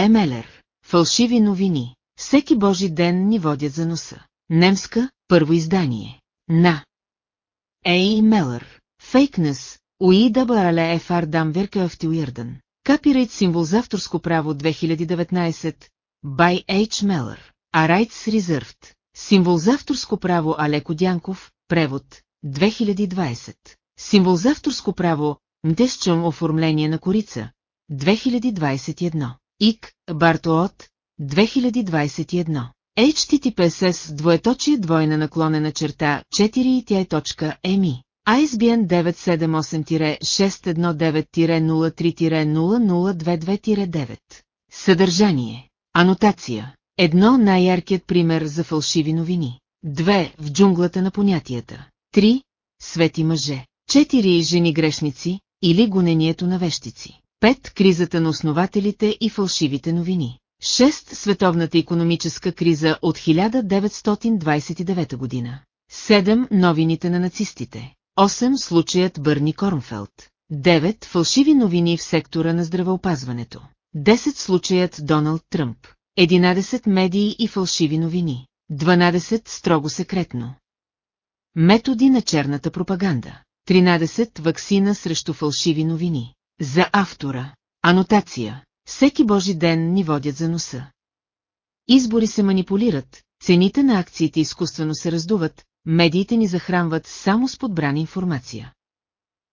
А Емелер. Фалшиви новини. Всеки божи ден ни водят за носа. Немска, първо издание. На. Ей Мелър. Фейкнес. Уидабале ефар дам верка автиуирдън. Капирайт символ за авторско право 2019. By H. Мелър. А Rights Reserved. Символ за авторско право Алеко Дянков. Превод. 2020. Символ за авторско право Мтесчъм оформление на корица. 2021. ИК, Бартоот, 2021. HTTPSS двоеточие двойна наклонена черта 4 и тя е точка EMI. ISBN 978-619-03-0022-9. Съдържание. Анотация. Едно най-яркият пример за фалшиви новини. Две В джунглата на понятията. Три Свети мъже. Четири Жени грешници или гонението на вещици. Пет Кризата на основателите и фалшивите новини. 6. Световната економическа криза от 1929 година. 7. Новините на нацистите. 8. Случаят Бърни Корнфелд. 9. Фалшиви новини в сектора на здравеопазването. 10. Случаят Доналд Тръмп. 11. Медии и фалшиви новини. 12. Строго секретно. Методи на черната пропаганда. 13. Ваксина срещу фалшиви новини. За автора. Анотация. Всеки Божи ден ни водят за носа. Избори се манипулират, цените на акциите изкуствено се раздуват, медиите ни захранват само с подбрана информация.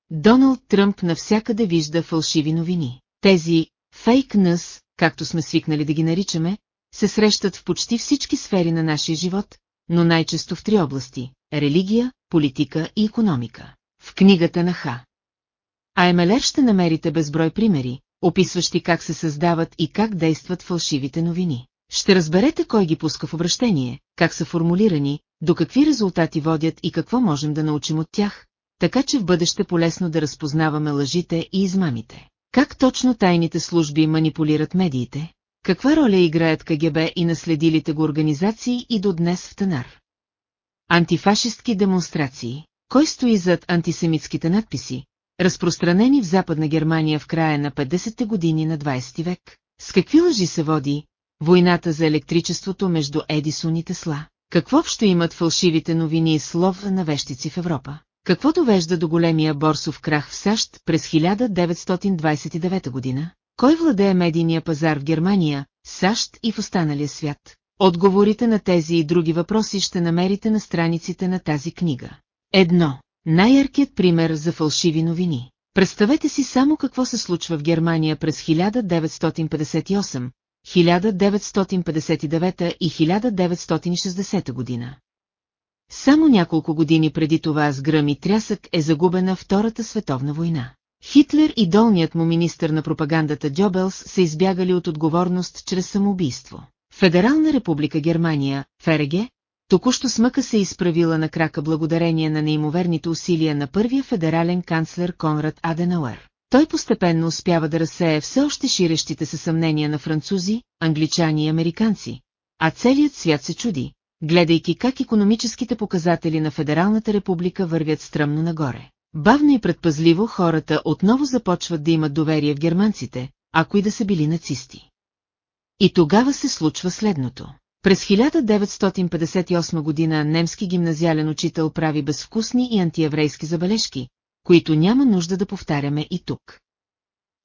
Доналд Тръмп навсякъде вижда фалшиви новини. Тези фейк нъс, както сме свикнали да ги наричаме, се срещат в почти всички сфери на нашия живот, но най-често в три области – религия, политика и економика. В книгата на Ха. А Емелер ще намерите безброй примери, описващи как се създават и как действат фалшивите новини. Ще разберете кой ги пуска в обращение, как са формулирани, до какви резултати водят и какво можем да научим от тях, така че в бъдеще полезно да разпознаваме лъжите и измамите. Как точно тайните служби манипулират медиите? Каква роля играят КГБ и наследилите го организации и до днес в Танар? Антифашистки демонстрации. Кой стои зад антисемитските надписи, разпространени в Западна Германия в края на 50-те години на 20 век? С какви лъжи се води войната за електричеството между Едисон и Тесла? Какво общо имат фалшивите новини и слов на вещици в Европа? Какво довежда до големия борсов крах в САЩ през 1929 година? Кой владее медийния пазар в Германия, САЩ и в останалия свят? Отговорите на тези и други въпроси ще намерите на страниците на тази книга. Едно. Най-яркият пример за фалшиви новини. Представете си само какво се случва в Германия през 1958, 1959 и 1960 година. Само няколко години преди това с гръм и трясък е загубена Втората световна война. Хитлер и долният му министър на пропагандата Джобелс са избягали от отговорност чрез самоубийство. Федерална република Германия, ФРГ, току-що смъка се изправила на крака благодарение на неимоверните усилия на първия федерален канцлер Конрад Аденауер. Той постепенно успява да разсее все още ширещите се съмнения на французи, англичани и американци, а целият свят се чуди, гледайки как економическите показатели на Федералната република вървят стръмно нагоре. Бавно и предпазливо хората отново започват да имат доверие в германците, ако и да са били нацисти. И тогава се случва следното. През 1958 година немски гимназиален учител прави безвкусни и антиеврейски забележки, които няма нужда да повтаряме и тук.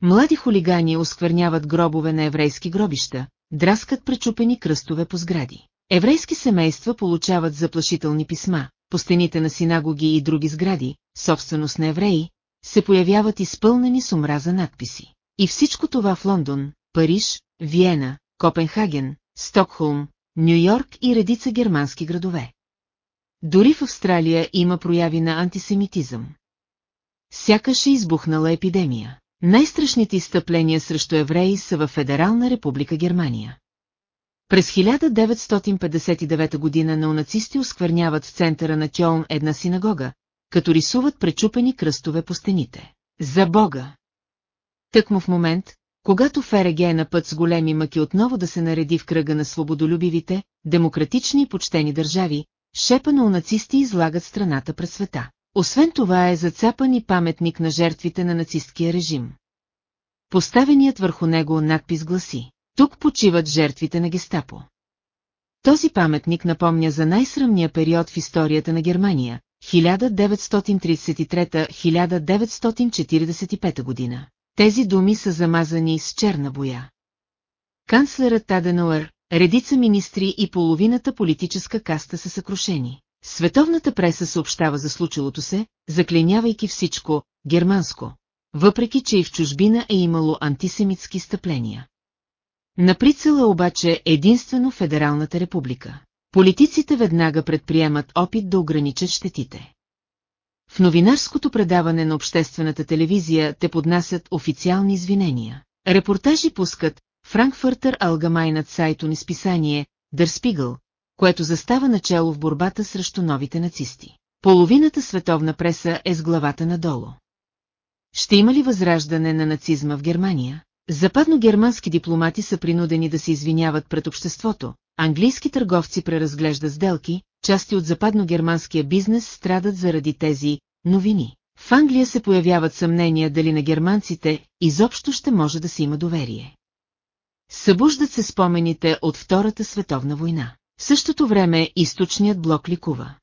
Млади хулигани оскверняват гробове на еврейски гробища, драскат пречупени кръстове по сгради. Еврейски семейства получават заплашителни писма, по стените на синагоги и други сгради, собственост на евреи, се появяват изпълнени с омраза надписи. И всичко това в Лондон, Париж, Виена, Копенхаген, Стокхолм, Нью-Йорк и редица германски градове. Дори в Австралия има прояви на антисемитизъм. Сякаш е избухнала епидемия. Най-страшните изстъпления срещу евреи са във Федерална република Германия. През 1959 година неонацисти оскверняват в центъра на Тьолн една синагога, като рисуват пречупени кръстове по стените. За Бога! Тъкмо в момент, когато ФРГ е на път с големи мъки отново да се нареди в кръга на свободолюбивите, демократични и почтени държави, шепа на нацисти излагат страната пред света. Освен това е зацапан и паметник на жертвите на нацисткия режим. Поставеният върху него надпис гласи Тук почиват жертвите на гестапо. Този паметник напомня за най-срамния период в историята на Германия, 1933-1945 година. Тези думи са замазани с черна боя. Канцлерът Таденуер, редица министри и половината политическа каста са съкрушени. Световната преса съобщава за случилото се, заклинявайки всичко германско, въпреки че и в чужбина е имало антисемитски стъпления. На прицела обаче единствено Федералната република. Политиците веднага предприемат опит да ограничат щетите. В новинарското предаване на обществената телевизия те поднасят официални извинения. Репортажи пускат Франкфуртер Алгамайнат Сайтон изписание Дър Спигъл, което застава начало в борбата срещу новите нацисти. Половината световна преса е с главата надолу. Ще има ли възраждане на нацизма в Германия? Западно-германски дипломати са принудени да се извиняват пред обществото, английски търговци преразглеждат сделки, части от западно-германския бизнес страдат заради тези новини. В Англия се появяват съмнения дали на германците изобщо ще може да се има доверие. Събуждат се спомените от Втората световна война. В същото време източният блок ликува.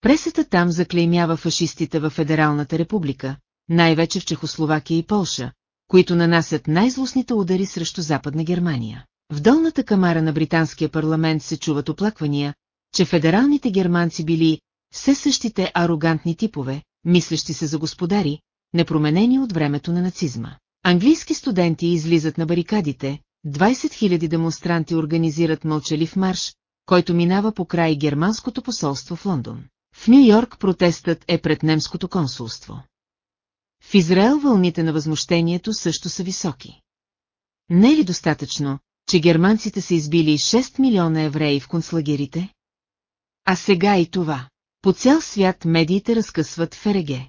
Пресата там заклеймява фашистите във Федералната република, най-вече в Чехословакия и Полша, които нанасят най-злостните удари срещу Западна Германия. В долната камара на британския парламент се чуват оплаквания, че федералните германци били все същите арогантни типове, мислещи се за господари, непроменени от времето на нацизма. Английски студенти излизат на барикадите, 20 000 демонстранти организират мълчалив марш, който минава по край германското посолство в Лондон. В Нью-Йорк протестът е пред немското консулство. В Израел вълните на възмущението също са високи. Не е ли достатъчно, че германците са избили 6 милиона евреи в концлагерите? А сега и това. По цял свят медиите разкъсват Фереге.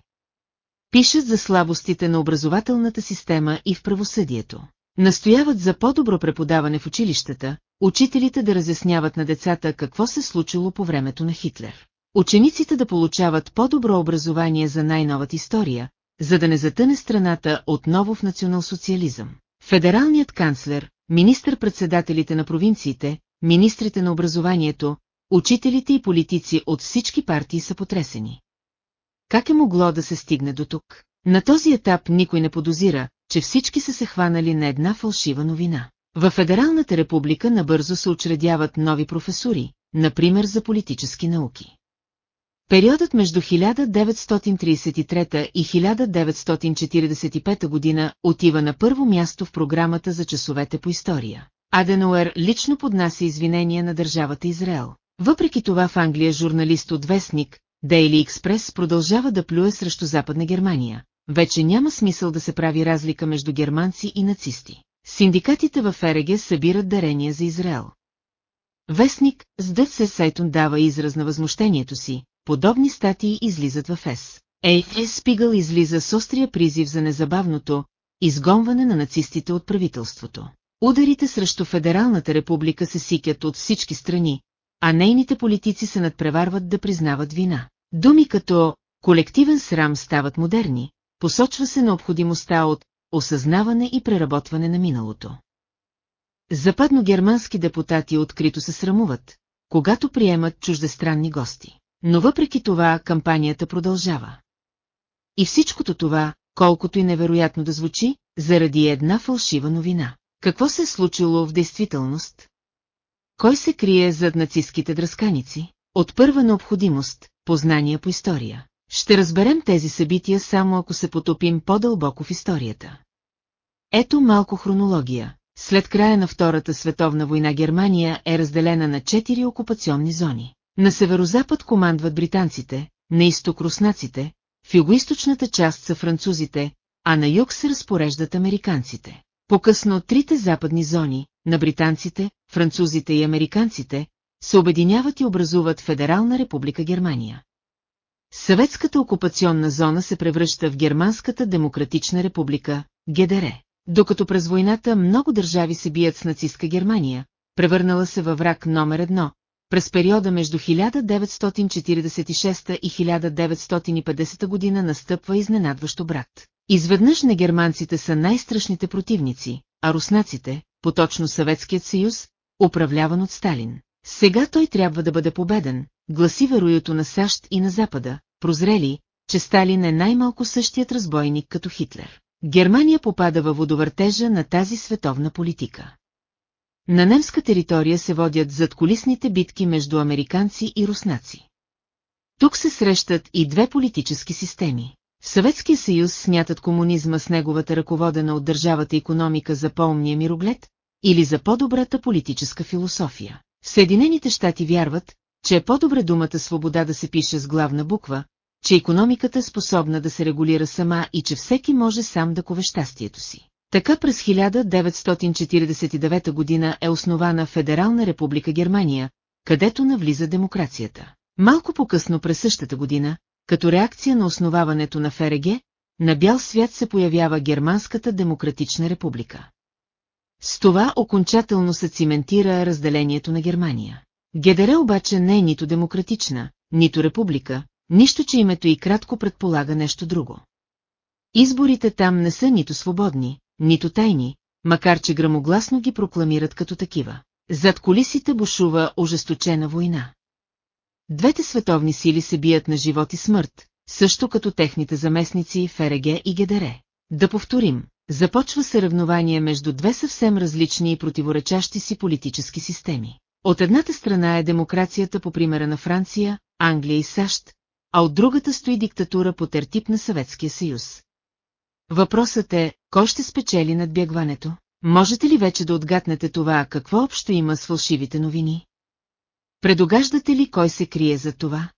Пишат за слабостите на образователната система и в правосъдието. Настояват за по-добро преподаване в училищата, учителите да разясняват на децата какво се случило по времето на Хитлер. Учениците да получават по-добро образование за най-новата история, за да не затъне страната отново в националсоциализъм. Федералният канцлер, министър-председателите на провинциите, министрите на образованието, учителите и политици от всички партии са потресени. Как е могло да се стигне до тук? На този етап никой не подозира, че всички са се хванали на една фалшива новина. Във Федералната република набързо се учредяват нови професури, например за политически науки. Периодът между 1933 и 1945 година отива на първо място в програмата за часовете по история. Аденуер лично поднася извинения на държавата Израел. Въпреки това в Англия журналист от вестник, Daily Express продължава да плюе срещу Западна Германия. Вече няма смисъл да се прави разлика между германци и нацисти. Синдикатите в Ереге събират дарения за Израел. Вестник с ДЦ Сайтон дава израз на възмущението си, подобни статии излизат в ЕС. Ей, Спигъл излиза с острия призив за незабавното изгонване на нацистите от правителството. Ударите срещу Федералната република се сикят от всички страни, а нейните политици се надпреварват да признават вина. Думи като колективен срам стават модерни, посочва се необходимостта от осъзнаване и преработване на миналото. Западно-германски депутати открито се срамуват, когато приемат чуждестранни гости. Но въпреки това кампанията продължава. И всичкото това, колкото и невероятно да звучи, заради една фалшива новина. Какво се е случило в действителност? Кой се крие зад нацистските дръсканици? От първа необходимост, познания по история. Ще разберем тези събития само ако се потопим по-дълбоко в историята. Ето малко хронология. След края на Втората световна война Германия е разделена на четири окупационни зони. На северозапад командват британците, на изток руснаците, в югоисточната част са французите, а на юг се разпореждат американците. По-късно трите западни зони, на британците, французите и американците, се обединяват и образуват Федерална република Германия. Съветската окупационна зона се превръща в Германската демократична република, ГДР. Докато през войната много държави се бият с нацистска Германия, превърнала се във враг номер едно, през периода между 1946 и 1950 година настъпва изненадващо брат. Изведнъж на германците са най-страшните противници, а руснаците, поточно Съветският съюз, управляван от Сталин. Сега той трябва да бъде победен, гласи вероюто на САЩ и на Запада, прозрели, че Сталин е най-малко същият разбойник като Хитлер. Германия попада във водовъртежа на тази световна политика. На немска територия се водят задколисните битки между американци и руснаци. Тук се срещат и две политически системи. В Съветския съюз смятат комунизма с неговата ръководена от държавата економика за по-умния мироглед или за по-добрата политическа философия. В Съединените щати вярват, че е по-добре думата свобода да се пише с главна буква, че економиката е способна да се регулира сама и че всеки може сам да кове щастието си. Така през 1949 година е основана Федерална република Германия, където навлиза демокрацията. Малко по-късно през същата година, като реакция на основаването на ФРГ, на бял свят се появява Германската демократична република. С това окончателно се циментира разделението на Германия. ГДР обаче не е нито демократична, нито република, нищо, че името и кратко предполага нещо друго. Изборите там не са нито свободни, нито тайни, макар че грамогласно ги прокламират като такива. Зад колисите бушува ожесточена война. Двете световни сили се бият на живот и смърт, също като техните заместници ФРГ и ГДР. Да повторим, започва съревнование между две съвсем различни и противоречащи си политически системи. От едната страна е демокрацията по примера на Франция, Англия и САЩ, а от другата стои диктатура по тертип на Съветския съюз. Въпросът е, кой ще спечели надбягването? Можете ли вече да отгатнете това, какво общо има с фалшивите новини? Предогаждате ли кой се крие за това?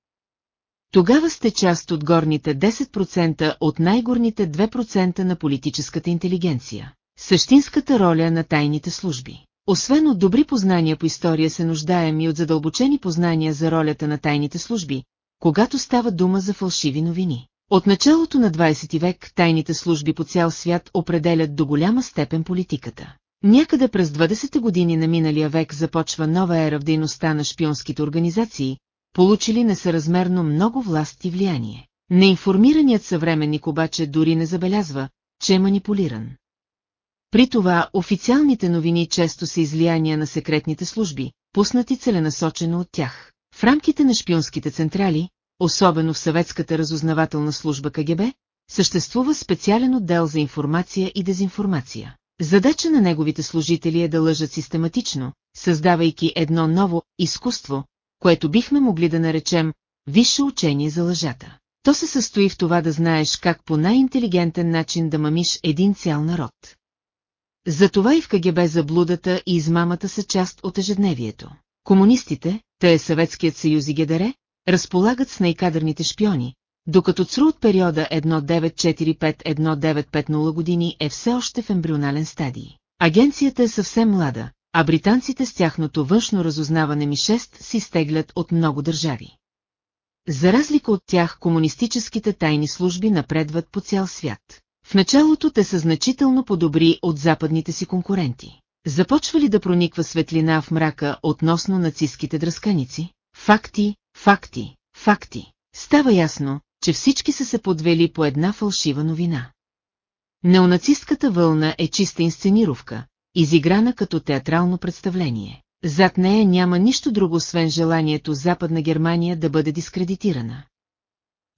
Тогава сте част от горните 10% от най-горните 2% на политическата интелигенция. Същинската роля на тайните служби. Освен от добри познания по история се нуждаем и от задълбочени познания за ролята на тайните служби, когато става дума за фалшиви новини. От началото на 20 век тайните служби по цял свят определят до голяма степен политиката. Някъде през 20-те години на миналия век започва нова ера в дейността на шпионските организации, получили несъразмерно много власт и влияние. Неинформираният съвременник обаче дори не забелязва, че е манипулиран. При това официалните новини често са излияния на секретните служби, пуснати целенасочено от тях. В рамките на шпионските централи, особено в съветската разузнавателна служба КГБ, съществува специален отдел за информация и дезинформация. Задача на неговите служители е да лъжат систематично, създавайки едно ново изкуство, което бихме могли да наречем висше учение за лъжата. То се състои в това да знаеш как по най-интелигентен начин да мамиш един цял народ. Затова и в КГБ заблудата и измамата са част от ежедневието. Комунистите, те е Съветският съюз и ГДР, разполагат с най-кадърните шпиони, докато ЦРУ от периода 1945-1950 години е все още в ембрионален стадий. Агенцията е съвсем млада, а британците с тяхното външно разузнаване Ми-6 си стеглят от много държави. За разлика от тях комунистическите тайни служби напредват по цял свят. В началото те са значително по-добри от западните си конкуренти. Започва ли да прониква светлина в мрака относно нацистските дръсканици? Факти, факти, факти. Става ясно, че всички са се подвели по една фалшива новина. Неонацистката вълна е чиста инсценировка, изиграна като театрално представление. Зад нея няма нищо друго, освен желанието Западна Германия да бъде дискредитирана.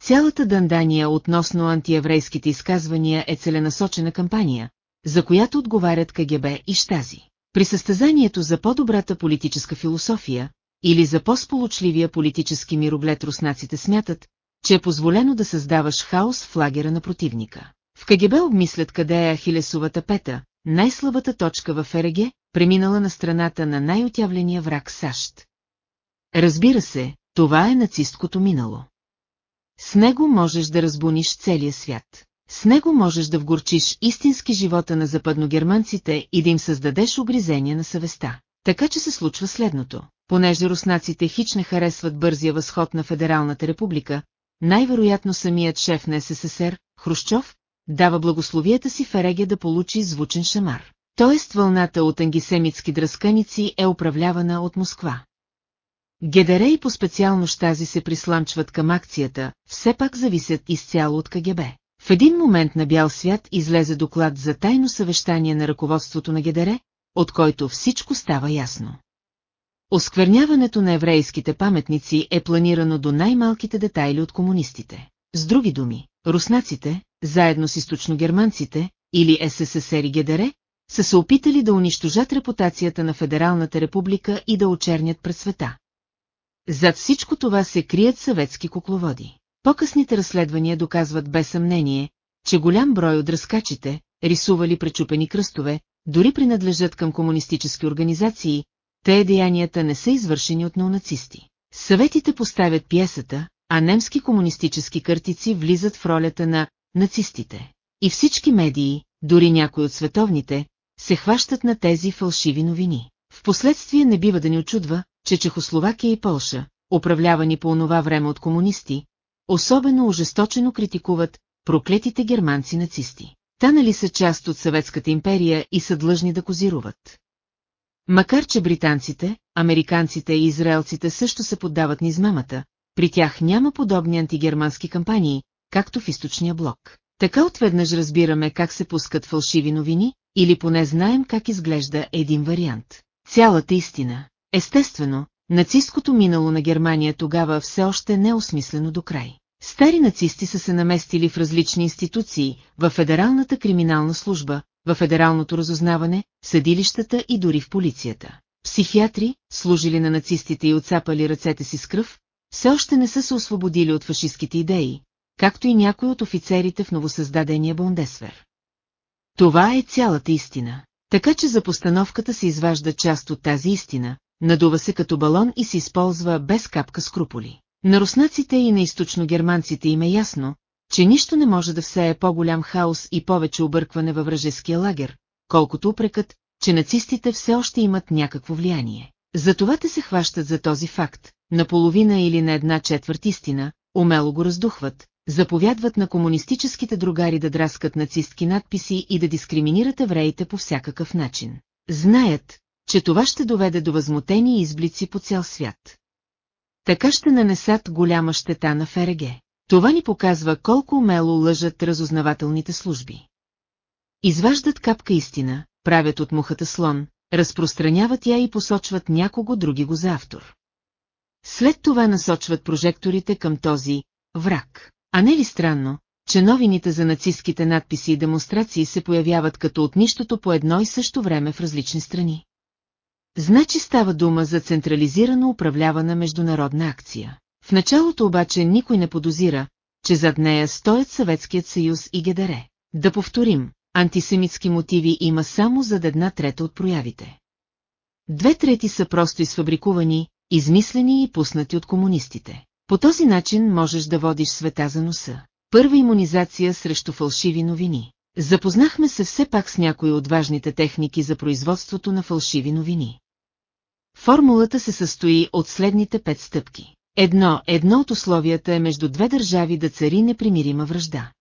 Цялата дандания относно антиеврейските изказвания е целенасочена кампания, за която отговарят КГБ и Штази. При състезанието за по-добрата политическа философия или за по-сполучливия политически мироглед руснаците смятат, че е позволено да създаваш хаос в лагера на противника. В КГБ обмислят къде е Ахилесовата пета, най-слабата точка в ФРГ, преминала на страната на най-отявления враг САЩ. Разбира се, това е нацисткото минало. С него можеш да разбуниш целия свят. С него можеш да вгорчиш истински живота на западногерманците и да им създадеш огризения на съвестта. Така че се случва следното. Понеже руснаците хич не харесват бързия възход на Федералната република, най-вероятно самият шеф на СССР, Хрущов, дава благословията си Фереге да получи звучен шамар. Тоест вълната от ангисемитски дръсканици е управлявана от Москва. Гедере и по-специално щази се присламчват към акцията, все пак зависят изцяло от КГБ. В един момент на бял свят излезе доклад за тайно съвещание на ръководството на Гедере, от който всичко става ясно. Оскверняването на еврейските паметници е планирано до най-малките детайли от комунистите. С други думи, руснаците, заедно с източногерманците, или СССР и ГДР, са се опитали да унищожат репутацията на Федералната република и да очернят пред света. Зад всичко това се крият съветски кукловоди. По-късните разследвания доказват без съмнение, че голям брой от разкачите, рисували пречупени кръстове, дори принадлежат към комунистически организации, те деянията не са извършени от неонацисти. Съветите поставят пиесата, а немски комунистически картици влизат в ролята на нацистите. И всички медии, дори някои от световните, се хващат на тези фалшиви новини. Впоследствие не бива да ни очудва, че Чехословакия и Полша, управлявани по онова време от комунисти, особено ожесточено критикуват проклетите германци-нацисти. Та нали са част от Съветската империя и са длъжни да козируват. Макар че британците, американците и израелците също се поддават на измамата, при тях няма подобни антигермански кампании, както в източния блок. Така отведнъж разбираме как се пускат фалшиви новини, или поне знаем как изглежда един вариант. Цялата истина. Естествено, нацистското минало на Германия тогава все още не е осмислено до край. Стари нацисти са се наместили в различни институции, в Федералната криминална служба, в Федералното разузнаване, съдилищата и дори в полицията. Психиатри, служили на нацистите и отцапали ръцете си с кръв, все още не са се освободили от фашистските идеи, както и някои от офицерите в новосъздадения Бондесвер. Това е цялата истина. Така че за постановката се изважда част от тази истина, надува се като балон и се използва без капка скруполи. На руснаците и на източногерманците им е ясно, че нищо не може да всее по-голям хаос и повече объркване във вражеския лагер, колкото упрекът, че нацистите все още имат някакво влияние. Затова те се хващат за този факт, наполовина или на една четвърт истина, умело го раздухват, заповядват на комунистическите другари да драскат нацистки надписи и да дискриминират евреите по всякакъв начин. Знаят, че това ще доведе до възмутени изблици по цял свят. Така ще нанесат голяма щета на ФРГ. Това ни показва колко умело лъжат разузнавателните служби. Изваждат капка истина, правят от мухата слон, разпространяват я и посочват някого други го за автор. След това насочват прожекторите към този враг. А не ли странно, че новините за нацистските надписи и демонстрации се появяват като от нищото по едно и също време в различни страни? Значи става дума за централизирано управлявана международна акция. В началото обаче никой не подозира, че зад нея стоят Съветският съюз и ГДР. Да повторим, антисемитски мотиви има само за една трета от проявите. Две трети са просто изфабрикувани, измислени и пуснати от комунистите. По този начин можеш да водиш света за носа. Първа иммунизация срещу фалшиви новини. Запознахме се все пак с някои от важните техники за производството на фалшиви новини. Формулата се състои от следните пет стъпки. Едно, едно от условията е между две държави да цари непримирима връжда.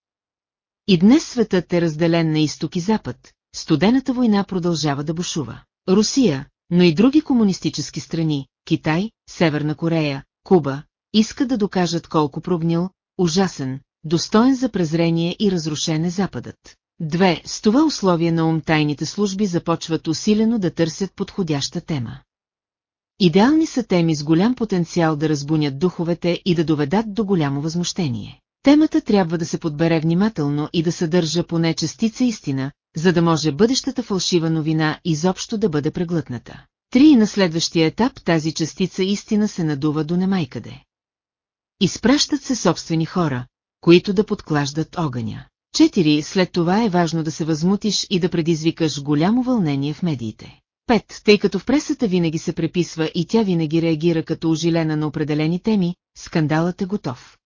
И днес светът е разделен на изток и запад, студената война продължава да бушува. Русия, но и други комунистически страни, Китай, Северна Корея, Куба, искат да докажат колко прогнил, ужасен, достоен за презрение и разрушен е Западът. Две, с това условие на ум тайните служби започват усилено да търсят подходяща тема. Идеални са теми с голям потенциал да разбунят духовете и да доведат до голямо възмущение. Темата трябва да се подбере внимателно и да съдържа поне частица истина, за да може бъдещата фалшива новина изобщо да бъде преглътната. Три и на следващия етап тази частица истина се надува до немайкъде. Изпращат се собствени хора, които да подклаждат огъня. Четири, след това е важно да се възмутиш и да предизвикаш голямо вълнение в медиите. Пет, тъй като в пресата винаги се преписва и тя винаги реагира като ожилена на определени теми, скандалът е готов.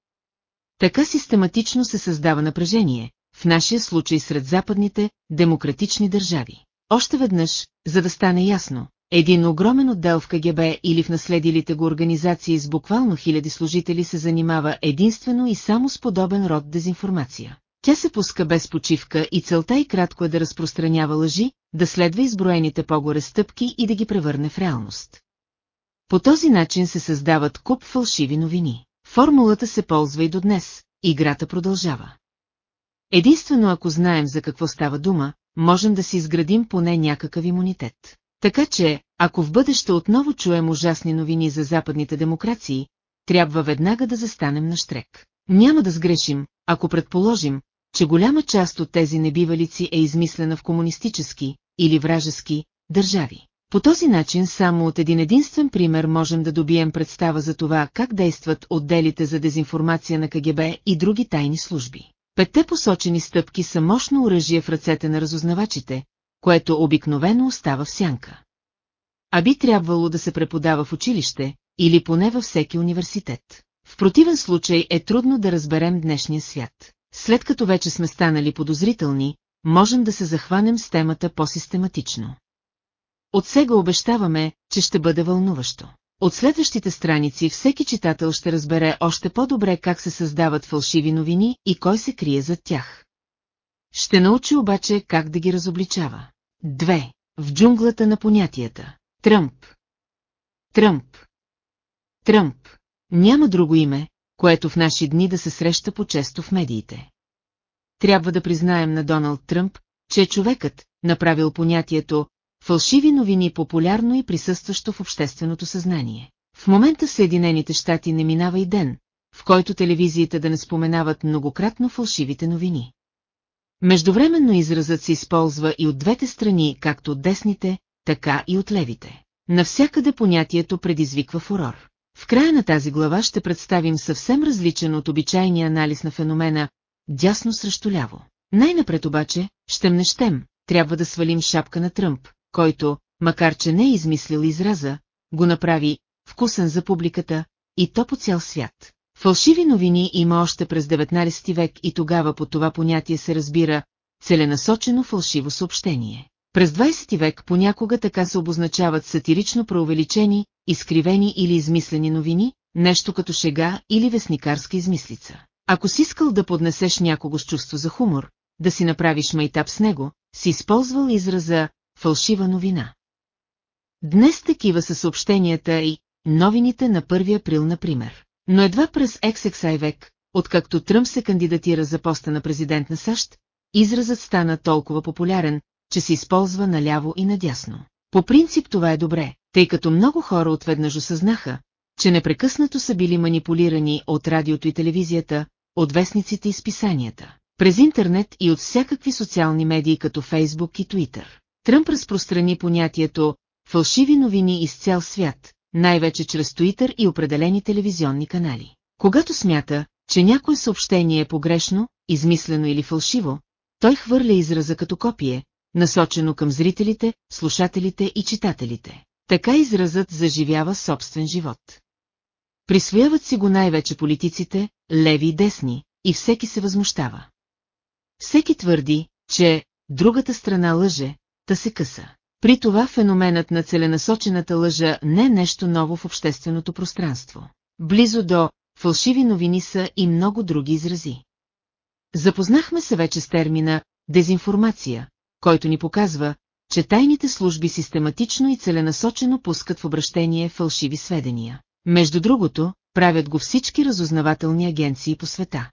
Така систематично се създава напрежение, в нашия случай сред западните, демократични държави. Още веднъж, за да стане ясно, един огромен отдел в КГБ или в наследилите го организации с буквално хиляди служители се занимава единствено и само с подобен род дезинформация. Тя се пуска без почивка и целта и кратко е да разпространява лъжи, да следва изброените по-горе стъпки и да ги превърне в реалност. По този начин се създават куп фалшиви новини. Формулата се ползва и до днес, играта продължава. Единствено ако знаем за какво става дума, можем да си изградим поне някакъв имунитет. Така че, ако в бъдеще отново чуем ужасни новини за западните демокрации, трябва веднага да застанем на штрек. Няма да сгрешим, ако предположим, че голяма част от тези небивалици е измислена в комунистически или вражески държави. По този начин само от един единствен пример можем да добием представа за това как действат отделите за дезинформация на КГБ и други тайни служби. Петте посочени стъпки са мощно оръжие в ръцете на разузнавачите, което обикновено остава в сянка. А би трябвало да се преподава в училище, или поне във всеки университет. В противен случай е трудно да разберем днешния свят. След като вече сме станали подозрителни, можем да се захванем с темата по-систематично. От сега обещаваме, че ще бъде вълнуващо. От следващите страници всеки читател ще разбере още по-добре как се създават фалшиви новини и кой се крие зад тях. Ще научи обаче как да ги разобличава. Две. В джунглата на понятията. Тръмп. Тръмп. Тръмп. Няма друго име, което в наши дни да се среща по-често в медиите. Трябва да признаем на Доналд Тръмп, че е човекът, направил понятието фалшиви новини популярно и присъстващо в общественото съзнание. В момента Съединените щати не минава и ден, в който телевизиите да не споменават многократно фалшивите новини. Междувременно изразът се използва и от двете страни, както от десните, така и от левите. Навсякъде понятието предизвиква фурор. В края на тази глава ще представим съвсем различен от обичайния анализ на феномена «дясно срещу ляво». Най-напред обаче, щем не щем, трябва да свалим шапка на Тръмп, който, макар че не е измислил израза, го направи вкусен за публиката и то по цял свят. Фалшиви новини има още през 19 век и тогава по това понятие се разбира целенасочено фалшиво съобщение. През 20 век понякога така се обозначават сатирично преувеличени, изкривени или измислени новини, нещо като шега или вестникарска измислица. Ако си искал да поднесеш някого с чувство за хумор, да си направиш майтап с него, си използвал израза «фалшива новина». Днес такива са съобщенията и новините на 1 април, например. Но едва през XXI век, откакто Тръмп се кандидатира за поста на президент на САЩ, изразът стана толкова популярен, че се използва наляво и надясно. По принцип това е добре, тъй като много хора отведнъж осъзнаха, че непрекъснато са били манипулирани от радиото и телевизията, от вестниците и списанията, през интернет и от всякакви социални медии като Фейсбук и Твитър. Тръмп разпространи понятието «фалшиви новини из цял свят», най-вече чрез Твитър и определени телевизионни канали. Когато смята, че някое съобщение е погрешно, измислено или фалшиво, той хвърля израза като копие, насочено към зрителите, слушателите и читателите. Така изразът заживява собствен живот. Присвояват си го най-вече политиците, леви и десни, и всеки се възмущава. Всеки твърди, че другата страна лъже, та се къса. При това феноменът на целенасочената лъжа не е нещо ново в общественото пространство. Близо до фалшиви новини са и много други изрази. Запознахме се вече с термина дезинформация, който ни показва, че тайните служби систематично и целенасочено пускат в обращение фалшиви сведения. Между другото, правят го всички разузнавателни агенции по света.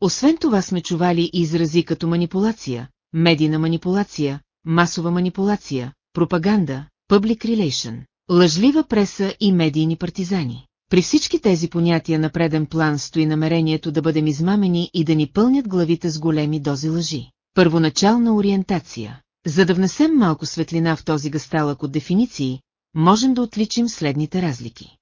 Освен това сме чували и изрази като манипулация, медийна манипулация, масова манипулация, пропаганда, public relation, лъжлива преса и медийни партизани. При всички тези понятия на преден план стои намерението да бъдем измамени и да ни пълнят главите с големи дози лъжи. Първоначална ориентация. За да внесем малко светлина в този гасталък от дефиниции, можем да отличим следните разлики.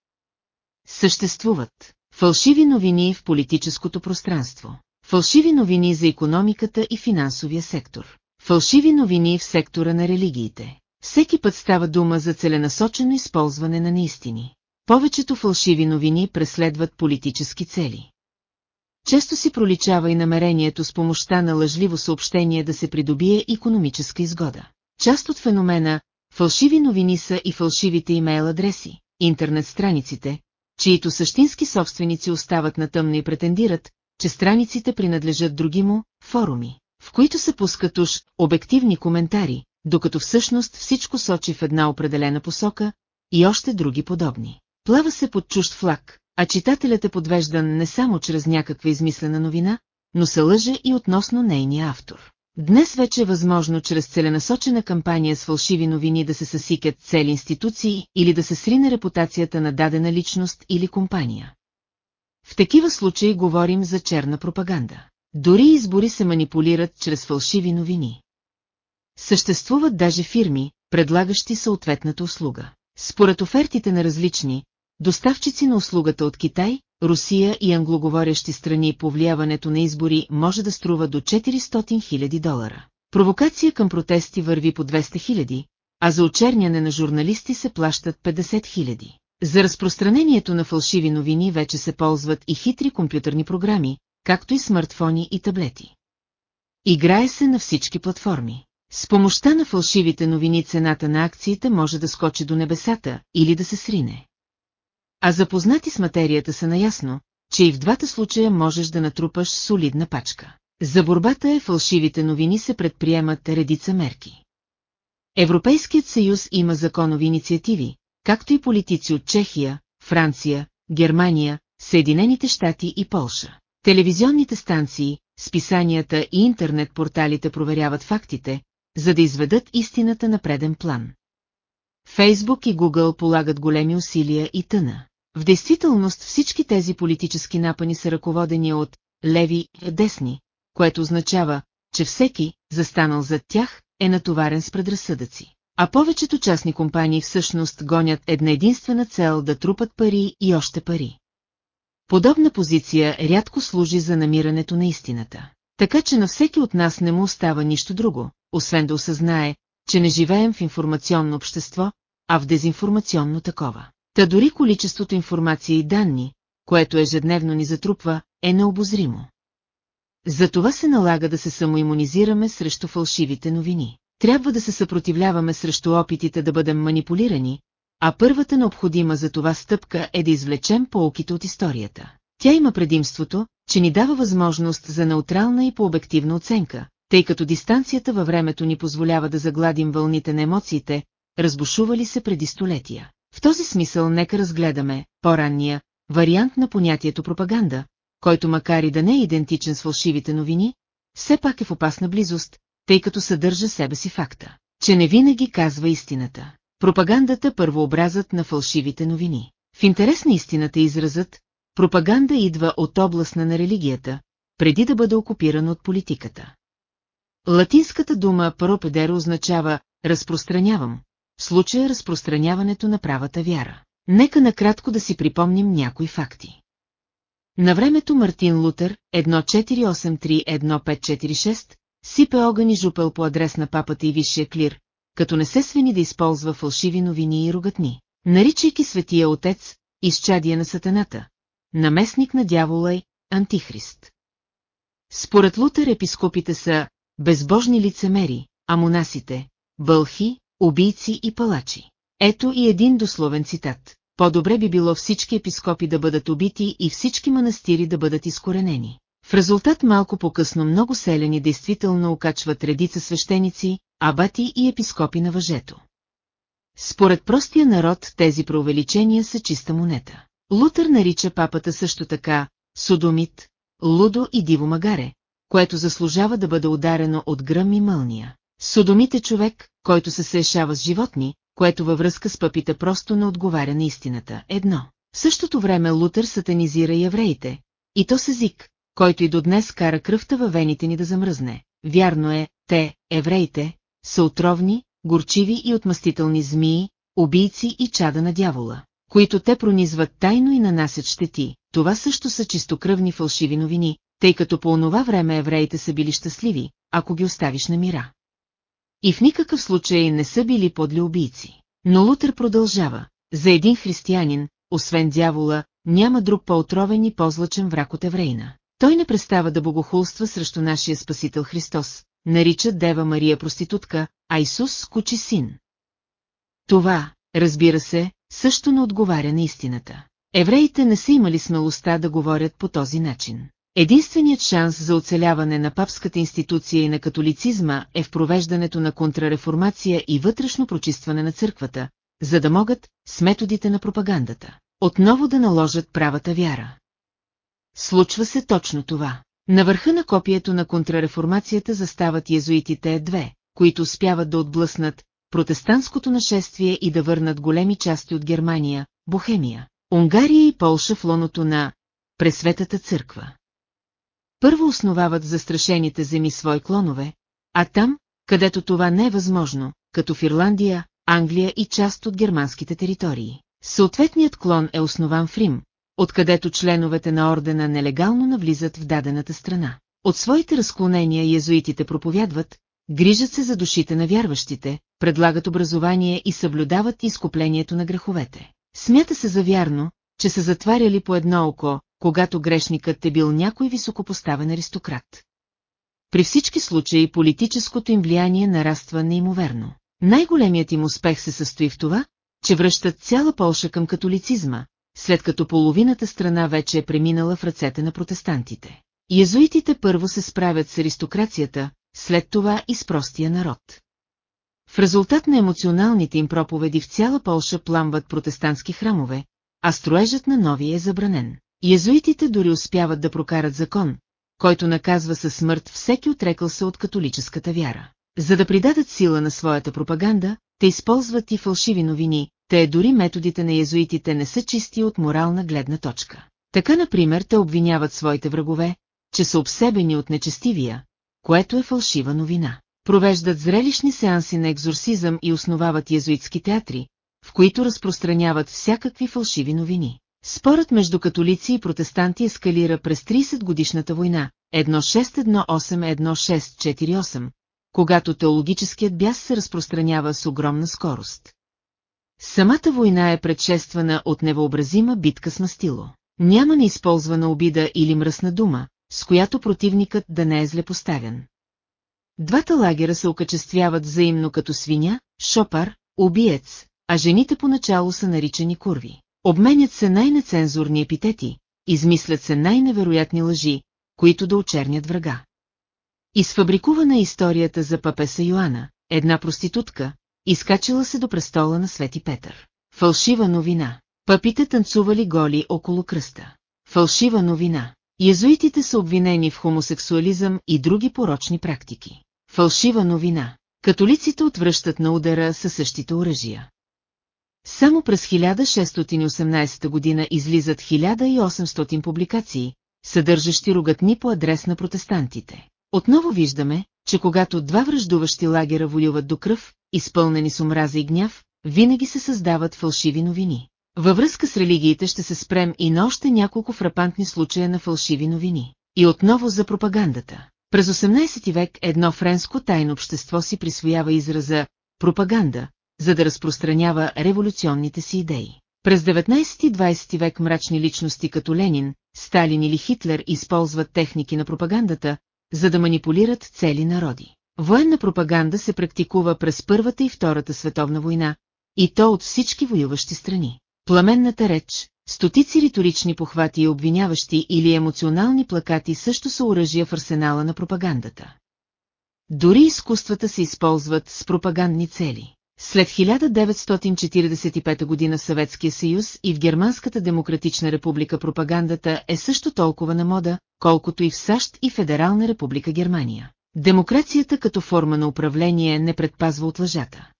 Съществуват фалшиви новини в политическото пространство, фалшиви новини за економиката и финансовия сектор, фалшиви новини в сектора на религиите. Всеки път става дума за целенасочено използване на неистини. Повечето фалшиви новини преследват политически цели. Често си проличава и намерението с помощта на лъжливо съобщение да се придобие економическа изгода. Част от феномена фалшиви новини са и фалшивите имейл адреси, интернет страниците, чието същински собственици остават на тъмно и претендират, че страниците принадлежат други му, форуми, в които се пускат уж обективни коментари, докато всъщност всичко сочи в една определена посока и още други подобни. Плава се под чужд флаг, а читателят е подвеждан не само чрез някаква измислена новина, но се лъже и относно нейния автор. Днес вече е възможно чрез целенасочена кампания с фалшиви новини да се съсикят цели институции или да се срине репутацията на дадена личност или компания. В такива случаи говорим за черна пропаганда. Дори избори се манипулират чрез фалшиви новини. Съществуват даже фирми, предлагащи съответната услуга. Според офертите на различни, доставчици на услугата от Китай, Русия и англоговорящи страни по влияването на избори може да струва до 400 000 долара. Провокация към протести върви по 200 000, а за очерняне на журналисти се плащат 50 000. За разпространението на фалшиви новини вече се ползват и хитри компютърни програми, както и смартфони и таблети. Играе се на всички платформи. С помощта на фалшивите новини цената на акциите може да скочи до небесата или да се срине. А запознати с материята са наясно, че и в двата случая можеш да натрупаш солидна пачка. За борбата е фалшивите новини се предприемат редица мерки. Европейският съюз има законови инициативи, както и политици от Чехия, Франция, Германия, Съединените щати и Полша. Телевизионните станции, списанията и интернет порталите проверяват фактите, за да изведат истината на преден план. Фейсбук и Google полагат големи усилия и тъна. В действителност всички тези политически напани са ръководени от леви и десни, което означава, че всеки, застанал зад тях, е натоварен с предразсъдъци. А повечето частни компании всъщност гонят една единствена цел да трупат пари и още пари. Подобна позиция рядко служи за намирането на истината. Така че на всеки от нас не му остава нищо друго, освен да осъзнае, че не живеем в информационно общество, а в дезинформационно такова. Та дори количеството информация и данни, което ежедневно ни затрупва, е необозримо. Затова се налага да се самоимунизираме срещу фалшивите новини. Трябва да се съпротивляваме срещу опитите да бъдем манипулирани, а първата необходима за това стъпка е да извлечем полките от историята. Тя има предимството, че ни дава възможност за неутрална и по-обективна оценка, тъй като дистанцията във времето ни позволява да загладим вълните на емоциите, разбушували се преди столетия. В този смисъл нека разгледаме по-ранния вариант на понятието пропаганда, който макар и да не е идентичен с фалшивите новини, все пак е в опасна близост, тъй като съдържа себе си факта, че не винаги казва истината. Пропагандата първообразът на фалшивите новини. В интерес на истината изразът, пропаганда идва от областна на религията, преди да бъде окупирана от политиката. Латинската дума пропедеро означава «разпространявам», в случая разпространяването на правата вяра. Нека накратко да си припомним някои факти. На времето Мартин Лутер, 1483-1546, сипе огън и жупел по адрес на папата и висшия клир, като не се свини да използва фалшиви новини и рогатни, наричайки светия отец, изчадие на сатаната, наместник на дявола и антихрист. Според Лутер епископите са безбожни лицемери, а монасите – бълхи, убийци и палачи. Ето и един дословен цитат. По-добре би било всички епископи да бъдат убити и всички манастири да бъдат изкоренени. В резултат малко по-късно много селени действително окачват редица свещеници, абати и епископи на въжето. Според простия народ тези преувеличения са чиста монета. Лутър нарича папата също така Содомит, Лудо и Диво Магаре, което заслужава да бъде ударено от гръм и мълния. Содомит е човек, който се сешава с животни, което във връзка с пъпите просто не отговаря на истината. Едно. В същото време Лутър сатанизира евреите, и то с език, който и до днес кара кръвта във вените ни да замръзне. Вярно е, те, евреите, са отровни, горчиви и отмъстителни змии, убийци и чада на дявола, които те пронизват тайно и нанасят щети. Това също са чистокръвни фалшиви новини, тъй като по онова време евреите са били щастливи, ако ги оставиш на мира. И в никакъв случай не са били подли убийци. Но Лутер продължава. За един християнин, освен дявола, няма друг по-отровен и по-злачен враг от еврейна. Той не престава да богохулства срещу нашия Спасител Христос, нарича Дева Мария проститутка, а Исус кучи син. Това, разбира се, също не отговаря на истината. Евреите не са имали смелостта да говорят по този начин. Единственият шанс за оцеляване на папската институция и на католицизма е в провеждането на контрареформация и вътрешно прочистване на църквата, за да могат, с методите на пропагандата, отново да наложат правата вяра. Случва се точно това. На върха на копието на контрареформацията застават езуитите две, които успяват да отблъснат протестантското нашествие и да върнат големи части от Германия, Бохемия, Унгария и Полша в лоното на Пресветата църква. Първо основават застрашените земи свои клонове, а там, където това не е възможно, като в Ирландия, Англия и част от германските територии. Съответният клон е основан в Рим, откъдето членовете на ордена нелегално навлизат в дадената страна. От своите разклонения езуитите проповядват, грижат се за душите на вярващите, предлагат образование и съблюдават изкуплението на греховете. Смята се за вярно, че са затваряли по едно око, когато грешникът е бил някой високопоставен аристократ. При всички случаи политическото им влияние нараства неимоверно. Най-големият им успех се състои в това, че връщат цяла Полша към католицизма, след като половината страна вече е преминала в ръцете на протестантите. Язуитите първо се справят с аристокрацията, след това и с простия народ. В резултат на емоционалните им проповеди в цяла Полша пламват протестантски храмове, а строежът на новия е забранен. Язуитите дори успяват да прокарат закон, който наказва със смърт всеки отрекал се от католическата вяра. За да придадат сила на своята пропаганда, те използват и фалшиви новини, те дори методите на езуитите не са чисти от морална гледна точка. Така, например, те обвиняват своите врагове, че са обсебени от нечестивия, което е фалшива новина. Провеждат зрелищни сеанси на екзорсизъм и основават езуитски театри, в които разпространяват всякакви фалшиви новини. Спорът между католици и протестанти ескалира през 30-годишната война, 1618-1648, когато теологическият бяс се разпространява с огромна скорост. Самата война е предшествана от невъобразима битка с мастило. Няма неизползвана обида или мръсна дума, с която противникът да не е злепоставен. Двата лагера се окачествяват взаимно като свиня, шопар, убиец, а жените поначало са наричани курви. Обменят се най-нецензурни епитети, измислят се най-невероятни лъжи, които да очернят врага. Изфабрикувана е историята за папеса Йоанна, една проститутка, изкачила се до престола на Свети Петър. Фалшива новина. Папите танцували голи около кръста. Фалшива новина. Язуитите са обвинени в хомосексуализъм и други порочни практики. Фалшива новина. Католиците отвръщат на удара със същите оръжия. Само през 1618 година излизат 1800 публикации, съдържащи рогатни по адрес на протестантите. Отново виждаме, че когато два връждуващи лагера волюват до кръв, изпълнени с омраза и гняв, винаги се създават фалшиви новини. Във връзка с религиите ще се спрем и на още няколко фрапантни случая на фалшиви новини. И отново за пропагандата. През 18 век едно френско тайно общество си присвоява израза «пропаганда», за да разпространява революционните си идеи. През 19-20 век мрачни личности като Ленин, Сталин или Хитлер използват техники на пропагандата, за да манипулират цели народи. Военна пропаганда се практикува през Първата и Втората световна война, и то от всички воюващи страни. Пламенната реч, стотици риторични похвати и обвиняващи или емоционални плакати също са оръжия в арсенала на пропагандата. Дори изкуствата се използват с пропагандни цели. След 1945 година в Съветския съюз и в Германската демократична република пропагандата е също толкова на мода, колкото и в САЩ и Федерална република Германия. Демокрацията като форма на управление не предпазва от лъжата.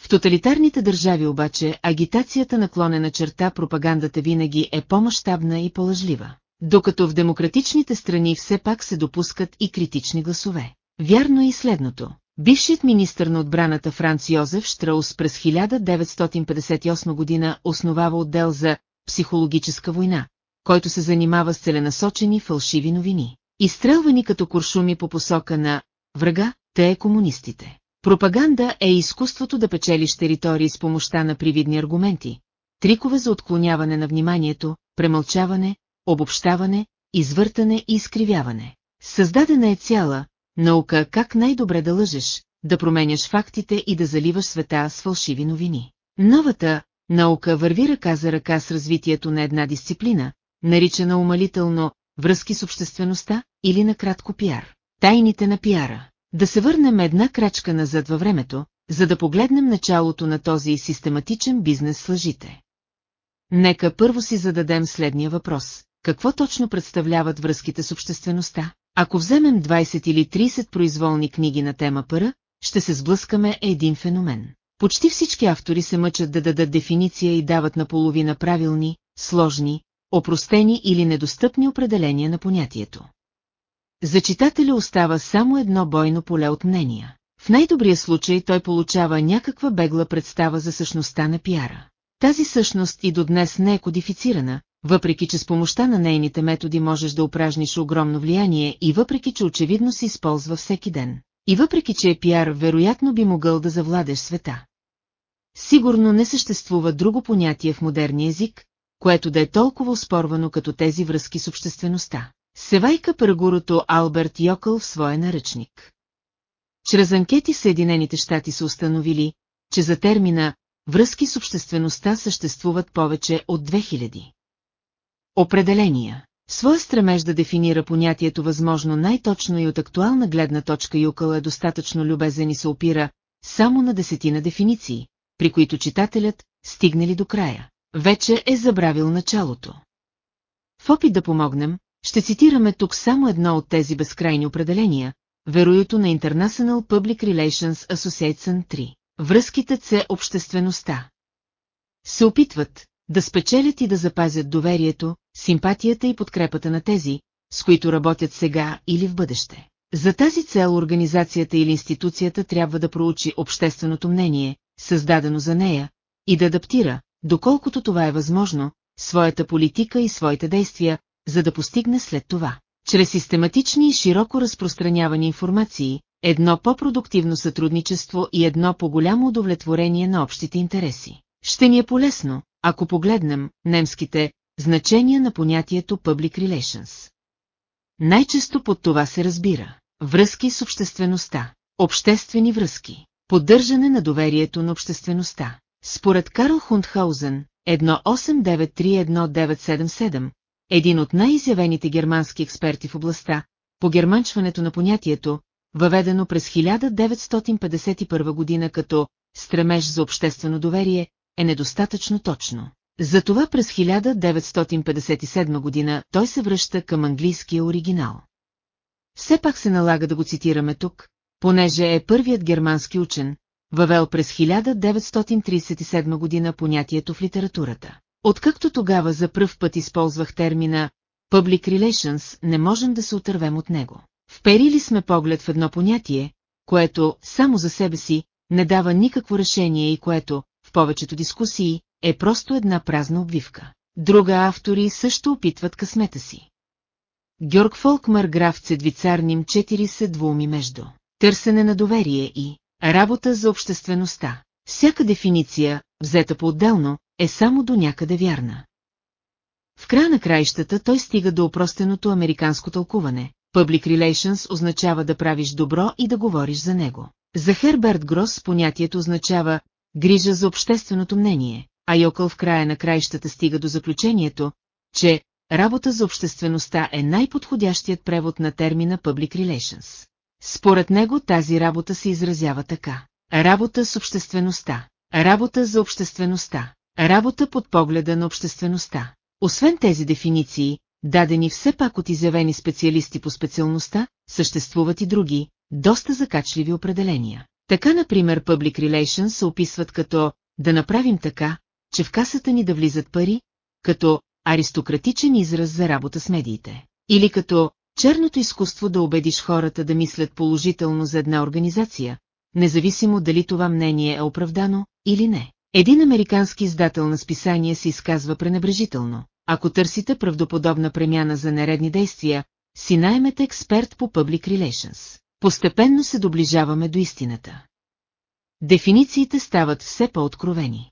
В тоталитарните държави обаче агитацията наклонена черта пропагандата винаги е по-мащабна и по-лъжлива, докато в демократичните страни все пак се допускат и критични гласове. Вярно е и следното. Бившият министр на отбраната Франц Йозеф Штраус през 1958 година основава отдел за психологическа война, който се занимава с целенасочени фалшиви новини, изстрелвани като куршуми по посока на врага, те е комунистите. Пропаганда е изкуството да печелиш територии с помощта на привидни аргументи, трикове за отклоняване на вниманието, премълчаване, обобщаване, извъртане и изкривяване. Създадена е цяла, наука как най-добре да лъжеш, да променяш фактите и да заливаш света с фалшиви новини. Новата наука върви ръка за ръка с развитието на една дисциплина, наричана умалително връзки с обществеността или накратко пиар. Тайните на пиара. Да се върнем една крачка назад във времето, за да погледнем началото на този систематичен бизнес с лъжите. Нека първо си зададем следния въпрос. какво точно представляват връзките с обществеността. Ако вземем 20 или 30 произволни книги на тема пара, ще се сблъскаме един феномен. Почти всички автори се мъчат да дадат дефиниция и дават наполовина правилни, сложни, опростени или недостъпни определения на понятието. За читателя остава само едно бойно поле от мнения. В най-добрия случай той получава някаква бегла представа за същността на пиара. Тази същност и до днес не е кодифицирана, въпреки че с помощта на нейните методи можеш да упражниш огромно влияние и въпреки че очевидно се използва всеки ден. И въпреки че е пиар, вероятно би могъл да завладеш света. Сигурно не съществува друго понятие в модерния език, което да е толкова успорвано като тези връзки с обществеността. Севайка парагурото Алберт Йокъл в своя наръчник. Чрез анкети Съединените щати са установили, че за термина «връзки с обществеността» съществуват повече от 2000. Определения Своя стремеж да дефинира понятието възможно най-точно и от актуална гледна точка Юкъл е достатъчно любезен и се опира само на десетина дефиниции, при които читателят, стигнали до края, вече е забравил началото. В опит да помогнем, ще цитираме тук само едно от тези безкрайни определения, вероюто на International Public Relations Association 3. Връзките с обществеността. Се опитват да спечелят и да запазят доверието, симпатията и подкрепата на тези, с които работят сега или в бъдеще. За тази цел организацията или институцията трябва да проучи общественото мнение, създадено за нея, и да адаптира, доколкото това е възможно, своята политика и своите действия, за да постигне след това. Чрез систематични и широко разпространявани информации, едно по-продуктивно сътрудничество и едно по-голямо удовлетворение на общите интереси. Ще ни е полезно, ако погледнем немските значения на понятието public relations. Най-често под това се разбира връзки с обществеността, обществени връзки, поддържане на доверието на обществеността. Според Карл Хундхаузен, 18931977, един от най-изявените германски експерти в областта, по германчването на понятието, въведено през 1951 година като стремеж за обществено доверие, е недостатъчно точно. Затова през 1957 година той се връща към английския оригинал. Все пак се налага да го цитираме тук, понеже е първият германски учен, въвел през 1937 година понятието в литературата. Откакто тогава за пръв път използвах термина Public Relations, не можем да се отървем от него. Вперили сме поглед в едно понятие, което, само за себе си, не дава никакво решение и което, в повечето дискусии, е просто една празна обвивка. Друга автори също опитват късмета си. Георг Фолкмар граф Цедвицарним 4 се двуми между търсене на доверие и работа за обществеността. Всяка дефиниция, взета по-отделно, е само до някъде вярна. В края на краищата той стига до опростеното американско тълкуване. Public relations означава да правиш добро и да говориш за него. За Херберт Грос понятието означава грижа за общественото мнение, а Йокъл в края на краищата стига до заключението, че работа за обществеността е най-подходящият превод на термина Public Relations. Според него тази работа се изразява така. Работа с обществеността. Работа за обществеността. Работа под погледа на обществеността. Освен тези дефиниции, дадени все пак от изявени специалисти по специалността, съществуват и други, доста закачливи определения. Така, например, Public Relations се описват като «да направим така, че в касата ни да влизат пари», като аристократичен израз за работа с медиите. Или като черното изкуство да убедиш хората да мислят положително за една организация, независимо дали това мнение е оправдано или не. Един американски издател на списание се изказва пренебрежително. Ако търсите правдоподобна премяна за нередни действия, си наймете експерт по Public Relations. Постепенно се доближаваме до истината. Дефинициите стават все по-откровени.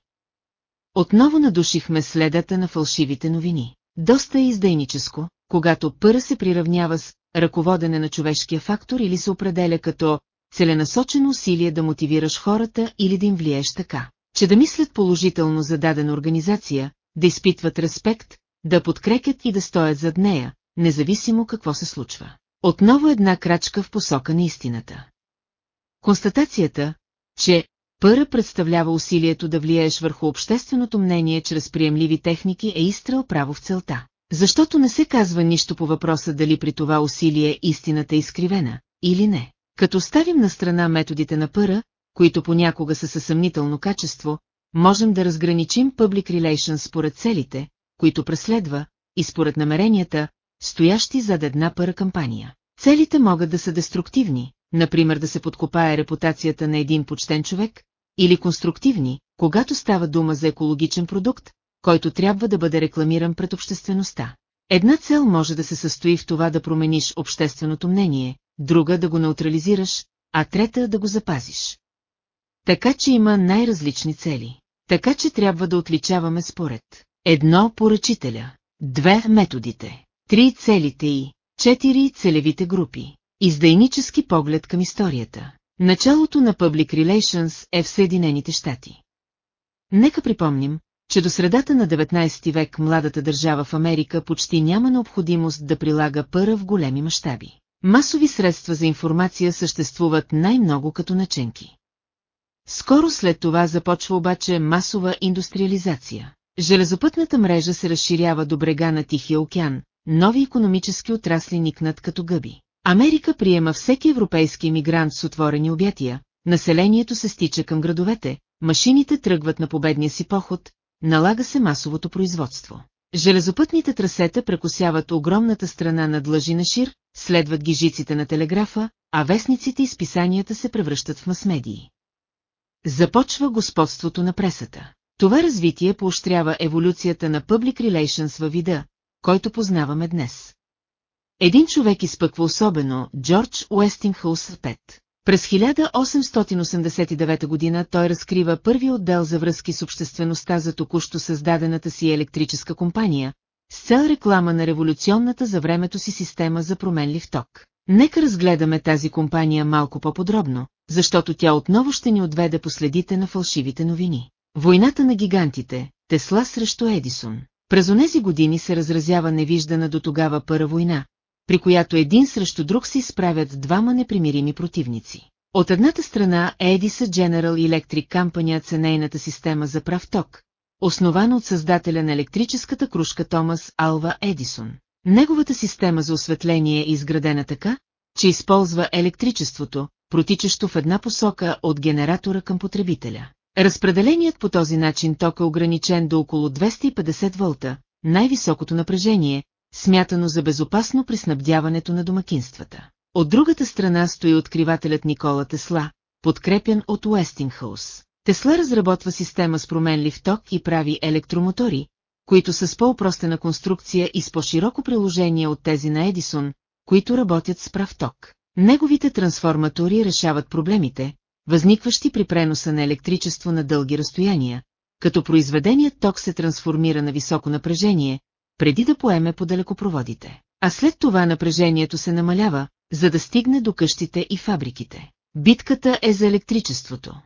Отново надушихме следата на фалшивите новини. Доста е издейническо, когато пъра се приравнява с ръководене на човешкия фактор или се определя като целенасочено усилие да мотивираш хората или да им влиеш така, че да мислят положително за дадена организация, да изпитват респект, да подкрепят и да стоят зад нея, независимо какво се случва. Отново една крачка в посока на истината. Констатацията, че пъра представлява усилието да влияеш върху общественото мнение чрез приемливи техники е изстрел право в целта. Защото не се казва нищо по въпроса дали при това усилие истината е изкривена, или не. Като ставим на страна методите на пъра, които понякога са със съмнително качество, можем да разграничим Public Relations според целите, които преследва, и според намеренията, стоящи зад една пъра кампания. Целите могат да са деструктивни, например да се подкопае репутацията на един почтен човек, или конструктивни, когато става дума за екологичен продукт, който трябва да бъде рекламиран пред обществеността. Една цел може да се състои в това да промениш общественото мнение, друга да го неутрализираш, а трета да го запазиш. Така че има най-различни цели. Така че трябва да отличаваме според. Едно поръчителя, две методите, три целите и четири целевите групи. Издайнически поглед към историята. Началото на Public Relations е в Съединените щати. Нека припомним, че до средата на 19 век младата държава в Америка почти няма необходимост да прилага пъра в големи мащаби. Масови средства за информация съществуват най-много като наченки. Скоро след това започва обаче масова индустриализация. Железопътната мрежа се разширява до брега на Тихия океан, нови економически отрасли никнат като гъби. Америка приема всеки европейски емигрант с отворени обятия, населението се стича към градовете, машините тръгват на победния си поход, налага се масовото производство. Железопътните трасета прекусяват огромната страна на длъжи на шир, следват гижиците на телеграфа, а вестниците и списанията се превръщат в масмедии. Започва господството на пресата. Това развитие поощрява еволюцията на Public Relations във вида, който познаваме днес. Един човек изпъква особено, Джордж Уестингхаус V. През 1889 година той разкрива първи отдел за връзки с обществеността за току-що създадената си електрическа компания, с цел реклама на революционната за времето си система за променлив ток. Нека разгледаме тази компания малко по-подробно, защото тя отново ще ни отведе последите на фалшивите новини. Войната на гигантите, Тесла срещу Едисон. През онези години се разразява невиждана до тогава пъра война, при която един срещу друг се изправят двама непримирими противници. От едната страна е Edison General Electric Company ценейната система за прав ток, основана от създателя на електрическата кружка Томас Алва Едисон. Неговата система за осветление е изградена така, че използва електричеството, протичащо в една посока от генератора към потребителя. Разпределеният по този начин ток е ограничен до около 250 волта, най-високото напрежение, смятано за безопасно при снабдяването на домакинствата. От другата страна стои откривателят Никола Тесла, подкрепен от Уестингхаус. Тесла разработва система с променлив ток и прави електромотори, които са с по-упростена конструкция и с по-широко приложение от тези на Едисон, които работят с прав ток. Неговите трансформатори решават проблемите, възникващи при преноса на електричество на дълги разстояния, като произведеният ток се трансформира на високо напрежение, преди да поеме по далекопроводите. А след това напрежението се намалява, за да стигне до къщите и фабриките. Битката е за електричеството.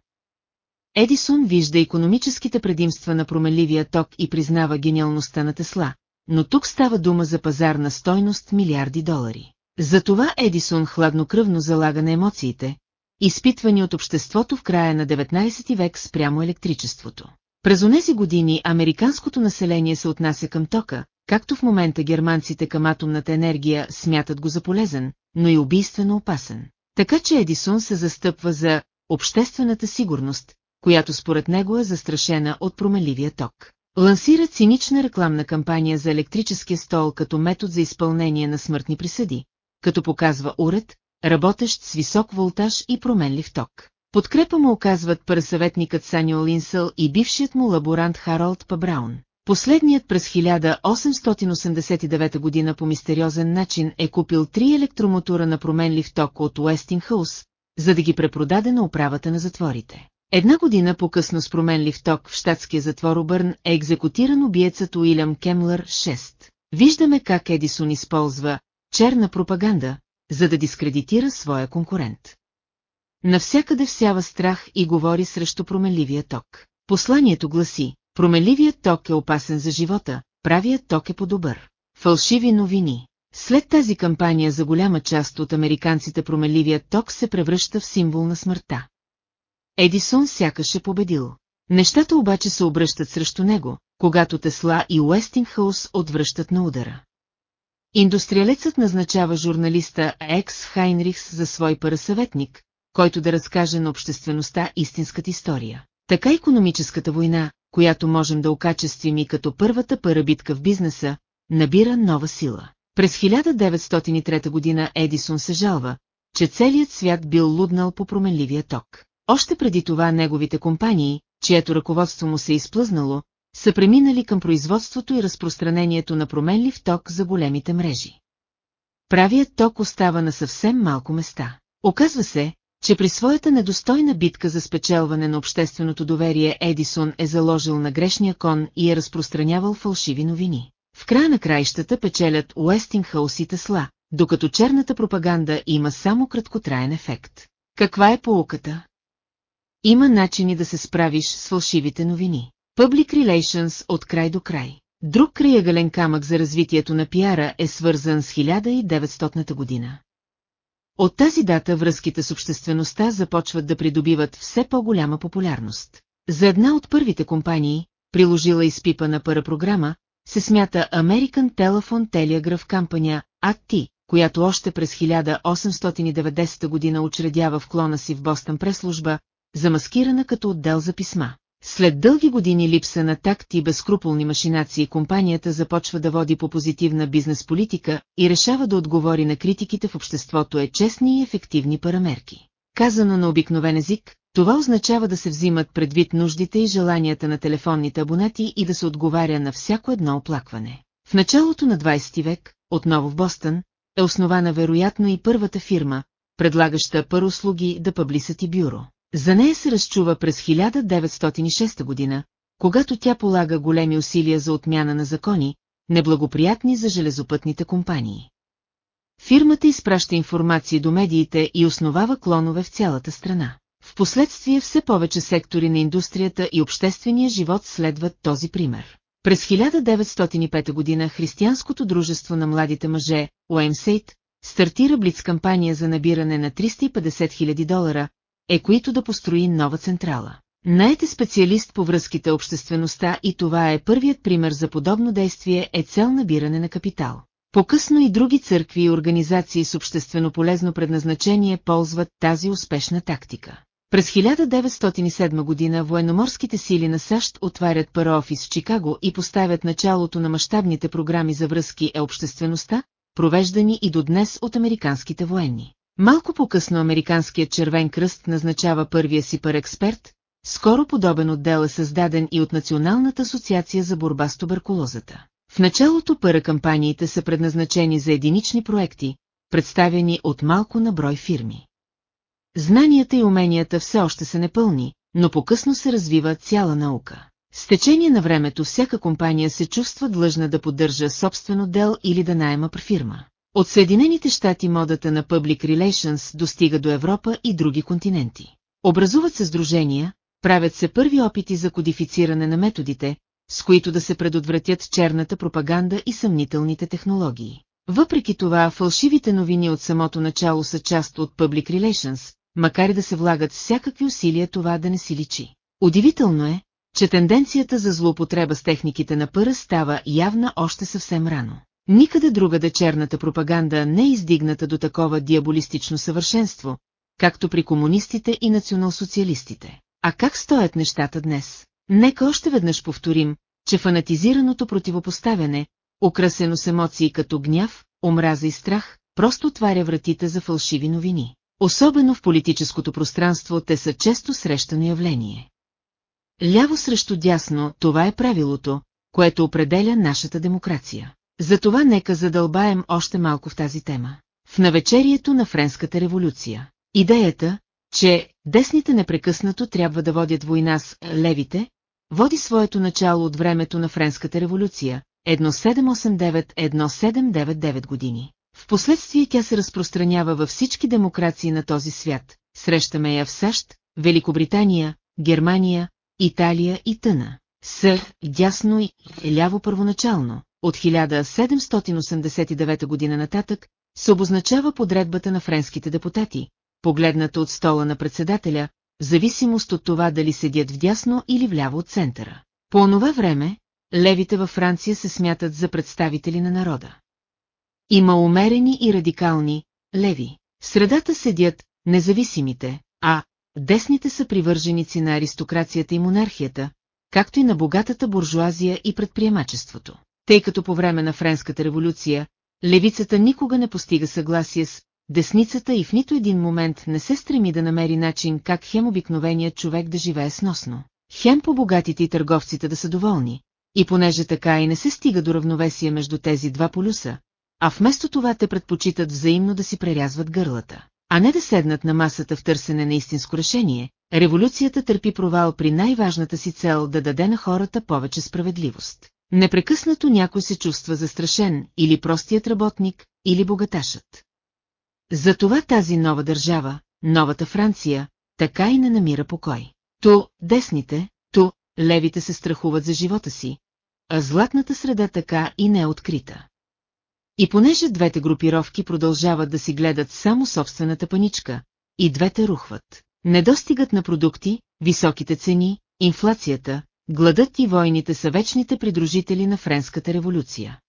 Едисон вижда економическите предимства на променливия ток и признава гениалността на Тесла, но тук става дума за пазарна стойност милиарди долари. Затова Едисон хладнокръвно залага на емоциите, изпитвани от обществото в края на 19 век спрямо електричеството. През онези години американското население се отнася към тока, както в момента германците към атомната енергия смятат го за полезен, но и убийствено опасен. Така че Едисон се застъпва за обществената сигурност, която според него е застрашена от променливия ток. Лансира цинична рекламна кампания за електрическия стол като метод за изпълнение на смъртни присъди, като показва уред, работещ с висок волтаж и променлив ток. Подкрепа му оказват пърсъветникът Санио Линсъл и бившият му лаборант Харолд Пабраун. Последният през 1889 година по мистериозен начин е купил три електромотора на променлив ток от Уестингхаус, за да ги препродаде на управата на затворите. Една година по-късно с променлив ток в щатския затвор Обърн е екзекутиран убиецът Уилям Кемлър 6. Виждаме как Едисон използва черна пропаганда, за да дискредитира своя конкурент. Навсякъде всява страх и говори срещу променливия ток. Посланието гласи, променливият ток е опасен за живота, правият ток е по-добър. Фалшиви новини. След тази кампания за голяма част от американците променливият ток се превръща в символ на смъртта. Едисон сякаш е победил. Нещата обаче се обръщат срещу него, когато Тесла и Уестингхаус отвръщат на удара. Индустриалецът назначава журналиста Екс Хайнрихс за свой парасъветник, който да разкаже на обществеността истинската история. Така економическата война, която можем да окачествим и като първата парабитка в бизнеса, набира нова сила. През 1903 година Едисон се жалва, че целият свят бил луднал по променливия ток. Още преди това неговите компании, чието ръководство му се е изплъзнало, са преминали към производството и разпространението на променлив ток за големите мрежи. Правият ток остава на съвсем малко места. Оказва се, че при своята недостойна битка за спечелване на общественото доверие Едисон е заложил на грешния кон и е разпространявал фалшиви новини. В края на краищата печелят Уестингхаус и Тесла, докато черната пропаганда има само краткотраен ефект. Каква е поуката? Има начини да се справиш с фалшивите новини. Public Relations от край до край. Друг краягален камък за развитието на пиара е свързан с 1900 година. От тази дата връзките с обществеността започват да придобиват все по-голяма популярност. За една от първите компании, приложила изпипана парапрограма, се смята American Telephone Telegraph Company, AT, която още през 1890 година учредява в клона си в Бостън преслужба, замаскирана като отдел за писма. След дълги години липса на такт и безкруполни машинации компанията започва да води по позитивна бизнес политика и решава да отговори на критиките в обществото е честни и ефективни парамерки. Казано на обикновен език, това означава да се взимат предвид нуждите и желанията на телефонните абонати и да се отговаря на всяко едно оплакване. В началото на 20 век, отново в Бостън, е основана вероятно и първата фирма, предлагаща пър услуги да паблисат и бюро. За нея се разчува през 1906 година, когато тя полага големи усилия за отмяна на закони, неблагоприятни за железопътните компании. Фирмата изпраща информации до медиите и основава клонове в цялата страна. Впоследствие все повече сектори на индустрията и обществения живот следват този пример. През 1905 година Християнското дружество на младите мъже, Уеймсейт, стартира блиц кампания за набиране на 350 000 долара, е които да построи нова централа. Наете специалист по връзките обществеността и това е първият пример за подобно действие е цел набиране на капитал. По-късно и други църкви и организации с обществено полезно предназначение ползват тази успешна тактика. През 1907 година военноморските сили на САЩ отварят пароофис в Чикаго и поставят началото на мащабните програми за връзки е обществеността, провеждани и до днес от американските военни. Малко по-късно Американският червен кръст назначава първия си пар-експерт, скоро подобен отдел е създаден и от Националната асоциация за борба с туберкулозата. В началото пара кампаниите са предназначени за единични проекти, представени от малко на брой фирми. Знанията и уменията все още са непълни, но по-късно се развива цяла наука. С течение на времето всяка компания се чувства длъжна да поддържа собствен отдел или да найема фирма. От Съединените щати модата на Public Relations достига до Европа и други континенти. Образуват се сдружения, правят се първи опити за кодифициране на методите, с които да се предотвратят черната пропаганда и съмнителните технологии. Въпреки това, фалшивите новини от самото начало са част от Public Relations, макар и да се влагат всякакви усилия това да не си личи. Удивително е, че тенденцията за злоупотреба с техниките на пъра става явна още съвсем рано. Никъде друга черната пропаганда не е издигната до такова диаболистично съвършенство, както при комунистите и националсоциалистите. А как стоят нещата днес? Нека още веднъж повторим, че фанатизираното противопоставяне, украсено с емоции като гняв, омраза и страх, просто отваря вратите за фалшиви новини. Особено в политическото пространство те са често срещано явление. Ляво срещу дясно, това е правилото, което определя нашата демокрация. Затова нека задълбаем още малко в тази тема. В навечерието на Френската революция. Идеята, че десните непрекъснато трябва да водят война с левите, води своето начало от времето на Френската революция, 1789-1799 години. Впоследствие тя се разпространява във всички демокрации на този свят. Срещаме я в САЩ, Великобритания, Германия, Италия и тъна. С, дясно и ляво първоначално, от 1789 година нататък, се обозначава подредбата на френските депутати, погледната от стола на председателя, в зависимост от това дали седят вдясно или вляво от центъра. По онова време, левите във Франция се смятат за представители на народа. Има умерени и радикални, леви. В средата седят независимите, а десните са привърженици на аристокрацията и монархията, както и на богатата буржуазия и предприемачеството. Тъй като по време на Френската революция, левицата никога не постига съгласие с десницата и в нито един момент не се стреми да намери начин как хем обикновеният човек да живее сносно, хем по-богатите и търговците да са доволни, и понеже така и не се стига до равновесие между тези два полюса, а вместо това те предпочитат взаимно да си прерязват гърлата, а не да седнат на масата в търсене на истинско решение, революцията търпи провал при най-важната си цел да даде на хората повече справедливост. Непрекъснато някой се чувства застрашен, или простият работник, или богаташът. Затова тази нова държава, новата Франция, така и не намира покой. То десните, то левите се страхуват за живота си, а златната среда така и не е открита. И понеже двете групировки продължават да си гледат само собствената паничка, и двете рухват. Недостигът на продукти, високите цени, инфлацията, гладът и войните са вечните придружители на Френската революция.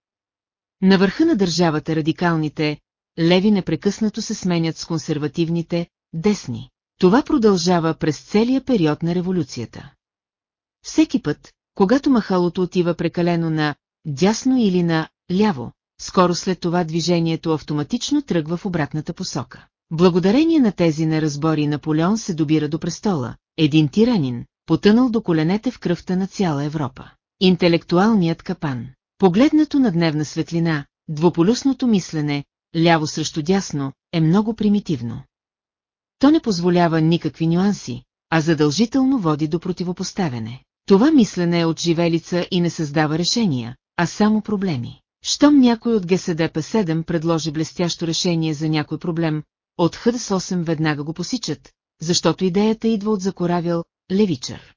На върха на държавата радикалните, леви непрекъснато се сменят с консервативните, десни. Това продължава през целия период на революцията. Всеки път, когато махалото отива прекалено на дясно или на ляво, скоро след това движението автоматично тръгва в обратната посока. Благодарение на тези неразбори Наполеон се добира до престола, един тиранин, потънал до коленете в кръвта на цяла Европа. Интелектуалният капан. Погледнато на дневна светлина, двуполюсното мислене, ляво срещу дясно, е много примитивно. То не позволява никакви нюанси, а задължително води до противопоставяне. Това мислене е от живелица и не създава решения, а само проблеми. Щом някой от ГСДП-7 предложи блестящо решение за някой проблем, от ХДС-8 веднага го посичат, защото идеята идва от закоравил левичър.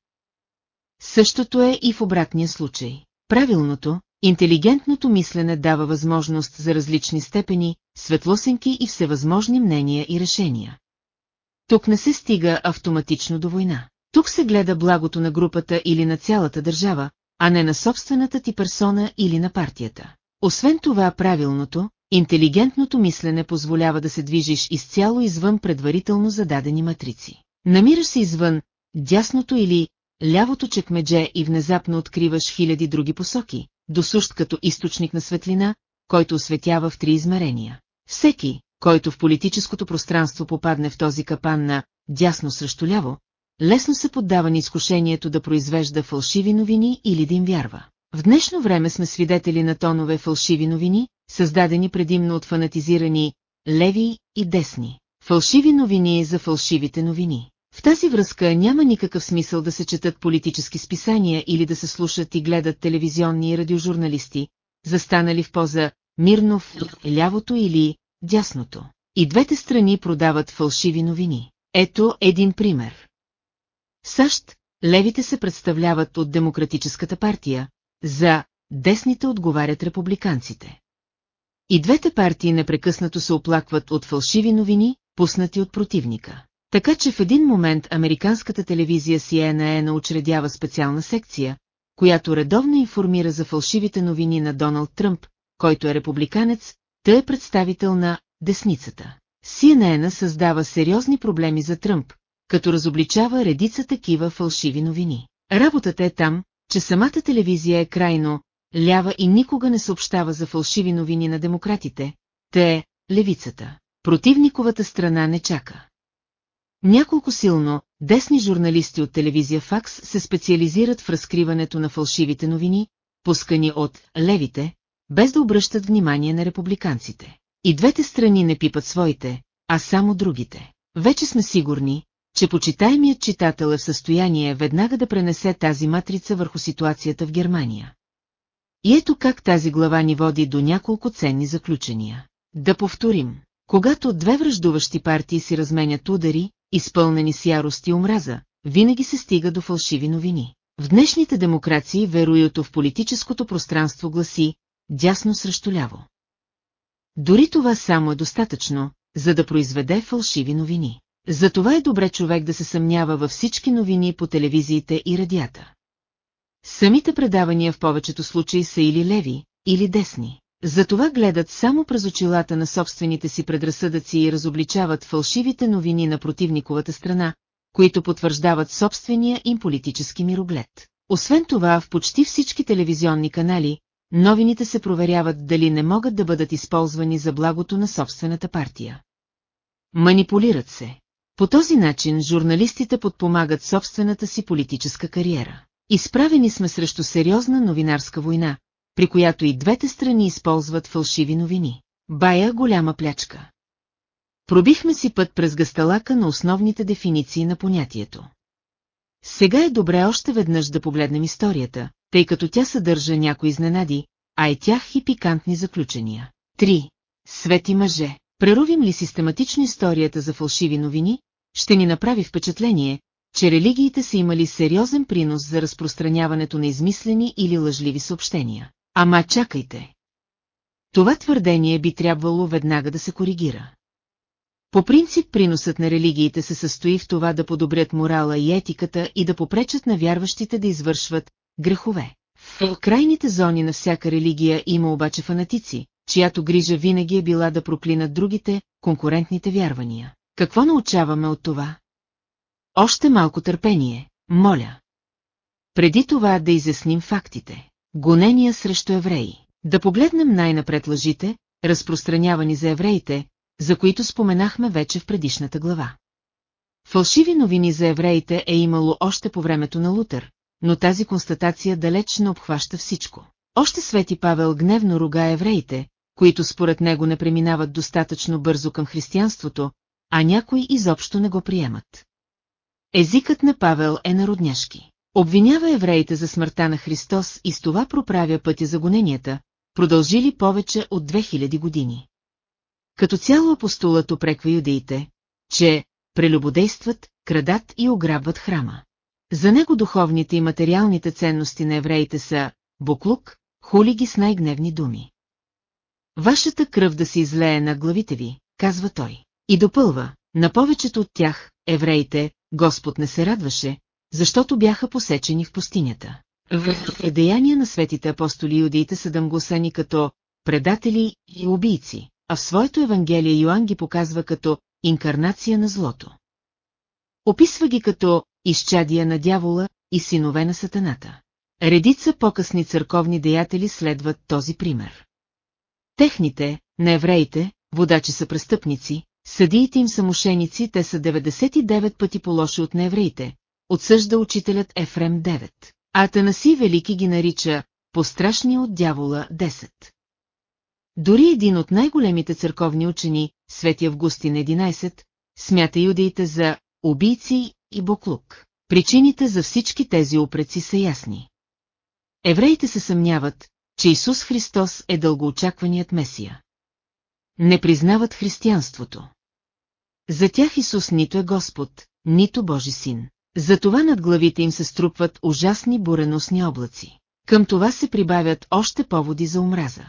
Същото е и в обратния случай. Правилното, интелигентното мислене дава възможност за различни степени, светлосенки и всевъзможни мнения и решения. Тук не се стига автоматично до война. Тук се гледа благото на групата или на цялата държава, а не на собствената ти персона или на партията. Освен това правилното, интелигентното мислене позволява да се движиш изцяло извън предварително зададени матрици. Намираш се извън дясното или лявото чекмедже и внезапно откриваш хиляди други посоки, досущ като източник на светлина, който осветява в три измерения. Всеки, който в политическото пространство попадне в този капан на дясно срещу ляво, лесно се поддава на изкушението да произвежда фалшиви новини или да им вярва. В днешно време сме свидетели на тонове фалшиви новини, създадени предимно от фанатизирани леви и десни. Фалшиви новини за фалшивите новини. В тази връзка няма никакъв смисъл да се четат политически списания или да се слушат и гледат телевизионни и радиожурналисти, застанали в поза мирно в лявото или дясното. И двете страни продават фалшиви новини. Ето един пример. САЩ, левите се представляват от Демократическата партия, за десните отговарят републиканците. И двете партии непрекъснато се оплакват от фалшиви новини, пуснати от противника. Така че в един момент американската телевизия CNN учредява специална секция, която редовно информира за фалшивите новини на Доналд Тръмп, който е републиканец, тъй е представител на десницата. CNN създава сериозни проблеми за Тръмп, като разобличава редица такива фалшиви новини. Работата е там, че самата телевизия е крайно лява и никога не съобщава за фалшиви новини на демократите, те е левицата. Противниковата страна не чака. Няколко силно, десни журналисти от телевизия Факс се специализират в разкриването на фалшивите новини, пускани от левите, без да обръщат внимание на републиканците. И двете страни не пипат своите, а само другите. Вече сме сигурни, че почитаемият читател е в състояние веднага да пренесе тази матрица върху ситуацията в Германия. И ето как тази глава ни води до няколко ценни заключения. Да повторим. Когато две връждуващи партии си разменят удари, изпълнени с ярост и омраза, винаги се стига до фалшиви новини. В днешните демокрации вероятно в политическото пространство гласи «дясно срещу ляво». Дори това само е достатъчно, за да произведе фалшиви новини. Затова е добре човек да се съмнява във всички новини по телевизиите и радията. Самите предавания в повечето случаи са или леви, или десни. Затова гледат само през очилата на собствените си предразсъдъци и разобличават фалшивите новини на противниковата страна, които потвърждават собствения им политически мироглед. Освен това, в почти всички телевизионни канали, новините се проверяват дали не могат да бъдат използвани за благото на собствената партия. Манипулират се. По този начин журналистите подпомагат собствената си политическа кариера. Изправени сме срещу сериозна новинарска война, при която и двете страни използват фалшиви новини. Бая голяма плячка. Пробихме си път през гасталака на основните дефиниции на понятието. Сега е добре още веднъж да погледнем историята, тъй като тя съдържа някои изненади, а е тях и пикантни заключения. 3. Свети мъже. Прерувим ли систематично историята за фалшиви новини, ще ни направи впечатление, че религиите са имали сериозен принос за разпространяването на измислени или лъжливи съобщения. Ама чакайте! Това твърдение би трябвало веднага да се коригира. По принцип приносът на религиите се състои в това да подобрят морала и етиката и да попречат на вярващите да извършват грехове. В крайните зони на всяка религия има обаче фанатици, чиято грижа винаги е била да проклинат другите, конкурентните вярвания. Какво научаваме от това? Още малко търпение, моля. Преди това да изясним фактите. Гонения срещу евреи. Да погледнем най-напред лъжите, разпространявани за евреите, за които споменахме вече в предишната глава. Фалшиви новини за евреите е имало още по времето на Лутер, но тази констатация далеч не обхваща всичко. Още Свети Павел гневно руга евреите, които според него не преминават достатъчно бързо към християнството, а някои изобщо не го приемат. Езикът на Павел е народняшки. Обвинява евреите за смъртта на Христос и с това проправя пътя за гоненията, продължили повече от 2000 години. Като цяло апостолът опреква юдеите, че прелюбодействат, крадат и ограбват храма. За него духовните и материалните ценности на евреите са буклук, хули ги с най-гневни думи. Вашата кръв да се излее на главите ви, казва той. И допълва, на повечето от тях, евреите, Господ не се радваше, защото бяха посечени в пустинята. В деяния на светите апостоли юдеите са дъмгосани като предатели и убийци, а в своето Евангелие Йоанн ги показва като инкарнация на злото. Описва ги като изчадия на дявола и синове на сатаната. Редица по-късни църковни деятели следват този пример. Техните, на евреите, водачи са престъпници, съдиите им са мошеници, те са 99 пъти по-лоши от неевреите, отсъжда учителят Ефрем 9. А Атанаси Велики ги нарича «пострашни от дявола 10». Дори един от най-големите църковни учени, Свети Августин 11, смята юдеите за убийци и боклук. Причините за всички тези упреци са ясни. Евреите се съмняват, че Исус Христос е дългоочакваният Месия. Не признават християнството. За тях Исус нито е Господ, нито Божи син. Затова над главите им се струпват ужасни буреносни облаци. Към това се прибавят още поводи за омраза.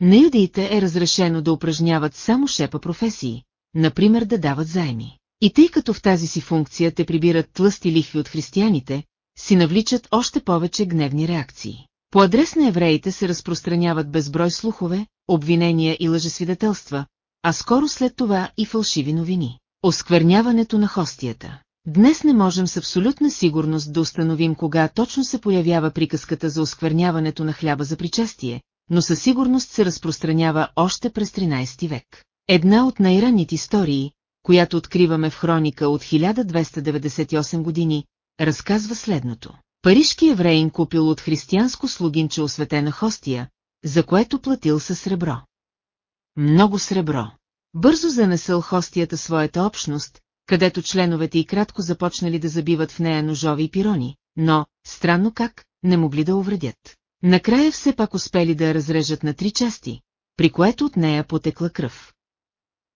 На юдеите е разрешено да упражняват само шепа професии, например да дават заеми. И тъй като в тази си функция те прибират тлъсти лихви от християните, си навличат още повече гневни реакции. По адрес на евреите се разпространяват безброй слухове, обвинения и лъжесвидетелства, а скоро след това и фалшиви новини. Оскверняването на хостията. Днес не можем с абсолютна сигурност да установим кога точно се появява приказката за оскверняването на хляба за причастие, но със сигурност се разпространява още през 13 век. Една от най-ранните истории, която откриваме в хроника от 1298 години, разказва следното. Парижки евреин купил от християнско слугинче осветена хостия, за което платил със сребро. Много сребро. Бързо занесъл хостията своята общност, където членовете и кратко започнали да забиват в нея ножови и пирони, но, странно как, не могли да увредят. Накрая все пак успели да я разрежат на три части, при което от нея потекла кръв.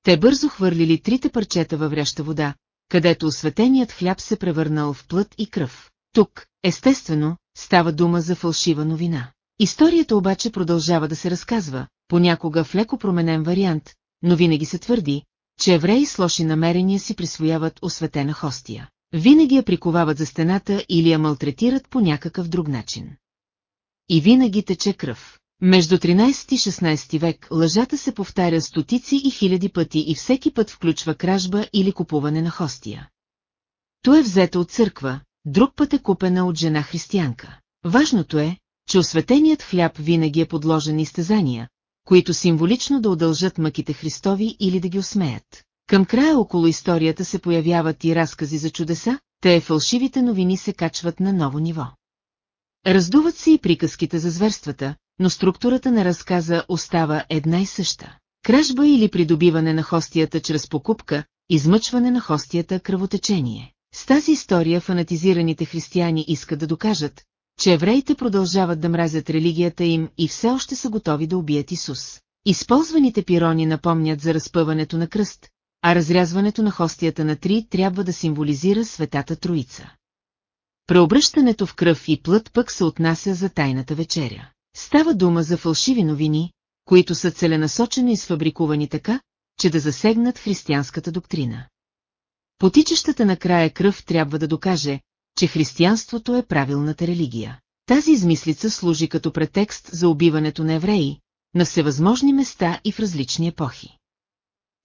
Те бързо хвърлили трите парчета във вряща вода, където осветеният хляб се превърнал в плът и кръв. Тук, естествено, става дума за фалшива новина. Историята обаче продължава да се разказва, понякога в леко променен вариант, но винаги се твърди, че евреи с лоши намерения си присвояват осветена хостия. винаги я приковават за стената или я малтретират по някакъв друг начин. И винаги тече кръв. Между 13 и 16 век лъжата се повтаря стотици и хиляди пъти и всеки път включва кражба или купуване на хостия. То е взето от църква, друг път е купена от жена християнка. Важното е, че осветеният хляб винаги е подложен изтезания, които символично да удължат мъките Христови или да ги усмеят. Към края около историята се появяват и разкази за чудеса, те фалшивите новини се качват на ново ниво. Раздуват се и приказките за зверствата, но структурата на разказа остава една и съща. Кражба или придобиване на хостията чрез покупка, измъчване на хостията кръвотечение. С тази история фанатизираните християни искат да докажат, че евреите продължават да мразят религията им и все още са готови да убият Исус. Използваните пирони напомнят за разпъването на кръст, а разрязването на хостията на три трябва да символизира Светата Троица. Преобръщането в кръв и плът пък се отнася за тайната вечеря. Става дума за фалшиви новини, които са целенасочено изфабрикувани така, че да засегнат християнската доктрина. Потичащата накрая кръв трябва да докаже, че християнството е правилната религия. Тази измислица служи като претекст за убиването на евреи, на всевъзможни места и в различни епохи.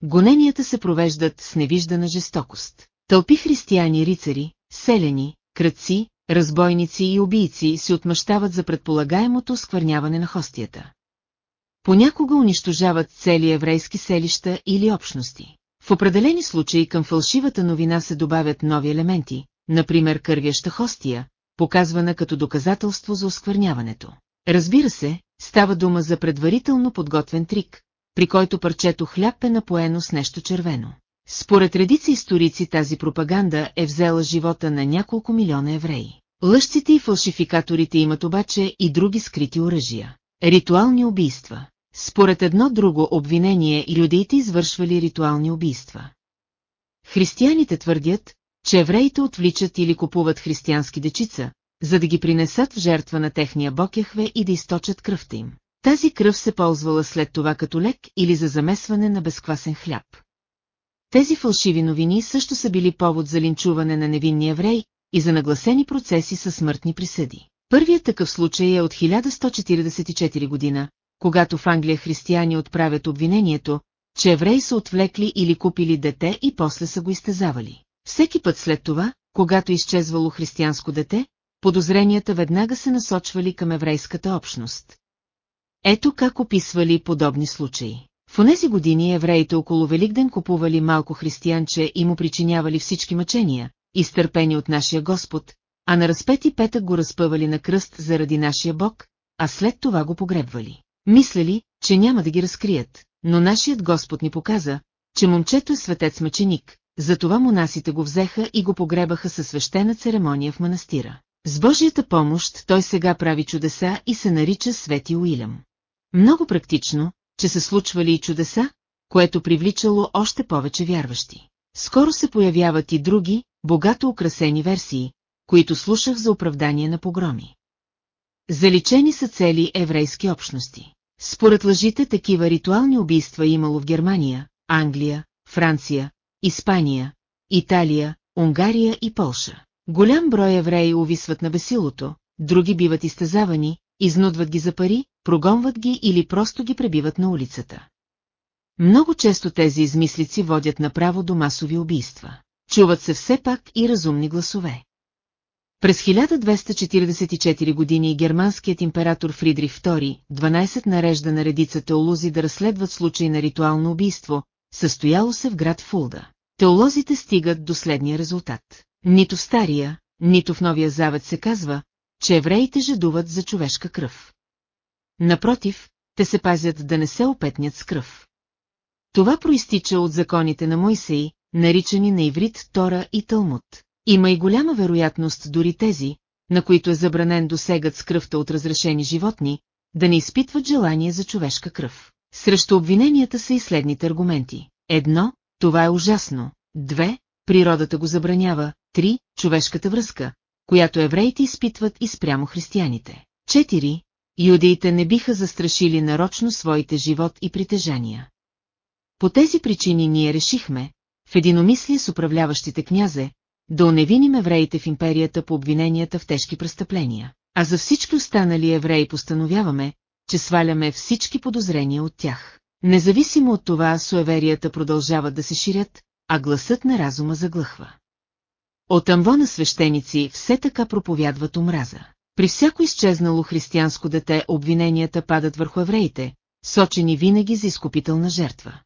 Гоненията се провеждат с невиждана жестокост. Тълпи християни рицари, селени, кръци, разбойници и убийци се отмъщават за предполагаемото сквърняване на хостията. Понякога унищожават цели еврейски селища или общности. В определени случаи към фалшивата новина се добавят нови елементи, например кървяща хостия, показвана като доказателство за осквърняването. Разбира се, става дума за предварително подготвен трик, при който парчето хляб е напоено с нещо червено. Според редици историци тази пропаганда е взела живота на няколко милиона евреи. Лъжците и фалшификаторите имат обаче и други скрити оръжия. Ритуални убийства. Според едно друго обвинение, юдеите извършвали ритуални убийства. Християните твърдят, че евреите отвличат или купуват християнски дечица, за да ги принесат в жертва на техния бокяхве и да източат кръвта им. Тази кръв се ползвала след това като лек или за замесване на безквасен хляб. Тези фалшиви новини също са били повод за линчуване на невинни евреи и за нагласени процеси със смъртни присъди. Първият такъв случай е от 1144 година, когато в Англия християни отправят обвинението, че евреи са отвлекли или купили дете и после са го изтезавали. Всеки път след това, когато изчезвало християнско дете, подозренията веднага се насочвали към еврейската общност. Ето как описвали подобни случаи. В онези години евреите около Великден купували малко християнче и му причинявали всички мъчения, изтърпени от нашия Господ, а на разпети петък го разпъвали на кръст заради нашия Бог, а след това го погребвали. Мислели, че няма да ги разкрият, но нашият Господ ни показа, че момчето е светец мъченик, затова монасите го взеха и го погребаха със свещена церемония в манастира. С Божията помощ той сега прави чудеса и се нарича Свети Уилям. Много практично, че се случвали и чудеса, което привличало още повече вярващи. Скоро се появяват и други, богато украсени версии, които слушах за оправдание на погроми. Заличени са цели еврейски общности. Според лъжите такива ритуални убийства имало в Германия, Англия, Франция, Испания, Италия, Унгария и Полша. Голям брой евреи увисват на бесилото, други биват изтезавани, изнудват ги за пари, прогонват ги или просто ги пребиват на улицата. Много често тези измислици водят направо до масови убийства. Чуват се все пак и разумни гласове. През 1244 години германският император Фридрих II, 12 нарежда на редица теолози да разследват случай на ритуално убийство, състояло се в град Фулда. Теолозите стигат до следния резултат. Нито в Стария, нито в Новия Завет се казва, че евреите жадуват за човешка кръв. Напротив, те се пазят да не се опетнят с кръв. Това проистича от законите на Мойсей, наричани на иврит Тора и Талмуд. Има и голяма вероятност дори тези, на които е забранен досегът с кръвта от разрешени животни, да не изпитват желание за човешка кръв. Срещу обвиненията са и следните аргументи. Едно, това е ужасно. Две, природата го забранява. Три, човешката връзка, която евреите изпитват и спрямо християните. Четири, юдеите не биха застрашили нарочно своите живот и притежания. По тези причини ние решихме, в единомислие с управляващите князе, да оневиним евреите в империята по обвиненията в тежки престъпления, а за всички останали евреи постановяваме, че сваляме всички подозрения от тях. Независимо от това, суеверията продължават да се ширят, а гласът на разума заглъхва. От амвона свещеници все така проповядват омраза. При всяко изчезнало християнско дете обвиненията падат върху евреите, сочени винаги за изкупителна жертва.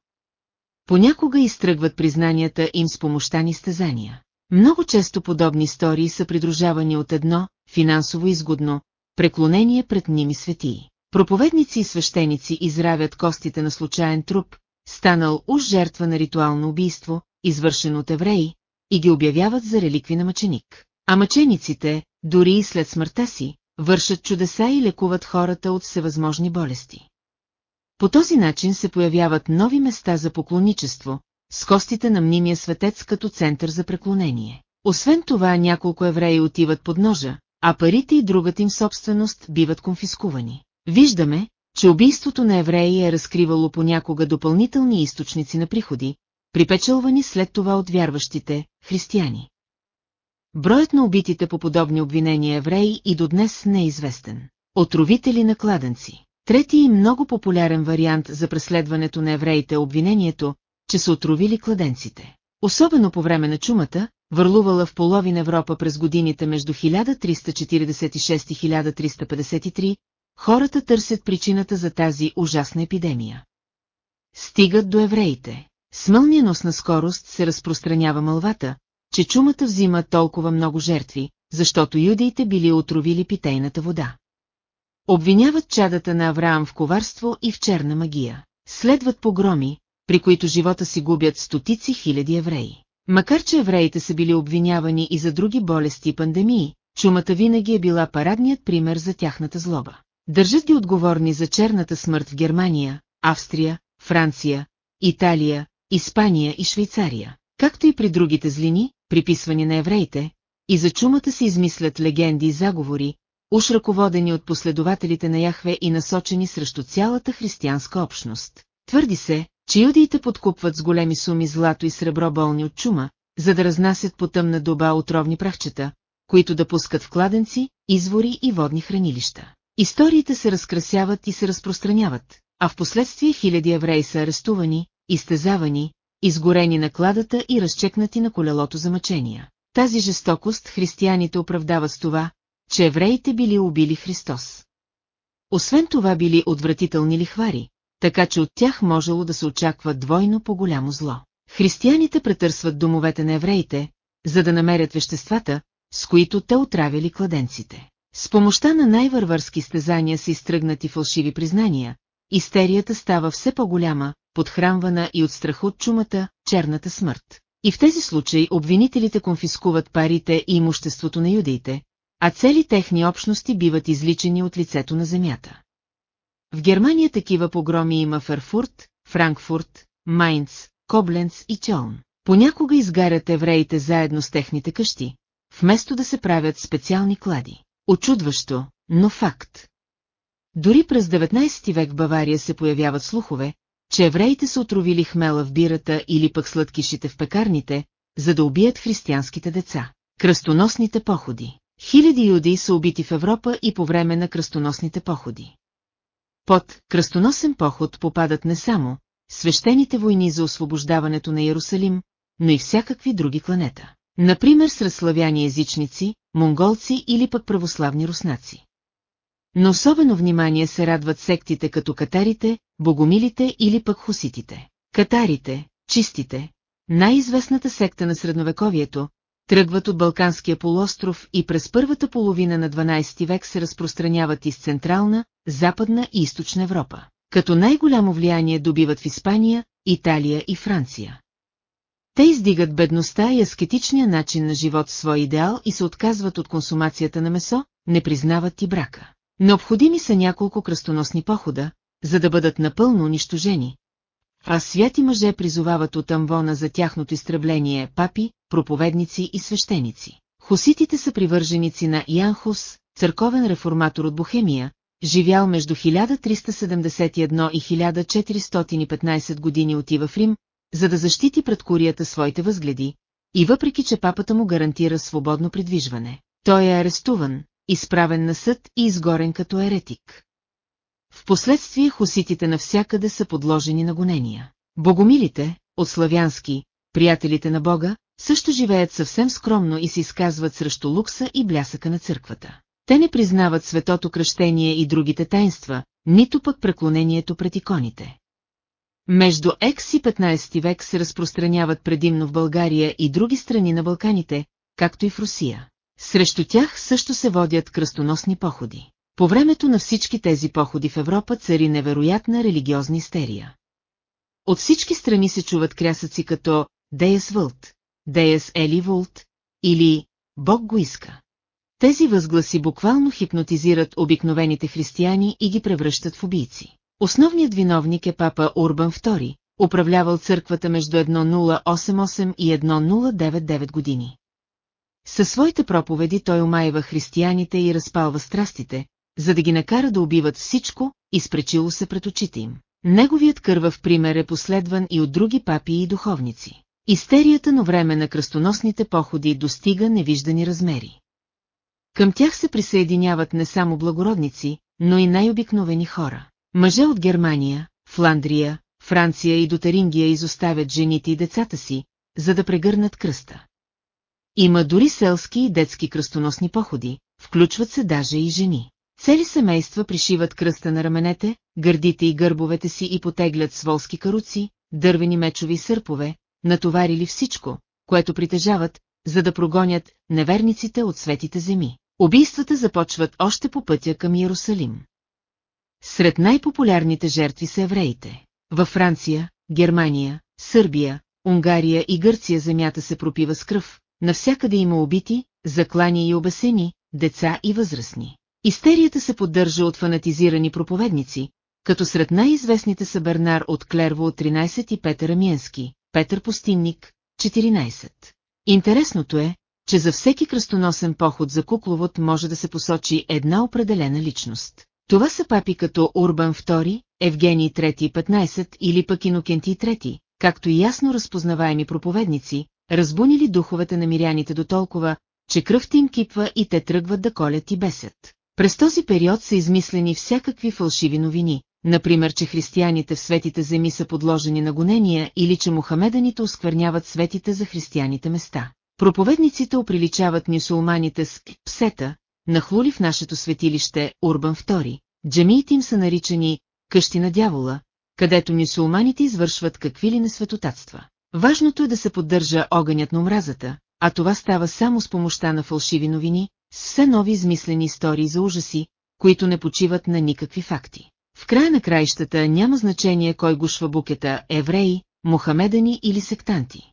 Понякога изтръгват признанията им с помощта ни стезания. Много често подобни истории са придружавани от едно, финансово изгодно, преклонение пред ними светии. Проповедници и свещеници изравят костите на случайен труп, станал уж жертва на ритуално убийство, извършено от евреи, и ги обявяват за реликви на мъченик. А мъчениците, дори и след смъртта си, вършат чудеса и лекуват хората от всевъзможни болести. По този начин се появяват нови места за поклонничество, с костите на мнимия светец като център за преклонение. Освен това няколко евреи отиват под ножа, а парите и другата им собственост биват конфискувани. Виждаме, че убийството на евреи е разкривало понякога допълнителни източници на приходи, припечелвани след това от вярващите, християни. Броят на убитите по подобни обвинения евреи и до днес не е известен. Отровители на кладенци. Трети и много популярен вариант за преследването на евреите е обвинението, че са отровили кладенците. Особено по време на чумата, върлувала в половин Европа през годините между 1346 и 1353, хората търсят причината за тази ужасна епидемия. Стигат до евреите. С мълниеносна скорост се разпространява мълвата, че чумата взима толкова много жертви, защото юдеите били отровили питейната вода. Обвиняват чадата на Авраам в коварство и в черна магия. Следват погроми, при които живота си губят стотици хиляди евреи. Макар че евреите са били обвинявани и за други болести и пандемии, чумата винаги е била парадният пример за тяхната злоба. Държат ги отговорни за черната смърт в Германия, Австрия, Франция, Италия, Испания и Швейцария. Както и при другите злини, приписвани на евреите, и за чумата се измислят легенди и заговори, уж ръководени от последователите на Яхве и насочени срещу цялата християнска общност. Твърди се, че юдиите подкупват с големи суми злато и сребро болни от чума, за да разнасят по тъмна доба отровни прахчета, които да пускат в кладенци, извори и водни хранилища. Историите се разкрасяват и се разпространяват, а в последствие хиляди евреи са арестувани, изтезавани, изгорени на кладата и разчекнати на колелото за мъчения. Тази жестокост християните оправдават с това, че евреите били убили Христос. Освен това били отвратителни лихвари, така че от тях можело да се очаква двойно по-голямо зло. Християните претърсват домовете на евреите, за да намерят веществата, с които те отравяли кладенците. С помощта на най-вървърски стезания са изтръгнати фалшиви признания, истерията става все по-голяма, подхранвана и от страха от чумата, черната смърт. И в тези случаи обвинителите конфискуват парите и имуществото на юдеите, а цели техни общности биват изличени от лицето на земята. В Германия такива погроми има в Ерфурт, Франкфурт, Майнц, Кобленц и Тьолн. Понякога изгарят евреите заедно с техните къщи, вместо да се правят специални клади. Очудващо, но факт. Дори през 19 век в Бавария се появяват слухове, че евреите са отровили хмела в бирата или пък сладкишите в пекарните, за да убият християнските деца. Кръстоносните походи. Хиляди юди са убити в Европа и по време на кръстоносните походи. Под кръстоносен поход попадат не само свещените войни за освобождаването на Иерусалим, но и всякакви други кланета. Например сред славяни езичници, монголци или пък православни руснаци. Но особено внимание се радват сектите като катарите, богомилите или пък хуситите. Катарите, чистите, най-известната секта на средновековието, тръгват от Балканския полуостров и през първата половина на 12 век се разпространяват из Централна, Западна и Източна Европа, като най-голямо влияние добиват в Испания, Италия и Франция. Те издигат бедността и аскетичния начин на живот в свой идеал и се отказват от консумацията на месо, не признават и брака. Необходими са няколко кръстоносни похода, за да бъдат напълно унищожени, а святи мъже призовават от Амвона за тяхното изтребление папи, проповедници и свещеници. Хуситите са привърженици на Янхус, църковен реформатор от Бохемия, живял между 1371 и 1415 години отива в Рим, за да защити пред курията своите възгледи, и въпреки че папата му гарантира свободно придвижване, той е арестуван, изправен на съд и изгорен като еретик. Впоследствие хуситите навсякъде са подложени на гонения. Богомилите, от славянски, приятелите на Бога, също живеят съвсем скромно и се изказват срещу лукса и блясъка на църквата. Те не признават светото кръщение и другите тайнства, нито пък преклонението пред иконите. Между екс и 15 век се разпространяват предимно в България и други страни на Балканите, както и в Русия. Срещу тях също се водят кръстоносни походи. По времето на всички тези походи в Европа цари невероятна религиозна истерия. От всички страни се чуват крясъци като «Деяс Вълт», «Деяс Ели Вулт» или «Бог го иска». Тези възгласи буквално хипнотизират обикновените християни и ги превръщат в убийци. Основният виновник е папа Урбан II, управлявал църквата между 1088 и 1099 години. Със своите проповеди той омаева християните и разпалва страстите, за да ги накара да убиват всичко, изпречило се пред очите им. Неговият кървав пример е последван и от други папи и духовници. Истерията на време на кръстоносните походи достига невиждани размери. Към тях се присъединяват не само благородници, но и най-обикновени хора. Мъже от Германия, Фландрия, Франция и Дотарингия изоставят жените и децата си, за да прегърнат кръста. Има дори селски и детски кръстоносни походи, включват се даже и жени. Цели семейства пришиват кръста на раменете, гърдите и гърбовете си и потеглят с волски каруци, дървени мечови сърпове, натоварили всичко, което притежават, за да прогонят неверниците от светите земи. Убийствата започват още по пътя към Иерусалим. Сред най-популярните жертви са евреите. Във Франция, Германия, Сърбия, Унгария и Гърция земята се пропива с кръв, навсякъде има убити, заклани и обесени, деца и възрастни. Истерията се поддържа от фанатизирани проповедници, като сред най-известните са Бернар от Клерво от 13 и Петър Амиенски, Петър Пустинник, 14. Интересното е, че за всеки кръстоносен поход за кукловод може да се посочи една определена личност. Това са папи като Урбан II, Евгений III и 15 или пък Инокентий III, както и ясно разпознаваеми проповедници, разбунили духовете на миряните до толкова, че кръвта им кипва и те тръгват да колят и бесят. През този период са измислени всякакви фалшиви новини, например, че християните в светите земи са подложени на гонения или че мухамеданите оскверняват светите за християните места. Проповедниците оприличават мюсулманите с псета, нахлули в нашето светилище Урбан II. Джамиите им са наричани къщи на дявола, където мюсулманите извършват какви ли несветотатства. Важното е да се поддържа огънят на омразата, а това става само с помощта на фалшиви новини, с все нови измислени истории за ужаси, които не почиват на никакви факти. В края на краищата няма значение кой гушва букета – евреи, мухамедани или сектанти.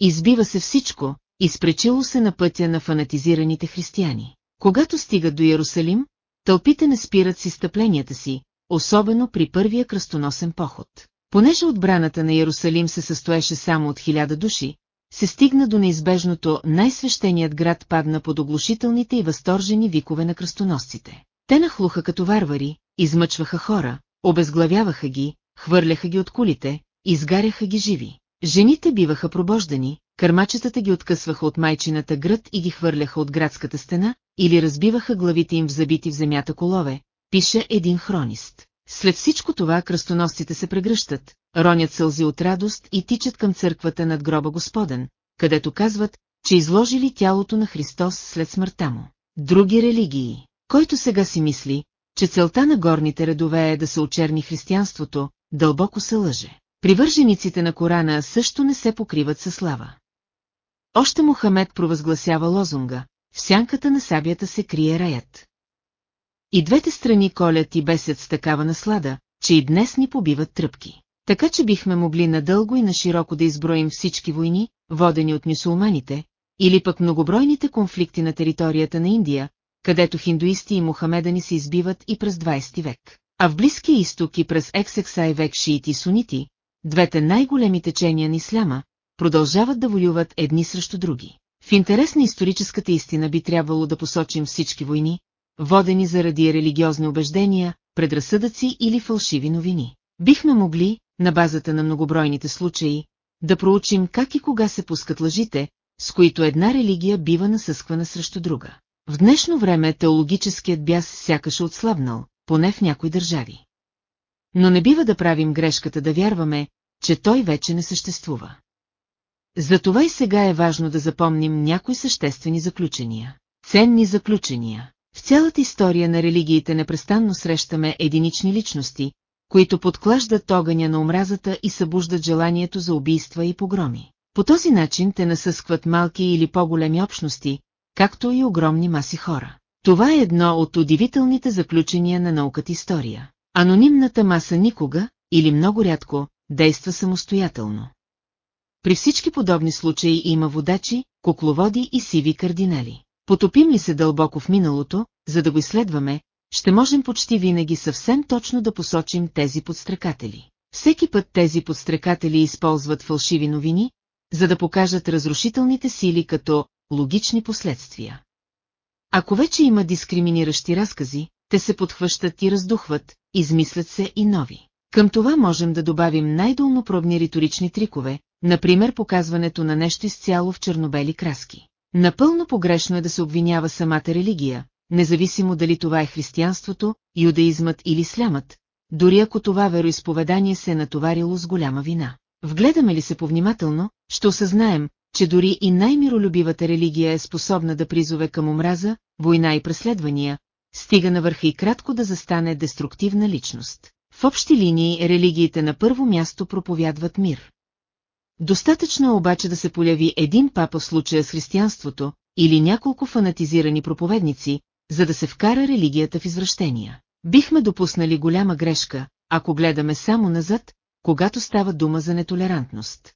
Избива се всичко, изпречило се на пътя на фанатизираните християни. Когато стигат до Иерусалим, тълпите не спират с изтъпленията си, особено при първия кръстоносен поход. Понеже отбраната на Иерусалим се състоеше само от хиляда души, се стигна до неизбежното най-свещеният град падна под оглушителните и възторжени викове на кръстоносците. Те нахлуха като варвари, измъчваха хора, обезглавяваха ги, хвърляха ги от кулите, изгаряха ги живи. Жените биваха пробождани, кърмачетата ги откъсваха от майчината град и ги хвърляха от градската стена, или разбиваха главите им в забити в земята колове, пише един хронист. След всичко това кръстоносците се прегръщат, ронят сълзи от радост и тичат към църквата над гроба Господен, където казват, че изложили тялото на Христос след смъртта му. Други религии, който сега си мисли, че целта на горните редове е да се очерни християнството, дълбоко се лъже. Привържениците на Корана също не се покриват със слава. Още Мохамед провъзгласява лозунга, в сянката на сабията се крие раят. И двете страни колят и бесят с такава наслада, че и днес ни побиват тръпки. Така че бихме могли надълго и на широко да изброим всички войни, водени от мюсулманите, или пък многобройните конфликти на територията на Индия, където хиндуисти и мухамедани се избиват и през 20 век. А в Близкия изток и през XXI век шиити и сунити, двете най-големи течения на исляма, продължават да воюват едни срещу други. В интерес на историческата истина би трябвало да посочим всички войни, водени заради религиозни убеждения, предразсъдъци или фалшиви новини. Бихме могли, на базата на многобройните случаи, да проучим как и кога се пускат лъжите, с които една религия бива насъсквана срещу друга. В днешно време теологическият бяс сякаш е отслабнал, поне в някои държави. Но не бива да правим грешката да вярваме, че той вече не съществува. Затова и сега е важно да запомним някои съществени заключения. Ценни заключения. В цялата история на религиите непрестанно срещаме единични личности, които подклаждат огъня на омразата и събуждат желанието за убийства и погроми. По този начин те насъскват малки или по-големи общности, както и огромни маси хора. Това е едно от удивителните заключения на науката история. Анонимната маса никога, или много рядко, действа самостоятелно. При всички подобни случаи има водачи, кукловоди и сиви кардинали. Потопим ли се дълбоко в миналото, за да го изследваме, ще можем почти винаги съвсем точно да посочим тези подстрекатели. Всеки път тези подстрекатели използват фалшиви новини, за да покажат разрушителните сили като логични последствия. Ако вече има дискриминиращи разкази, те се подхващат и раздухват, измислят се и нови. Към това можем да добавим най-долнопробни риторични трикове, например показването на нещо изцяло в чернобели краски. Напълно погрешно е да се обвинява самата религия, независимо дали това е християнството, юдаизмът или слямът, дори ако това вероисповедание се е натоварило с голяма вина. Вгледаме ли се повнимателно, ще осъзнаем, че дори и най-миролюбивата религия е способна да призове към омраза, война и преследвания, стига на върха и кратко да застане деструктивна личност. В общи линии религиите на първо място проповядват мир. Достатъчно е обаче да се поляви един папа в случая с християнството, или няколко фанатизирани проповедници, за да се вкара религията в извращения. Бихме допуснали голяма грешка, ако гледаме само назад, когато става дума за нетолерантност.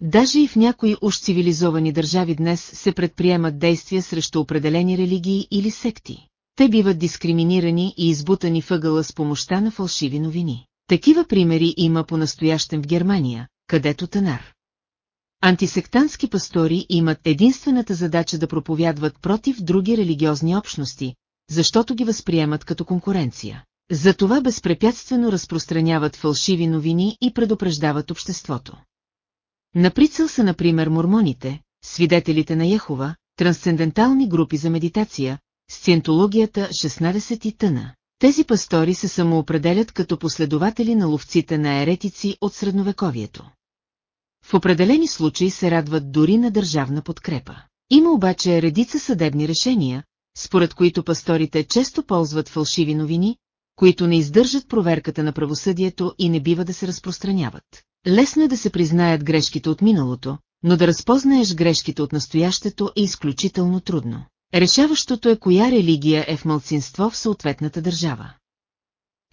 Даже и в някои уж цивилизовани държави днес се предприемат действия срещу определени религии или секти. Те биват дискриминирани и избутани въгъла с помощта на фалшиви новини. Такива примери има по-настоящем в Германия, където Танар. Антисектантски пастори имат единствената задача да проповядват против други религиозни общности, защото ги възприемат като конкуренция. Затова безпрепятствено разпространяват фалшиви новини и предупреждават обществото. На прицел са например мормоните, свидетелите на Яхова, трансцендентални групи за медитация, сциентологията 16 и тъна. Тези пастори се самоопределят като последователи на ловците на еретици от средновековието. В определени случаи се радват дори на държавна подкрепа. Има обаче редица съдебни решения, според които пасторите често ползват фалшиви новини, които не издържат проверката на правосъдието и не бива да се разпространяват. Лесно е да се признаят грешките от миналото, но да разпознаеш грешките от настоящето е изключително трудно. Решаващото е коя религия е в мълцинство в съответната държава.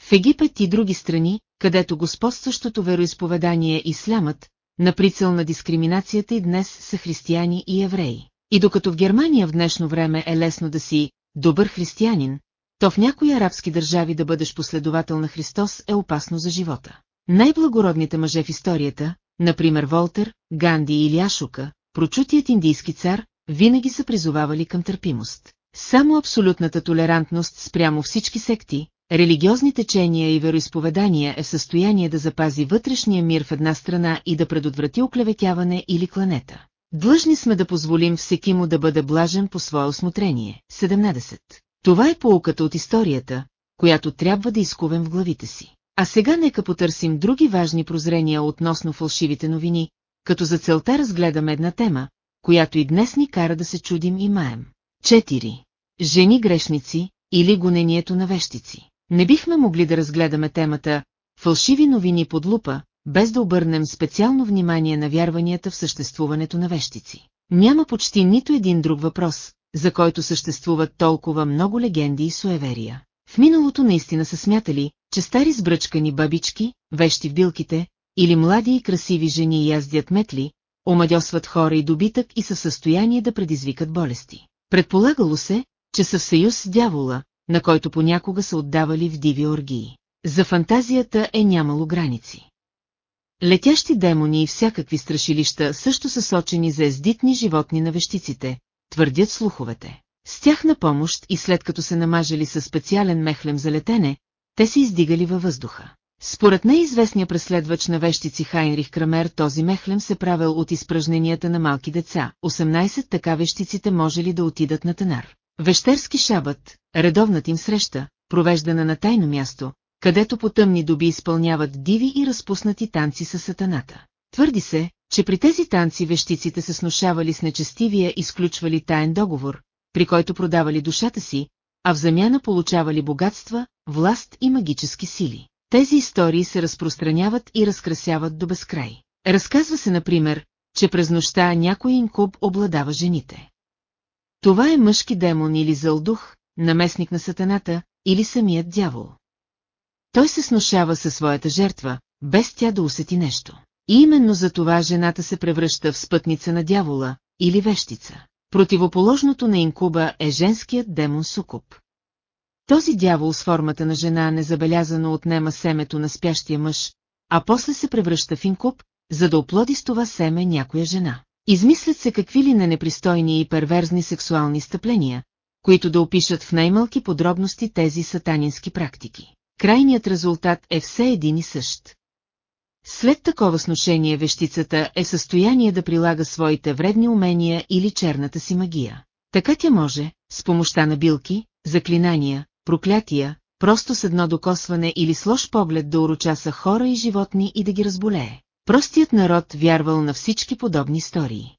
В Египет и други страни, където господстващото вероисповедание и ислямът, на прицел на дискриминацията и днес са християни и евреи. И докато в Германия в днешно време е лесно да си добър християнин, то в някои арабски държави да бъдеш последовател на Христос е опасно за живота. Най-благородните мъже в историята, например Волтер, Ганди или Ашука, прочутият индийски цар, винаги са призовавали към търпимост. Само абсолютната толерантност спрямо всички секти, религиозни течения и вероисповедания е в състояние да запази вътрешния мир в една страна и да предотврати оклеветяване или кланета. Длъжни сме да позволим всеки му да бъде блажен по свое осмотрение. 17. Това е поуката от историята, която трябва да изкувем в главите си. А сега нека потърсим други важни прозрения относно фалшивите новини, като за целта разгледаме една тема, която и днес ни кара да се чудим и маем. 4. Жени грешници или гонението на вещици. Не бихме могли да разгледаме темата «Фалшиви новини под лупа», без да обърнем специално внимание на вярванията в съществуването на вещици. Няма почти нито един друг въпрос, за който съществуват толкова много легенди и суеверия. В миналото наистина са смятали, че стари сбръчкани бабички, вещи в билките, или млади и красиви жени яздят метли, омадьосват хора и добитък и са в състояние да предизвикат болести. Предполагало се, че са в съюз с дявола, на който понякога са отдавали в диви оргии. За фантазията е нямало граници. Летящи демони и всякакви страшилища също са сочени за ездитни животни на вещиците, твърдят слуховете. С тях на помощ и след като се намажали със специален мехлем за летене, те се издигали във въздуха. Според неизвестния преследвач на вещици Хайнрих Крамер този мехлем се правил от изпражненията на малки деца, 18 така вещиците може ли да отидат на тенар. Вещерски шабът, редовната им среща, провеждана на тайно място, където по тъмни доби изпълняват диви и разпуснати танци с сатаната. Твърди се, че при тези танци вещиците се снушавали с нечестивия и сключвали таен договор, при който продавали душата си, а в замяна получавали богатства, власт и магически сили. Тези истории се разпространяват и разкрасяват до безкрай. Разказва се, например, че през нощта някой инкуб обладава жените. Това е мъжки демон или зъл дух, наместник на сатаната, или самият дявол. Той се снушава със своята жертва, без тя да усети нещо. И именно за това жената се превръща в спътница на дявола или вещица. Противоположното на инкуба е женският демон Сукуб. Този дявол с формата на жена незабелязано отнема семето на спящия мъж, а после се превръща в инкуб, за да оплоди с това семе някоя жена. Измислят се какви ли не непристойни и перверзни сексуални стъпления, които да опишат в най-малки подробности тези сатанински практики. Крайният резултат е все един и същ. След такова сношение вещицата е в състояние да прилага своите вредни умения или черната си магия. Така тя може, с помощта на билки, заклинания, проклятия, просто с едно докосване или с лош поглед да урочаса хора и животни и да ги разболее. Простият народ вярвал на всички подобни истории.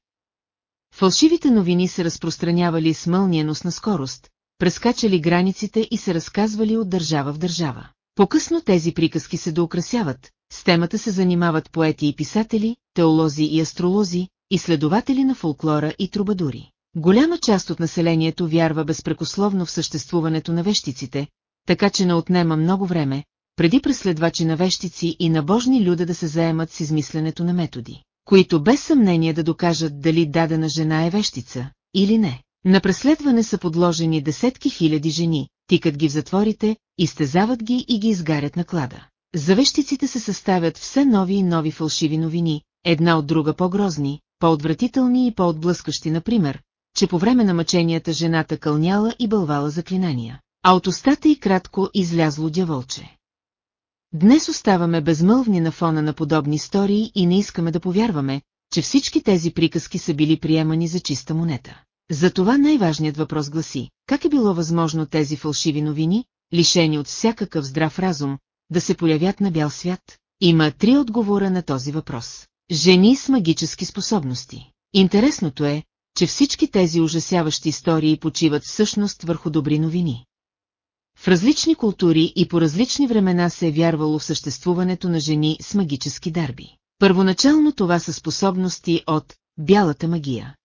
Фалшивите новини се разпространявали с мълниеносна скорост, прескачали границите и се разказвали от държава в държава. По-късно тези приказки се доукрасяват, с темата се занимават поети и писатели, теолози и астролози, изследователи на фолклора и трубадури. Голяма част от населението вярва безпрекословно в съществуването на вещиците, така че не отнема много време, преди преследвачи на вещици и на божни люда да се заемат с измисленето на методи, които без съмнение да докажат дали дадена жена е вещица или не. На преследване са подложени десетки хиляди жени, тикат ги в затворите, изтезават ги и ги изгарят на клада. За вещиците се съставят все нови и нови фалшиви новини, една от друга по-грозни, по-отвратителни и по-отблъскащи, например, че по време на мъченията жената кълняла и бълвала заклинания, а от устата и кратко излязло дяволче. Днес оставаме безмълвни на фона на подобни истории и не искаме да повярваме, че всички тези приказки са били приемани за чиста монета. Затова най-важният въпрос гласи, как е било възможно тези фалшиви новини, лишени от всякакъв здрав разум, да се появят на бял свят? Има три отговора на този въпрос. Жени с магически способности. Интересното е, че всички тези ужасяващи истории почиват всъщност върху добри новини. В различни култури и по различни времена се е вярвало в съществуването на жени с магически дарби. Първоначално това са способности от бялата магия.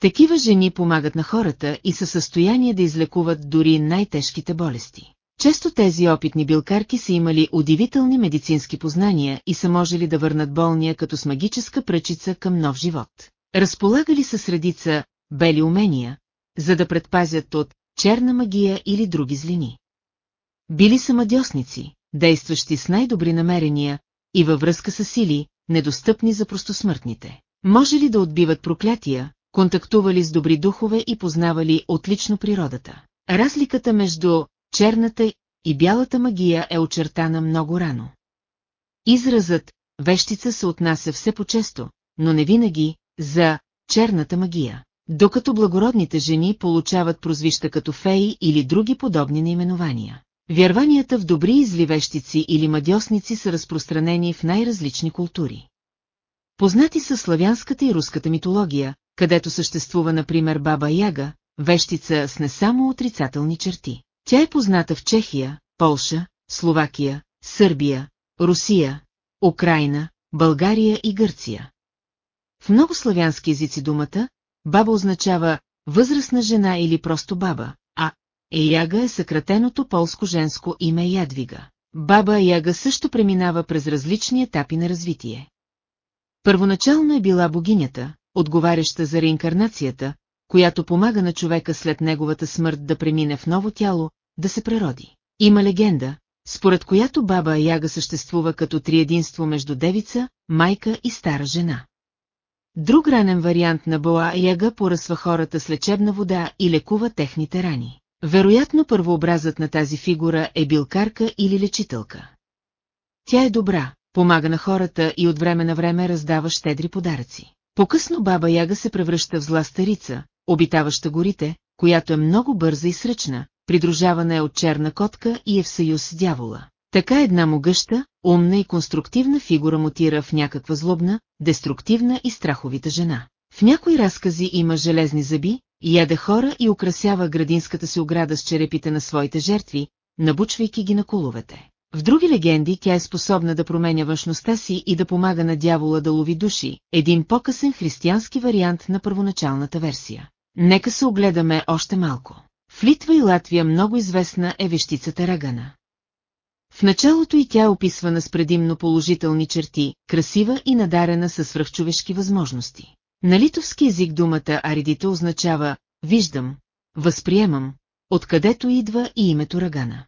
Такива жени помагат на хората и са състояние да излекуват дори най-тежките болести. Често тези опитни билкарки са имали удивителни медицински познания и са можели да върнат болния като с магическа пръчица към нов живот. Разполагали са средица бели умения, за да предпазят от черна магия или други злини. Били са мадьосници, действащи с най-добри намерения и във връзка с сили, недостъпни за простосмъртните. Може ли да отбиват проклятия, контактували с добри духове и познавали отлично природата. Разликата между черната и бялата магия е очертана много рано. Изразът «вещица» се отнася все по-често, но не винаги, за черната магия, докато благородните жени получават прозвища като феи или други подобни наименования. Вярванията в добри изливещици или мадьосници са разпространени в най-различни култури. Познати са славянската и руската митология, където съществува например Баба Яга, вещица с не само отрицателни черти. Тя е позната в Чехия, Полша, Словакия, Сърбия, Русия, Украина, България и Гърция. В много славянски езици думата баба означава възрастна жена или просто баба, а Еяга е съкратеното полско женско име Ядвига. Баба Яга също преминава през различни етапи на развитие. Първоначално е била богинята, отговаряща за реинкарнацията, която помага на човека след неговата смърт да премине в ново тяло, да се прероди. Има легенда, според която баба Яга съществува като триединство между девица, майка и стара жена. Друг ранен вариант на Боа Яга поръсва хората с лечебна вода и лекува техните рани. Вероятно първообразът на тази фигура е билкарка или лечителка. Тя е добра, помага на хората и от време на време раздава щедри подаръци. По-късно баба Яга се превръща в зла старица, обитаваща горите, която е много бърза и сръчна, придружавана е от черна котка и е в съюз с дявола. Така една могъща, умна и конструктивна фигура мутира в някаква злобна, деструктивна и страховита жена. В някои разкази има железни зъби, яде хора и украсява градинската си ограда с черепите на своите жертви, набучвайки ги на коловете. В други легенди тя е способна да променя външността си и да помага на дявола да лови души, един по-късен християнски вариант на първоначалната версия. Нека се огледаме още малко. В Литва и Латвия много известна е вещицата Рагана. В началото и тя е описвана с предимно положителни черти, красива и надарена със свръхчовешки възможности. На литовски език думата аридита означава «виждам», «възприемам», откъдето идва и името Рагана.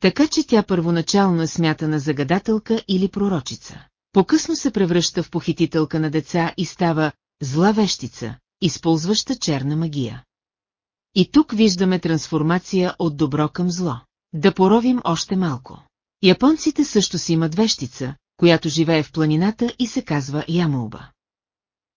Така че тя първоначално е смятана за гадателка или пророчица. По-късно се превръща в похитителка на деца и става зла вещица, използваща черна магия. И тук виждаме трансформация от добро към зло. Да поровим още малко. Японците също си имат вещица, която живее в планината и се казва Ямауба.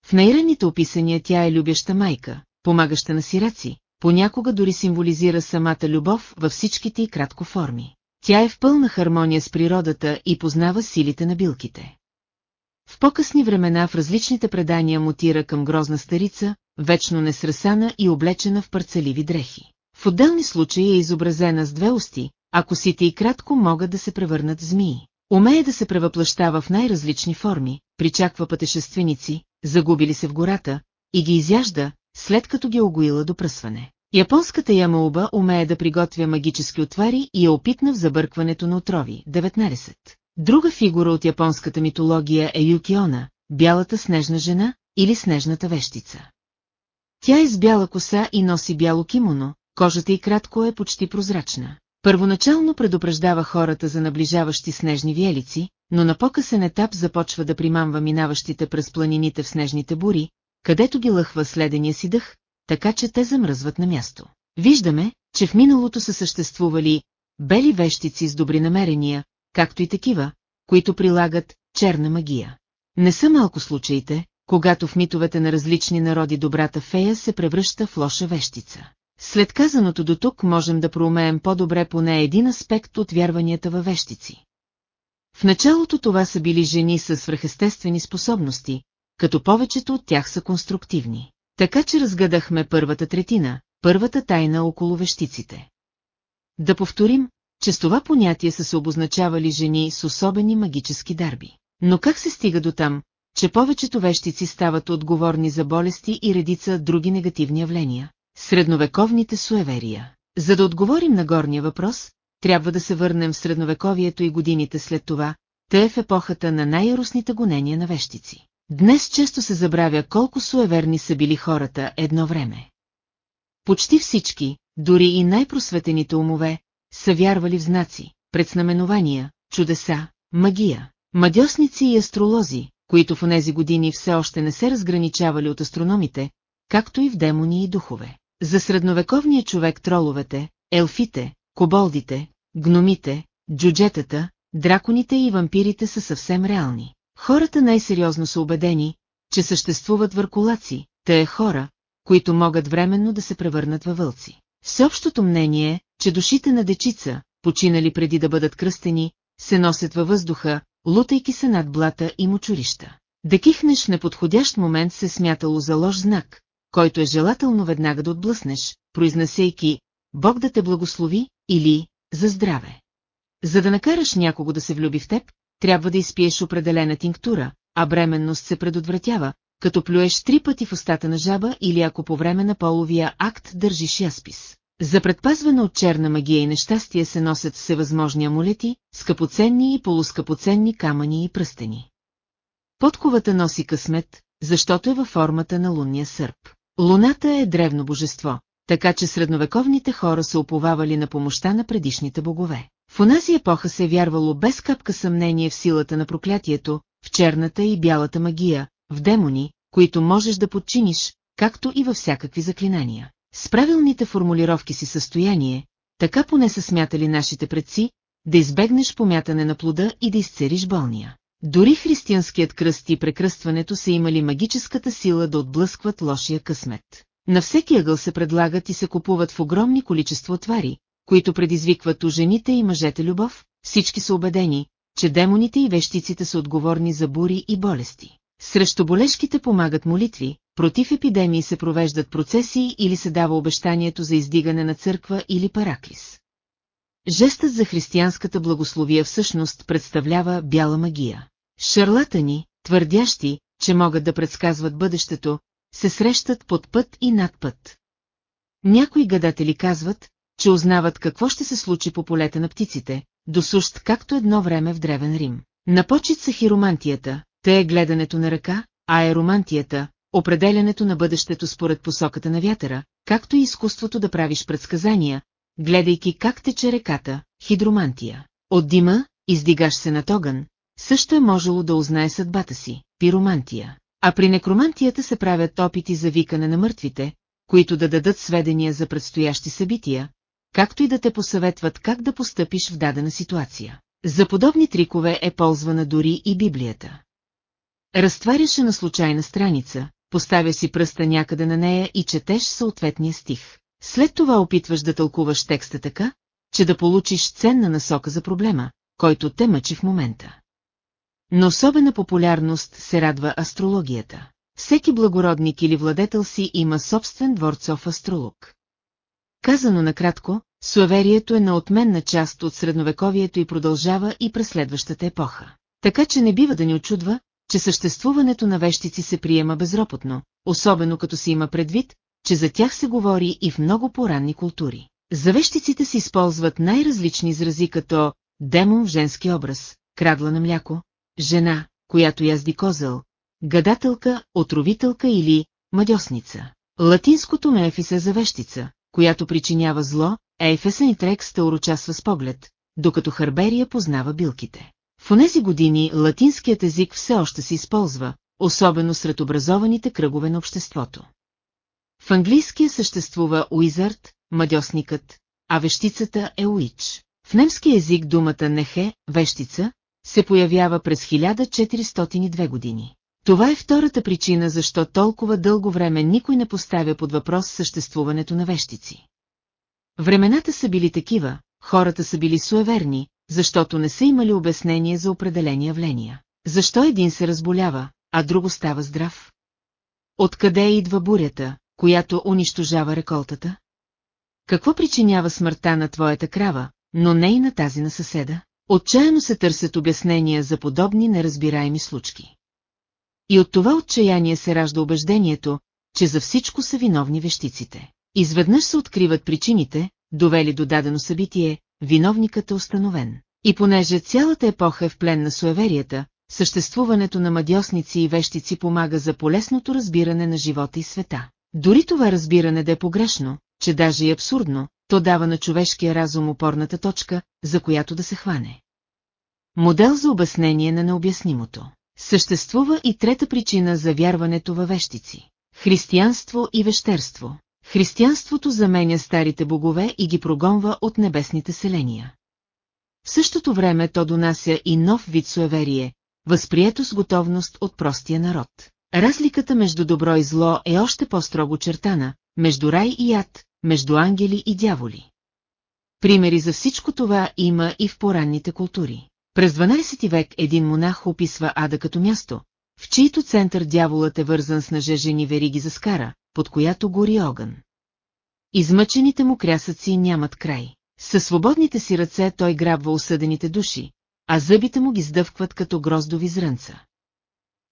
В найраните описания тя е любяща майка, помагаща на сираци, понякога дори символизира самата любов във всичките й кратко форми. Тя е в пълна хармония с природата и познава силите на билките. В по-късни времена в различните предания мутира към грозна старица, вечно несресана и облечена в парцеливи дрехи. В отделни случаи е изобразена с две усти, а косите и кратко могат да се превърнат в змии. Умее да се превъплащава в най-различни форми, причаква пътешественици, загубили се в гората, и ги изяжда, след като ги огоила до пръсване. Японската ямауба умее да приготвя магически отвари и е опитна в забъркването на отрови. 19. Друга фигура от японската митология е Юкиона, бялата снежна жена или снежната вещица. Тя е с бяла коса и носи бяло кимоно, кожата й кратко е почти прозрачна. Първоначално предупреждава хората за наближаващи снежни виелици, но на по-късен етап започва да примамва минаващите през планините в снежните бури, където ги лъхва следения си дъх, така че те замръзват на място. Виждаме, че в миналото са съществували бели вещици с добри намерения, както и такива, които прилагат черна магия. Не са малко случаите, когато в митовете на различни народи добрата фея се превръща в лоша вещица. След казаното до тук можем да проумеем по-добре поне един аспект от вярванията във вещици. В началото това са били жени с свръхестествени способности, като повечето от тях са конструктивни. Така че разгадахме първата третина, първата тайна около вещиците. Да повторим, че с това понятие са се обозначавали жени с особени магически дарби. Но как се стига до там, че повечето вещици стават отговорни за болести и редица други негативни явления? Средновековните суеверия. За да отговорим на горния въпрос, трябва да се върнем в средновековието и годините след това, те е в епохата на най-яростните гонения на вещици. Днес често се забравя колко суеверни са били хората едно време. Почти всички, дори и най-просветените умове, са вярвали в знаци, предзнаменования, чудеса, магия, мадьосници и астролози, които в онези години все още не се разграничавали от астрономите, както и в демони и духове. За средновековния човек троловете, елфите, коболдите, гномите, джуджетата, драконите и вампирите са съвсем реални. Хората най-сериозно са убедени, че съществуват въркулаци, те е хора, които могат временно да се превърнат във вълци. Всеобщото мнение е, че душите на дечица, починали преди да бъдат кръстени, се носят във въздуха, лутайки се над блата и мочурища. Да кихнеш в неподходящ момент се смятало за лош знак, който е желателно веднага да отблъснеш, произнасейки «Бог да те благослови» или «За здраве». За да накараш някого да се влюби в теб, трябва да изпиеш определена тинктура, а бременност се предотвратява, като плюеш три пъти в устата на жаба или ако по време на половия акт държиш яспис. За предпазване от черна магия и нещастие се носят всевъзможни амулети, скъпоценни и полускъпоценни камъни и пръстени. Подковата носи късмет, защото е във формата на лунния сърп. Луната е древно божество, така че средновековните хора се оповавали на помощта на предишните богове. В онази епоха се е вярвало без капка съмнение в силата на проклятието, в черната и бялата магия, в демони, които можеш да подчиниш, както и във всякакви заклинания. С правилните формулировки си състояние, така поне са смятали нашите предци, да избегнеш помятане на плода и да изцериш болния. Дори християнският кръст и прекръстването са имали магическата сила да отблъскват лошия късмет. На всеки ъгъл се предлагат и се купуват в огромни количество твари, които предизвикват у жените и мъжете любов, всички са убедени, че демоните и вещиците са отговорни за бури и болести. Срещу болешките помагат молитви, против епидемии се провеждат процесии или се дава обещанието за издигане на църква или параклис. Жестът за християнската благословия всъщност представлява бяла магия. Шарлатани, твърдящи, че могат да предсказват бъдещето, се срещат под път и над път. Някои гадатели казват, че узнават какво ще се случи по полета на птиците, досущ както едно време в Древен Рим. На почет са хиромантията, те е гледането на ръка, а еромантията, определянето на бъдещето според посоката на вятъра, както и изкуството да правиш предсказания, гледайки как тече реката, хидромантия. От дима, издигаш се на огън, също е можело да узнае съдбата си, пиромантия. А при некромантията се правят опити за викане на мъртвите, които да дадат сведения за предстоящи събития, както и да те посъветват как да постъпиш в дадена ситуация. За подобни трикове е ползвана дори и Библията. Разтваряше на случайна страница, поставя си пръста някъде на нея и четеш съответния стих. След това опитваш да тълкуваш текста така, че да получиш ценна насока за проблема, който те мъчи в момента. Но особена популярност се радва астрологията. Всеки благородник или владетел си има собствен дворцов астролог. Казано накратко, суеверието е на отменна част от средновековието и продължава и през следващата епоха. Така че не бива да ни очудва, че съществуването на вещици се приема безропотно, особено като се има предвид, че за тях се говори и в много поранни култури. За вещиците се използват най-различни изрази като демон в женски образ, крадла на мляко, жена, която язди козъл, гадателка, отровителка или мадьосница. Латинското мефис е за вещица, която причинява зло, а Ефесен и Трекс урочасва с поглед, докато Харберия познава билките. В онези години латинският език все още се използва, особено сред образованите кръгове на обществото. В английския съществува уизард, мадьосникът, а вещицата е уич. В немски език думата нехе, вещица, се появява през 1402 години. Това е втората причина, защо толкова дълго време никой не поставя под въпрос съществуването на вещици. Времената са били такива, хората са били суеверни, защото не са имали обяснение за определени явления. Защо един се разболява, а друго става здрав? Откъде идва бурята, която унищожава реколтата? Какво причинява смъртта на твоята крава, но не и на тази на съседа? Отчаяно се търсят обяснения за подобни неразбираеми случки. И от това отчаяние се ражда убеждението, че за всичко са виновни вещиците. Изведнъж се откриват причините, довели до дадено събитие, виновникът е установен. И понеже цялата епоха е в плен на суеверията, съществуването на мадьосници и вещици помага за полесното разбиране на живота и света. Дори това разбиране да е погрешно, че даже и абсурдно, то дава на човешкия разум опорната точка, за която да се хване. Модел за обяснение на необяснимото. Съществува и трета причина за вярването във вещици. Християнство и вещерство. Християнството заменя старите богове и ги прогонва от небесните селения. В същото време то донася и нов вид суеверие, възприето с готовност от простия народ. Разликата между добро и зло е още по-строго чертана, между рай и ад, между ангели и дяволи. Примери за всичко това има и в поранните култури. През 12 век един монах описва ада като място, в чието център дяволът е вързан с нажежени вериги за скара, под която гори огън. Измъчените му крясъци нямат край. Със свободните си ръце той грабва осъдените души, а зъбите му ги сдъвкват като гроздови зрънца.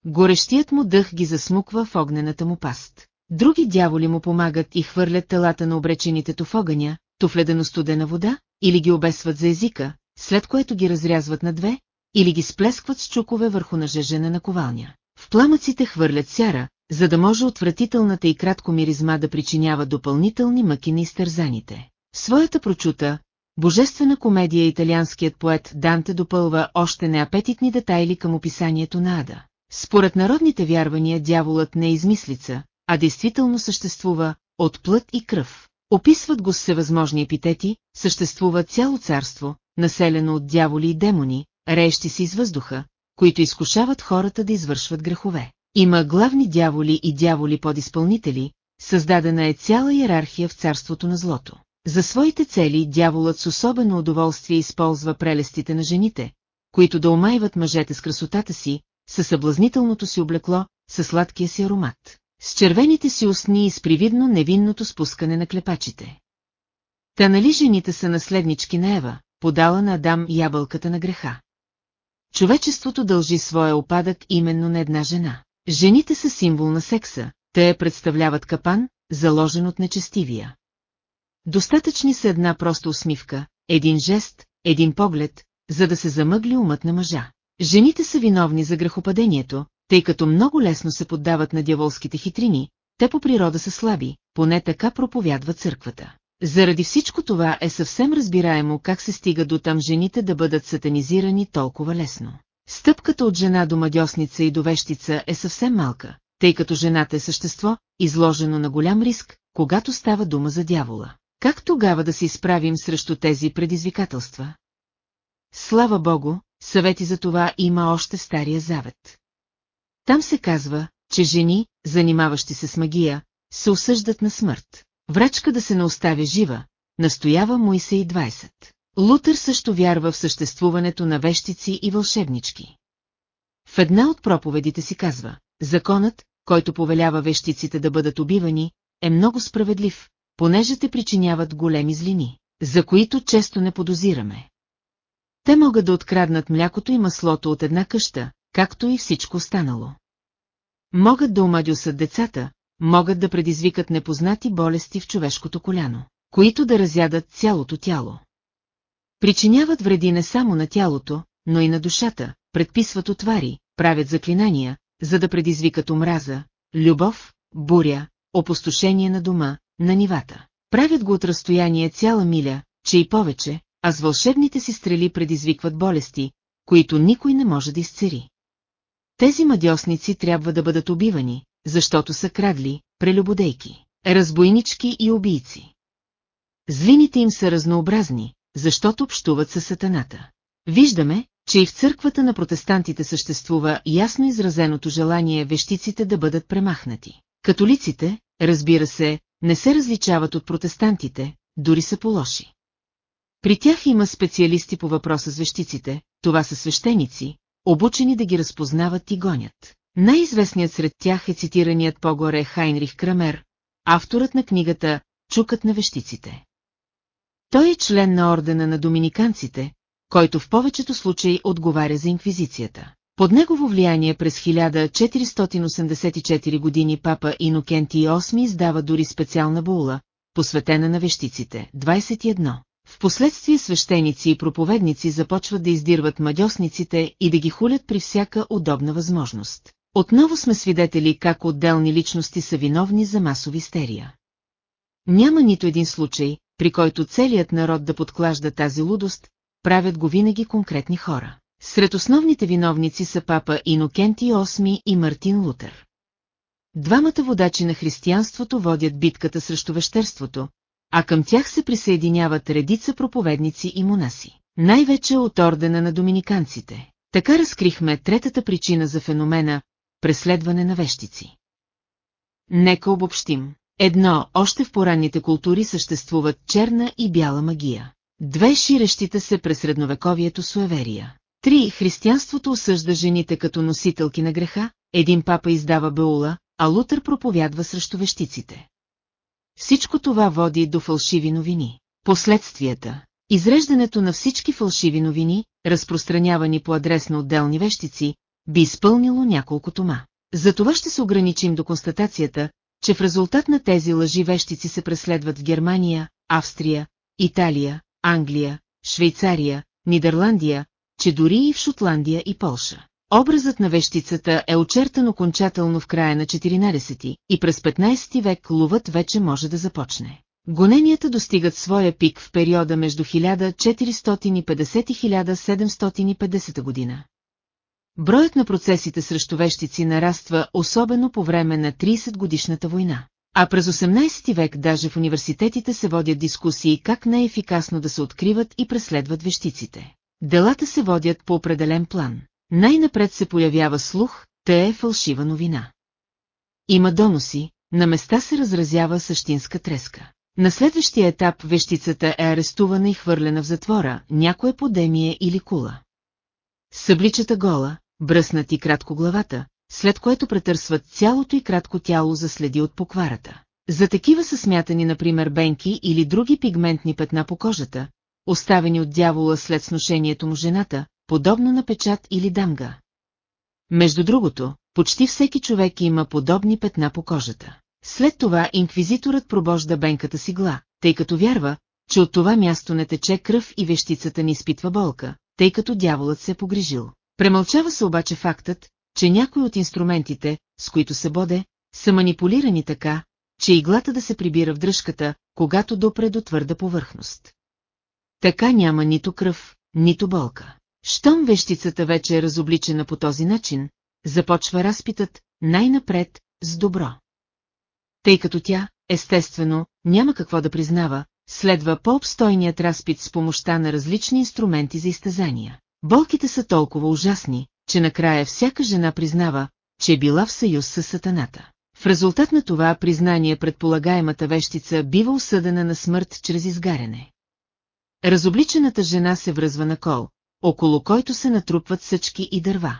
Горещият му дъх ги засмуква в огнената му паст. Други дяволи му помагат и хвърлят телата на обречените то в огъня, то в ледено-студена вода, или ги обесват за езика, след което ги разрязват на две, или ги сплескват с чукове върху нажежена наковалня. В пламъците хвърлят сяра, за да може отвратителната и кратко миризма да причинява допълнителни мъки на изтързаните. Своята прочута, божествена комедия италианският поет Данте допълва още неапетитни детайли към описанието на Ада. Според народните вярвания дяволът не е измислица, а действително съществува от плът и кръв. Описват го с всевъзможни епитети, съществува цяло царство, населено от дяволи и демони, реещи си из въздуха, които изкушават хората да извършват грехове. Има главни дяволи и дяволи подизпълнители, създадена е цяла иерархия в царството на злото. За своите цели дяволът с особено удоволствие използва прелестите на жените, които да омайват мъжете с красотата си, със съблазнителното си облекло, със сладкия си аромат, с червените си устни и с привидно невинното спускане на клепачите. Та нали жените са наследнички на Ева, подала на Адам ябълката на греха. Човечеството дължи своя опадък именно на една жена. Жените са символ на секса, те представляват капан, заложен от нечестивия. Достатъчни са една проста усмивка, един жест, един поглед, за да се замъгли умът на мъжа. Жените са виновни за грехопадението, тъй като много лесно се поддават на дяволските хитрини, те по природа са слаби, поне така проповядва църквата. Заради всичко това е съвсем разбираемо как се стига до там жените да бъдат сатанизирани толкова лесно. Стъпката от жена до мадьосница и до вещица е съвсем малка, тъй като жената е същество, изложено на голям риск, когато става дума за дявола. Как тогава да се изправим срещу тези предизвикателства? Слава Богу, съвети за това има още Стария Завет. Там се казва, че жени, занимаващи се с магия, се осъждат на смърт. Врачка да се не оставя жива, настоява му се и 20. Лутър също вярва в съществуването на вещици и вълшебнички. В една от проповедите си казва, законът, който повелява вещиците да бъдат убивани, е много справедлив, понеже те причиняват големи злини, за които често не подозираме. Те могат да откраднат млякото и маслото от една къща, както и всичко останало. Могат да омадюсат децата, могат да предизвикат непознати болести в човешкото коляно, които да разядат цялото тяло. Причиняват вреди не само на тялото, но и на душата, предписват отвари, правят заклинания, за да предизвикат омраза, любов, буря, опустошение на дома, на нивата. Правят го от разстояние цяла миля, че и повече, а с вълшебните си стрели предизвикват болести, които никой не може да изцери. Тези мадьосници трябва да бъдат убивани, защото са крадли, прелюбодейки, разбойнички и убийци. Злините им са разнообразни, защото общуват със сатаната. Виждаме, че и в църквата на протестантите съществува ясно изразеното желание вещиците да бъдат премахнати. Католиците, разбира се, не се различават от протестантите, дори са по-лоши. При тях има специалисти по въпроса с вещиците, това са свещеници, обучени да ги разпознават и гонят. Най-известният сред тях е цитираният по-горе Хайнрих Крамер, авторът на книгата «Чукът на вещиците». Той е член на ордена на доминиканците, който в повечето случаи отговаря за инквизицията. Под негово влияние през 1484 години папа Инокенти VIII издава дори специална була, посветена на вещиците. 21. Впоследствие свещеници и проповедници започват да издирват мадьосниците и да ги хулят при всяка удобна възможност. Отново сме свидетели как отделни личности са виновни за масови истерия. Няма нито един случай, при който целият народ да подклажда тази лудост, правят го винаги конкретни хора. Сред основните виновници са папа Инокенти VIII и Мартин Лутер. Двамата водачи на християнството водят битката срещу вещерството, а към тях се присъединяват редица проповедници и монаси. Най-вече от ордена на доминиканците. Така разкрихме третата причина за феномена – преследване на вещици. Нека обобщим. Едно, още в поранните култури съществуват черна и бяла магия. Две ширещите се през средновековието суеверия. Три, християнството осъжда жените като носителки на греха, един папа издава Беула, а Лутър проповядва срещу вещиците. Всичко това води до фалшиви новини. Последствията. Изреждането на всички фалшиви новини, разпространявани по адрес на отделни вещици, би изпълнило няколко тома. Затова ще се ограничим до констатацията, че в резултат на тези лъжи вещици се преследват в Германия, Австрия, Италия, Англия, Швейцария, Нидерландия, че дори и в Шотландия и Полша. Образът на вещицата е очертан окончателно в края на 14 и през 15 век ловът вече може да започне. Гоненията достигат своя пик в периода между 1450 и 1750 година. Броят на процесите срещу вещици нараства особено по време на 30 годишната война. А през 18 век даже в университетите се водят дискусии как най-ефикасно да се откриват и преследват вещиците. Делата се водят по определен план. Най-напред се появява слух, те е фалшива новина. Има доноси, на места се разразява същинска треска. На следващия етап вещицата е арестувана и хвърлена в затвора, някое подемие или кула. Събличата гола, бръснат и кратко главата, след което претърсват цялото и кратко тяло за следи от покварата. За такива са смятани например бенки или други пигментни петна по кожата, оставени от дявола след сношението му жената, подобно на печат или дамга. Между другото, почти всеки човек има подобни петна по кожата. След това инквизиторът пробожда бенката си гла, тъй като вярва, че от това място не тече кръв и вещицата ни изпитва болка, тъй като дяволът се е погрижил. Премълчава се обаче фактът, че някои от инструментите, с които се боде, са манипулирани така, че иглата да се прибира в дръжката, когато допре до твърда повърхност. Така няма нито кръв, нито болка. Щом вещицата вече е разобличена по този начин, започва разпитът, най-напред, с добро. Тъй като тя, естествено, няма какво да признава, следва по-обстойният разпит с помощта на различни инструменти за изтезания. Болките са толкова ужасни, че накрая всяка жена признава, че е била в съюз с сатаната. В резултат на това признание предполагаемата вещица бива осъдена на смърт чрез изгаряне. Разобличената жена се връзва на кол, около който се натрупват съчки и дърва.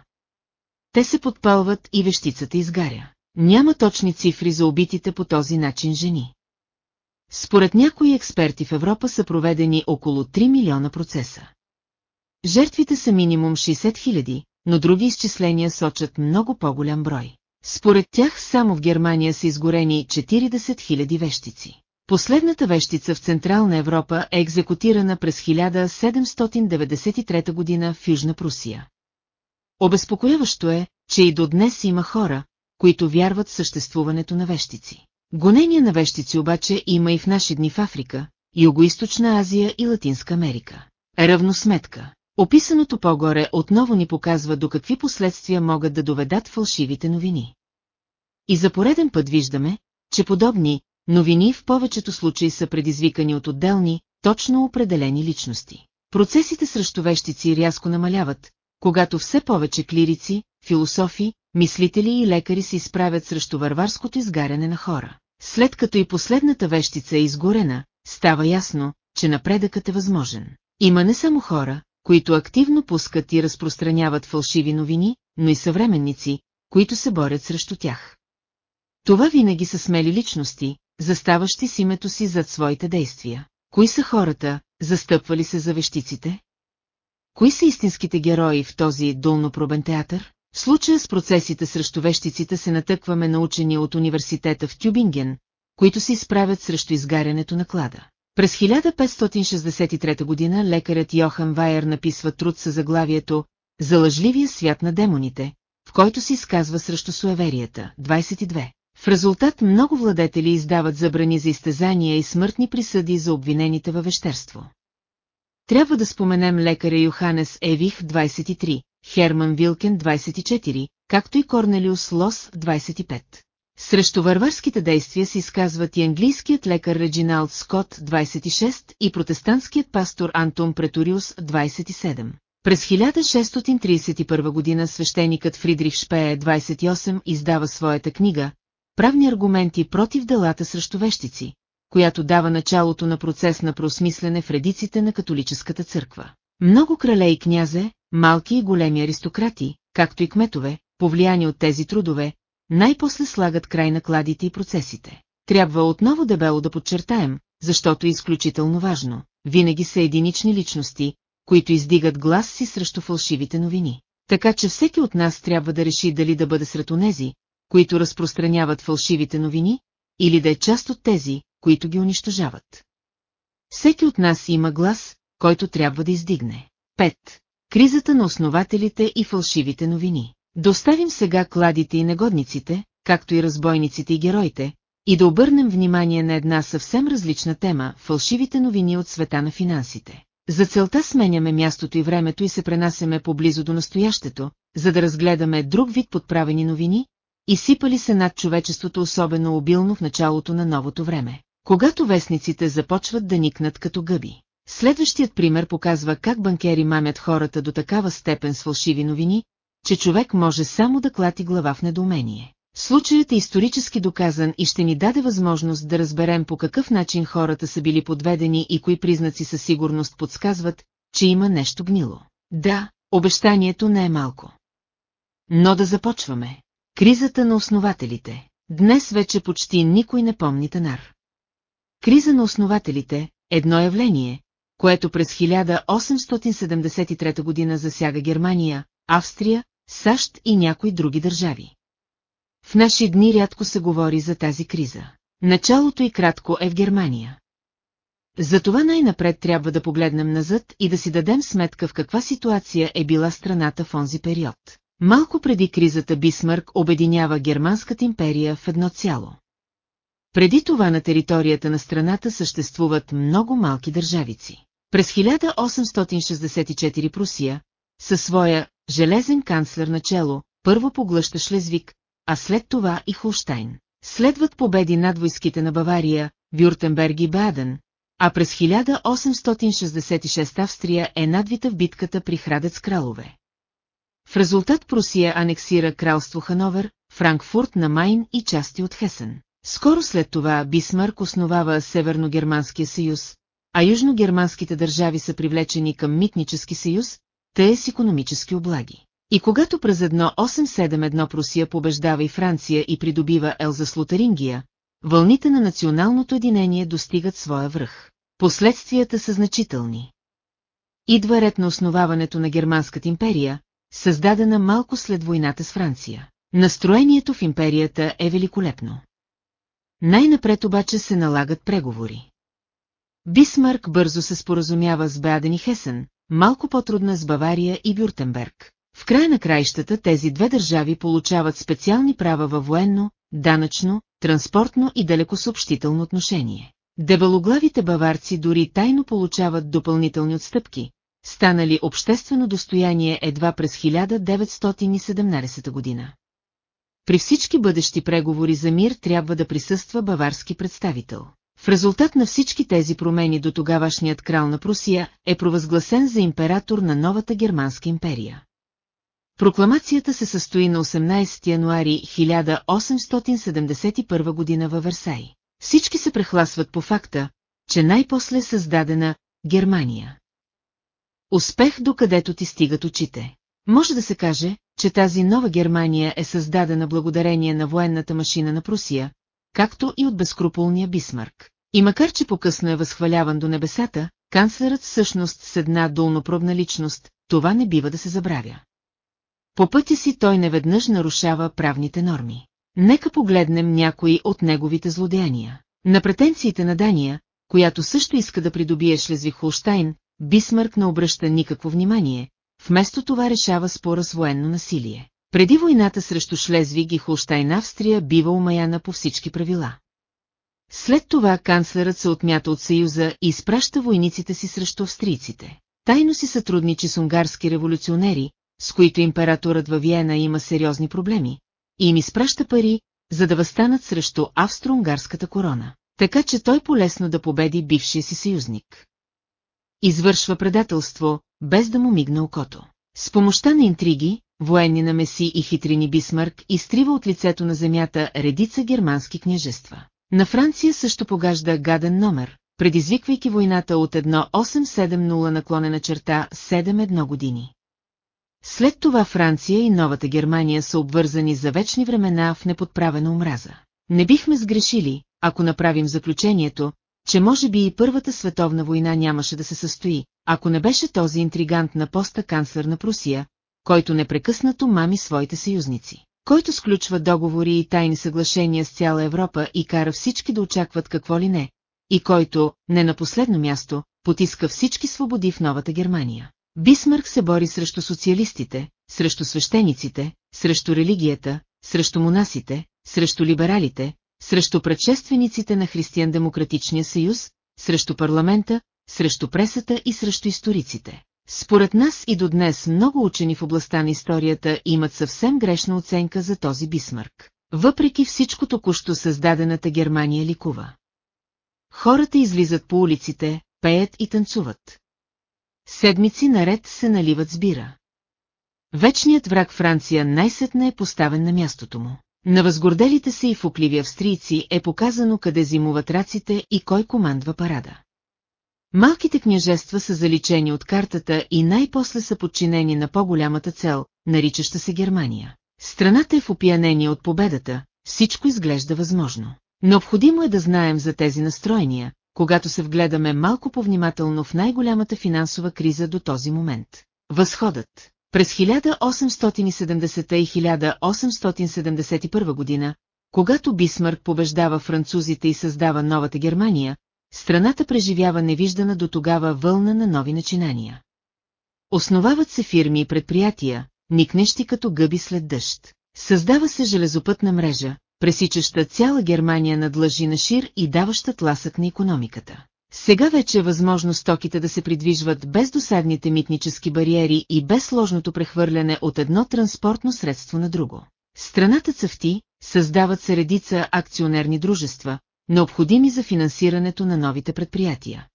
Те се подпалват и вещицата изгаря. Няма точни цифри за убитите по този начин жени. Според някои експерти в Европа са проведени около 3 милиона процеса. Жертвите са минимум 60 хиляди, но други изчисления сочат много по-голям брой. Според тях само в Германия са изгорени 40 000 вещици. Последната вещица в Централна Европа е екзекутирана през 1793 година в Южна Прусия. Обезпокояващо е, че и до днес има хора, които вярват в съществуването на вещици. Гонения на вещици обаче има и в наши дни в Африка, Юго-Источна Азия и Латинска Америка. Равносметка. Описаното по-горе отново ни показва до какви последствия могат да доведат фалшивите новини. И за пореден път виждаме, че подобни новини в повечето случаи са предизвикани от отделни, точно определени личности. Процесите срещу вещици рязко намаляват, когато все повече клирици, философи, мислители и лекари се изправят срещу варварското изгаряне на хора. След като и последната вещица е изгорена, става ясно, че напредъкът е възможен. Има не само хора, които активно пускат и разпространяват фалшиви новини, но и съвременници, които се борят срещу тях. Това винаги са смели личности, заставащи с името си зад своите действия. Кои са хората, застъпвали се за вещиците? Кои са истинските герои в този долнопробен театър? В случая с процесите срещу вещиците се натъкваме на учени от университета в Тюбинген, които се изправят срещу изгарянето на клада. През 1563 година лекарят Йохан Вайер написва труд със заглавието «За лъжливия свят на демоните», в който се изказва срещу суеверията. 22. В резултат много владетели издават забрани за изтезания и смъртни присъди за обвинените във вещерство. Трябва да споменем лекаря Йоханес Евих 23, Херман Вилкен 24, както и Корнелиус Лос 25. Срещу варварските действия се изказват и английският лекар Реджиналд Скот 26 и протестантският пастор Антон Преториус 27. През 1631 година свещеникът Фридрих Шпее 28 издава своята книга «Правни аргументи против делата срещу вещици», която дава началото на процес на просмислене в редиците на католическата църква. Много крале и князе, малки и големи аристократи, както и кметове, повлияни от тези трудове, най-после слагат край на кладите и процесите. Трябва отново дебело да подчертаем, защото е изключително важно. Винаги са единични личности, които издигат глас си срещу фалшивите новини. Така че всеки от нас трябва да реши дали да бъде сред онези, които разпространяват фалшивите новини, или да е част от тези, които ги унищожават. Всеки от нас има глас, който трябва да издигне. 5. Кризата на основателите и фалшивите новини. Доставим сега кладите и негодниците, както и разбойниците и героите, и да обърнем внимание на една съвсем различна тема – фалшивите новини от света на финансите. За целта сменяме мястото и времето и се пренасяме поблизо до настоящето, за да разгледаме друг вид подправени новини, изсипали се над човечеството особено обилно в началото на новото време, когато вестниците започват да никнат като гъби. Следващият пример показва как банкери мамят хората до такава степен с фалшиви новини, че човек може само да клати глава в недоумение. Случаят е исторически доказан и ще ни даде възможност да разберем по какъв начин хората са били подведени и кои признаци със сигурност подсказват, че има нещо гнило. Да, обещанието не е малко. Но да започваме. Кризата на основателите. Днес вече почти никой не помни Танар. Криза на основателите – едно явление, което през 1873 година засяга Германия, Австрия, САЩ и някои други държави. В наши дни рядко се говори за тази криза. Началото и кратко е в Германия. Затова най-напред трябва да погледнем назад и да си дадем сметка в каква ситуация е била страната в онзи период. Малко преди кризата Бисмарк обединява Германската империя в едно цяло. Преди това на територията на страната съществуват много малки държавици. През 1864 Прусия, със своя железен канцлер начело, първо поглъща Шлезвик, а след това и Холштайн. Следват победи над войските на Бавария, Вюртенберг и Баден, а през 1866 Австрия е надвита в битката при Храдец Кралове. В резултат Прусия анексира кралство Хановер, Франкфурт на Майн и части от Хесен. Скоро след това Бисмарк основава Северно-германския съюз, а южно-германските държави са привлечени към митнически съюз, те с економически облаги. И когато през 1871 Прусия побеждава и Франция и придобива Елзас Лотарингия, вълните на националното единение достигат своя връх. Последствията са значителни. Идва ред на основаването на Германската империя, създадена малко след войната с Франция. Настроението в империята е великолепно. Най-напред обаче се налагат преговори. Бисмарк бързо се споразумява с Беаден и Хесен, малко по-трудна с Бавария и Бюртенберг. В края на краищата тези две държави получават специални права във военно, данъчно, транспортно и далекосъобщително отношение. Дебелоглавите баварци дори тайно получават допълнителни отстъпки, станали обществено достояние едва през 1917 година. При всички бъдещи преговори за мир трябва да присъства баварски представител. В резултат на всички тези промени до тогавашният крал на Прусия е провъзгласен за император на новата германска империя. Прокламацията се състои на 18 януари 1871 година във Версай. Всички се прехласват по факта, че най-после е създадена Германия. Успех докъдето ти стигат очите. Може да се каже, че тази нова Германия е създадена благодарение на военната машина на Прусия, както и от безкруполния Бисмарк. И макар че по-късно е възхваляван до небесата, канцлерът всъщност с една долнопробна личност, това не бива да се забравя. По пътя си той неведнъж нарушава правните норми. Нека погледнем някои от неговите злодеяния. На претенциите на Дания, която също иска да придобие Шлезвих Бисмарк не обръща никакво внимание, вместо това решава спора с военно насилие. Преди войната срещу Шлезвиг и Холштайн Австрия бива умаяна по всички правила. След това канцлерът се отмята от Съюза и изпраща войниците си срещу австрийците. Тайно си сътрудничи с унгарски революционери, с които императорът във Виена има сериозни проблеми, и им изпраща пари, за да възстанат срещу австро-унгарската корона, така че той полесно да победи бившия си съюзник. Извършва предателство, без да му мигне окото. С помощта на интриги, военни намеси и хитрини Бисмарк изтрива от лицето на земята редица германски княжества. На Франция също погажда гаден номер, предизвиквайки войната от 1870 наклонена черта 7-1 години. След това Франция и Новата Германия са обвързани за вечни времена в неподправена омраза. Не бихме сгрешили, ако направим заключението, че може би и Първата световна война нямаше да се състои, ако не беше този интригант на поста канцлер на Прусия, който непрекъснато мами своите съюзници, който сключва договори и тайни съглашения с цяла Европа и кара всички да очакват какво ли не, и който, не на последно място, потиска всички свободи в Новата Германия. Бисмарк се бори срещу социалистите, срещу свещениците, срещу религията, срещу монасите, срещу либералите, срещу предшествениците на Християн-демократичния съюз, срещу парламента, срещу пресата и срещу историците. Според нас и до днес много учени в областта на историята имат съвсем грешна оценка за този Бисмарк. Въпреки всичко току-що създадената Германия ликува. Хората излизат по улиците, пеят и танцуват. Седмици наред се наливат с бира. Вечният враг Франция най-сетне е поставен на мястото му. На възгорделите се и фукливи австрийци е показано къде зимуват раците и кой командва парада. Малките княжества са заличени от картата и най-после са подчинени на по-голямата цел, наричаща се Германия. Страната е в опиянение от победата, всичко изглежда възможно. Необходимо е да знаем за тези настроения, когато се вгледаме малко повнимателно в най-голямата финансова криза до този момент. Възходът През 1870 и 1871 година, когато Бисмарк побеждава французите и създава новата Германия, страната преживява невиждана до тогава вълна на нови начинания. Основават се фирми и предприятия, никнещи като гъби след дъжд. Създава се железопътна мрежа, пресичаща цяла Германия на шир и даваща тласък на економиката. Сега вече е възможно стоките да се придвижват без досадните митнически бариери и без сложното прехвърляне от едно транспортно средство на друго. Страната цъфти, създават се редица акционерни дружества, необходими за финансирането на новите предприятия.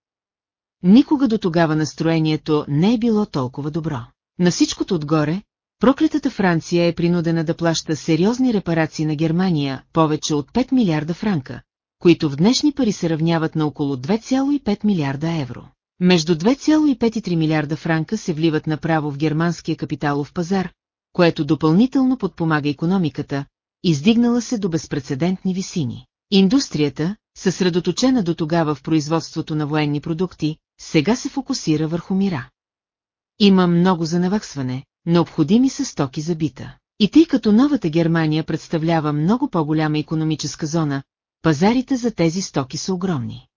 Никога до тогава настроението не е било толкова добро. На всичкото отгоре, проклетата Франция е принудена да плаща сериозни репарации на Германия, повече от 5 милиарда франка, които в днешни пари се равняват на около 2,5 милиарда евро. Между 2,5 и 3 милиарда франка се вливат направо в германския капиталов пазар, което допълнително подпомага економиката, издигнала се до безпредседентни висини. Индустрията, съсредоточена до тогава в производството на военни продукти, сега се фокусира върху мира. Има много за наваксване, необходими са стоки за бита. И тъй като новата Германия представлява много по-голяма економическа зона, пазарите за тези стоки са огромни.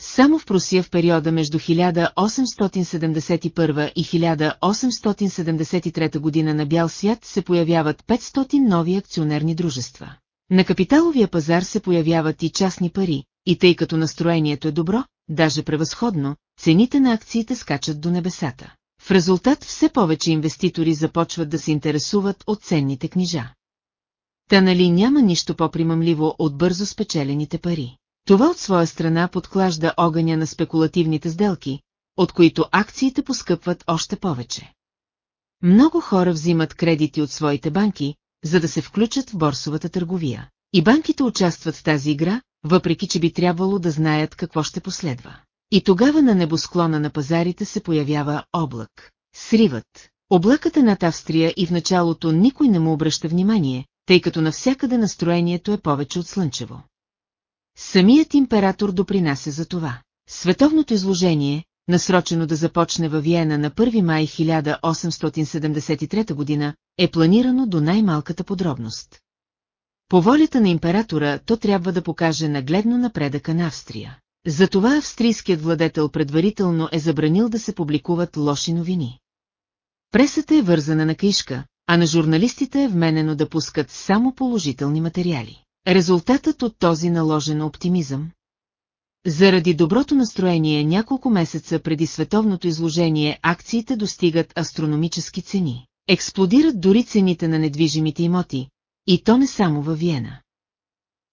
Само в Прусия в периода между 1871 и 1873 година на бял свят се появяват 500 нови акционерни дружества. На капиталовия пазар се появяват и частни пари, и тъй като настроението е добро, даже превъзходно, цените на акциите скачат до небесата. В резултат все повече инвеститори започват да се интересуват от ценните книжа. Та нали няма нищо по-примамливо от бързо спечелените пари. Това от своя страна подклажда огъня на спекулативните сделки, от които акциите поскъпват още повече. Много хора взимат кредити от своите банки, за да се включат в борсовата търговия. И банките участват в тази игра, въпреки че би трябвало да знаят какво ще последва. И тогава на небосклона на пазарите се появява облак. Сриват. Облакът е над Австрия и в началото никой не му обръща внимание, тъй като навсякъде настроението е повече от слънчево. Самият император допринася за това. Световното изложение, насрочено да започне във Виена на 1 май 1873 година, е планирано до най-малката подробност. По волята на императора то трябва да покаже нагледно напредъка на Австрия. Затова австрийският владетел предварително е забранил да се публикуват лоши новини. Пресата е вързана на кишка, а на журналистите е вменено да пускат само положителни материали. Резултатът от този наложен оптимизъм? Заради доброто настроение няколко месеца преди световното изложение акциите достигат астрономически цени. Експлодират дори цените на недвижимите имоти, и то не само във Виена.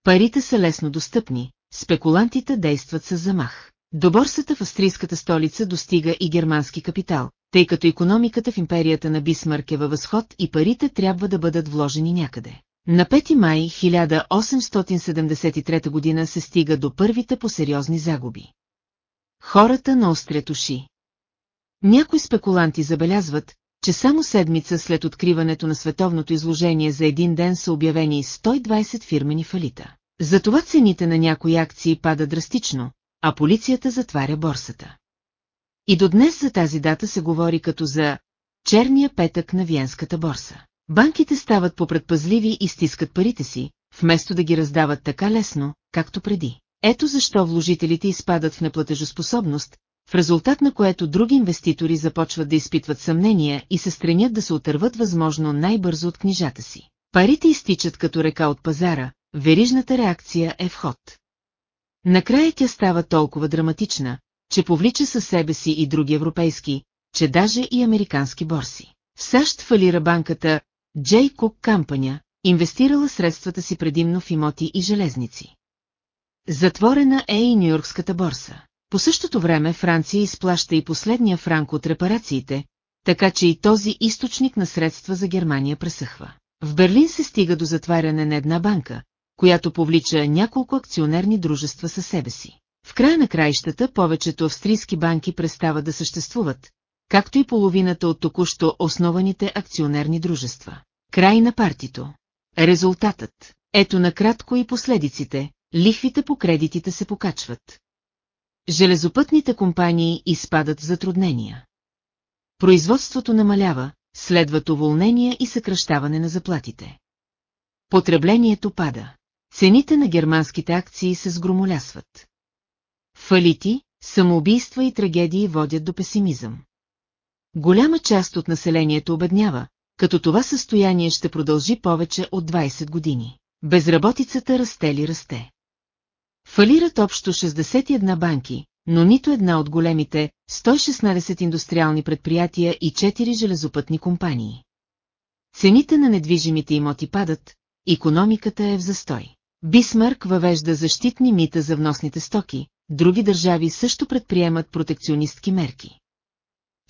Парите са лесно достъпни, спекулантите действат с замах. До борсата в австрийската столица достига и германски капитал, тъй като економиката в империята на Бисмарк е във възход и парите трябва да бъдат вложени някъде. На 5 май 1873 година се стига до първите по-сериозни загуби. Хората на острят уши. Някои спекуланти забелязват, че само седмица след откриването на световното изложение за един ден са обявени 120 фирмени фалита. Затова цените на някои акции падат драстично, а полицията затваря борсата. И до днес за тази дата се говори като за черния петък на Виенската борса. Банките стават попредпазливи и стискат парите си, вместо да ги раздават така лесно, както преди. Ето защо вложителите изпадат в неплатежоспособност, в резултат на което други инвеститори започват да изпитват съмнения и се стремят да се отърват възможно най-бързо от книжата си. Парите изтичат като река от пазара, верижната реакция е вход. Накрая тя става толкова драматична, че повлича със себе си и други европейски, че даже и американски борси. В САЩ фалира банката J. Cook Company, инвестирала средствата си предимно в имоти и железници. Затворена е и Нью-Йоркската борса. По същото време Франция изплаща и последния франк от репарациите, така че и този източник на средства за Германия пресъхва. В Берлин се стига до затваряне на една банка, която повлича няколко акционерни дружества със себе си. В края на краищата повечето австрийски банки престават да съществуват, както и половината от току-що основаните акционерни дружества. Край на партито. Резултатът. Ето накратко и последиците, лихвите по кредитите се покачват. Железопътните компании изпадат в затруднения. Производството намалява, следват уволнения и съкръщаване на заплатите. Потреблението пада. Цените на германските акции се сгромолясват. Фалити, самоубийства и трагедии водят до песимизъм. Голяма част от населението обеднява, като това състояние ще продължи повече от 20 години. Безработицата расте ли расте. Фалират общо 61 банки, но нито една от големите 116 индустриални предприятия и 4 железопътни компании. Цените на недвижимите имоти падат, економиката е в застой. Бисмарк въвежда защитни мита за вносните стоки, други държави също предприемат протекционистки мерки.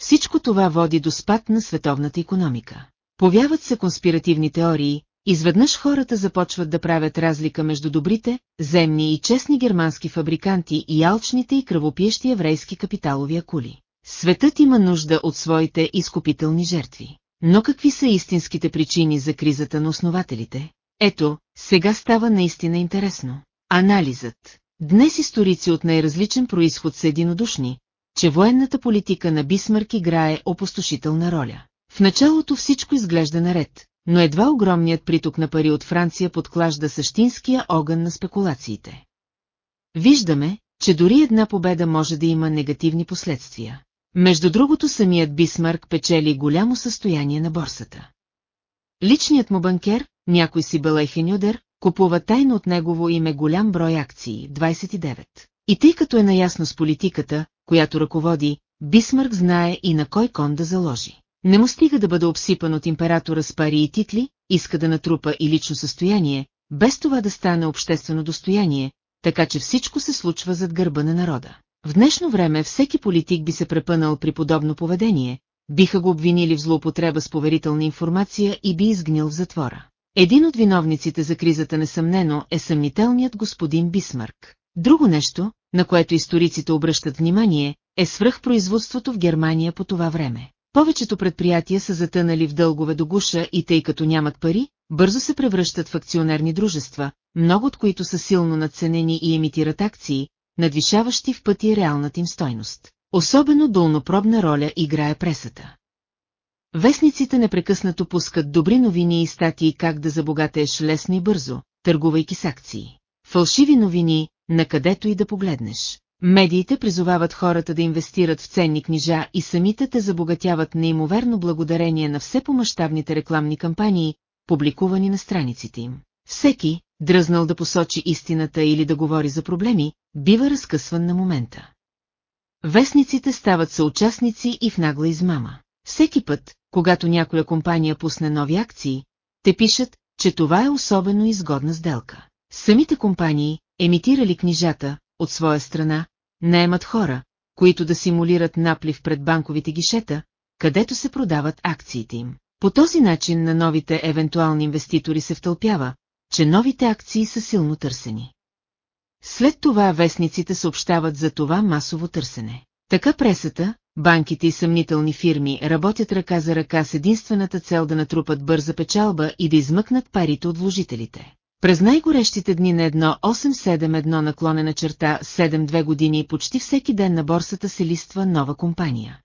Всичко това води до спад на световната економика. Повяват се конспиративни теории, изведнъж хората започват да правят разлика между добрите, земни и честни германски фабриканти и алчните и кръвопиещи еврейски капиталови акули. Светът има нужда от своите изкупителни жертви. Но какви са истинските причини за кризата на основателите? Ето, сега става наистина интересно. Анализът. Днес историци от най-различен происход са единодушни, че военната политика на Бисмарк играе опустошителна роля. В началото всичко изглежда наред, но едва огромният приток на пари от Франция подклажда същинския огън на спекулациите. Виждаме, че дори една победа може да има негативни последствия. Между другото самият Бисмарк печели голямо състояние на борсата. Личният му банкер, някой си Белайхенюдер, купува тайно от негово име голям брой акции, 29. И тъй като е наясно с политиката, която ръководи, Бисмарк знае и на кой кон да заложи. Не му стига да бъде обсипан от императора с пари и титли, иска да натрупа и лично състояние, без това да стане обществено достояние, така че всичко се случва зад гърба на народа. В днешно време всеки политик би се препънал при подобно поведение, биха го обвинили в злоупотреба с поверителна информация и би изгнил в затвора. Един от виновниците за кризата несъмнено е съмнителният господин Бисмарк. Друго нещо, на което историците обръщат внимание, е свръхпроизводството в Германия по това време. Повечето предприятия са затънали в дългове до гуша и тъй като нямат пари, бързо се превръщат в акционерни дружества, много от които са силно надценени и емитират акции, надвишаващи в пъти реалната им стойност. Особено долнопробна роля играе пресата. Вестниците непрекъснато пускат добри новини и статии как да забогатееш лесно и бързо, търгувайки с акции. Фалшиви новини, накъдето и да погледнеш. Медиите призовават хората да инвестират в ценни книжа и самите те забогатяват неимоверно благодарение на все по-мащабните рекламни кампании, публикувани на страниците им. Всеки, дръзнал да посочи истината или да говори за проблеми, бива разкъсван на момента. Вестниците стават съучастници и в нагла измама. Всеки път, когато някоя компания пусне нови акции, те пишат, че това е особено изгодна сделка. Самите компании, емитирали книжата, от своя страна, наемат хора, които да симулират наплив пред банковите гишета, където се продават акциите им. По този начин на новите евентуални инвеститори се втълпява, че новите акции са силно търсени. След това вестниците съобщават за това масово търсене. Така пресата, банките и съмнителни фирми работят ръка за ръка с единствената цел да натрупат бърза печалба и да измъкнат парите от вложителите. През най-горещите дни на едно 871 наклонена черта 7-2 години почти всеки ден на борсата се листва нова компания.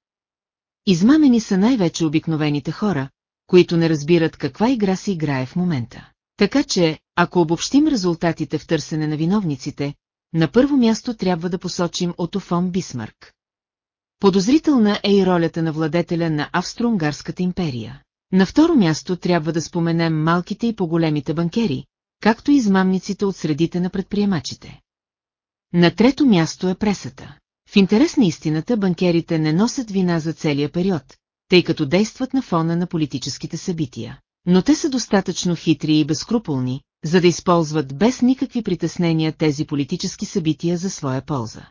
Измамени са най-вече обикновените хора, които не разбират каква игра се играе в момента. Така че, ако обобщим резултатите в търсене на виновниците, на първо място трябва да посочим Отофон Бисмарк. Подозрителна е и ролята на владетеля на Австро-Унгарската империя. На второ място трябва да споменем малките и по-големите банкери, както и измамниците от средите на предприемачите. На трето място е пресата. В интерес на истината банкерите не носят вина за целия период, тъй като действат на фона на политическите събития. но те са достатъчно хитри и безкруполни, за да използват без никакви притеснения тези политически събития за своя полза.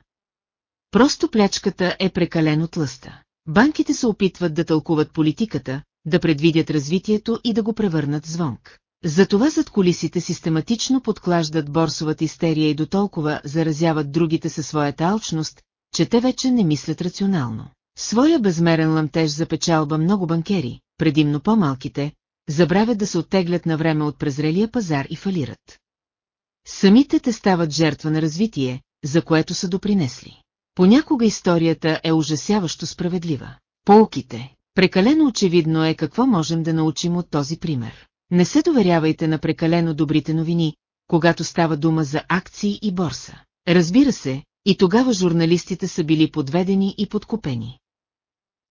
Просто плячката е прекалено тлъста. Банките се опитват да тълкуват политиката, да предвидят развитието и да го превърнат звонк. Затова зад колисите систематично подклаждат борсовата истерия и до толкова заразяват другите със своята алчност, че те вече не мислят рационално. Своя безмерен ламтеж за печалба много банкери, предимно по-малките, забравят да се оттеглят на време от презрелия пазар и фалират. Самите те стават жертва на развитие, за което са допринесли. Понякога историята е ужасяващо справедлива. Полките. Прекалено очевидно е какво можем да научим от този пример. Не се доверявайте на прекалено добрите новини, когато става дума за акции и борса. Разбира се, и тогава журналистите са били подведени и подкупени.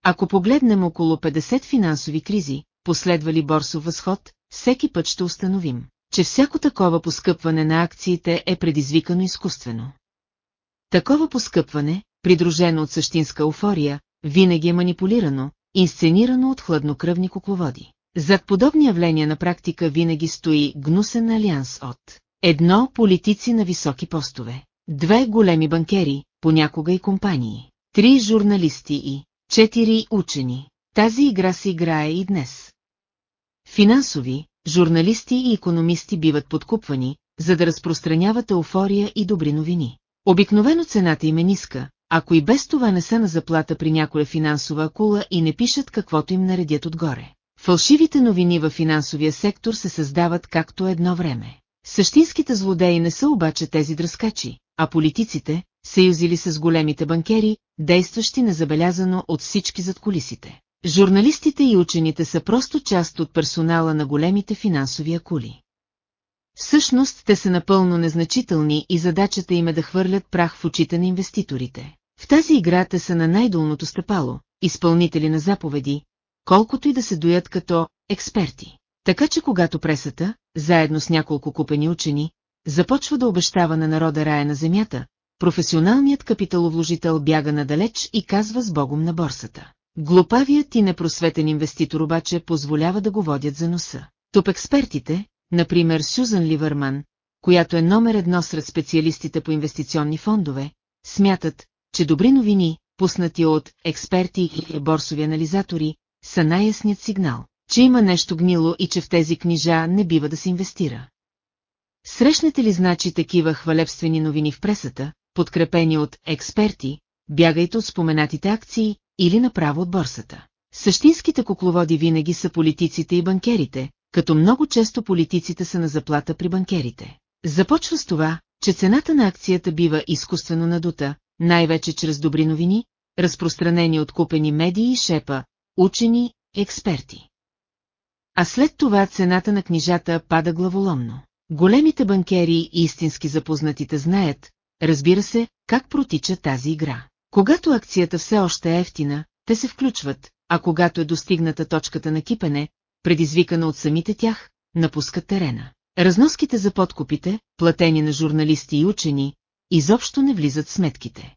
Ако погледнем около 50 финансови кризи, последвали борсов възход, всеки път ще установим, че всяко такова поскъпване на акциите е предизвикано изкуствено. Такова поскъпване, придружено от същинска euфория, винаги е манипулирано, инсценирано от хладнокръвни кукловоди. Зад подобни явления на практика винаги стои гнусен алианс от едно политици на високи постове, две големи банкери, понякога и компании, три журналисти и четири учени. Тази игра се играе и днес. Финансови, журналисти и економисти биват подкупвани, за да разпространяват еуфория и добри новини. Обикновено цената им е ниска, ако и без това не са на заплата при някоя финансова акула и не пишат каквото им наредят отгоре. Фалшивите новини във финансовия сектор се създават както едно време. Същинските злодеи не са обаче тези дръскачи, а политиците, съюзили с големите банкери, действащи незабелязано от всички зад колисите. Журналистите и учените са просто част от персонала на големите финансови акули. Всъщност те са напълно незначителни и задачата им е да хвърлят прах в очите на инвеститорите. В тази игра те са на най-долното стъпало, изпълнители на заповеди, колкото и да се доят като експерти. Така че когато пресата, заедно с няколко купени учени, започва да обещава на народа рая на земята, професионалният капиталовложител бяга надалеч и казва с богом на борсата. Глупавият и непросветен инвеститор обаче позволява да го водят за носа. Топ експертите, например Сюзан Ливърман, която е номер едно сред специалистите по инвестиционни фондове, смятат, че добри новини, пуснати от експерти и борсови анализатори, са най-ясният сигнал, че има нещо гнило и че в тези книжа не бива да се инвестира. Срещнете ли значи такива хвалебствени новини в пресата, подкрепени от експерти, бягайте от споменатите акции или направо от борсата. Същинските кукловоди винаги са политиците и банкерите, като много често политиците са на заплата при банкерите. Започва с това, че цената на акцията бива изкуствено надута, най-вече чрез добри новини, разпространени от купени медии и шепа, учени, експерти. А след това цената на книжата пада главоломно. Големите банкери и истински запознатите знаят, разбира се, как протича тази игра. Когато акцията все още е ефтина, те се включват, а когато е достигната точката на кипене, предизвикана от самите тях, напускат терена. Разноските за подкупите, платени на журналисти и учени, изобщо не влизат в сметките.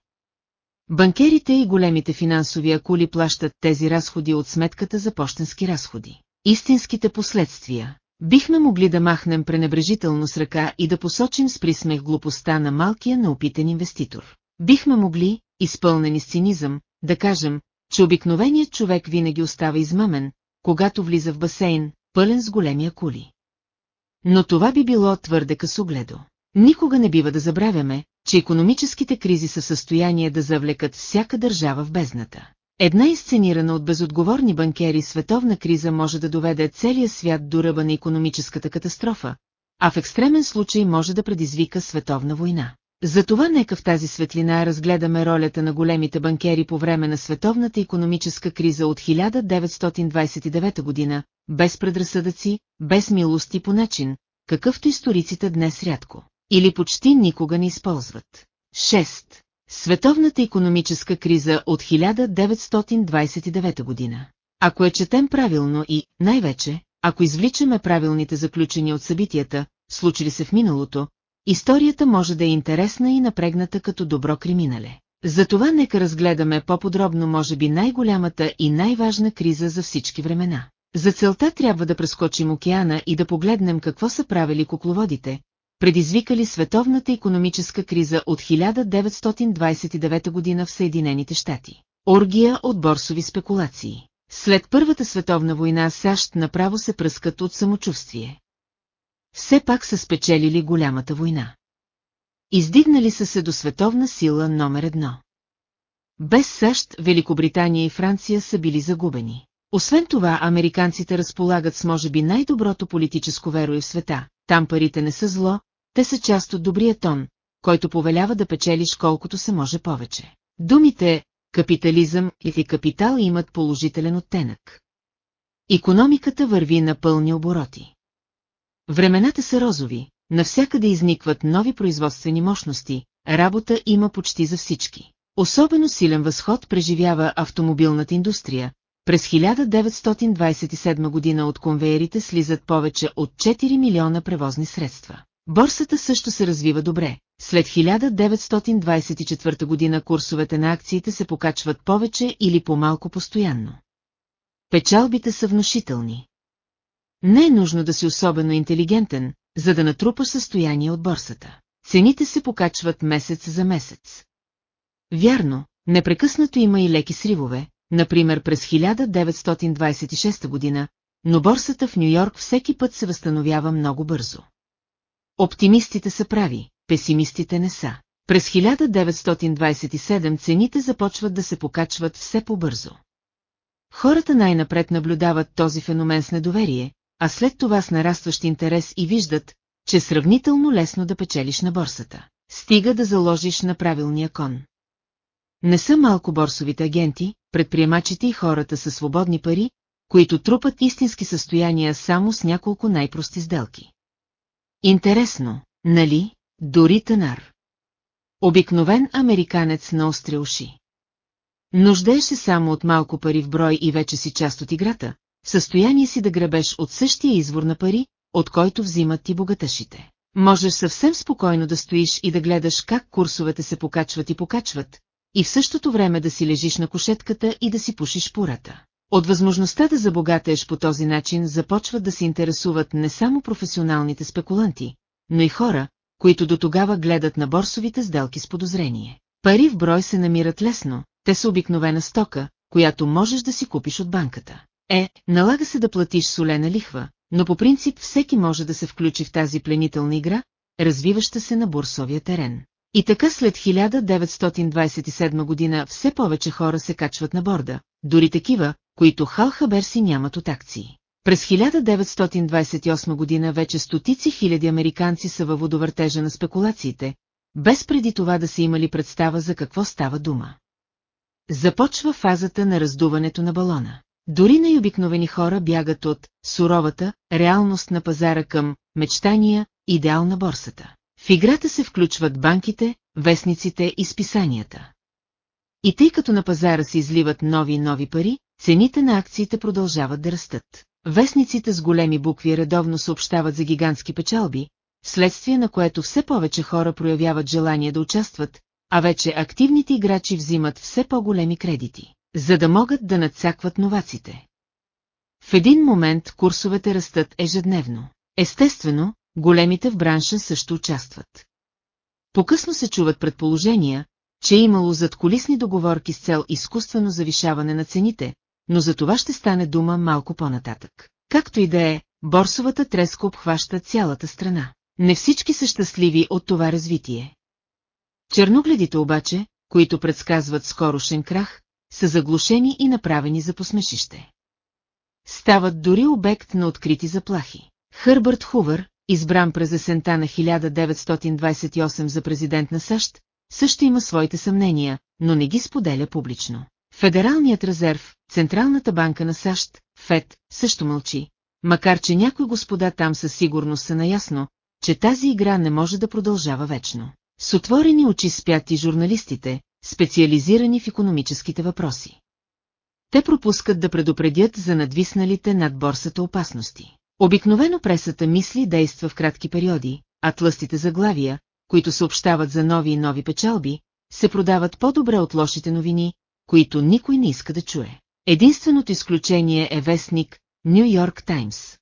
Банкерите и големите финансови акули плащат тези разходи от сметката за почтенски разходи. Истинските последствия. Бихме могли да махнем пренебрежително с ръка и да посочим с присмех глупостта на малкия неопитен инвеститор. Бихме могли, изпълнени с цинизъм, да кажем, че обикновеният човек винаги остава измамен, когато влиза в басейн, пълен с големи акули. Но това би било твърде късогледо. Никога не бива да забравяме, че економическите кризи са в състояние да завлекат всяка държава в бездната. Една изценирана от безотговорни банкери световна криза може да доведе целия свят до ръба на економическата катастрофа, а в екстремен случай може да предизвика световна война. Затова нека в тази светлина разгледаме ролята на големите банкери по време на световната економическа криза от 1929 година, без предразсъдъци, без милости по начин, какъвто историците днес рядко или почти никога не използват. 6. Световната економическа криза от 1929 година. Ако я четем правилно и, най-вече, ако извличаме правилните заключения от събитията, случили се в миналото, Историята може да е интересна и напрегната като добро криминале. Затова нека разгледаме по-подробно може би най-голямата и най-важна криза за всички времена. За целта трябва да прескочим океана и да погледнем какво са правили кукловодите, предизвикали световната економическа криза от 1929 година в Съединените щати. Оргия от борсови спекулации. След Първата световна война САЩ направо се пръскат от самочувствие. Все пак са спечелили голямата война. Издигнали са се до световна сила номер едно. Без САЩ, Великобритания и Франция са били загубени. Освен това, американците разполагат с може би най-доброто политическо верое в света. Там парите не са зло, те са част от добрия тон, който повелява да печелиш колкото се може повече. Думите капитализъм или капитал имат положителен оттенък. Икономиката върви на пълни обороти. Времената са розови, навсякъде изникват нови производствени мощности, работа има почти за всички. Особено силен възход преживява автомобилната индустрия. През 1927 година от конвейерите слизат повече от 4 милиона превозни средства. Борсата също се развива добре. След 1924 година курсовете на акциите се покачват повече или по-малко постоянно. Печалбите са внушителни. Не е нужно да си особено интелигентен, за да натрупаш състояние от борсата. Цените се покачват месец за месец. Вярно, непрекъснато има и леки сривове, например през 1926 година, но борсата в Нью-Йорк всеки път се възстановява много бързо. Оптимистите са прави, песимистите не са. През 1927 цените започват да се покачват все по-бързо. Хората най-напред наблюдават този феномен с недоверие, а след това с нарастващ интерес и виждат, че сравнително лесно да печелиш на борсата. Стига да заложиш на правилния кон. Не са малко борсовите агенти, предприемачите и хората със свободни пари, които трупат истински състояния само с няколко най-прости сделки. Интересно, нали, дори тънар. Обикновен американец на остри уши. Нуждаеше само от малко пари в брой и вече си част от играта, в състояние си да гребеш от същия извор на пари, от който взимат и богаташите. Можеш съвсем спокойно да стоиш и да гледаш как курсовете се покачват и покачват, и в същото време да си лежиш на кошетката и да си пушиш пурата. От възможността да забогатееш по този начин започват да се интересуват не само професионалните спекуланти, но и хора, които до тогава гледат на борсовите сделки с подозрение. Пари в брой се намират лесно, те са обикновена стока, която можеш да си купиш от банката. Е, налага се да платиш солена лихва, но по принцип всеки може да се включи в тази пленителна игра, развиваща се на бурсовия терен. И така след 1927 година все повече хора се качват на борда, дори такива, които халхабер си нямат от акции. През 1928 година вече стотици хиляди американци са във водовъртежа на спекулациите, без преди това да са имали представа за какво става дума. Започва фазата на раздуването на балона. Дори най-обикновени хора бягат от суровата реалност на пазара към мечтания, идеал на борсата. В играта се включват банките, вестниците и списанията. И тъй като на пазара се изливат нови и нови пари, цените на акциите продължават да растат. Вестниците с големи букви редовно съобщават за гигантски печалби, вследствие на което все повече хора проявяват желание да участват, а вече активните играчи взимат все по-големи кредити, за да могат да надсакват новаците. В един момент курсовете растат ежедневно. Естествено, големите в бранша също участват. Покъсно се чуват предположения, че е имало задколисни договорки с цел изкуствено завишаване на цените, но за това ще стане дума малко по-нататък. Както и да е, борсовата треска обхваща цялата страна. Не всички са щастливи от това развитие. Черногледите обаче, които предсказват скорошен крах, са заглушени и направени за посмешище. Стават дори обект на открити заплахи. Хърбърт Хувър, избран през есента на 1928 за президент на САЩ, също има своите съмнения, но не ги споделя публично. Федералният резерв, Централната банка на САЩ, ФЕД, също мълчи, макар че някои господа там със сигурност са наясно, че тази игра не може да продължава вечно. С отворени очи спят и журналистите, специализирани в економическите въпроси. Те пропускат да предупредят за надвисналите над борсата опасности. Обикновено пресата мисли действа в кратки периоди, а тлъстите заглавия, които съобщават за нови и нови печалби, се продават по-добре от лошите новини, които никой не иска да чуе. Единственото изключение е вестник Нью Йорк Таймс.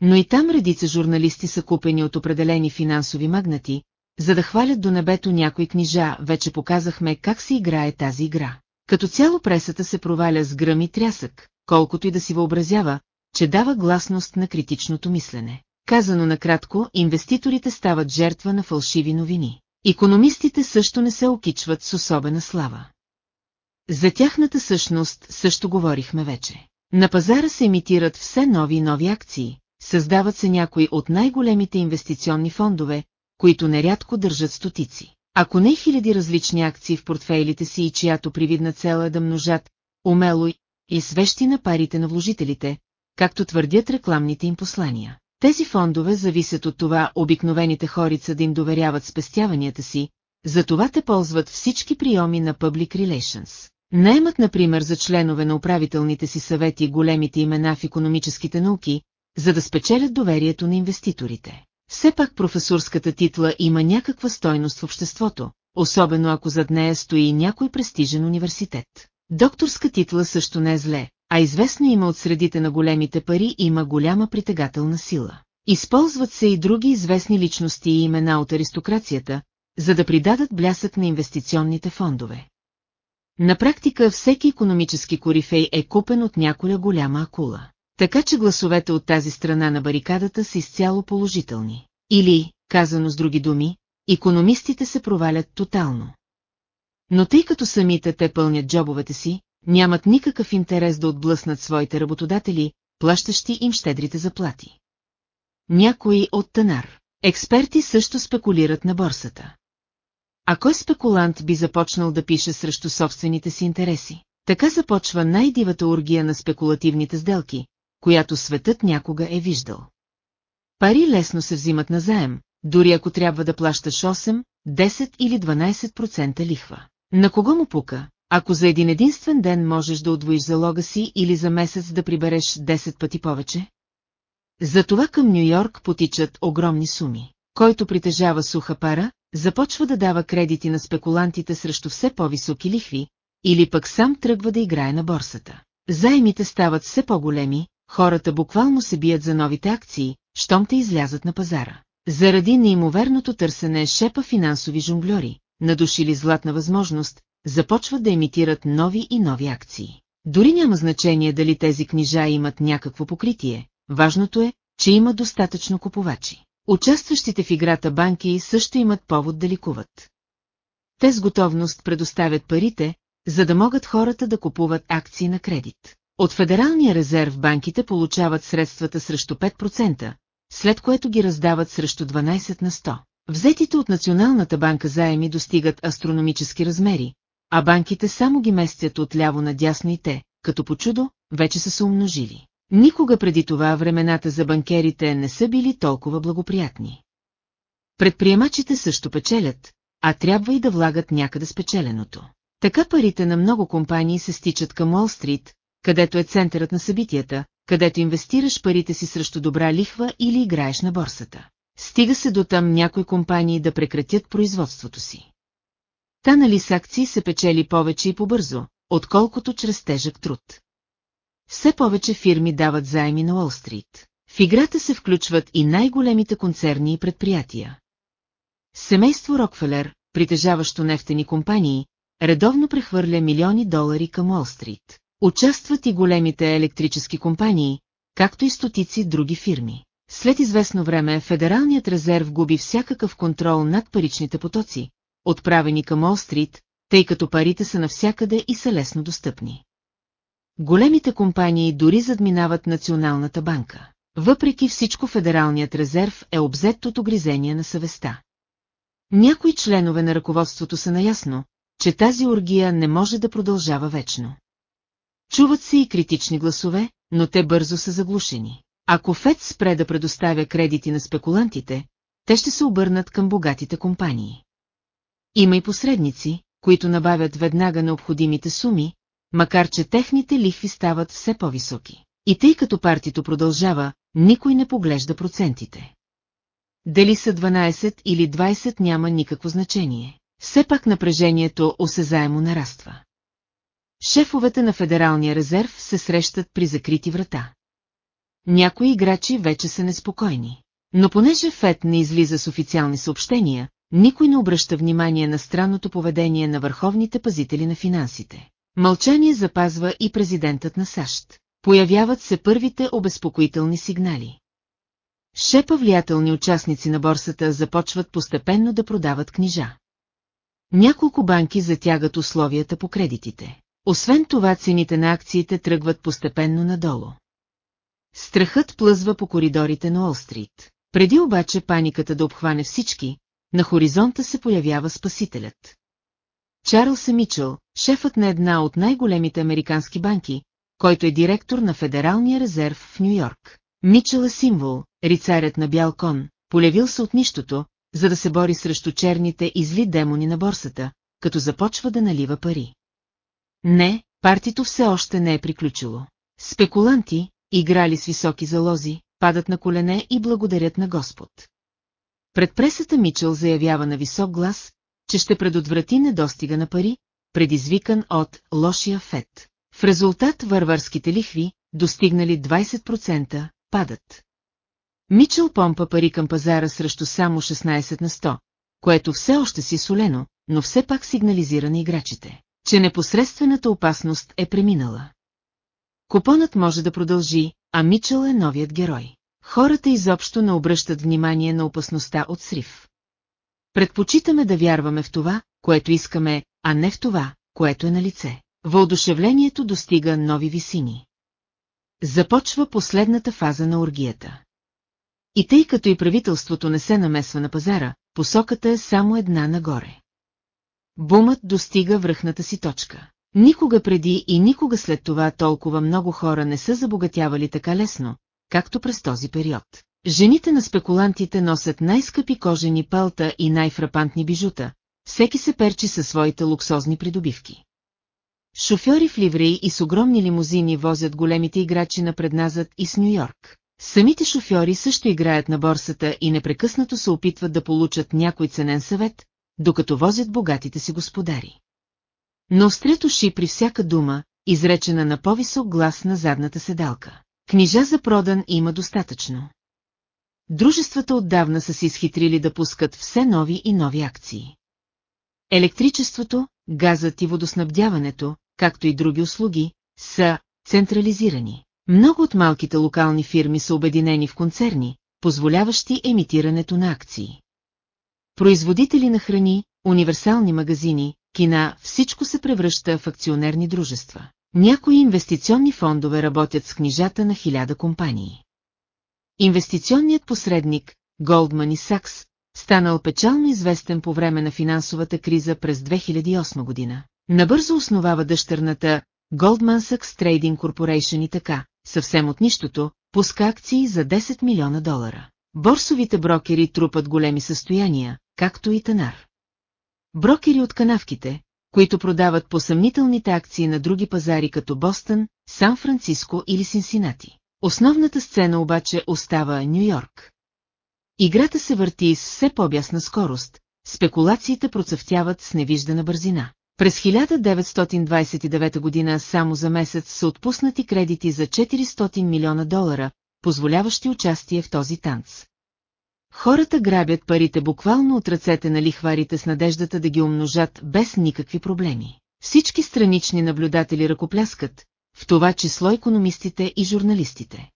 Но и там редица журналисти са купени от определени финансови магнати, за да хвалят до небето някои книжа, вече показахме как се играе тази игра. Като цяло пресата се проваля с гръм и трясък, колкото и да си въобразява, че дава гласност на критичното мислене. Казано накратко, инвеститорите стават жертва на фалшиви новини. Икономистите също не се окичват с особена слава. За тяхната същност също говорихме вече. На пазара се емитират все нови и нови акции, създават се някои от най-големите инвестиционни фондове, които нерядко държат стотици. Ако не хиляди различни акции в портфейлите си и чиято привидна цел е да множат умело и свещи на парите на вложителите, както твърдят рекламните им послания. Тези фондове зависят от това обикновените хорица да им доверяват спестяванията си, затова те ползват всички приеми на Public Relations. Наемат, например, за членове на управителните си съвети големите имена в економическите науки, за да спечелят доверието на инвеститорите. Все пак професорската титла има някаква стойност в обществото, особено ако зад нея стои някой престижен университет. Докторска титла също не е зле, а известно има от средите на големите пари има голяма притегателна сила. Използват се и други известни личности и имена от аристокрацията, за да придадат блясък на инвестиционните фондове. На практика всеки економически корифей е купен от някоя голяма акула. Така че гласовете от тази страна на барикадата са изцяло положителни. Или, казано с други думи, економистите се провалят тотално. Но тъй като самите те пълнят джобовете си, нямат никакъв интерес да отблъснат своите работодатели, плащащи им щедрите заплати. Някои от Танар. Експерти също спекулират на борсата. А кой спекулант би започнал да пише срещу собствените си интереси? Така започва най-дивата оргия на спекулативните сделки, която светът някога е виждал. Пари лесно се взимат на заем, дори ако трябва да плащаш 8, 10 или 12% лихва. На кого му пука, ако за един единствен ден можеш да отвоиш залога си или за месец да прибереш 10 пъти повече? Затова към Нью-Йорк потичат огромни суми. Който притежава суха пара, започва да дава кредити на спекулантите срещу все по-високи лихви, или пък сам тръгва да играе на борсата. Заемите стават все по-големи, хората буквално се бият за новите акции, щом те излязат на пазара. Заради неимоверното търсене шепа финансови жонглери, надушили златна възможност, започват да емитират нови и нови акции. Дори няма значение дали тези книжа имат някакво покритие, важното е, че има достатъчно купувачи. Участващите в играта банки също имат повод да ликуват. Те с готовност предоставят парите, за да могат хората да купуват акции на кредит. От Федералния резерв банките получават средствата срещу 5%, след което ги раздават срещу 12 на 100. Взетите от Националната банка заеми достигат астрономически размери, а банките само ги местят от ляво надясно и те, като по чудо, вече са се умножили. Никога преди това времената за банкерите не са били толкова благоприятни. Предприемачите също печелят, а трябва и да влагат някъде спечеленото. Така парите на много компании се стичат към Уолл-стрит, където е центърът на събитията, където инвестираш парите си срещу добра лихва или играеш на борсата. Стига се до там някои компании да прекратят производството си. Та нали с акции се печели повече и побързо, отколкото чрез тежък труд. Все повече фирми дават заеми на Уолл-стрит. В играта се включват и най-големите концерни и предприятия. Семейство Рокфелер, притежаващо нефтени компании, редовно прехвърля милиони долари към Уолл-стрит. Участват и големите електрически компании, както и стотици други фирми. След известно време Федералният резерв губи всякакъв контрол над паричните потоци, отправени към Олстрит, тъй като парите са навсякъде и са лесно достъпни. Големите компании дори задминават Националната банка. Въпреки всичко Федералният резерв е обзет от огризения на съвестта. Някои членове на ръководството са наясно, че тази оргия не може да продължава вечно. Чуват се и критични гласове, но те бързо са заглушени. Ако ФЕД спре да предоставя кредити на спекулантите, те ще се обърнат към богатите компании. Има и посредници, които набавят веднага необходимите суми, макар че техните лихви стават все по-високи. И тъй като партито продължава, никой не поглежда процентите. Дали са 12 или 20 няма никакво значение. Все пак напрежението осезаемо нараства. Шефовете на Федералния резерв се срещат при закрити врата. някои играчи вече са неспокойни. Но понеже Фед не излиза с официални съобщения, никой не обръща внимание на странното поведение на върховните пазители на финансите. Мълчание запазва и президентът на САЩ. Появяват се първите обезпокоителни сигнали. Шепа влиятелни участници на борсата започват постепенно да продават книжа. Няколко банки затягат условията по кредитите. Освен това цените на акциите тръгват постепенно надолу. Страхът плъзва по коридорите на Олстрит. Преди обаче паниката да обхване всички, на хоризонта се появява спасителят. Чарлз Мичел, шефът на една от най-големите американски банки, който е директор на Федералния резерв в Нью-Йорк. Мичел е символ, рицарят на бял кон, полявил се от нищото, за да се бори срещу черните и зли демони на борсата, като започва да налива пари. Не, партито все още не е приключило. Спекуланти, играли с високи залози, падат на колене и благодарят на Господ. Пред пресата Мичел заявява на висок глас, че ще предотврати недостига на пари, предизвикан от лошия фет. В резултат варварските лихви, достигнали 20%, падат. Мичел помпа пари към пазара срещу само 16 на 100, което все още си солено, но все пак сигнализира на играчите, че непосредствената опасност е преминала. Купонът може да продължи, а Мичел е новият герой. Хората изобщо не обръщат внимание на опасността от срив. Предпочитаме да вярваме в това, което искаме, а не в това, което е на лице. Въодушевлението достига нови висини. Започва последната фаза на оргията. И тъй като и правителството не се намесва на пазара, посоката е само една нагоре. Бумът достига връхната си точка. Никога преди и никога след това толкова много хора не са забогатявали така лесно, както през този период. Жените на спекулантите носят най-скъпи кожени палта и най-фрапантни бижута, всеки се перчи със своите луксозни придобивки. Шофьори в ливреи и с огромни лимузини возят големите играчи напредназад и с Нью-Йорк. Самите шофьори също играят на борсата и непрекъснато се опитват да получат някой ценен съвет, докато возят богатите си господари. Но острят уши при всяка дума, изречена на по-висок глас на задната седалка. Книжа за продан има достатъчно. Дружествата отдавна са се изхитрили да пускат все нови и нови акции. Електричеството, газът и водоснабдяването, както и други услуги, са централизирани. Много от малките локални фирми са обединени в концерни, позволяващи емитирането на акции. Производители на храни, универсални магазини, кина, всичко се превръща в акционерни дружества. Някои инвестиционни фондове работят с книжата на хиляда компании. Инвестиционният посредник, Goldman и Сакс, станал печално известен по време на финансовата криза през 2008 година. Набързо основава дъщерната Goldman Sachs Trading Corporation и така, съвсем от нищото, пуска акции за 10 милиона долара. Борсовите брокери трупат големи състояния, както и Танар. Брокери от канавките, които продават по съмнителните акции на други пазари като Бостън, Сан-Франциско или Синсинати. Основната сцена обаче остава Нью-Йорк. Играта се върти с все по-бясна скорост, спекулациите процъфтяват с невиждана бързина. През 1929 година само за месец са отпуснати кредити за 400 милиона долара, позволяващи участие в този танц. Хората грабят парите буквално от ръцете на лихварите с надеждата да ги умножат без никакви проблеми. Всички странични наблюдатели ръкопляскат, в това число економистите и журналистите.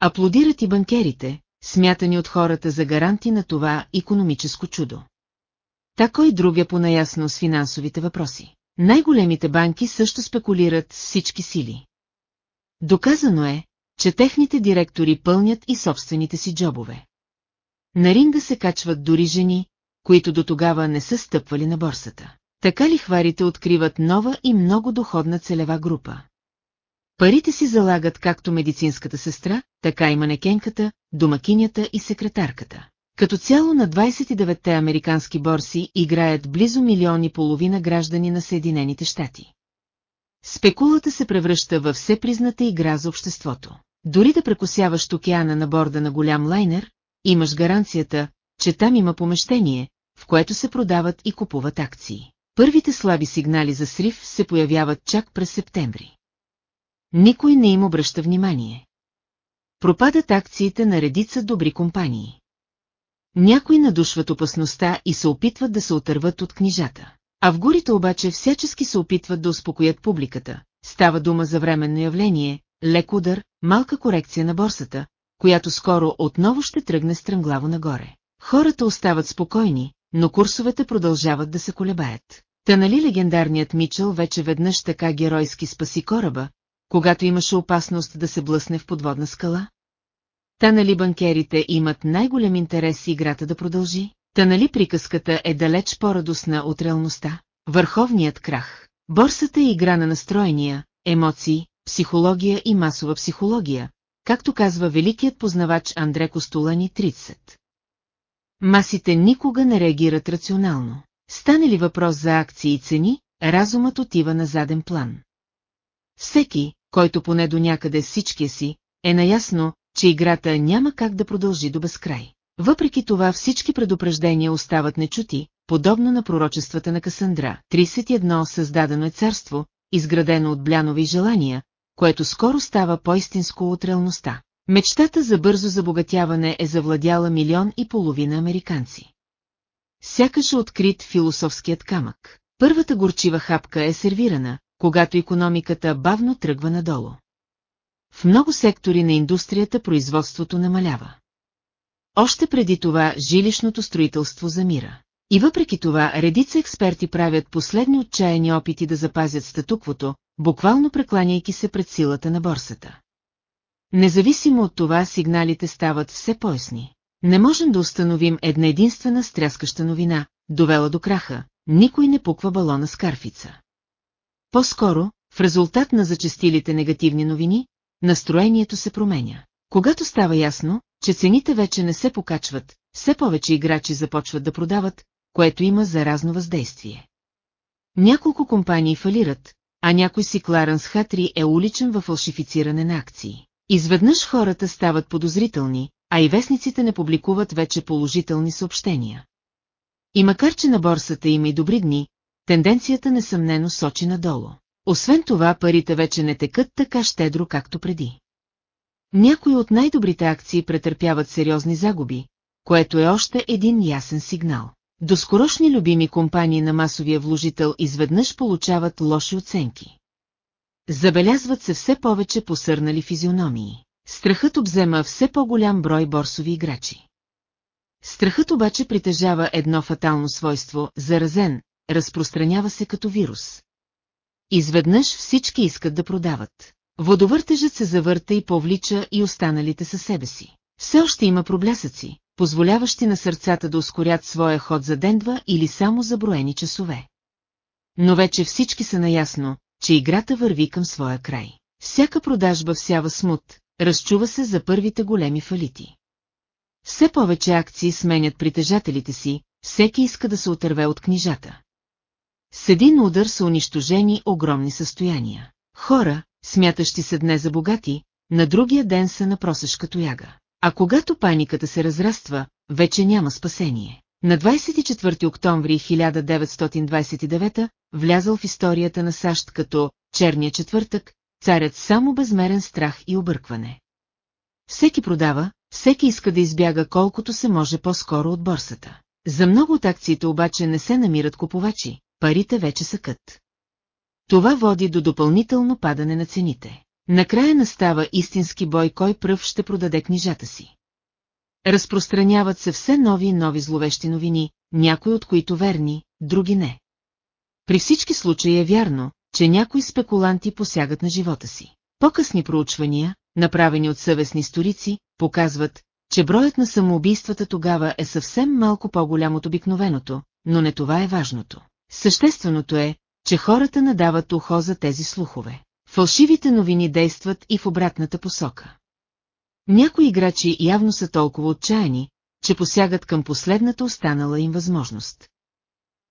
Аплодират и банкерите, смятани от хората за гаранти на това економическо чудо. Тако и другия понаясно с финансовите въпроси. Най-големите банки също спекулират с всички сили. Доказано е, че техните директори пълнят и собствените си джобове. На ринга се качват дори жени, които до тогава не са стъпвали на борсата. Така лихварите откриват нова и много доходна целева група. Парите си залагат както медицинската сестра, така и манекенката, домакинята и секретарката. Като цяло на 29-те американски борси играят близо милиони половина граждани на Съединените щати. Спекулата се превръща във все призната игра за обществото. Дори да прекосяваш океана на борда на голям лайнер, имаш гаранцията, че там има помещение, в което се продават и купуват акции. Първите слаби сигнали за срив се появяват чак през септември. Никой не им обръща внимание. пропадат акциите на редица добри компании. Някои надушват опасността и се опитват да се отърват от книжата. А в горите обаче всячески се опитват да успокоят публиката. Става дума за временно явление, лек удар, малка корекция на борсата, която скоро отново ще тръгне стръмглаво нагоре. Хората остават спокойни, но курсовете продължават да се колебаят. Та нали легендарният Мичел вече веднъж така геройски спаси кораба, когато имаше опасност да се блъсне в подводна скала? Та нали банкерите имат най-голям интерес играта да продължи? Та нали приказката е далеч по-радостна от реалността? Върховният крах. Борсата е игра на настроения, емоции, психология и масова психология, както казва великият познавач Андре Костулани 30. Масите никога не реагират рационално. Стане ли въпрос за акции и цени, разумът отива на заден план. Всеки, който поне до някъде всичкия си, е наясно, че играта няма как да продължи до безкрай. Въпреки това всички предупреждения остават нечути, подобно на пророчествата на Касандра. 31 създадено е царство, изградено от блянови желания, което скоро става по-истинско от реалността. Мечтата за бързо забогатяване е завладяла милион и половина американци. Сякаш е открит философският камък. Първата горчива хапка е сервирана, когато економиката бавно тръгва надолу. В много сектори на индустрията производството намалява. Още преди това жилищното строителство замира. И въпреки това редица експерти правят последни отчаяни опити да запазят статуквото, буквално прекланяйки се пред силата на борсата. Независимо от това сигналите стават все поясни. Не можем да установим една единствена стряскаща новина, довела до краха, никой не пуква балона с карфица. По-скоро, в резултат на зачастилите негативни новини, настроението се променя. Когато става ясно, че цените вече не се покачват, все повече играчи започват да продават, което има заразно въздействие. Няколко компании фалират, а някой си Кларенс Хатри е уличен във фалшифициране на акции. Изведнъж хората стават подозрителни, а и вестниците не публикуват вече положителни съобщения. И макар че на борсата има и добри дни, тенденцията несъмнено сочи надолу. Освен това парите вече не текат така щедро както преди. Някои от най-добрите акции претърпяват сериозни загуби, което е още един ясен сигнал. Доскорошни любими компании на масовия вложител изведнъж получават лоши оценки. Забелязват се все повече посърнали физиономии. Страхът обзема все по-голям брой борсови играчи. Страхът обаче притежава едно фатално свойство, заразен, разпространява се като вирус. Изведнъж всички искат да продават. Водовъртежът се завърта и повлича и останалите със себе си. Все още има проблясъци, позволяващи на сърцата да ускорят своя ход за ден-два или само за броени часове. Но вече всички са наясно, че играта върви към своя край. Всяка продажба всява смут, разчува се за първите големи фалити. Все повече акции сменят притежателите си, всеки иска да се отърве от книжата. С един удар са унищожени огромни състояния. Хора, смятащи се днес за богати, на другия ден са на просешка тояга. А когато паниката се разраства, вече няма спасение. На 24 октомври 1929 влязъл в историята на САЩ като «Черния четвъртък», царят само безмерен страх и объркване. Всеки продава, всеки иска да избяга колкото се може по-скоро от борсата. За много от акциите обаче не се намират купувачи, парите вече са кът. Това води до допълнително падане на цените. Накрая настава истински бой кой пръв ще продаде книжата си. Разпространяват се все нови и нови зловещи новини, някои от които верни, други не. При всички случаи е вярно, че някои спекуланти посягат на живота си. По-късни проучвания, направени от съвестни историци, показват, че броят на самоубийствата тогава е съвсем малко по-голям от обикновеното, но не това е важното. Същественото е, че хората надават ухо за тези слухове. Фалшивите новини действат и в обратната посока. Някои играчи явно са толкова отчаяни, че посягат към последната останала им възможност.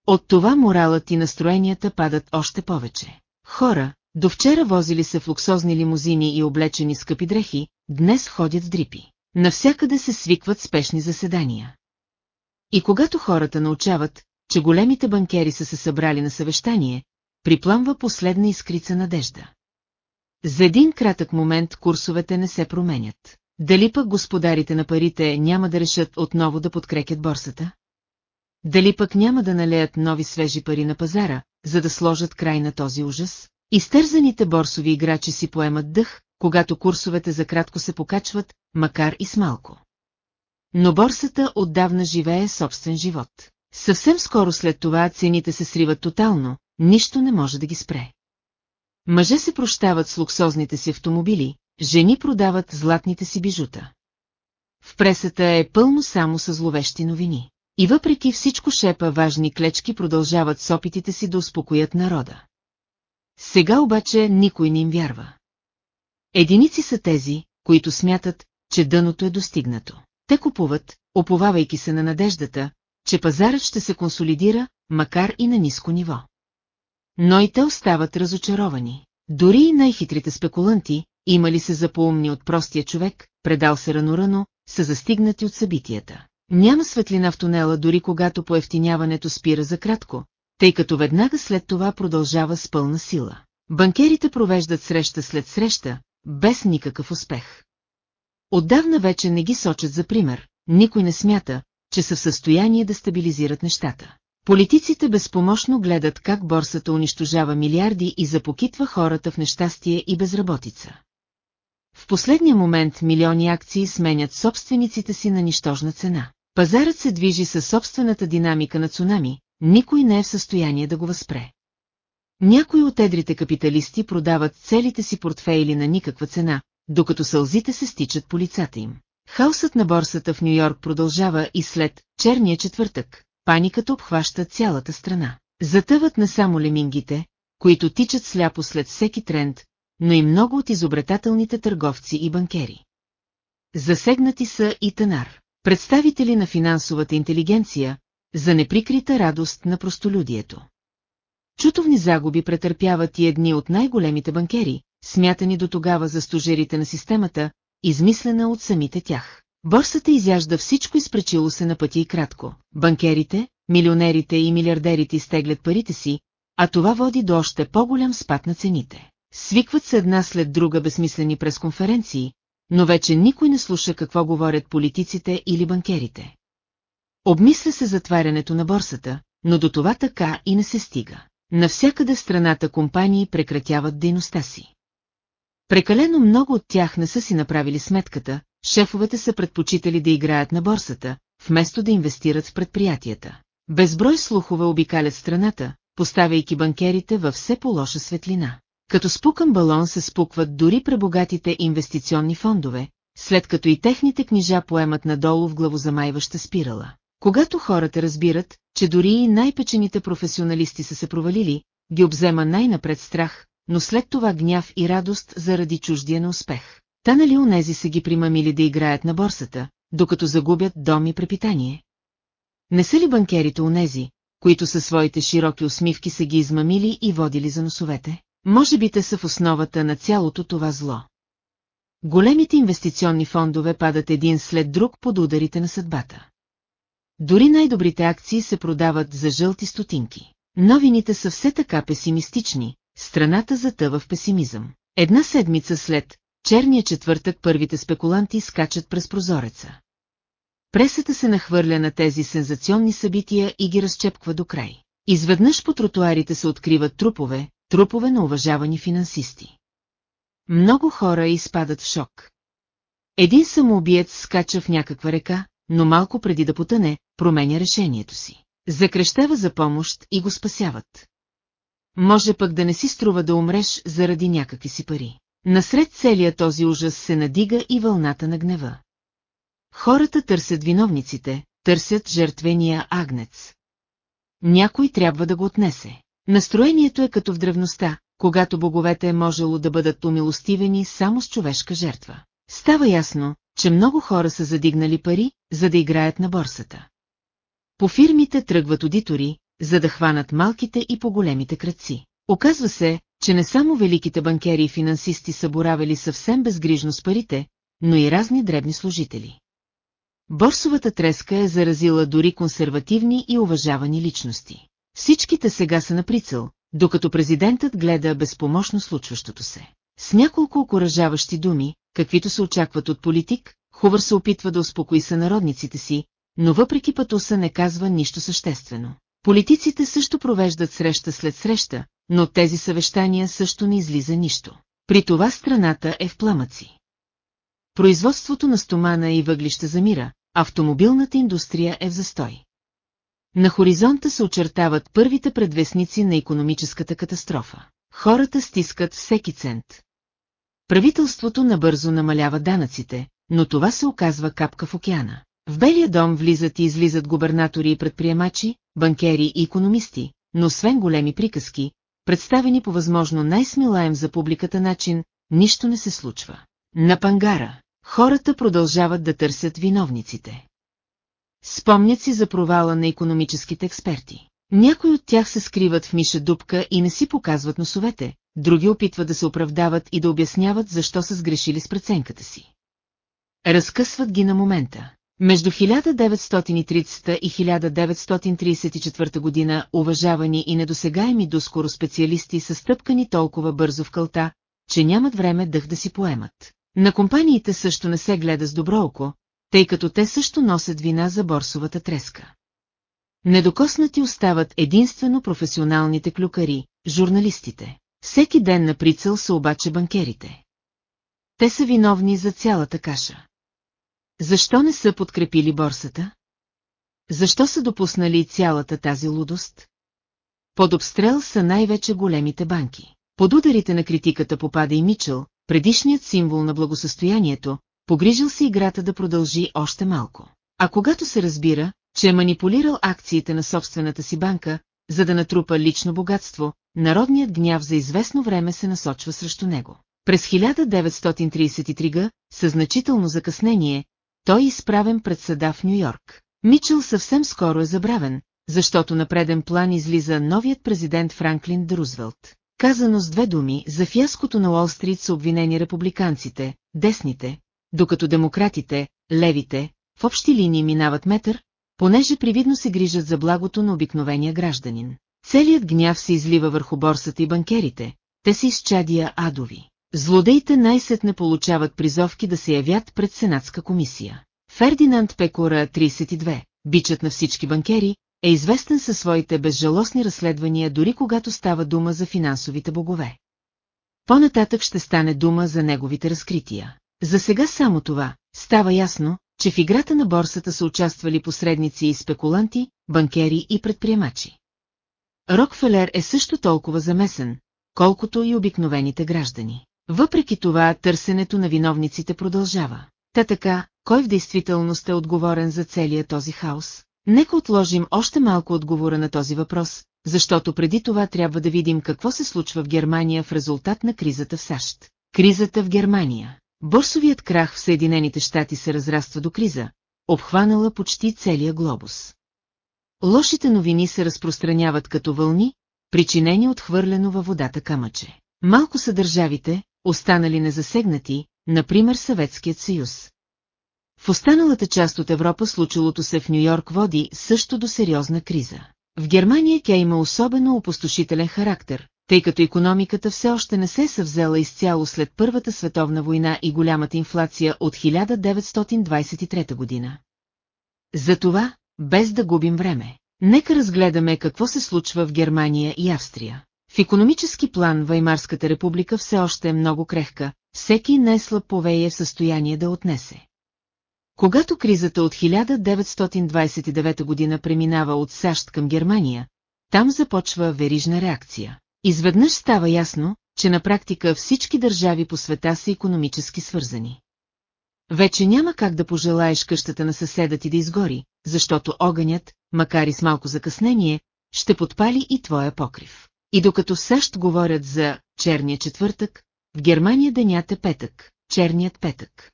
От това моралът и настроенията падат още повече. Хора, до вчера возили се в луксозни лимузини и облечени скъпи дрехи, днес ходят с дрипи. Навсякъде се свикват спешни заседания. И когато хората научават, че големите банкери са се събрали на съвещание, припламва последна искрица надежда. За един кратък момент курсовете не се променят. Дали пък господарите на парите няма да решат отново да подкрекят борсата? Дали пък няма да налеят нови свежи пари на пазара, за да сложат край на този ужас? Изтързаните борсови играчи си поемат дъх, когато курсовете за кратко се покачват, макар и с малко. Но борсата отдавна живее собствен живот. Съвсем скоро след това цените се сриват тотално, нищо не може да ги спре. Мъже се прощават с луксозните си автомобили, жени продават златните си бижута. В пресата е пълно само с зловещи новини. И въпреки всичко шепа важни клечки продължават с опитите си да успокоят народа. Сега обаче никой не им вярва. Единици са тези, които смятат, че дъното е достигнато. Те купуват, оповавайки се на надеждата, че пазарът ще се консолидира, макар и на ниско ниво. Но и те остават разочаровани. Дори и най-хитрите спекуланти, имали се за поумни от простия човек, предал се рано-рано, са застигнати от събитията. Няма светлина в тунела дори когато поевтиняването спира за кратко, тъй като веднага след това продължава с пълна сила. Банкерите провеждат среща след среща, без никакъв успех. Отдавна вече не ги сочат за пример, никой не смята, че са в състояние да стабилизират нещата. Политиците безпомощно гледат как борсата унищожава милиарди и запокитва хората в нещастие и безработица. В последния момент милиони акции сменят собствениците си на нищожна цена. Пазарът се движи със собствената динамика на цунами, никой не е в състояние да го възпре. Някои от едрите капиталисти продават целите си портфейли на никаква цена, докато сълзите се стичат по лицата им. Хаосът на борсата в Нью-Йорк продължава и след черния четвъртък. Паниката обхваща цялата страна. Затъват не само лемингите, които тичат сляпо след всеки тренд, но и много от изобретателните търговци и банкери. Засегнати са и Танар, представители на финансовата интелигенция, за неприкрита радост на простолюдието. Чутовни загуби претърпяват и едни от най-големите банкери, смятани до тогава за стожерите на системата, измислена от самите тях. Борсата изяжда всичко изпречило се на пъти и кратко. Банкерите, милионерите и милиардерите изтеглят парите си, а това води до още по-голям спад на цените. Свикват се една след друга безсмислени пресконференции, но вече никой не слуша какво говорят политиците или банкерите. Обмисля се затварянето на борсата, но до това така и не се стига. Навсякъде страната компании прекратяват дейността си. Прекалено много от тях не са си направили сметката, шефовете са предпочитали да играят на борсата, вместо да инвестират в предприятията. Безброй слухове обикалят страната, поставяйки банкерите във все по-лоша светлина. Като спукан балон се спукват дори пребогатите инвестиционни фондове, след като и техните книжа поемат надолу в главозамайваща спирала. Когато хората разбират, че дори и най-печените професионалисти са се провалили, ги обзема най-напред страх, но след това гняв и радост заради чуждия на успех. Та нали унези са ги примамили да играят на борсата, докато загубят дом и препитание? Не са ли банкерите унези, които със своите широки усмивки са ги измамили и водили за носовете? Може би те са в основата на цялото това зло. Големите инвестиционни фондове падат един след друг под ударите на съдбата. Дори най-добрите акции се продават за жълти стотинки. Новините са все така песимистични, страната затъва в песимизъм. Една седмица след черния четвъртък първите спекуланти скачат през прозореца. Пресата се нахвърля на тези сензационни събития и ги разчепква до край. Изведнъж по тротуарите се откриват трупове, трупове на уважавани финансисти. Много хора изпадат в шок. Един самоубиец скача в някаква река, но малко преди да потъне, променя решението си. Закрещава за помощ и го спасяват. Може пък да не си струва да умреш заради някакви си пари. Насред целия този ужас се надига и вълната на гнева. Хората търсят виновниците, търсят жертвения агнец. Някой трябва да го отнесе. Настроението е като в древността, когато боговете е можело да бъдат умилостивени само с човешка жертва. Става ясно, че много хора са задигнали пари, за да играят на борсата. По фирмите тръгват аудитори, за да хванат малките и по-големите кръци. Оказва се, че не само великите банкери и финансисти са боравили съвсем безгрижно с парите, но и разни дребни служители. Борсовата треска е заразила дори консервативни и уважавани личности. Всичките сега са на прицел, докато президентът гледа безпомощно случващото се. С няколко окоръжаващи думи, каквито се очакват от политик, Хувър се опитва да успокои сънародниците си, но въпреки пътуса не казва нищо съществено. Политиците също провеждат среща след среща, но тези съвещания също не излиза нищо. При това страната е в пламъци. Производството на стомана и въглища замира, автомобилната индустрия е в застой. На хоризонта се очертават първите предвестници на економическата катастрофа. Хората стискат всеки цент. Правителството набързо намалява данъците, но това се оказва капка в океана. В Белия дом влизат и излизат губернатори и предприемачи, банкери и економисти, но освен големи приказки, представени по възможно най-смилаем за публиката начин, нищо не се случва. На пангара, хората продължават да търсят виновниците. Спомнят си за провала на економическите експерти. Някои от тях се скриват в миша дупка и не си показват носовете, други опитват да се оправдават и да обясняват защо са сгрешили с преценката си. Разкъсват ги на момента. Между 1930 и 1934 година уважавани и недосегаеми доскоро специалисти са стъпкани толкова бързо в кълта, че нямат време дъх да си поемат. На компаниите също не се гледа с добро око, тъй като те също носят вина за борсовата треска. Недокоснати остават единствено професионалните клюкари, журналистите. Всеки ден на прицел са обаче банкерите. Те са виновни за цялата каша. Защо не са подкрепили борсата? Защо са допуснали цялата тази лудост? Под обстрел са най-вече големите банки. Под ударите на критиката попада и Мичел, предишният символ на благосъстоянието, погрижил се играта да продължи още малко. А когато се разбира, че е манипулирал акциите на собствената си банка, за да натрупа лично богатство, народният гняв за известно време се насочва срещу него. През 1933 г, със значително закъснение, той е изправен пред съда в Нью-Йорк. Мичел съвсем скоро е забравен, защото на преден план излиза новият президент Франклин Друзвелт. Казано с две думи, за фяското на Уолл-стрит са обвинени републиканците, десните, докато демократите, левите, в общи линии минават метър, понеже привидно се грижат за благото на обикновения гражданин. Целият гняв се излива върху борсата и банкерите, те са изчадия адови. Злодеите най-сетне получават призовки да се явят пред Сенатска комисия. Фердинанд Пекора, 32, бичът на всички банкери, е известен със своите безжалостни разследвания дори когато става дума за финансовите богове. По-нататък ще стане дума за неговите разкрития. За сега само това, става ясно, че в играта на борсата са участвали посредници и спекуланти, банкери и предприемачи. Рокфелер е също толкова замесен, колкото и обикновените граждани. Въпреки това, търсенето на виновниците продължава. Та така, кой в действителност е отговорен за целия този хаос? Нека отложим още малко отговора на този въпрос, защото преди това трябва да видим какво се случва в Германия в резултат на кризата в САЩ. Кризата в Германия. Борсовият крах в Съединените щати се разраства до криза, обхванала почти целия глобус. Лошите новини се разпространяват като вълни, причинени от хвърлено във водата камъче. Малко са държавите, останали незасегнати, например Съветският съюз. В останалата част от Европа случилото се в Нью-Йорк води също до сериозна криза. В Германия тя има особено опустошителен характер, тъй като економиката все още не се е съвзела изцяло след Първата световна война и голямата инфлация от 1923 година. Затова, без да губим време, нека разгледаме какво се случва в Германия и Австрия. В економически план Ваймарската република все още е много крехка, всеки най-слаб повей е в състояние да отнесе. Когато кризата от 1929 година преминава от САЩ към Германия, там започва верижна реакция. Изведнъж става ясно, че на практика всички държави по света са економически свързани. Вече няма как да пожелаеш къщата на съседа ти да изгори, защото огънят, макар и с малко закъснение, ще подпали и твоя покрив. И докато САЩ говорят за черния четвъртък, в Германия денят е петък, черният петък.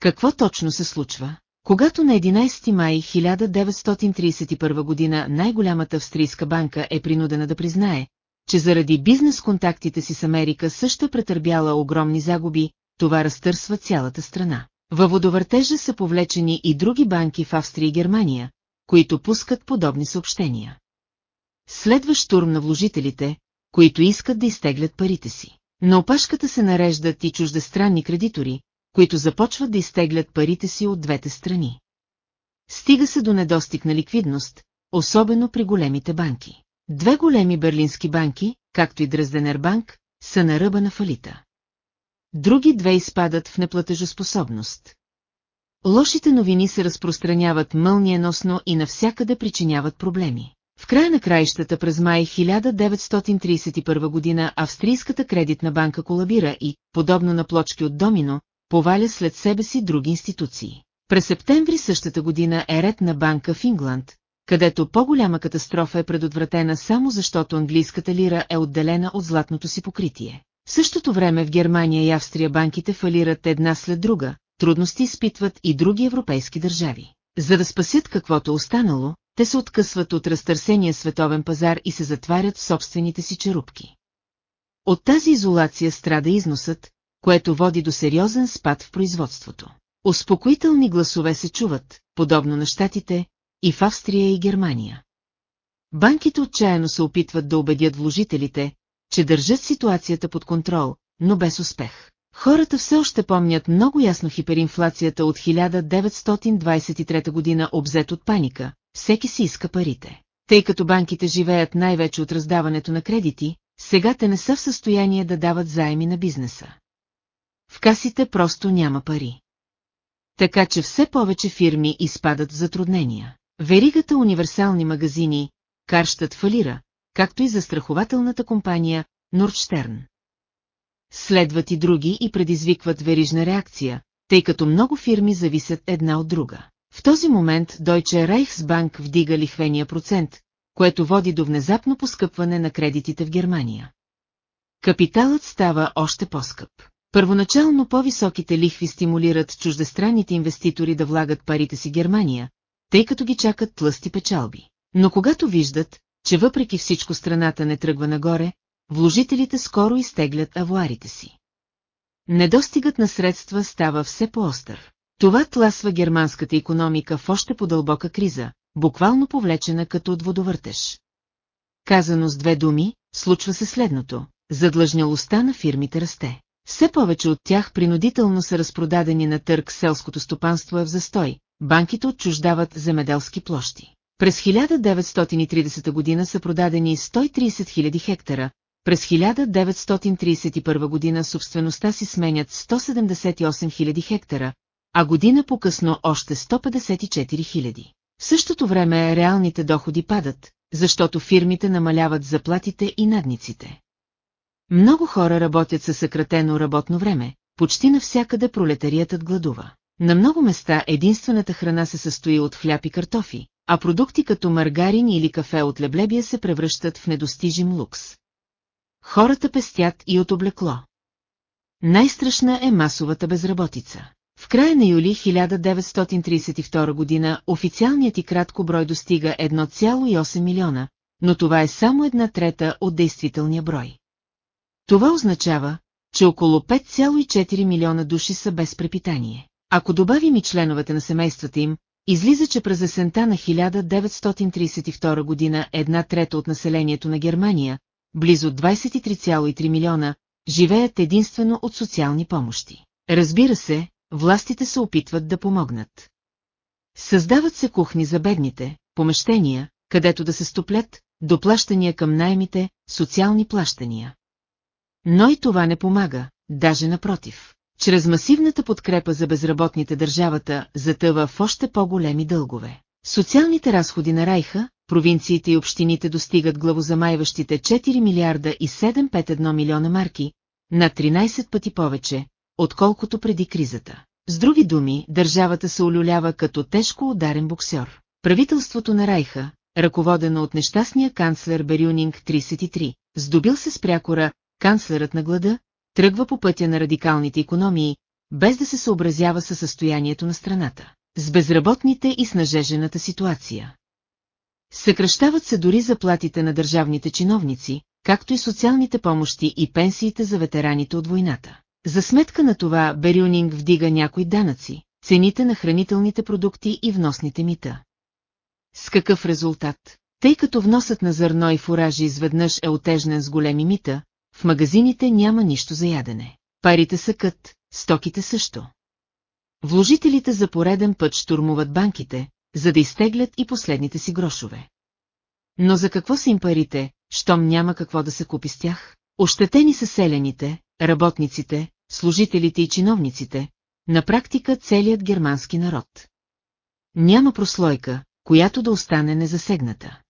Какво точно се случва? Когато на 11 май 1931 година най-голямата австрийска банка е принудена да признае, че заради бизнес контактите си с Америка също е претърбяла огромни загуби, това разтърсва цялата страна. Във водовъртежа са повлечени и други банки в Австрия и Германия, които пускат подобни съобщения. Следва штурм на вложителите, които искат да изтеглят парите си. На опашката се нареждат и чуждестранни кредитори, които започват да изтеглят парите си от двете страни. Стига се до недостиг на ликвидност, особено при големите банки. Две големи берлински банки, както и Дрезденер банк, са на ръба на фалита. Други две изпадат в неплатежоспособност. Лошите новини се разпространяват мълниеносно и навсякъде причиняват проблеми. В края на краищата през май 1931 година австрийската кредитна банка колабира и, подобно на плочки от домино, поваля след себе си други институции. През септември същата година е ред на банка в Ингланд, където по-голяма катастрофа е предотвратена само защото английската лира е отделена от златното си покритие. В същото време в Германия и Австрия банките фалират една след друга, трудности изпитват и други европейски държави. За да спасят каквото останало, те се откъсват от разтърсения световен пазар и се затварят в собствените си черупки. От тази изолация страда износът, което води до сериозен спад в производството. Успокоителни гласове се чуват, подобно на щатите, и в Австрия и Германия. Банките отчаяно се опитват да убедят вложителите, че държат ситуацията под контрол, но без успех. Хората все още помнят много ясно хиперинфлацията от 1923 година обзет от паника, всеки си иска парите. Тъй като банките живеят най-вече от раздаването на кредити, сега те не са в състояние да дават заеми на бизнеса. В касите просто няма пари. Така че все повече фирми изпадат в затруднения. Веригата универсални магазини, Карштът фалира, както и застрахователната компания Нордштерн. Следват и други и предизвикват верижна реакция, тъй като много фирми зависят една от друга. В този момент Deutsche Reichsbank вдига лихвения процент, което води до внезапно поскъпване на кредитите в Германия. Капиталът става още по-скъп. Първоначално по-високите лихви стимулират чуждестранните инвеститори да влагат парите си Германия, тъй като ги чакат тлъсти печалби. Но когато виждат, че въпреки всичко страната не тръгва нагоре, вложителите скоро изтеглят авуарите си. Недостигът на средства става все по-остър. Това тласва германската економика в още по-дълбока криза, буквално повлечена като от водовъртеж. Казано с две думи, случва се следното. Задлъжнялостта на фирмите расте. Все повече от тях принудително са разпродадени на търг селското стопанство е в застой, банките отчуждават земеделски площи. През 1930 година са продадени 130 000 хектара, през 1931 година собствеността си сменят 178 000 хектара, а година по-късно още 154 000. В същото време реалните доходи падат, защото фирмите намаляват заплатите и надниците. Много хора работят със съкратено работно време, почти навсякъде пролетариятът гладува. На много места единствената храна се състои от хляб и картофи, а продукти като маргарин или кафе от леблебия се превръщат в недостижим лукс. Хората пестят и от облекло. Най-страшна е масовата безработица. В края на юли 1932 година официалният и кратко брой достига 1,8 милиона, но това е само една трета от действителния брой. Това означава, че около 5,4 милиона души са без препитание. Ако добавим и членовете на семействата им, излиза, че през есента на 1932 година една трета от населението на Германия, близо 23,3 милиона, живеят единствено от социални помощи. Разбира се, властите се опитват да помогнат. Създават се кухни за бедните, помещения, където да се стоплят, доплащания към наймите, социални плащания. Но и това не помага, даже напротив. Чрез масивната подкрепа за безработните държавата затъва в още по-големи дългове. Социалните разходи на Райха, провинциите и общините достигат главозамайващите 4 милиарда и 751 милиона марки, на 13 пъти повече, отколкото преди кризата. С други думи, държавата се олюлява като тежко ударен боксер. Правителството на Райха, ръководено от нещастния канцлер Берюнинг 33, здобил се с прякора канцлерът на глада, тръгва по пътя на радикалните економии, без да се съобразява със състоянието на страната, с безработните и с нажежената ситуация. Съкръщават се дори заплатите на държавните чиновници, както и социалните помощи и пенсиите за ветераните от войната. За сметка на това Берюнинг вдига някои данъци, цените на хранителните продукти и вносните мита. С какъв резултат? Тъй като вносът на зърно и фуражи изведнъж е отежнен с големи мита, в магазините няма нищо за ядене. Парите са кът, стоките също. Вложителите за пореден път штурмуват банките, за да изтеглят и последните си грошове. Но за какво са им парите, щом няма какво да се купи с тях? Ощетени са селените, работниците, служителите и чиновниците, на практика целият германски народ. Няма прослойка, която да остане незасегната.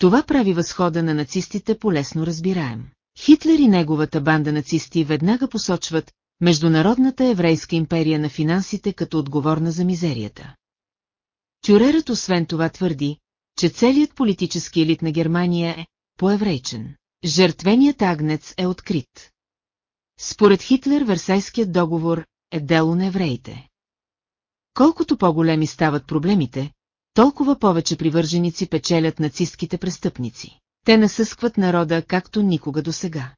Това прави възхода на нацистите полесно разбираем. Хитлер и неговата банда нацисти веднага посочват Международната еврейска империя на финансите като отговорна за мизерията. Тюрерът освен това твърди, че целият политически елит на Германия е поеврейчен. Жертвеният агнец е открит. Според Хитлер Версайският договор е дело на евреите. Колкото по-големи стават проблемите, толкова повече привърженици печелят нацистките престъпници. Те насъскват народа както никога досега.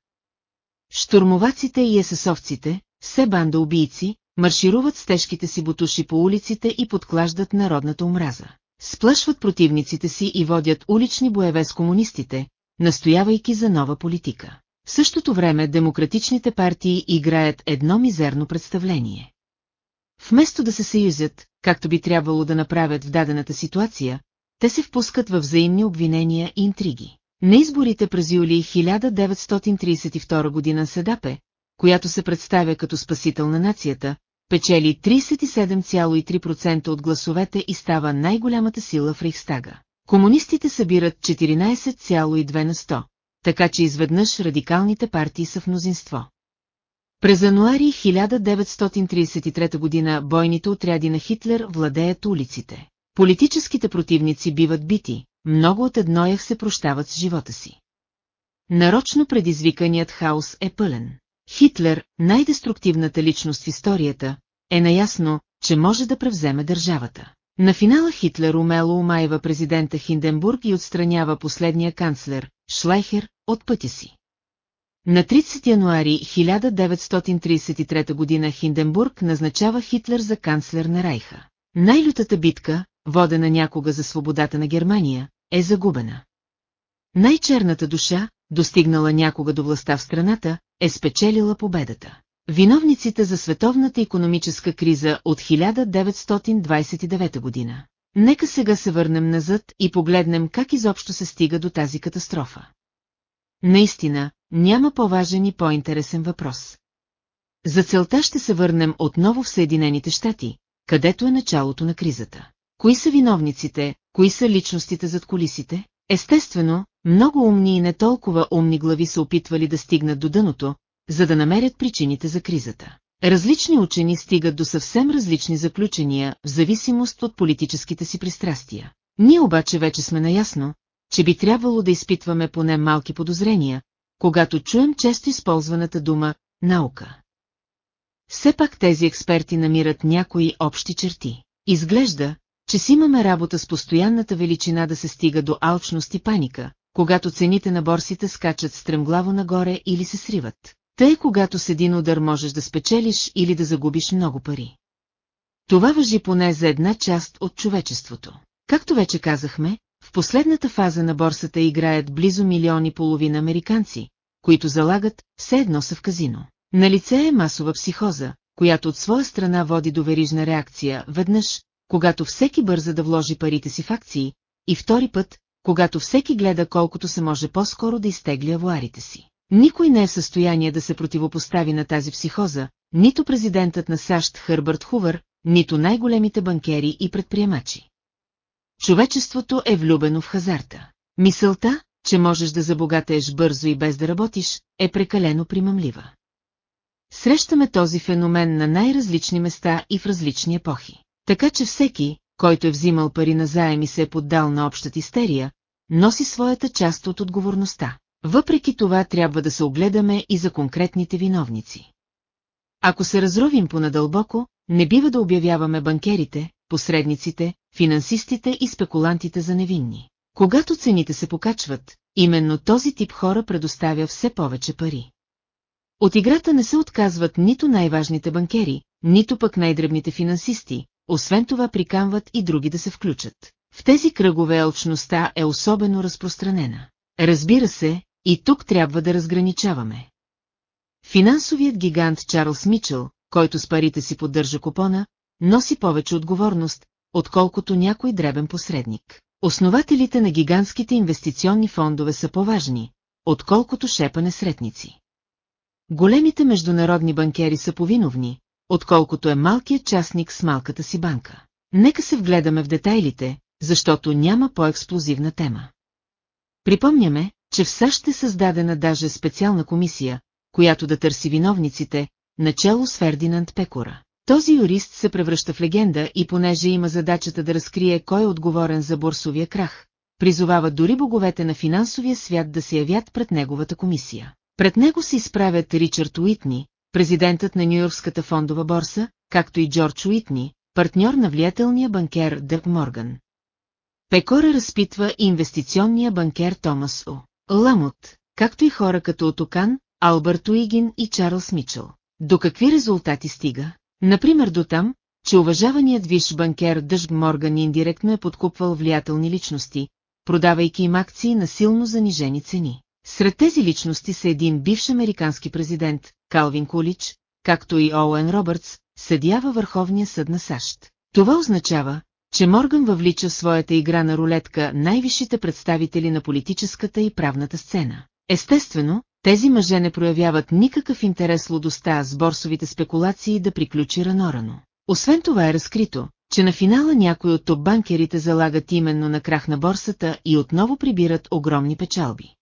Штурмоваците и есесовците, все банда убийци, маршируват с тежките си бутуши по улиците и подклаждат народната омраза. Сплашват противниците си и водят улични боеве с комунистите, настоявайки за нова политика. В същото време демократичните партии играят едно мизерно представление. Вместо да се съюзят, както би трябвало да направят в дадената ситуация, те се впускат във взаимни обвинения и интриги. На изборите през юли 1932 година Седапе, която се представя като спасител на нацията, печели 37,3% от гласовете и става най-голямата сила в Рейхстага. Комунистите събират 14,2 на 100, така че изведнъж радикалните партии са в мнозинство. През януари 1933 година бойните отряди на Хитлер владеят улиците. Политическите противници биват бити, много от едноях се прощават с живота си. Нарочно предизвиканият хаос е пълен. Хитлер, най-деструктивната личност в историята, е наясно, че може да превземе държавата. На финала Хитлер умело умайва президента Хинденбург и отстранява последния канцлер, Шлайхер, от пътя си. На 30 януари 1933 година Хинденбург назначава Хитлер за канцлер на Райха. Най-лютата битка, водена някога за свободата на Германия, е загубена. Най-черната душа, достигнала някога до властта в страната, е спечелила победата. Виновниците за световната економическа криза от 1929 година. Нека сега се върнем назад и погледнем как изобщо се стига до тази катастрофа. Наистина, няма по-важен и по-интересен въпрос. За целта ще се върнем отново в Съединените щати, където е началото на кризата. Кои са виновниците, кои са личностите зад колисите? Естествено, много умни и не толкова умни глави се опитвали да стигнат до дъното, за да намерят причините за кризата. Различни учени стигат до съвсем различни заключения, в зависимост от политическите си пристрастия. Ние обаче вече сме наясно, че би трябвало да изпитваме поне малки подозрения, когато чуем често използваната дума «наука». Все пак тези експерти намират някои общи черти. Изглежда, че си имаме работа с постоянната величина да се стига до алчност и паника, когато цените на борсите скачат стремглаво нагоре или се сриват. Тъй когато с един удар можеш да спечелиш или да загубиш много пари. Това въжи поне за една част от човечеството. Както вече казахме, в последната фаза на борсата играят близо милиони половина американци, които залагат все едно са в казино. На лице е масова психоза, която от своя страна води до верижна реакция веднъж, когато всеки бърза да вложи парите си в акции, и втори път, когато всеки гледа колкото се може по-скоро да изтегли авуарите си. Никой не е в състояние да се противопостави на тази психоза, нито президентът на САЩ Хърбърт Хувър, нито най-големите банкери и предприемачи. Човечеството е влюбено в хазарта. Мисълта, че можеш да забогатееш бързо и без да работиш, е прекалено примамлива. Срещаме този феномен на най-различни места и в различни епохи. Така че всеки, който е взимал пари на заем и се е поддал на общата истерия, носи своята част от отговорността. Въпреки това трябва да се огледаме и за конкретните виновници. Ако се разровим понадълбоко, не бива да обявяваме банкерите, посредниците, финансистите и спекулантите за невинни. Когато цените се покачват, именно този тип хора предоставя все повече пари. От играта не се отказват нито най-важните банкери, нито пък най-дребните финансисти, освен това приканват и други да се включат. В тези кръгове алчността е особено разпространена. Разбира се, И тук трябва да разграничаваме. Финансовият гигант Чарлз Мичел, който с парите си поддържа купона, носи повече отговорност, отколкото някой дребен посредник. Основателите на гигантските инвестиционни фондове са по-важни, отколкото шепане сретници. Големите международни банкери са повиновни, отколкото е малкият частник с малката си банка. Нека се вгледаме в детайлите, защото няма по-експлозивна тема. Припомняме, че в САЩ е създадена даже специална комисия, която да търси виновниците, начало с Фердинанд Пекора. Този юрист се превръща в легенда и понеже има задачата да разкрие кой е отговорен за борсовия крах, призовава дори боговете на финансовия свят да се явят пред неговата комисия. Пред него се изправят Ричард Уитни, президентът на Нью-Йоркската фондова борса, както и Джордж Уитни, партньор на влиятелния банкер Дък Морган. Пекора разпитва инвестиционния банкер Томас О. Ламот, както и хора като Отокан, Албърт Уигин и Чарлз Мичел. До какви резултати стига? Например до там, че уважаваният виш банкер Дъжб Морган индиректно е подкупвал влиятелни личности, продавайки им акции на силно занижени цени. Сред тези личности са един бивш американски президент, Калвин Кулич, както и Оуен Робъртс, съдия във Върховния съд на САЩ. Това означава, че Морган въвлича в своята игра на рулетка най-висшите представители на политическата и правната сцена. Естествено, тези мъже не проявяват никакъв интерес лудостта с борсовите спекулации да приключи рано-рано. Освен това е разкрито, че на финала някои от топ-банкерите залагат именно на крах на борсата и отново прибират огромни печалби.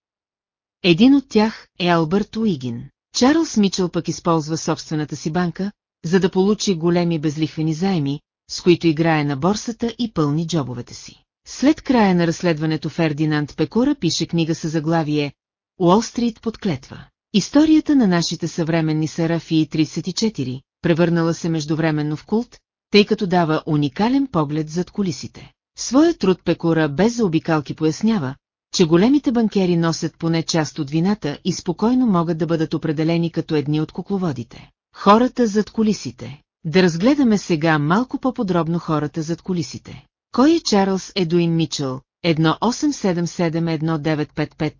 Един от тях е Албърт Уигин. Чарлз Мичел пък използва собствената си банка, за да получи големи безлихвени заеми, с които играе на борсата и пълни джобовете си. След края на разследването Фердинанд Пекора пише книга с заглавие Уолстрит под клетва. Историята на нашите съвременни сарафии 34, превърнала се междувременно в култ, тъй като дава уникален поглед зад колисите. Своят труд Пекора без заобикалки пояснява, че големите банкери носят поне част от вината и спокойно могат да бъдат определени като едни от кукловодите. Хората зад колисите. Да разгледаме сега малко по-подробно хората зад колисите. Кой е Чарлз Едуин Мичел, 1877-1955,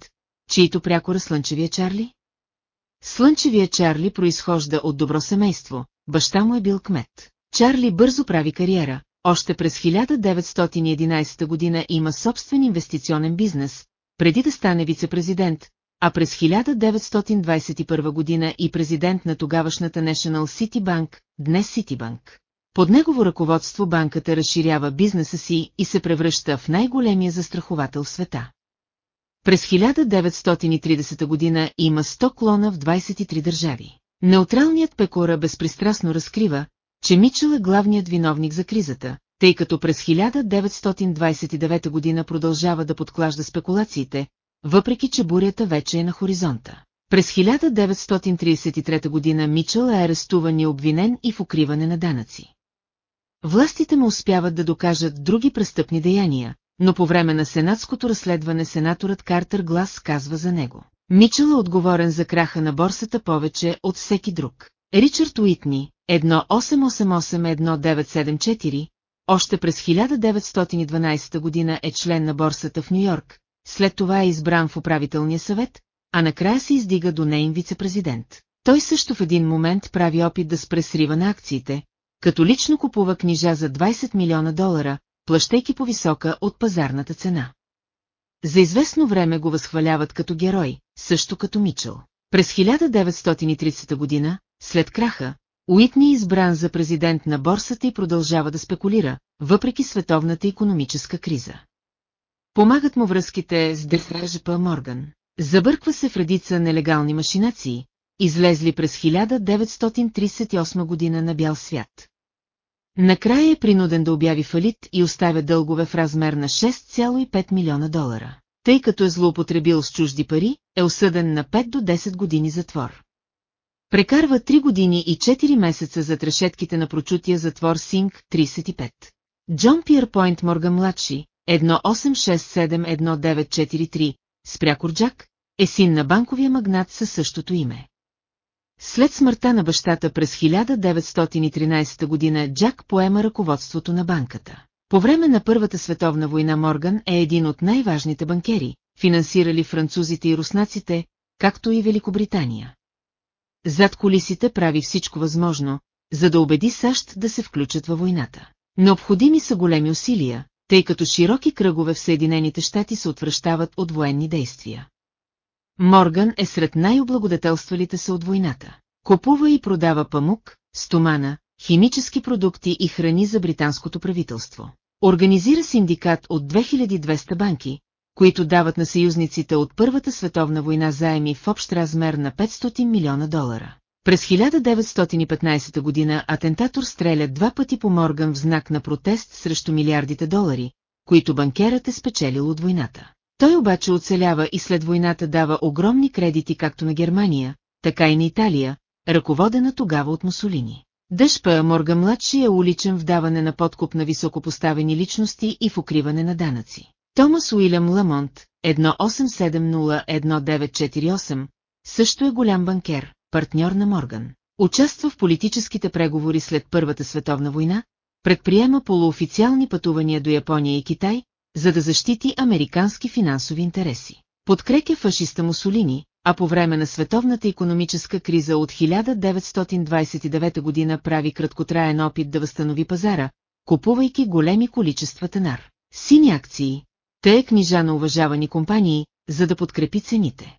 чието прякора Слънчевия Чарли? Слънчевия Чарли произхожда от добро семейство, баща му е бил кмет. Чарли бързо прави кариера, още през 1911 година има собствен инвестиционен бизнес, преди да стане вице-президент, а през 1921 година и президент на тогавашната National City Bank, днес Citibank. Под негово ръководство банката разширява бизнеса си и се превръща в най-големия застраховател в света. През 1930 година има 100 клона в 23 държави. Неутралният Пекора безпристрастно разкрива, че Мичел е главният виновник за кризата, тъй като през 1929 година продължава да подклажда спекулациите, въпреки че бурята вече е на хоризонта. През 1933 година Мичел е арестуван и обвинен и в укриване на данъци. Властите му успяват да докажат други престъпни деяния, но по време на сенатското разследване сенаторът Картер Глас казва за него. Мичел е отговорен за краха на борсата повече от всеки друг. Ричард Уитни, 1888-1974, още през 1912 година е член на борсата в Нью-Йорк, след това е избран в управителния съвет, а накрая се издига до нейн вице-президент. Той също в един момент прави опит да спре срива на акциите, като лично купува книжа за 20 милиона долара, плащайки по-висока от пазарната цена. За известно време го възхваляват като герой, също като Мичел. През 1930 година, след краха, Уитни е избран за президент на борсата и продължава да спекулира, въпреки световната економическа криза. Помагат му връзките с Дефрежепа Морган. Забърква се в редица нелегални машинации, излезли през 1938 година на бял свят. Накрая е принуден да обяви фалит и оставя дългове в размер на 6,5 милиона долара. Тъй като е злоупотребил с чужди пари, е осъден на 5 до 10 години затвор. Прекарва 3 години и 4 месеца за трешетките на прочутия затвор Синг 35. Джон Пиерпойнт Морган младши, 18671943, спрякорджак, е син на банковия магнат със същото име. След смъртта на бащата през 1913 година Джак поема ръководството на банката. По време на Първата световна война Морган е един от най-важните банкери, финансирали французите и руснаците, както и Великобритания. Зад колисите прави всичко възможно, за да убеди САЩ да се включат във войната. Необходими са големи усилия, тъй като широки кръгове в Съединените щати се отвръщават от военни действия. Морган е сред най-облагодетелствалите се от войната. Купува и продава памук, стомана, химически продукти и храни за британското правителство. Организира синдикат от 2200 банки, които дават на съюзниците от Първата световна война заеми в общ размер на 500 милиона долара. През 1915 година атентатор стреля два пъти по Морган в знак на протест срещу милиардите долари, които банкерът е спечелил от войната. Той обаче оцелява и след войната дава огромни кредити както на Германия, така и на Италия, ръководена тогава от Мусолини. Дъшпа Морган младши е уличен в даване на подкуп на високопоставени личности и в укриване на данъци. Томас Уилям Ламонт, 1870-1948, също е голям банкер, партньор на Морган. Участва в политическите преговори след Първата световна война, предприема полуофициални пътувания до Япония и Китай, за да защити американски финансови интереси. Подкрепя фашиста Мусолини, а по време на световната економическа криза от 1929 година прави краткотраен опит да възстанови пазара, купувайки големи количества тенар. Сини акции, те книжа на уважавани компании, за да подкрепи цените.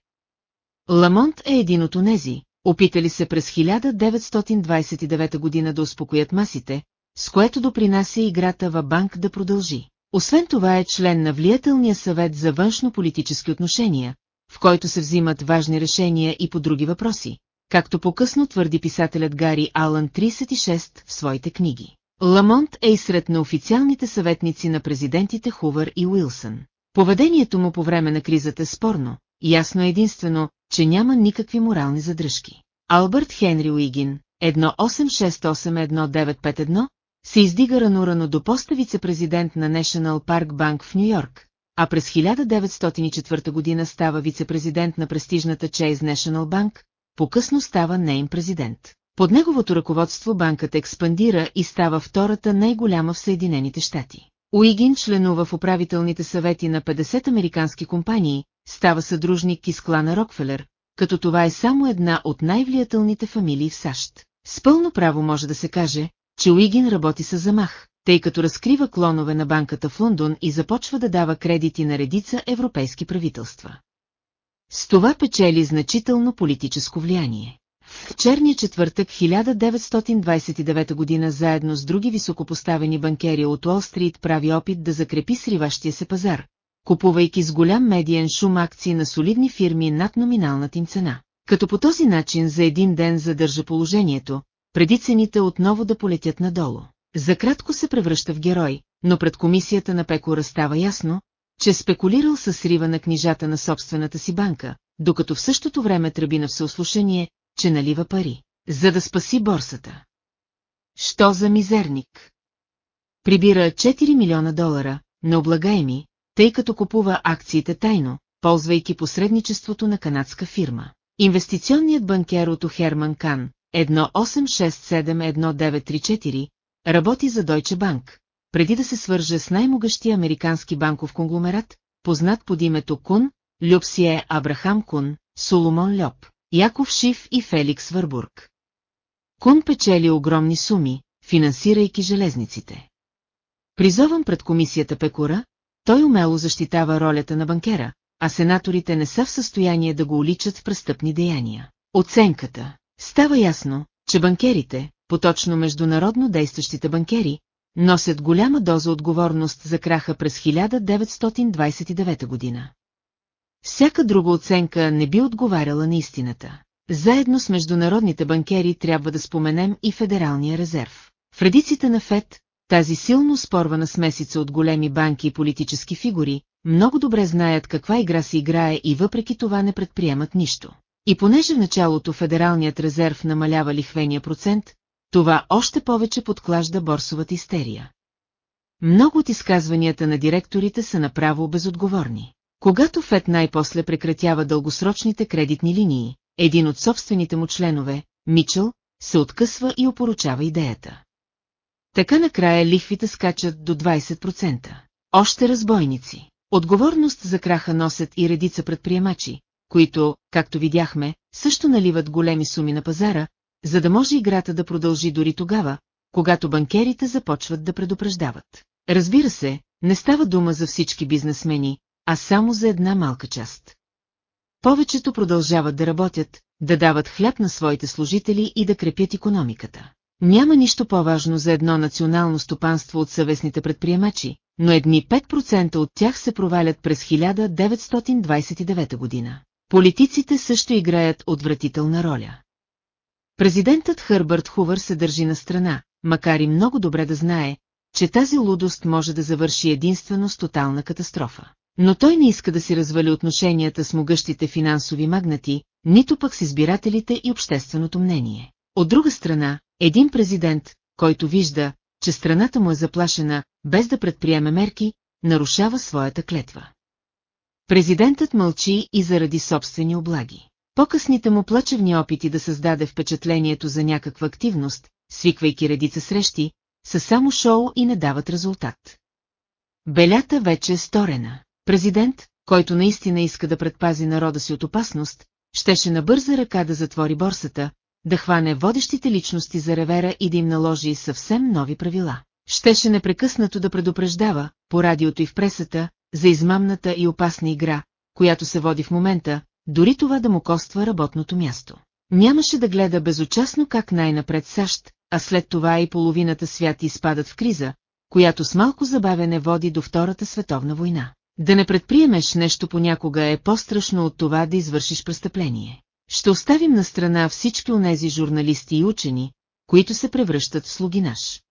Ламонт е един от онези, опитали се през 1929 година да успокоят масите, с което допринася играта в банк да продължи. Освен това е член на влиятелния съвет за външно-политически отношения, в който се взимат важни решения и по други въпроси, както по-късно твърди писателят Гари Алън 36 в своите книги. Ламонт е и сред на официалните съветници на президентите Хувър и Уилсън. Поведението му по време на кризата е спорно, ясно е единствено, че няма никакви морални задръжки. Албърт Хенри Уигин, 18681951, се издига рано-рано до поста вице-президент на National Park Bank в Нью-Йорк, а през 1904 година става вице-президент на престижната Chase National Bank, по-късно става нейн президент. Под неговото ръководство банката експандира и става втората най-голяма в Съединените щати. Уигин членува в управителните съвети на 50 американски компании, става съдружник из клана Рокфелер, като това е само една от най-влиятелните фамилии в САЩ. С пълно право може да се каже, че Уигин работи с замах, тъй като разкрива клонове на банката в Лондон и започва да дава кредити на редица европейски правителства. С това печели значително политическо влияние. В черния четвъртък 1929 година заедно с други високопоставени банкери от Уолл-стрит прави опит да закрепи сриващия се пазар, купувайки с голям медиен шум акции на солидни фирми над номиналната им цена. Като по този начин за един ден задържа положението, преди цените отново да полетят надолу. За кратко се превръща в герой, но пред комисията на Пекора става ясно, че спекулирал със срива на книжата на собствената си банка, докато в същото време тръби на всеослушание, че налива пари, за да спаси борсата. Що за мизерник? Прибира 4 милиона долара, необлагаеми, тъй като купува акциите тайно, ползвайки посредничеството на канадска фирма. Инвестиционният банкер от Херман Кан, 18671934, работи за Deutsche Bank, преди да се свърже с най-могъщия американски банков конгломерат, познат под името Кун, Люпсие Абрахам Кун, Соломон Льоп, Яков Шиф и Феликс Върбург. Кун печели огромни суми, финансирайки железниците. Призован пред комисията Пекора, той умело защитава ролята на банкера, а сенаторите не са в състояние да го уличат в престъпни деяния. Оценката. Става ясно, че банкерите, поточно международно действащите банкери, носят голяма доза отговорност за краха през 1929 година. Всяка друга оценка не би отговаряла на истината. Заедно с международните банкери трябва да споменем и Федералния резерв. В редиците на ФЕД, тази силно спорвана смесица от големи банки и политически фигури, много добре знаят каква игра се играе и въпреки това не предприемат нищо. И понеже в началото Федералният резерв намалява лихвения процент, това още повече подклажда борсовата истерия. Много от изказванията на директорите са направо безотговорни. Когато ФЕД най-после прекратява дългосрочните кредитни линии, един от собствените му членове, Мичел, се откъсва и опоручава идеята. Така накрая лихвите скачат до 20%. Още разбойници. Отговорност за краха носят и редица предприемачи, които, както видяхме, също наливат големи суми на пазара, за да може играта да продължи дори тогава, когато банкерите започват да предупреждават. Разбира се, не става дума за всички бизнесмени, а само за една малка част. Повечето продължават да работят, да дават хляб на своите служители и да крепят економиката. Няма нищо по-важно за едно национално стопанство от съвестните предприемачи, но едни 5% от тях се провалят през 1929 година. Политиците също играят отвратителна роля. Президентът Хърбърт Хувър се държи на страна, макар и много добре да знае, че тази лудост може да завърши единствено с тотална катастрофа. Но той не иска да си развали отношенията с могъщите финансови магнати, нито пък с избирателите и общественото мнение. От друга страна, един президент, който вижда, че страната му е заплашена, без да предприеме мерки, нарушава своята клетва. Президентът мълчи и заради собствени облаги. По-късните му плачевни опити да създаде впечатлението за някаква активност, свиквайки редица срещи, са само шоу и не дават резултат. Белята вече е сторена. Президент, който наистина иска да предпази народа си от опасност, щеше на бърза ръка да затвори борсата, да хване водещите личности за ревера и да им наложи съвсем нови правила. Щеше непрекъснато да предупреждава, по радиото и в пресата, за измамната и опасна игра, която се води в момента, дори това да му коства работното място. Нямаше да гледа безучастно как най-напред САЩ, а след това и половината свят изпадат в криза, която с малко забавяне води до Втората световна война. Да не предприемеш нещо понякога е по-страшно от това да извършиш престъпление. Ще оставим на страна всички онези журналисти и учени, които се превръщат в слугинаш.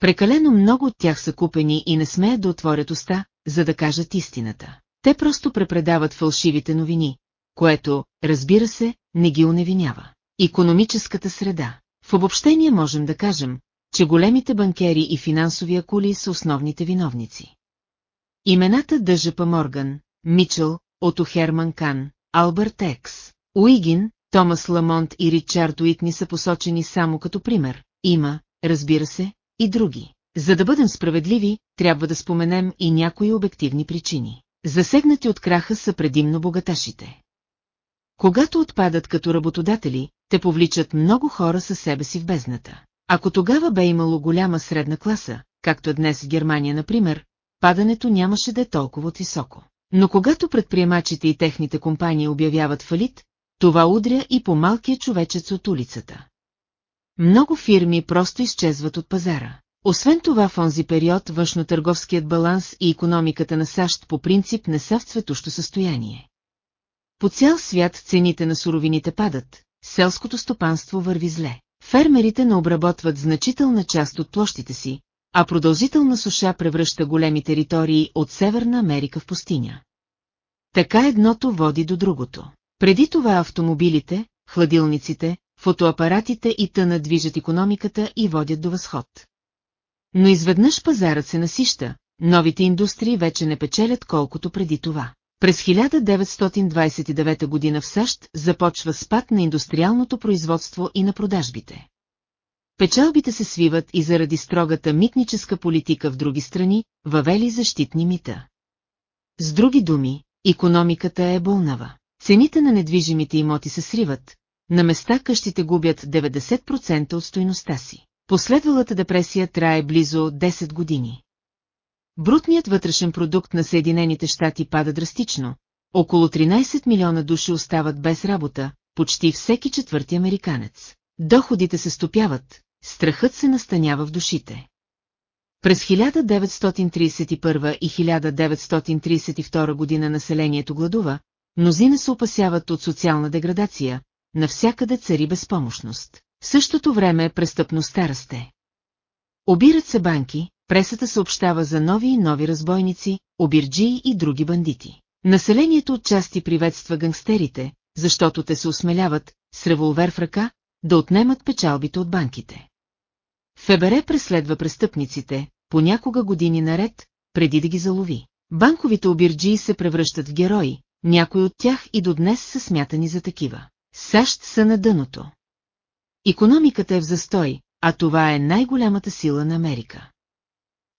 Прекалено много от тях са купени и не смеят да отворят уста, за да кажат истината. Те просто препредават фалшивите новини, което, разбира се, не ги уневинява. Икономическата среда. В обобщение можем да кажем, че големите банкери и финансови акули са основните виновници. Имената Дъжапа Морган, Мичел, Ото Херман Кан, Алберт Екс, Уигин, Томас Ламонт и Ричард Уитни са посочени само като пример. Има, разбира се, и други. За да бъдем справедливи, трябва да споменем и някои обективни причини. Засегнати от краха са предимно богаташите. Когато отпадат като работодатели, те повличат много хора със себе си в бездната. Ако тогава бе имало голяма средна класа, както е днес в Германия, например, падането нямаше да е толкова високо. Но когато предприемачите и техните компании обявяват фалит, това удря и по малкия човечец от улицата. Много фирми просто изчезват от пазара. Освен това в онзи период външно-търговският баланс и економиката на САЩ по принцип не са в цветущо състояние. По цял свят цените на суровините падат, селското стопанство върви зле. Фермерите не обработват значителна част от площите си, а продължителна суша превръща големи територии от Северна Америка в пустиня. Така едното води до другото. Преди това автомобилите, хладилниците, фотоапаратите и тъна движат економиката и водят до възход. Но изведнъж пазарът се насища, новите индустрии вече не печелят колкото преди това. През 1929 година в САЩ започва спад на индустриалното производство и на продажбите. Печалбите се свиват и заради строгата митническа политика в други страни, въвели защитни мита. С други думи, економиката е болнава. Цените на недвижимите имоти се сриват, на места къщите губят 90% от стойността си. Последвалата депресия трае близо 10 години. Брутният вътрешен продукт на Съединените щати пада драстично. Около 13 милиона души остават без работа, почти всеки четвърти американец. Доходите се стопяват, страхът се настанява в душите. През 1931 и 1932 година населението гладува, мнозина се опасяват от социална деградация, навсякъде цари безпомощност. В същото време престъпността расте. Обират се банки, пресата съобщава за нови и нови разбойници, обирджии и други бандити. Населението отчасти приветства гангстерите, защото те се осмеляват, с револвер в ръка, да отнемат печалбите от банките. Фебере преследва престъпниците, понякога години наред, преди да ги залови. Банковите обирджии се превръщат в герои, някои от тях и до днес са смятани за такива. САЩ са на дъното. Економиката е в застой, а това е най-голямата сила на Америка.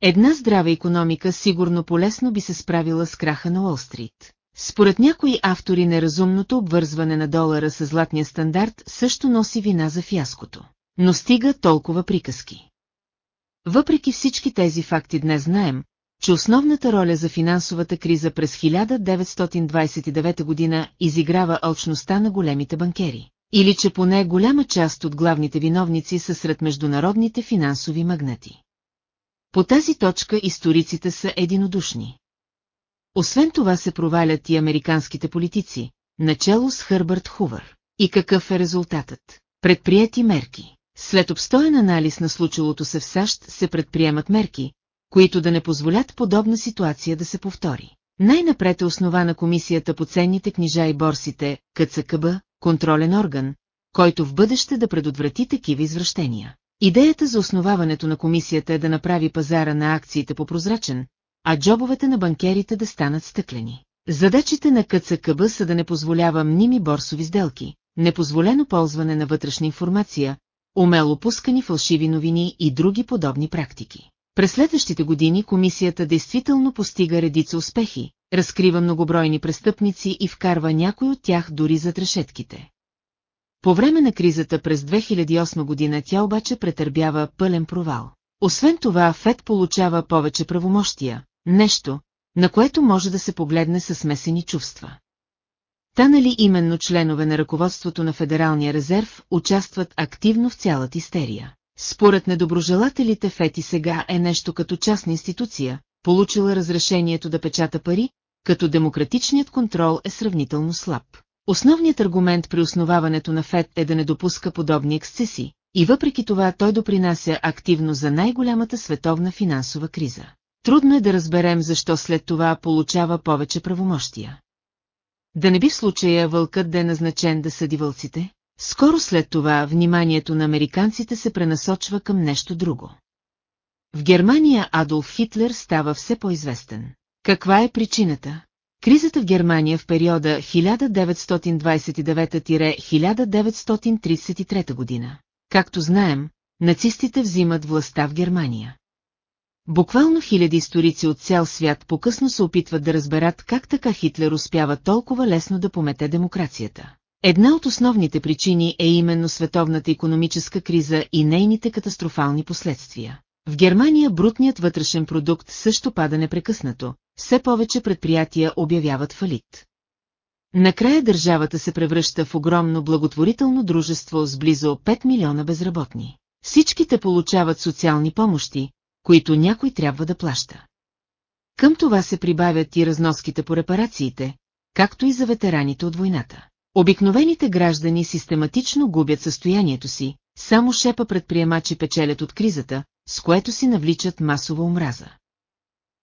Една здрава економика сигурно полесно би се справила с краха на Уолстрит. Според някои автори неразумното обвързване на долара с златния стандарт също носи вина за фяското. Но стига толкова приказки. Въпреки всички тези факти днес знаем, че основната роля за финансовата криза през 1929 година изиграва алчността на големите банкери. Или че поне голяма част от главните виновници са сред международните финансови магнати. По тази точка историците са единодушни. Освен това се провалят и американските политици, начало с Хърбърт Хувър. И какъв е резултатът? Предприяти мерки. След обстоен анализ на случилото се в САЩ се предприемат мерки, които да не позволят подобна ситуация да се повтори. Най-напред е основана комисията по ценните книжа и борсите, КЦКБ, контролен орган, който в бъдеще да предотврати такива извращения. Идеята за основаването на комисията е да направи пазара на акциите по-прозрачен, а джобовете на банкерите да станат стъклени. Задачите на КЦКБ са да не позволява мними борсови сделки, непозволено ползване на вътрешна информация, умело пускани фалшиви новини и други подобни практики. През следващите години комисията действително постига редица успехи, разкрива многобройни престъпници и вкарва някой от тях дори зад решетките. По време на кризата през 2008 година тя обаче претърбява пълен провал. Освен това, ФЕД получава повече правомощия, нещо, на което може да се погледне със смесени чувства. Танали именно членове на ръководството на Федералния резерв участват активно в цялата истерия. Според недоброжелателите ФЕТИ сега е нещо като частна институция, получила разрешението да печата пари, като демократичният контрол е сравнително слаб. Основният аргумент при основаването на ФЕД е да не допуска подобни ексцеси, и въпреки това той допринася активно за най-голямата световна финансова криза. Трудно е да разберем защо след това получава повече правомощия. Да не би в случая вълкът да е назначен да съди вълците? Скоро след това вниманието на американците се пренасочва към нещо друго. В Германия Адолф Хитлер става все по-известен. Каква е причината? Кризата в Германия в периода 1929-1933 година. Както знаем, нацистите взимат властта в Германия. Буквално хиляди историци от цял свят покъсно се опитват да разберат как така Хитлер успява толкова лесно да помете демокрацията. Една от основните причини е именно световната економическа криза и нейните катастрофални последствия. В Германия брутният вътрешен продукт също пада непрекъснато, все повече предприятия обявяват фалит. Накрая държавата се превръща в огромно благотворително дружество с близо 5 милиона безработни. Всичките получават социални помощи, които някой трябва да плаща. Към това се прибавят и разноските по репарациите, както и за ветераните от войната. Обикновените граждани систематично губят състоянието си, само шепа предприемачи печелят от кризата, с което си навличат масова омраза.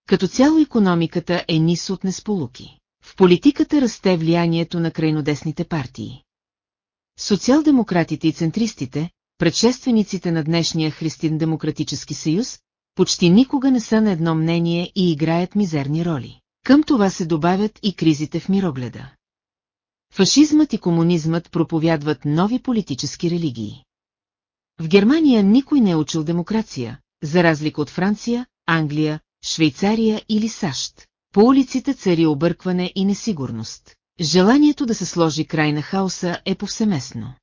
Като цяло економиката е нис от несполуки. В политиката расте влиянието на крайнодесните партии. Социал-демократите и центристите, предшествениците на днешния Христин-демократически съюз, почти никога не са на едно мнение и играят мизерни роли. Към това се добавят и кризите в мирогледа. Фашизмът и комунизмът проповядват нови политически религии. В Германия никой не е учил демокрация, за разлика от Франция, Англия, Швейцария или САЩ. По улиците цари объркване и несигурност. Желанието да се сложи край на хаоса е повсеместно.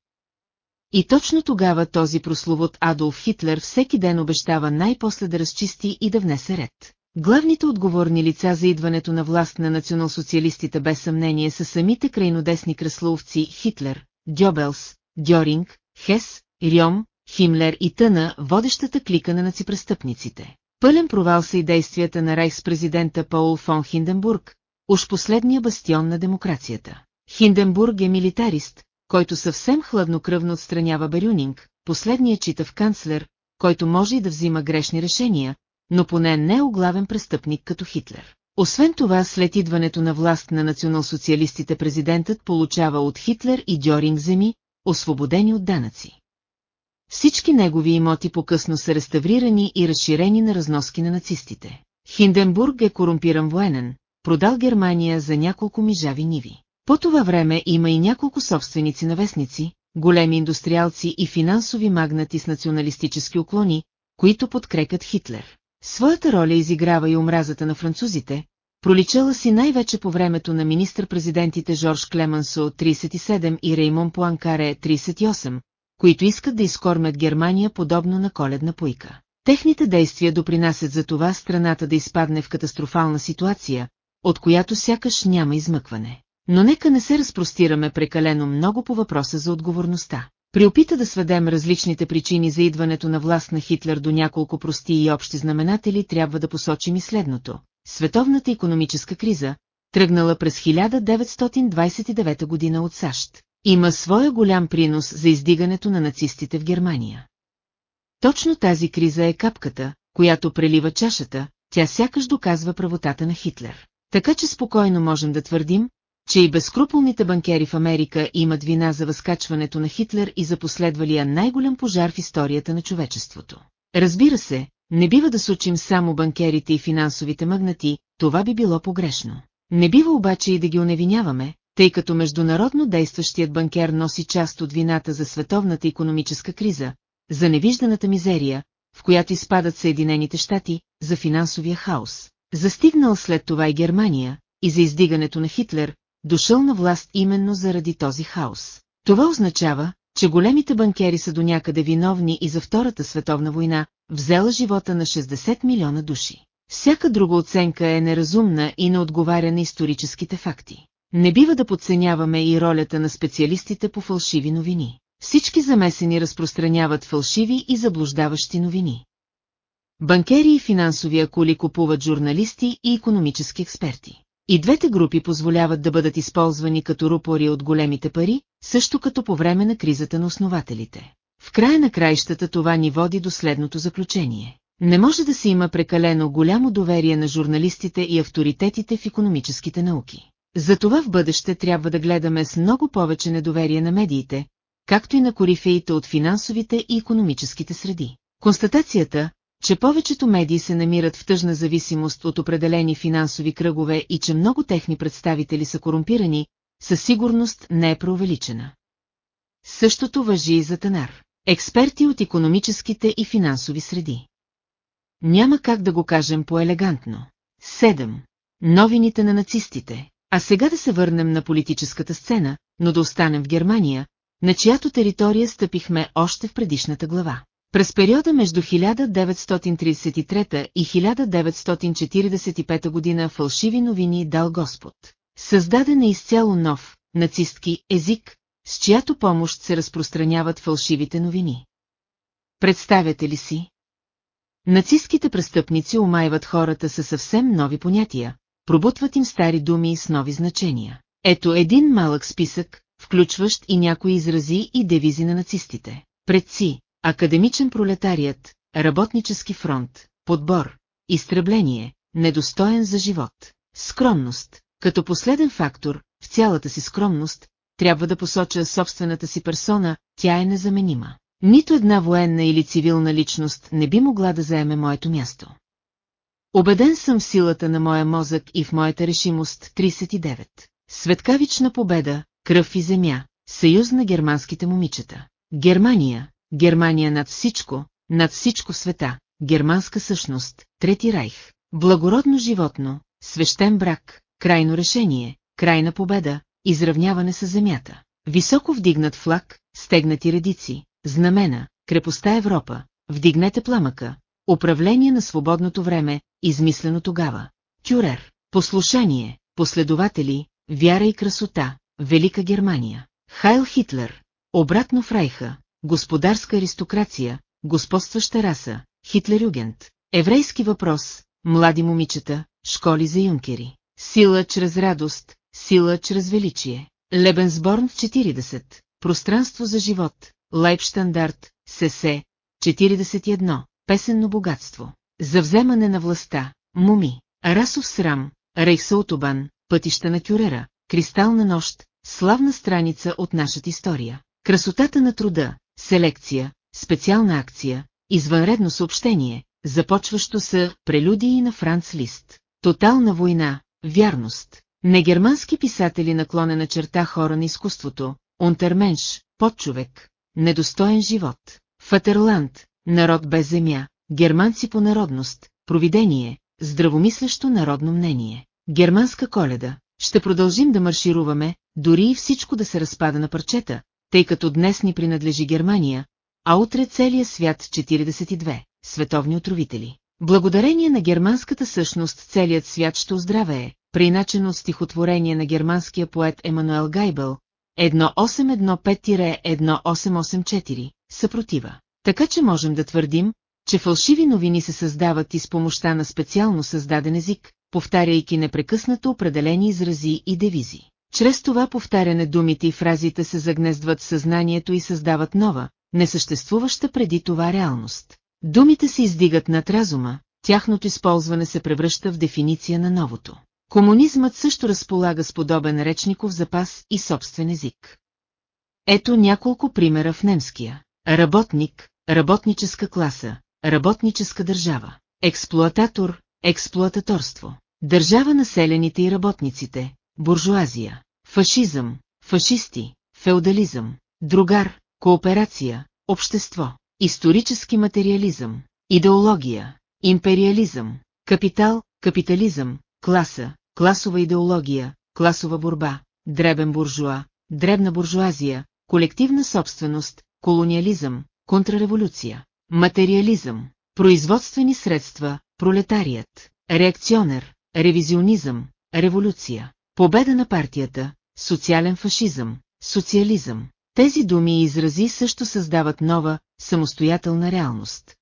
И точно тогава този прословут Адолф Хитлер всеки ден обещава най-после да разчисти и да внесе ред. Главните отговорни лица за идването на власт на националсоциалистите без съмнение са самите крайнодесни кресловци Хитлер, Дьобелс, Дьоринг, Хес, Рьом, Химлер и Тъна, водещата клика на наципрестъпниците. Пълен провал са и действията на райхспрезидента Паул фон Хинденбург, уж последния бастион на демокрацията. Хинденбург е милитарист, който съвсем хладнокръвно отстранява Берюнинг, последният читав канцлер, който може и да взима грешни решения, но поне не е оглавен престъпник като Хитлер. Освен това, след идването на власт на националсоциалистите президентът получава от Хитлер и Дьоринг земи, освободени от данъци. Всички негови имоти по-късно са реставрирани и разширени на разноски на нацистите. Хинденбург е корумпиран военен, продал Германия за няколко мижави ниви. По това време има и няколко собственици на вестници, големи индустриалци и финансови магнати с националистически уклони, които подкрепят Хитлер. Своята роля изиграва и омразата на французите, проличала си най-вече по времето на министър-президентите Жорж Клемансо 37 и Реймон Пуанкаре 38, които искат да изкормят Германия подобно на коледна пуйка. Техните действия допринасят за това страната да изпадне в катастрофална ситуация, от която сякаш няма измъкване. Но нека не се разпростираме прекалено много по въпроса за отговорността. При опита да сведем различните причини за идването на власт на Хитлер до няколко прости и общи знаменатели трябва да посочим и следното. Световната економическа криза, тръгнала през 1929 година от САЩ, има своя голям принос за издигането на нацистите в Германия. Точно тази криза е капката, която прелива чашата, тя сякаш доказва правотата на Хитлер. Така че спокойно можем да твърдим, че и безкруполните банкери в Америка имат вина за възкачването на Хитлер и за последвалия най-голям пожар в историята на човечеството. Разбира се, не бива да сучим само банкерите и финансовите магнати, това би било погрешно. Не бива обаче и да ги оневиняваме, тъй като международно действащият банкер носи част от вината за световната економическа криза, за невижданата мизерия, в която изпадат Съединените щати, за финансовия хаос. Застигнал след това и Германия, и за издигането на Хитлер, дошъл на власт именно заради този хаос. Това означава, че големите банкери са до някъде виновни и за Втората световна война, взела живота на 60 милиона души. Всяка друга оценка е неразумна и не отговаря на историческите факти. Не бива да подценяваме и ролята на специалистите по фалшиви новини. Всички замесени разпространяват фалшиви и заблуждаващи новини. Банкери и финансови акули купуват журналисти и економически експерти. И двете групи позволяват да бъдат използвани като рупори от големите пари, също като по време на кризата на основателите. В края на краищата това ни води до следното заключение. Не може да се има прекалено голямо доверие на журналистите и авторитетите в економическите науки. Затова в бъдеще трябва да гледаме с много повече недоверие на медиите, както и на корифеите от финансовите и економическите среди. Констатацията, че повечето медии се намират в тъжна зависимост от определени финансови кръгове и че много техни представители са корумпирани, със сигурност не е преувеличена. Същото въжи и за Танар. Експерти от економическите и финансови среди. Няма как да го кажем по-елегантно. 7. Новините на нацистите. А сега да се върнем на политическата сцена, но да останем в Германия, на чиято територия стъпихме още в предишната глава. През периода между 1933 и 1945 година фалшиви новини дал Господ. Създаден е изцяло нов, нацистки, език, с чиято помощ се разпространяват фалшивите новини. Представяте ли си? Нацистските престъпници омайват хората със съвсем нови понятия, пробутват им стари думи с нови значения. Ето един малък списък, включващ и някои изрази и девизи на нацистите. Предци, академичен пролетарият, работнически фронт, подбор, изтребление, недостоен за живот, скромност. Като последен фактор, в цялата си скромност, трябва да посоча собствената си персона, тя е незаменима. Нито една военна или цивилна личност не би могла да заеме моето място. Обеден съм в силата на моя мозък и в моята решимост. 39. Светкавична победа, кръв и земя, съюз на германските момичета. Германия, Германия над всичко, над всичко света, германска същност, Трети райх, благородно животно, свещен брак, крайно решение, крайна победа, изравняване с земята. Високо вдигнат флаг, стегнати редици, знамена, крепостта Европа, вдигнете пламъка, управление на свободното време, измислено тогава. Тюрер, послушание, последователи, вяра и красота, Велика Германия. Хайл Хитлер, обратно в Райха, господарска аристокрация, господстваща раса, Хитлерюгент, еврейски въпрос, млади момичета, школи за юнкери, сила чрез радост, сила чрез величие, Лебенсборн в 40, пространство за живот, Лайпштандарт, СС, 41, песенно богатство, за вземане на властта, муми, расов срам, Рейхсаутобан, пътища на Кюрера, кристална нощ, славна страница от нашата история. Красотата на труда, селекция, специална акция, извънредно съобщение, започващо с прелюдии на Франц Лист. Тотална война, вярност. Негермански писатели наклонена черта хора на изкуството, Унтерменш, подчовек, недостоен живот. Фатерланд, народ без земя, германци по народност, провидение, здравомислещо народно мнение. Германска коледа. Ще продължим да маршируваме, дори и всичко да се разпада на парчета, тъй като днес ни принадлежи Германия, а утре целия свят 42, световни отровители. Благодарение на германската същност целият свят ще оздравее, приначено от стихотворение на германския поет Емануел Гайбел, 1815-1884, съпротива. Така че можем да твърдим, че фалшиви новини се създават и с помощта на специално създаден език, повтаряйки непрекъснато определени изрази и девизи. Чрез това повтаряне думите и фразите се загнездват в съзнанието и създават нова, несъществуваща преди това реалност. Думите се издигат над разума, тяхното използване се превръща в дефиниция на новото. Комунизмът също разполага с подобен речников запас и собствен език. Ето няколко примера в немския. Работник, работническа класа, работническа държава, експлоататор, експлоататорство, държава населените и работниците, буржуазия, фашизъм, фашисти, феодализъм, другар, кооперация, общество, исторически материализъм, идеология, империализъм, капитал, капитализъм, класа, класова идеология, класова борба, дребен буржуа, дребна буржуазия, колективна собственост, колониализъм, контрреволюция, материализъм, производствени средства, пролетарият, реакционер, ревизионизъм, революция, победа на партията, социален фашизъм, социализъм. Тези думи и изрази също създават нова, самостоятелна реалност.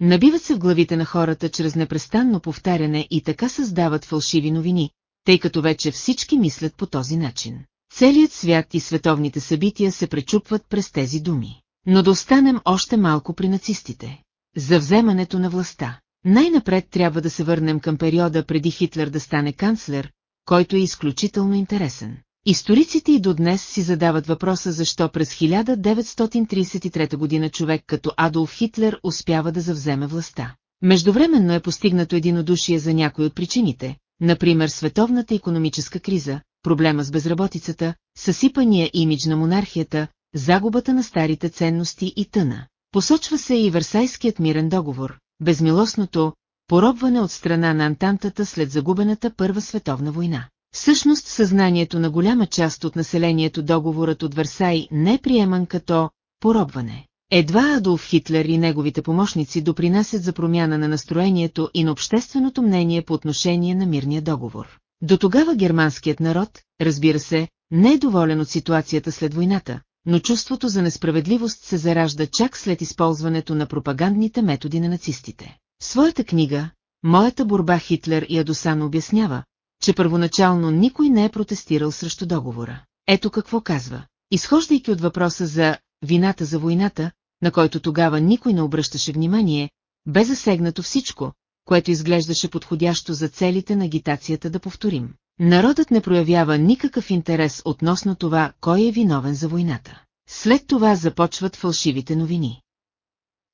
Набиват се в главите на хората чрез непрестанно повтаряне и така създават фалшиви новини, тъй като вече всички мислят по този начин. Целият свят и световните събития се пречупват през тези думи. Но да останем още малко при нацистите. За вземането на властта. Най-напред трябва да се върнем към периода преди Хитлер да стане канцлер, който е изключително интересен. Историците и до днес си задават въпроса защо през 1933 година човек като Адолф Хитлер успява да завземе властта. Междувременно е постигнато единодушие за някои от причините, например световната економическа криза, проблема с безработицата, съсипания имидж на монархията, загубата на старите ценности и тъна. Посочва се и Версайският мирен договор, безмилостното поробване от страна на Антантата след загубената Първа световна война. Всъщност съзнанието на голяма част от населението договорът от Версай не е приеман като поробване. Едва Адолф Хитлер и неговите помощници допринасят за промяна на настроението и на общественото мнение по отношение на мирния договор. До тогава германският народ, разбира се, не е доволен от ситуацията след войната, но чувството за несправедливост се заражда чак след използването на пропагандните методи на нацистите. В своята книга «Моята борба Хитлер и Адосан обяснява, че първоначално никой не е протестирал срещу договора. Ето какво казва. Изхождайки от въпроса за вината за войната, на който тогава никой не обръщаше внимание, бе засегнато всичко, което изглеждаше подходящо за целите на агитацията да повторим. Народът не проявява никакъв интерес относно това, кой е виновен за войната. След това започват фалшивите новини.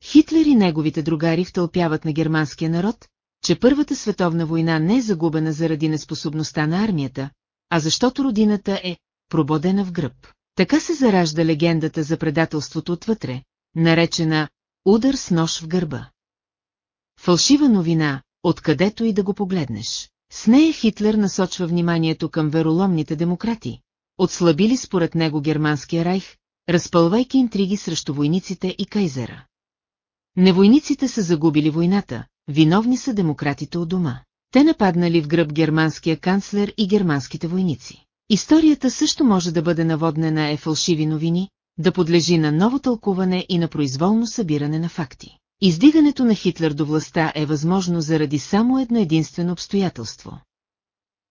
Хитлер и неговите другари втълпяват на германския народ, че Първата световна война не е загубена заради неспособността на армията, а защото родината е прободена в гръб. Така се заражда легендата за предателството отвътре, наречена «Удар с нож в гърба». Фалшива новина, откъдето и да го погледнеш. С нея Хитлер насочва вниманието към вероломните демократи, отслабили според него германския райх, разпълвайки интриги срещу войниците и кайзера. Невойниците са загубили войната, виновни са демократите от дома. Те нападнали в гръб германския канцлер и германските войници. Историята също може да бъде наводнена е фалшиви новини, да подлежи на ново тълкуване и на произволно събиране на факти. Издигането на Хитлер до властта е възможно заради само едно единствено обстоятелство.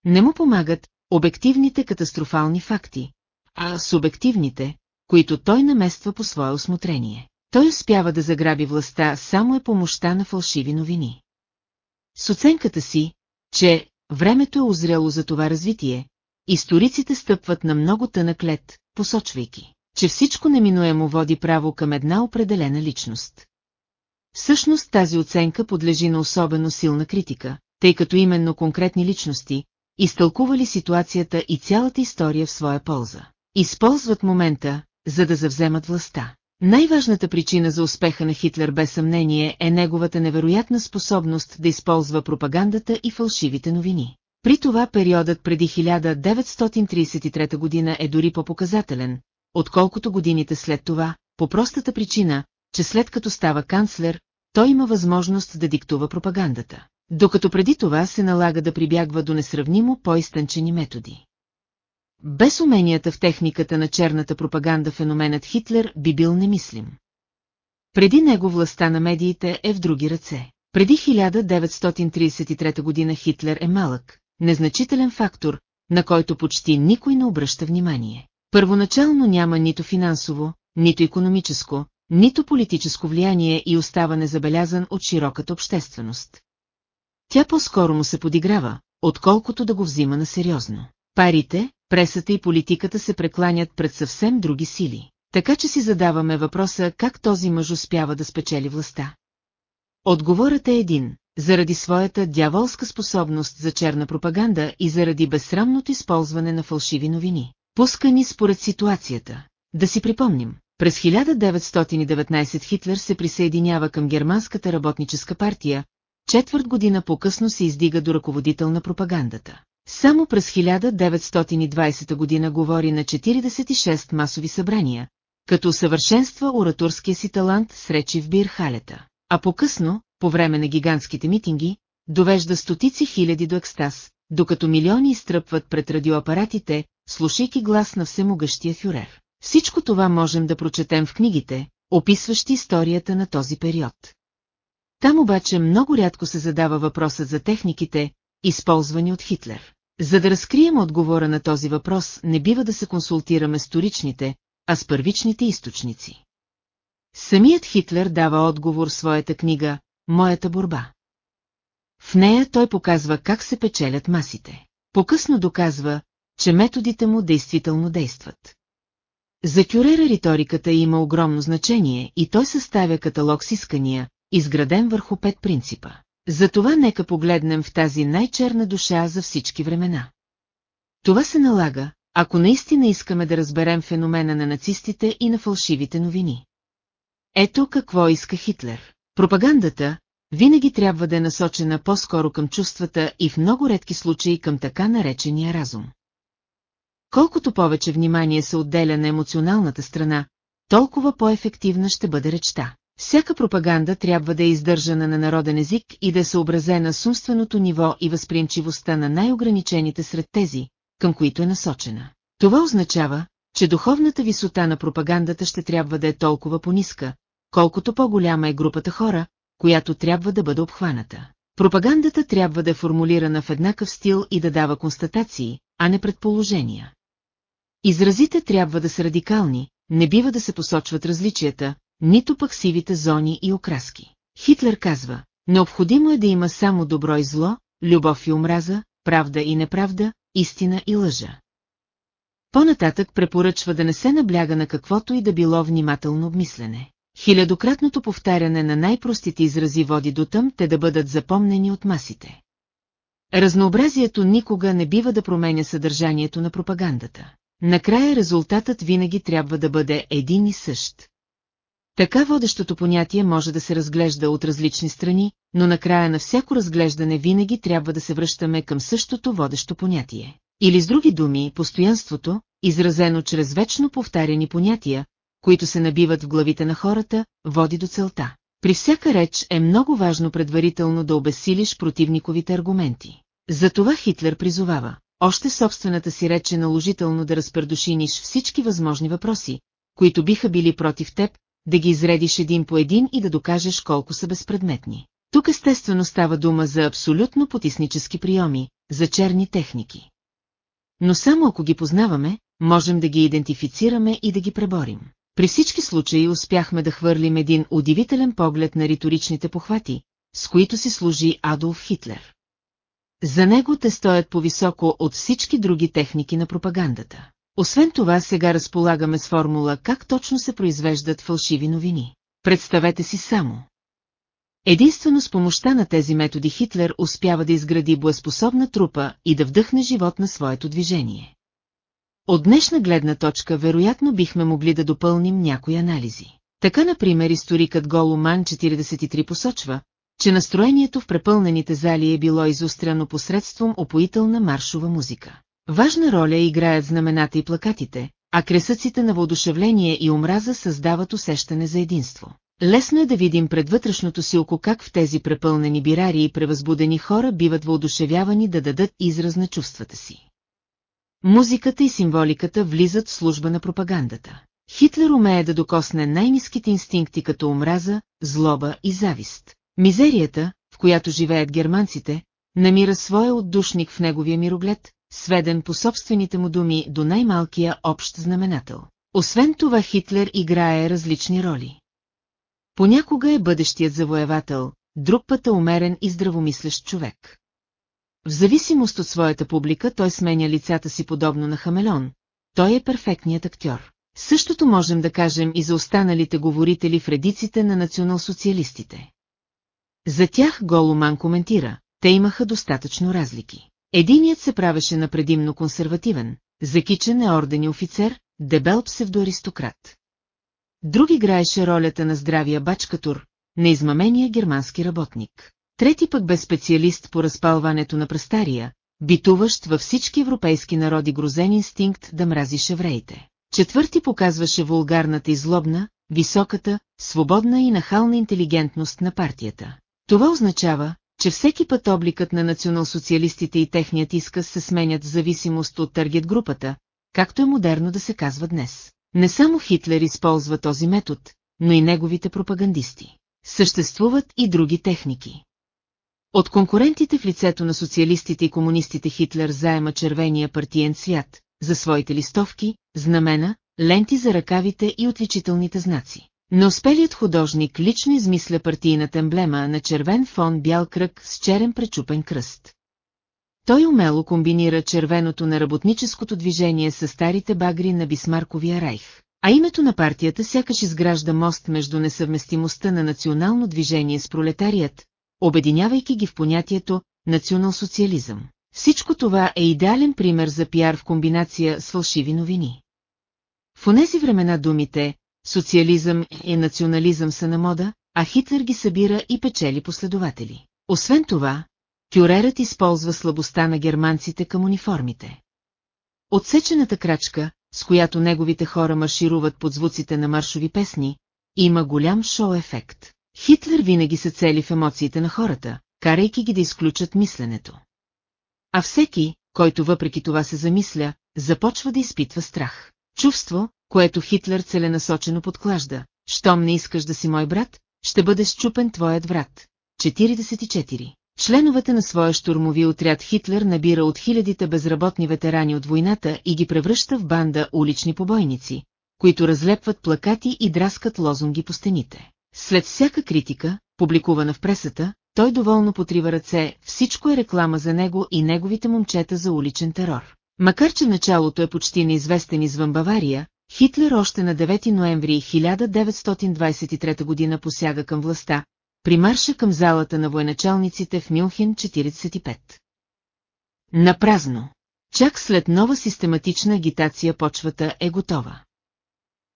Не му помагат обективните катастрофални факти, а субективните, които той намества по свое осмотрение. Той успява да заграби властта само е помощта на фалшиви новини. С оценката си, че времето е озряло за това развитие, историците стъпват на много тънък лед, посочвайки, че всичко неминуемо води право към една определена личност. Всъщност тази оценка подлежи на особено силна критика, тъй като именно конкретни личности, изтълкували ситуацията и цялата история в своя полза. Използват момента, за да завземат властта. Най-важната причина за успеха на Хитлер без съмнение е неговата невероятна способност да използва пропагандата и фалшивите новини. При това периодът преди 1933 година е дори по-показателен, отколкото годините след това, по простата причина, че след като става канцлер, той има възможност да диктува пропагандата. Докато преди това се налага да прибягва до несравнимо по-изтънчени методи. Без уменията в техниката на черната пропаганда феноменът Хитлер би бил немислим. Преди него властта на медиите е в други ръце. Преди 1933 година Хитлер е малък, незначителен фактор, на който почти никой не обръща внимание. Първоначално няма нито финансово, нито економическо, нито политическо влияние и остава незабелязан от широката общественост. Тя по-скоро му се подиграва, отколкото да го взима на сериозно. Парите, пресата и политиката се прекланят пред съвсем други сили. Така че си задаваме въпроса как този мъж успява да спечели властта. Отговорът е един – заради своята дяволска способност за черна пропаганда и заради безсрамното използване на фалшиви новини, пускани според ситуацията. Да си припомним, през 1919 Хитлер се присъединява към Германската работническа партия, четвърт година по-късно се издига до ръководител на пропагандата. Само през 1920 година говори на 46 масови събрания, като усъвършенства ораторския си талант с речи в Бирхалета. А по-късно, по време на гигантските митинги, довежда стотици хиляди до екстаз, докато милиони изтръпват пред радиоапаратите, слушайки глас на всемогъщия фюрер. Всичко това можем да прочетем в книгите, описващи историята на този период. Там обаче много рядко се задава въпросът за техниките, използвани от Хитлер. За да разкрием отговора на този въпрос, не бива да се консултираме с вторичните, а с първичните източници. Самият Хитлер дава отговор в своята книга «Моята борба». В нея той показва как се печелят масите. Покъсно доказва, че методите му действително действат. За Кюрера риториката има огромно значение и той съставя каталог с искания, изграден върху пет принципа. Затова нека погледнем в тази най-черна душа за всички времена. Това се налага, ако наистина искаме да разберем феномена на нацистите и на фалшивите новини. Ето какво иска Хитлер. Пропагандата винаги трябва да е насочена по-скоро към чувствата и в много редки случаи към така наречения разум. Колкото повече внимание се отделя на емоционалната страна, толкова по-ефективна ще бъде речта. Всяка пропаганда трябва да е издържана на народен език и да е съобразена с умственото ниво и възприемчивостта на най-ограничените сред тези, към които е насочена. Това означава, че духовната висота на пропагандата ще трябва да е толкова по-ниска, колкото по-голяма е групата хора, която трябва да бъде обхваната. Пропагандата трябва да е формулирана в еднакъв стил и да дава констатации, а не предположения. Изразите трябва да са радикални, не бива да се посочват различията, нито пък сивите зони и окраски. Хитлер казва, необходимо е да има само добро и зло, любов и омраза, правда и неправда, истина и лъжа. По-нататък препоръчва да не се набляга на каквото и да било внимателно обмислене. Хилядократното повтаряне на най-простите изрази води до тъм те да бъдат запомнени от масите. Разнообразието никога не бива да променя съдържанието на пропагандата. Накрая резултатът винаги трябва да бъде един и същ. Така водещото понятие може да се разглежда от различни страни, но накрая на всяко разглеждане винаги трябва да се връщаме към същото водещо понятие. Или с други думи, постоянството, изразено чрез вечно повтаряни понятия, които се набиват в главите на хората, води до целта. При всяка реч е много важно предварително да обесилиш противниковите аргументи. Затова Хитлер призовава, още собствената си реч е наложително да разпредушиниш всички възможни въпроси, които биха били против теб, да ги изредиш един по един и да докажеш колко са безпредметни. Тук естествено става дума за абсолютно потиснически приеми, за черни техники. Но само ако ги познаваме, можем да ги идентифицираме и да ги преборим. При всички случаи успяхме да хвърлим един удивителен поглед на риторичните похвати, с които си служи Адолф Хитлер. За него те стоят по-високо от всички други техники на пропагандата. Освен това сега разполагаме с формула как точно се произвеждат фалшиви новини. Представете си само. Единствено с помощта на тези методи Хитлер успява да изгради боеспособна трупа и да вдъхне живот на своето движение. От днешна гледна точка вероятно бихме могли да допълним някои анализи. Така, например, историкът Голуман 43 посочва, че настроението в препълнените зали е било изострено посредством опоителна маршова музика. Важна роля играят знамената и плакатите, а кресъците на въодушевление и омраза създават усещане за единство. Лесно е да видим пред вътрешното си око как в тези препълнени бирари и превъзбудени хора биват въодушевявани да дадат израз на чувствата си. Музиката и символиката влизат в служба на пропагандата. Хитлер умее да докосне най-низките инстинкти като омраза, злоба и завист. Мизерията, в която живеят германците, намира своя отдушник в неговия мироглед, сведен по собствените му думи до най-малкия общ знаменател. Освен това Хитлер играе различни роли. Понякога е бъдещият завоевател, друг път е умерен и здравомислещ човек. В зависимост от своята публика той сменя лицата си подобно на хамелеон, той е перфектният актьор. Същото можем да кажем и за останалите говорители в редиците на национал-социалистите. За тях Голуман коментира, те имаха достатъчно разлики. Единият се правеше на предимно консервативен, закичен е ордени офицер, дебел псевдоаристократ. Друг играеше ролята на здравия бачкатур, на измамения германски работник. Трети пък бе специалист по разпалването на престария, битуващ във всички европейски народи грозен инстинкт да мрази шевреите. Четвърти показваше вулгарната и злобна, високата, свободна и нахална интелигентност на партията. Това означава, че всеки път обликът на национал-социалистите и техният изказ се сменят в зависимост от таргет групата, както е модерно да се казва днес. Не само Хитлер използва този метод, но и неговите пропагандисти. Съществуват и други техники. От конкурентите в лицето на социалистите и комунистите Хитлер заема червения партиен цвят, за своите листовки, знамена, ленти за ръкавите и отличителните знаци. Неуспелият художник лично измисля партийната емблема на червен фон бял кръг с черен пречупен кръст. Той умело комбинира червеното на работническото движение с старите багри на Бисмарковия райх. А името на партията сякаш изгражда мост между несъвместимостта на национално движение с пролетарият, обединявайки ги в понятието национал-социализъм. Всичко това е идеален пример за пиар в комбинация с фалшиви новини. В онези времена думите социализъм и национализъм са на мода, а Хитлер ги събира и печели последователи. Освен това, Кюрерът използва слабостта на германците към униформите. Отсечената крачка, с която неговите хора маршируват под звуците на маршови песни, има голям шоу-ефект. Хитлер винаги се цели в емоциите на хората, карайки ги да изключат мисленето. А всеки, който въпреки това се замисля, започва да изпитва страх. Чувство, което Хитлер целенасочено подклажда. Щом не искаш да си мой брат, ще бъде щупен твоят врат. 44. Членовете на своя штурмови отряд Хитлер набира от хилядите безработни ветерани от войната и ги превръща в банда улични побойници, които разлепват плакати и драскат лозунги по стените. След всяка критика, публикувана в пресата, той доволно потрива ръце, всичко е реклама за него и неговите момчета за уличен терор. Макар че началото е почти неизвестен извън Бавария, Хитлер още на 9 ноември 1923 година посяга към властта, при марша към залата на военачалниците в Мюнхен 45. Напразно. Чак след нова систематична агитация почвата е готова.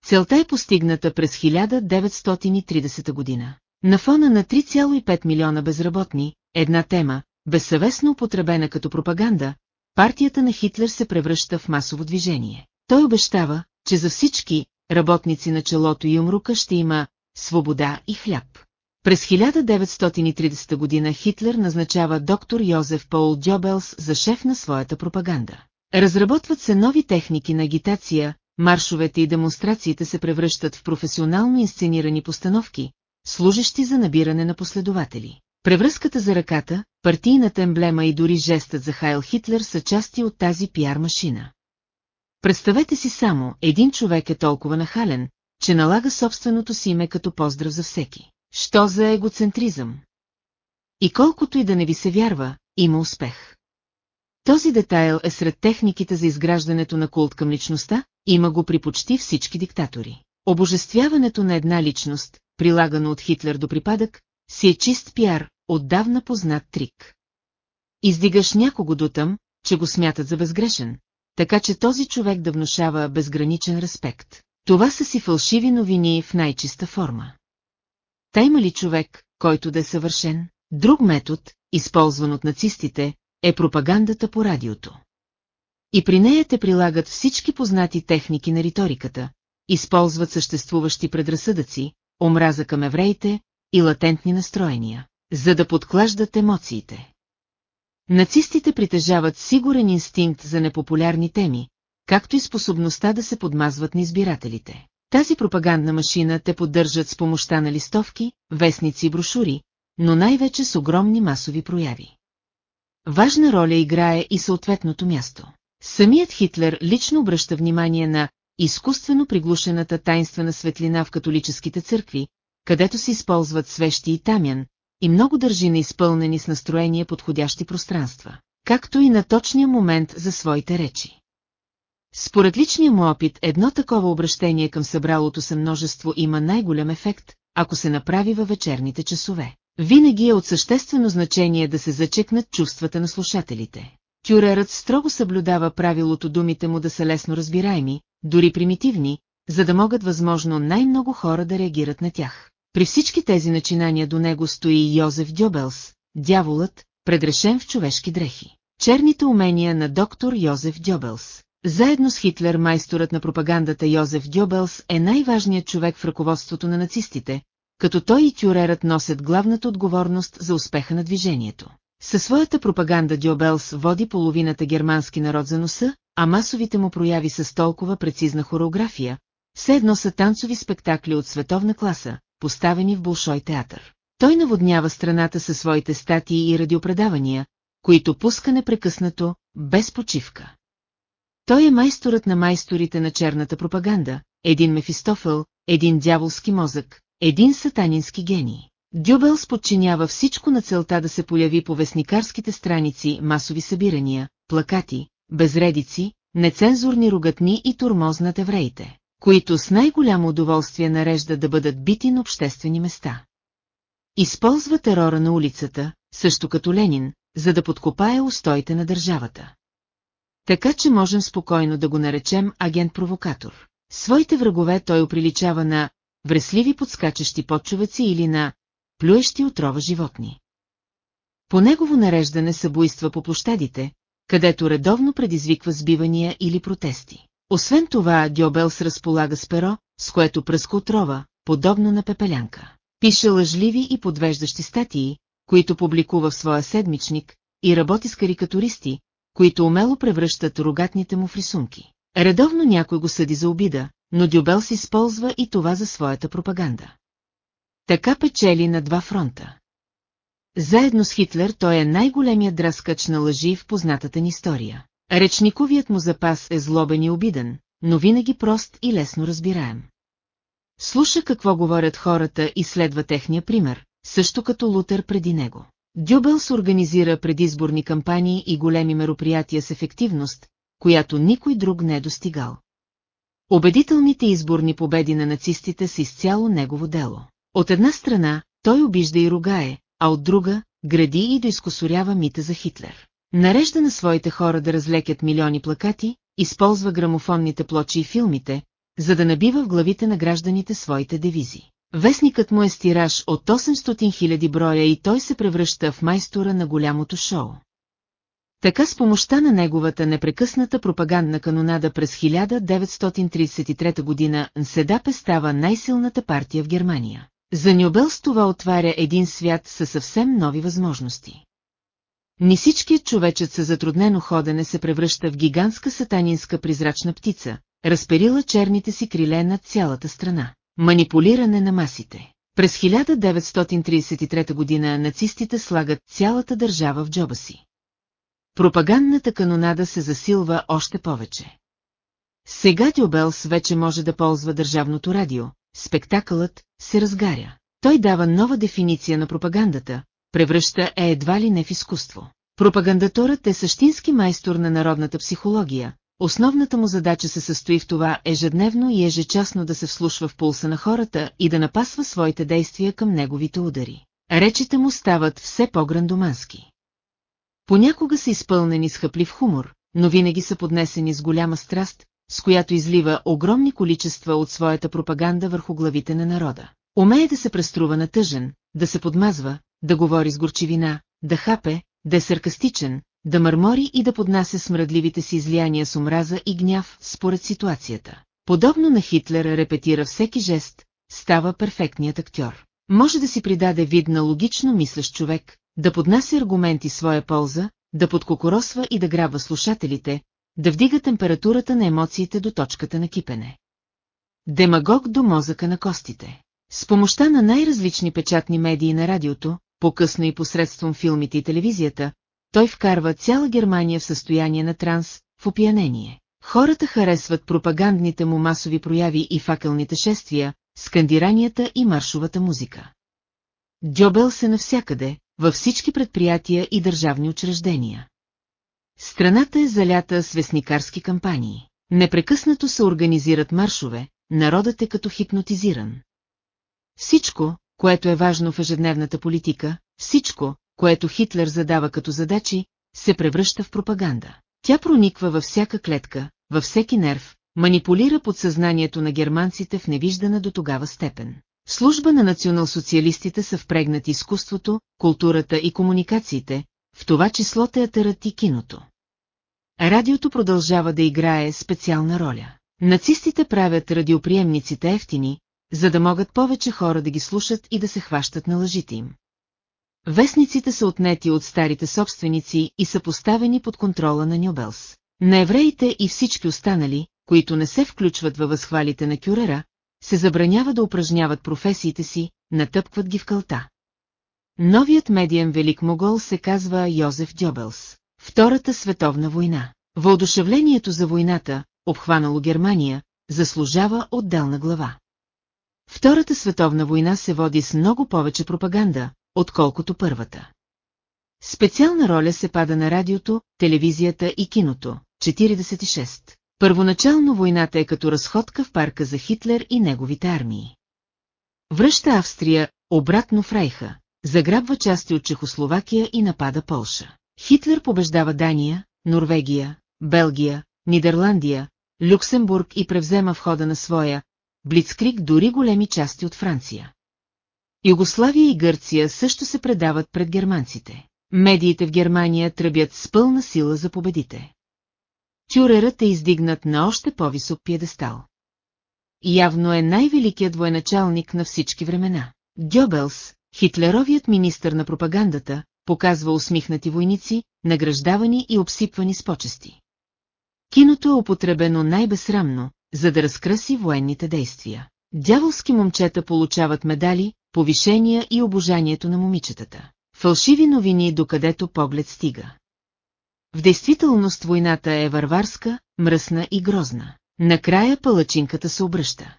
Целта е постигната през 1930 година. На фона на 3,5 милиона безработни, една тема, безсъвестно употребена като пропаганда, партията на Хитлер се превръща в масово движение. Той обещава, че за всички работници на челото и умрука ще има свобода и хляб. През 1930 година Хитлер назначава доктор Йозеф Пол Дьобелс за шеф на своята пропаганда. Разработват се нови техники на агитация, маршовете и демонстрациите се превръщат в професионално инсценирани постановки, служещи за набиране на последователи. Превръзката за ръката, партийната емблема и дори жестът за Хайл Хитлер са части от тази пиар машина. Представете си само, един човек е толкова нахален, че налага собственото си име като поздрав за всеки. Що за егоцентризъм? И колкото и да не ви се вярва, има успех. Този детайл е сред техниките за изграждането на култ към личността, има го при почти всички диктатори. Обожествяването на една личност, прилагано от Хитлер до припадък, си е чист пиар, отдавна познат трик. Издигаш някого дотъм, че го смятат за безгрешен, така че този човек да внушава безграничен респект. Това са си фалшиви новини в най-чиста форма. Та има ли човек, който да е съвършен? Друг метод, използван от нацистите, е пропагандата по радиото. И при нея те прилагат всички познати техники на риториката, използват съществуващи предразсъдъци, омраза към евреите и латентни настроения, за да подклаждат емоциите. Нацистите притежават сигурен инстинкт за непопулярни теми, както и способността да се подмазват на избирателите. Тази пропагандна машина те поддържат с помощта на листовки, вестници и брошури, но най-вече с огромни масови прояви. Важна роля играе и съответното място. Самият Хитлер лично обръща внимание на изкуствено приглушената тайнствена светлина в католическите църкви, където се използват свещи и тамян, и много държи на изпълнени с настроение подходящи пространства, както и на точния момент за своите речи. Според личния му опит, едно такова обращение към събралото се множество има най-голям ефект, ако се направи във вечерните часове. Винаги е от съществено значение да се зачекнат чувствата на слушателите. Тюрерът строго съблюдава правилото думите му да са лесно разбираеми, дори примитивни, за да могат възможно най-много хора да реагират на тях. При всички тези начинания до него стои Йозеф Дьобелс, дяволът, предрешен в човешки дрехи. Черните умения на доктор Йозеф Дьобелс. Заедно с Хитлер майсторът на пропагандата Йозеф Дьобелс е най-важният човек в ръководството на нацистите, като той и тюрерът носят главната отговорност за успеха на движението. Със своята пропаганда Дьобелс води половината германски народ за носа, а масовите му прояви с толкова прецизна хореография, все едно са танцови спектакли от световна класа, поставени в Болшой театър. Той наводнява страната със своите статии и радиопредавания, които пуска непрекъснато, без почивка. Той е майсторът на майсторите на черната пропаганда, един Мефистофел, един дяволски мозък, един сатанински гений. Дюбелс подчинява всичко на целта да се появи по вестникарските страници масови събирания, плакати, безредици, нецензурни рогатни и турмоз над евреите, които с най-голямо удоволствие нарежда да бъдат бити на обществени места. Използва терора на улицата, също като Ленин, за да подкопае устоите на държавата. Така че можем спокойно да го наречем агент-провокатор. Своите врагове той оприличава на вресливи подскачащи подчовеци или на плюещи отрова животни. По негово нареждане са буйства по площадите, където редовно предизвиква сбивания или протести. Освен това, Дьобелс разполага с перо, с което пръска отрова, подобно на пепелянка. Пише лъжливи и подвеждащи статии, които публикува в своя седмичник, и работи с карикатуристи, които умело превръщат рогатните му в рисунки. Редовно някой го съди за обида, но Дюбелс използва и това за своята пропаганда. Така печели на два фронта. Заедно с Хитлер той е най-големият драскач на лъжи в познатата ни история. Речниковият му запас е злобен и обиден, но винаги прост и лесно разбираем. Слуша какво говорят хората и следва техния пример, също като Лутер преди него. Дюбелс организира предизборни кампании и големи мероприятия с ефективност, която никой друг не е достигал. Убедителните изборни победи на нацистите са изцяло негово дело. От една страна, той обижда и ругае, а от друга, гради и доискосорява мита за Хитлер. Нарежда на своите хора да разлекят милиони плакати, използва грамофонните плочи и филмите, за да набива в главите на гражданите своите девизи. Вестникът му е стираж от 800 000 броя и той се превръща в майстора на голямото шоу. Така с помощта на неговата непрекъсната пропагандна канонада през 1933 година Нседапе става най-силната партия в Германия. За Нюбелс това отваря един свят със съвсем нови възможности. Ни всичкият човечът със затруднено ходене се превръща в гигантска сатанинска призрачна птица, разперила черните си криле над цялата страна. Манипулиране на масите. През 1933 година нацистите слагат цялата държава в джоба си. Пропагандната канонада се засилва още повече. Сега Дюбелс вече може да ползва държавното радио, спектакълът се разгаря. Той дава нова дефиниция на пропагандата, превръща е едва ли не в изкуство. Пропагандаторът е същински майстор на народната психология. Основната му задача се състои в това ежедневно и ежечасно да се вслушва в пулса на хората и да напасва своите действия към неговите удари. Речите му стават все по-грандомански. Понякога са изпълнени с хъплив хумор, но винаги са поднесени с голяма страст, с която излива огромни количества от своята пропаганда върху главите на народа. Умее да се преструва на тъжен, да се подмазва, да говори с горчивина, да хапе, да е саркастичен, да мърмори и да поднася смръдливите си излияния с омраза и гняв според ситуацията. Подобно на Хитлер репетира всеки жест, става перфектният актьор. Може да си придаде вид на логично мислещ човек, да поднася аргументи своя полза, да подкокоросва и да грабва слушателите, да вдига температурата на емоциите до точката на кипене. Демагог до мозъка на костите. С помощта на най-различни печатни медии на радиото, по-късно и посредством филмите и телевизията, той вкарва цяла Германия в състояние на транс, в опиянение. Хората харесват пропагандните му масови прояви и факелните шествия, скандиранията и маршовата музика. Дьобел се навсякъде, във всички предприятия и държавни учреждения. Страната е залята с вестникарски кампании. Непрекъснато се организират маршове, народът е като хипнотизиран. Всичко, което е важно в ежедневната политика, всичко, което Хитлер задава като задачи, се превръща в пропаганда. Тя прониква във всяка клетка, във всеки нерв, манипулира подсъзнанието на германците в невиждана до тогава степен. В служба на национал-социалистите са впрегнати изкуството, културата и комуникациите, в това число театърът и киното. Радиото продължава да играе специална роля. Нацистите правят радиоприемниците ефтини, за да могат повече хора да ги слушат и да се хващат на лъжите им. Вестниците са отнети от старите собственици и са поставени под контрола на Нюбелс. На евреите и всички останали, които не се включват във възхвалите на Кюрера, се забранява да упражняват професиите си, натъпкват ги в кълта. Новият медиен велик могол се казва Йозеф Дьобелс. Втората световна война. Въодушевлението за войната, обхванало Германия, заслужава отделна глава. Втората световна война се води с много повече пропаганда, отколкото първата. Специална роля се пада на радиото, телевизията и киното. 46. Първоначално войната е като разходка в парка за Хитлер и неговите армии. Връща Австрия обратно в Рейха, заграбва части от Чехословакия и напада Полша. Хитлер побеждава Дания, Норвегия, Белгия, Нидерландия, Люксембург и превзема в хода на своя Блицкрик дори големи части от Франция. Югославия и Гърция също се предават пред германците. Медиите в Германия тръбят с пълна сила за победите. Тюрерът е издигнат на още по-висок пиедестал. Явно е най-великият военачалник на всички времена. Гьобелс, хитлеровият министър на пропагандата, показва усмихнати войници, награждавани и обсипвани с почести. Киното е употребено най-безсрамно, за да разкраси военните действия. Дяволски момчета получават медали, повишения и обожанието на момичетата. Фалшиви новини, докъдето поглед стига. В действителност войната е варварска, мръсна и грозна. Накрая палачинката се обръща.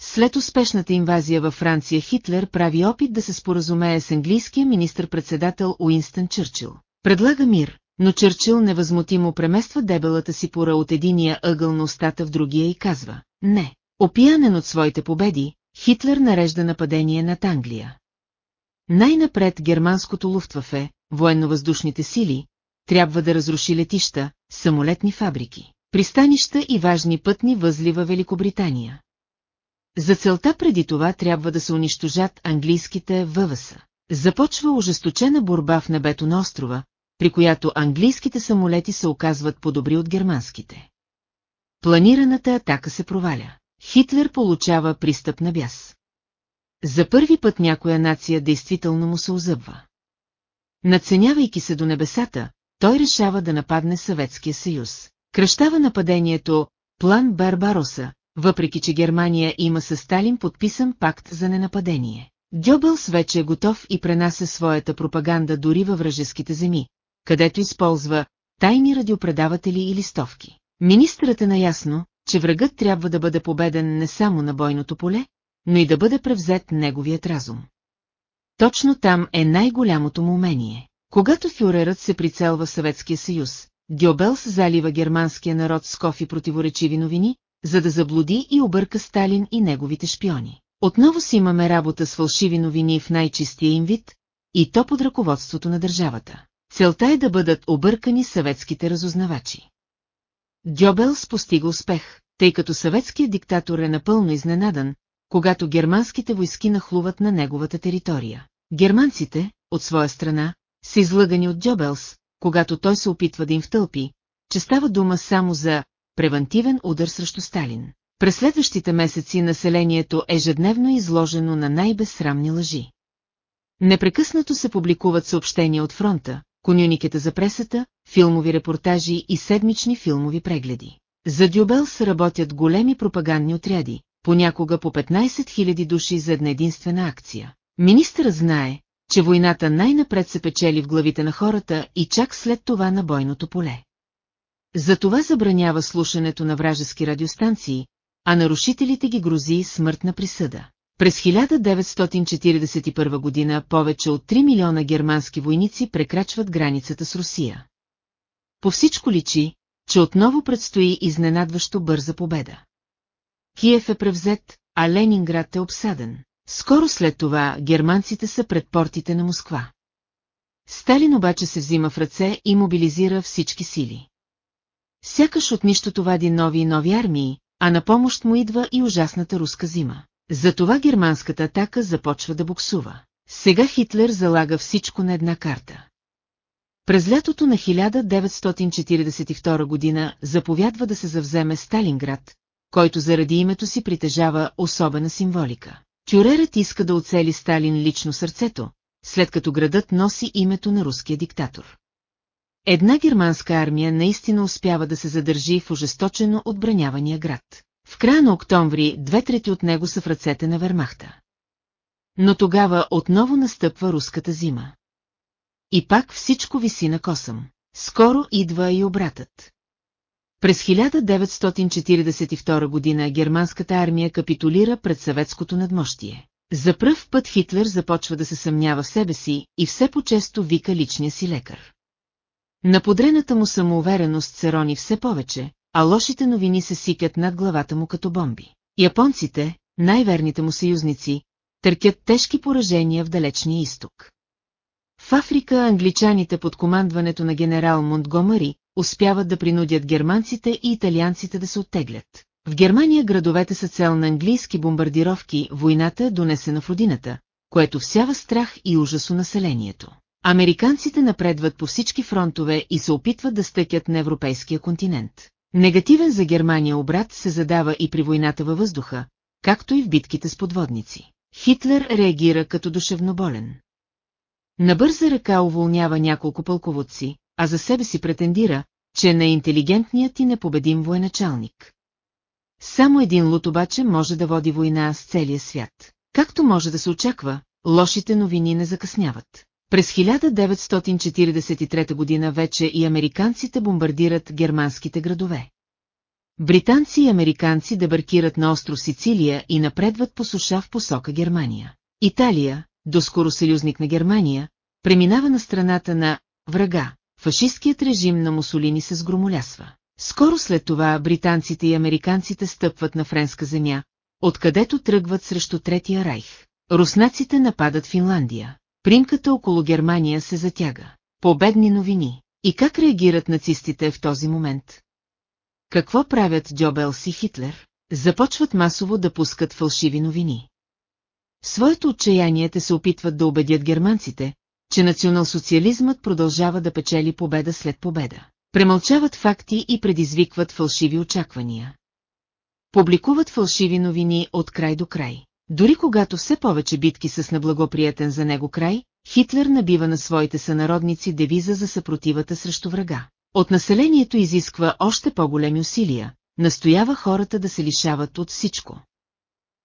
След успешната инвазия във Франция Хитлер прави опит да се споразумее с английския министр-председател Уинстън Чърчил. Предлага мир, но Чърчил невъзмутимо премества дебелата си пора от единия ъгъл на устата в другия и казва «Не». Опиянен от своите победи, Хитлер нарежда нападение над Англия. Най-напред германското луфтвафе, военно-въздушните сили, трябва да разруши летища, самолетни фабрики, пристанища и важни пътни възли във Великобритания. За целта преди това трябва да се унищожат английските ВВС. Започва ожесточена борба в небето на острова, при която английските самолети се оказват по-добри от германските. Планираната атака се проваля. Хитлер получава пристъп на бяс. За първи път някоя нация действително му се озъбва. Наценявайки се до небесата, той решава да нападне Съветския съюз. Кръщава нападението План Барбароса, въпреки че Германия има с Сталин подписан пакт за ненападение. Гьобелс вече е готов и пренася своята пропаганда дори във вражеските земи, където използва тайни радиопредаватели и листовки. Министърът е наясно, че врагът трябва да бъде победен не само на бойното поле, но и да бъде превзет неговият разум. Точно там е най-голямото му умение. Когато фюрерът се прицелва Съветския съюз, Гьобелс залива германския народ с кофи противоречиви новини, за да заблуди и обърка Сталин и неговите шпиони. Отново си имаме работа с фалшиви новини в най-чистия им вид, и то под ръководството на държавата. Целта е да бъдат объркани съветските разузнавачи. Дьобелс постига успех, тъй като съветският диктатор е напълно изненадан, когато германските войски нахлуват на неговата територия. Германците, от своя страна, са излъгани от Дьобелс, когато той се опитва да им втълпи, че става дума само за превентивен удар срещу Сталин. През следващите месеци населението ежедневно е изложено на най-безсрамни лъжи. Непрекъснато се публикуват съобщения от фронта, конюникета за пресата, филмови репортажи и седмични филмови прегледи. За Дюбелс работят големи пропагандни отряди, понякога по 15 000 души за една единствена акция. Министърът знае, че войната най-напред се печели в главите на хората и чак след това на бойното поле. Затова забранява слушането на вражески радиостанции, а нарушителите ги грози смъртна присъда. През 1941 година повече от 3 милиона германски войници прекрачват границата с Русия. По всичко личи, че отново предстои изненадващо бърза победа. Киев е превзет, а Ленинград е обсаден. Скоро след това германците са пред портите на Москва. Сталин обаче се взима в ръце и мобилизира всички сили. Сякаш от нищото вади нови и нови армии, а на помощ му идва и ужасната руска зима. Затова германската атака започва да буксува. Сега Хитлер залага всичко на една карта. През лятото на 1942 година заповядва да се завземе Сталинград, който заради името си притежава особена символика. Тюрерът иска да оцели Сталин лично сърцето, след като градът носи името на руския диктатор. Една германска армия наистина успява да се задържи в ожесточено отбранявания град. В края на октомври две трети от него са в ръцете на Вермахта. Но тогава отново настъпва руската зима. И пак всичко виси на косъм. Скоро идва и обратът. През 1942 година германската армия капитулира пред съветското надмощие. За пръв път Хитлер започва да се съмнява в себе си и все по-често вика личния си лекар. На подрената му самоувереност се рони все повече, а лошите новини се сикат над главата му като бомби. Японците, най-верните му съюзници, търкят тежки поражения в далечния изток. В Африка англичаните под командването на генерал Монтгомари успяват да принудят германците и италианците да се оттеглят. В Германия градовете са цел на английски бомбардировки, войната е донесена в родината, което всява страх и ужас у населението. Американците напредват по всички фронтове и се опитват да стъкят на европейския континент. Негативен за Германия обрат се задава и при войната във въздуха, както и в битките с подводници. Хитлер реагира като душевноболен. На бърза ръка уволнява няколко пълководци, а за себе си претендира, че е най-интелигентният и непобедим военачалник. Само един лут обаче може да води война с целия свят. Както може да се очаква, лошите новини не закъсняват. През 1943 година вече и американците бомбардират германските градове. Британци и американци дебаркират на остров Сицилия и напредват по суша в посока Германия. Италия, доскоро съюзник на Германия, преминава на страната на врага. Фашистският режим на Мусолини се сгромолясва. Скоро след това британците и американците стъпват на френска земя, откъдето тръгват срещу Третия райх. Руснаците нападат Финландия. Примката около Германия се затяга. Победни новини. И как реагират нацистите в този момент? Какво правят Дьобелс и Хитлер? Започват масово да пускат фалшиви новини. В своето отчаяние те се опитват да убедят германците, че националсоциализмът продължава да печели победа след победа. Премълчават факти и предизвикват фалшиви очаквания. Публикуват фалшиви новини от край до край. Дори когато все повече битки с неблагоприятен за него край, Хитлер набива на своите сънародници девиза за съпротивата срещу врага. От населението изисква още по-големи усилия, настоява хората да се лишават от всичко.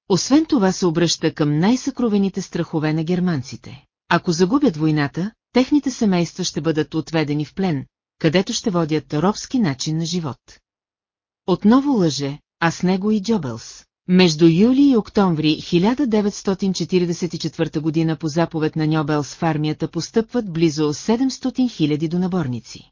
Освен това се обръща към най-съкровените страхове на германците. Ако загубят войната, техните семейства ще бъдат отведени в плен, където ще водят робски начин на живот. Отново лъже, а с него и Джобелс. Между юли и октомври 1944 година по заповед на Ньобелс в армията постъпват близо 700 000 донаборници.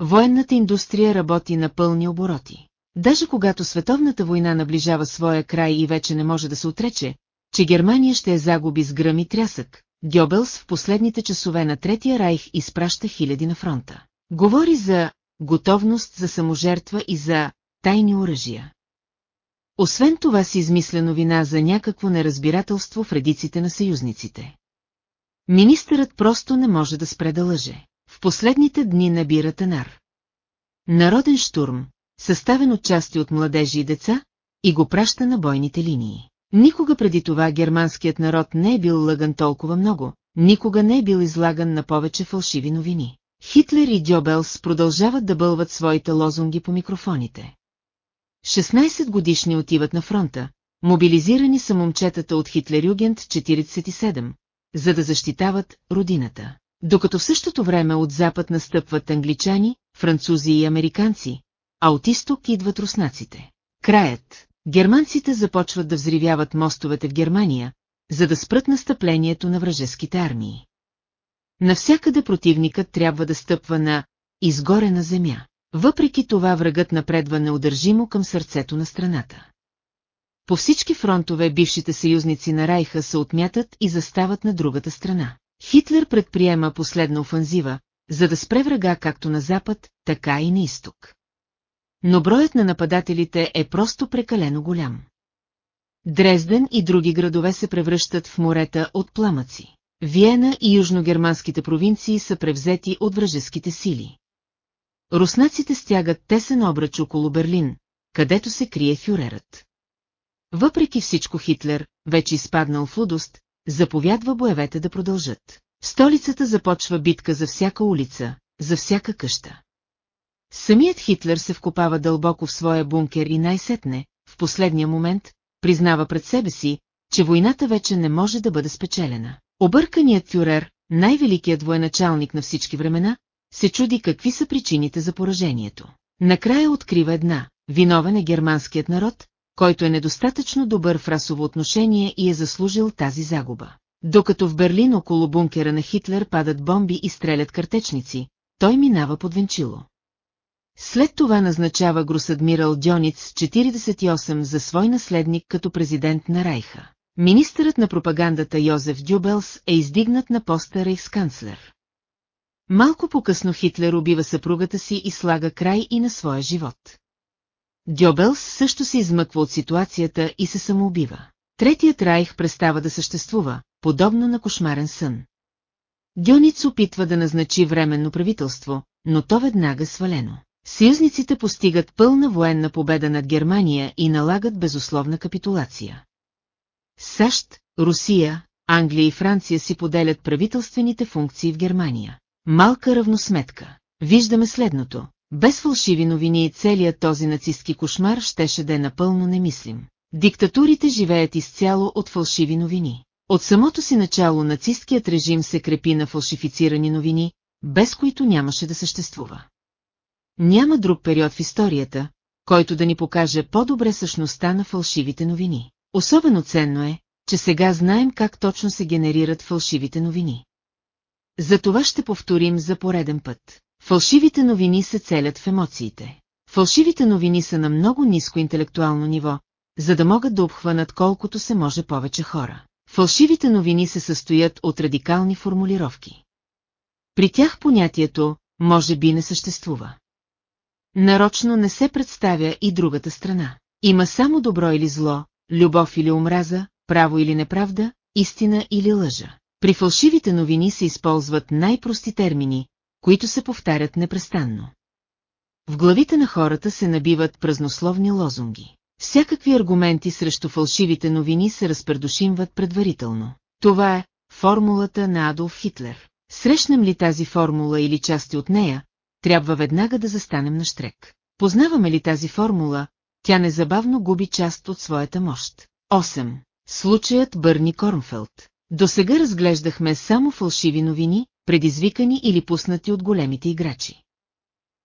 Военната индустрия работи на пълни обороти. Даже когато световната война наближава своя край и вече не може да се отрече, че Германия ще е загуби с гръм и трясък, Гьобелс в последните часове на Третия райх изпраща хиляди на фронта. Говори за готовност за саможертва и за тайни оръжия. Освен това си измисля новина за някакво неразбирателство в редиците на съюзниците. Министърът просто не може да спре да лъже. В последните дни набира Танар. Народен штурм, съставен от части от младежи и деца, и го праща на бойните линии. Никога преди това германският народ не е бил лъган толкова много, никога не е бил излаган на повече фалшиви новини. Хитлер и Дьобелс продължават да бълват своите лозунги по микрофоните. 16 годишни отиват на фронта, мобилизирани са момчетата от Хитлерюгент 47, за да защитават родината. Докато в същото време от запад настъпват англичани, французи и американци, а от изток идват руснаците. Краят. Германците започват да взривяват мостовете в Германия, за да спрат настъплението на вражеските армии. Навсякъде противникът трябва да стъпва на изгорена земя. Въпреки това врагът напредва неудържимо към сърцето на страната. По всички фронтове бившите съюзници на Райха се отмятат и застават на другата страна. Хитлер предприема последна офанзива, за да спре врага както на запад, така и на изток. Но броят на нападателите е просто прекалено голям. Дрезден и други градове се превръщат в морета от пламъци. Виена и южногерманските провинции са превзети от вражеските сили. Руснаците стягат тесен обръч около Берлин, където се крие фюрерът. Въпреки всичко Хитлер, вече изпаднал в лудост, заповядва боевете да продължат. Столицата започва битка за всяка улица, за всяка къща. Самият Хитлер се вкопава дълбоко в своя бункер и най-сетне, в последния момент, признава пред себе си, че войната вече не може да бъде спечелена. Обърканият фюрер, най-великият военачалник на всички времена, се чуди какви са причините за поражението. Накрая открива една – виновен е германският народ, който е недостатъчно добър в расово отношение и е заслужил тази загуба. Докато в Берлин около бункера на Хитлер падат бомби и стрелят картечници, той минава под венчило. След това назначава гросадмирал Дьониц 48 за свой наследник като президент на Райха. Министърът на пропагандата Йозеф Дюбелс е издигнат на поста рейхсканцлер. Малко по-късно Хитлер убива съпругата си и слага край и на своя живот. Дьобелс също се измъква от ситуацията и се самоубива. Третият райх престава да съществува, подобно на кошмарен сън. Дюниц опитва да назначи временно правителство, но то веднага свалено. Съюзниците постигат пълна военна победа над Германия и налагат безусловна капитулация. САЩ, Русия, Англия и Франция си поделят правителствените функции в Германия. Малка равносметка. Виждаме следното. Без фалшиви новини целият този нацистски кошмар щеше да е напълно немислим. Диктатурите живеят изцяло от фалшиви новини. От самото си начало нацисткият режим се крепи на фалшифицирани новини, без които нямаше да съществува. Няма друг период в историята, който да ни покаже по-добре същността на фалшивите новини. Особено ценно е, че сега знаем как точно се генерират фалшивите новини. За това ще повторим за пореден път. Фалшивите новини се целят в емоциите. Фалшивите новини са на много ниско интелектуално ниво, за да могат да обхванат колкото се може повече хора. Фалшивите новини се състоят от радикални формулировки. При тях понятието «може би» не съществува. Нарочно не се представя и другата страна. Има само добро или зло, любов или омраза, право или неправда, истина или лъжа. При фалшивите новини се използват най-прости термини, които се повтарят непрестанно. В главите на хората се набиват празнословни лозунги. Всякакви аргументи срещу фалшивите новини се разпредушимват предварително. Това е формулата на Адолф Хитлер. Срещнем ли тази формула или части от нея, трябва веднага да застанем на штрек. Познаваме ли тази формула, тя незабавно губи част от своята мощ. 8. Случаят Бърни Корнфелд. До сега разглеждахме само фалшиви новини, предизвикани или пуснати от големите играчи.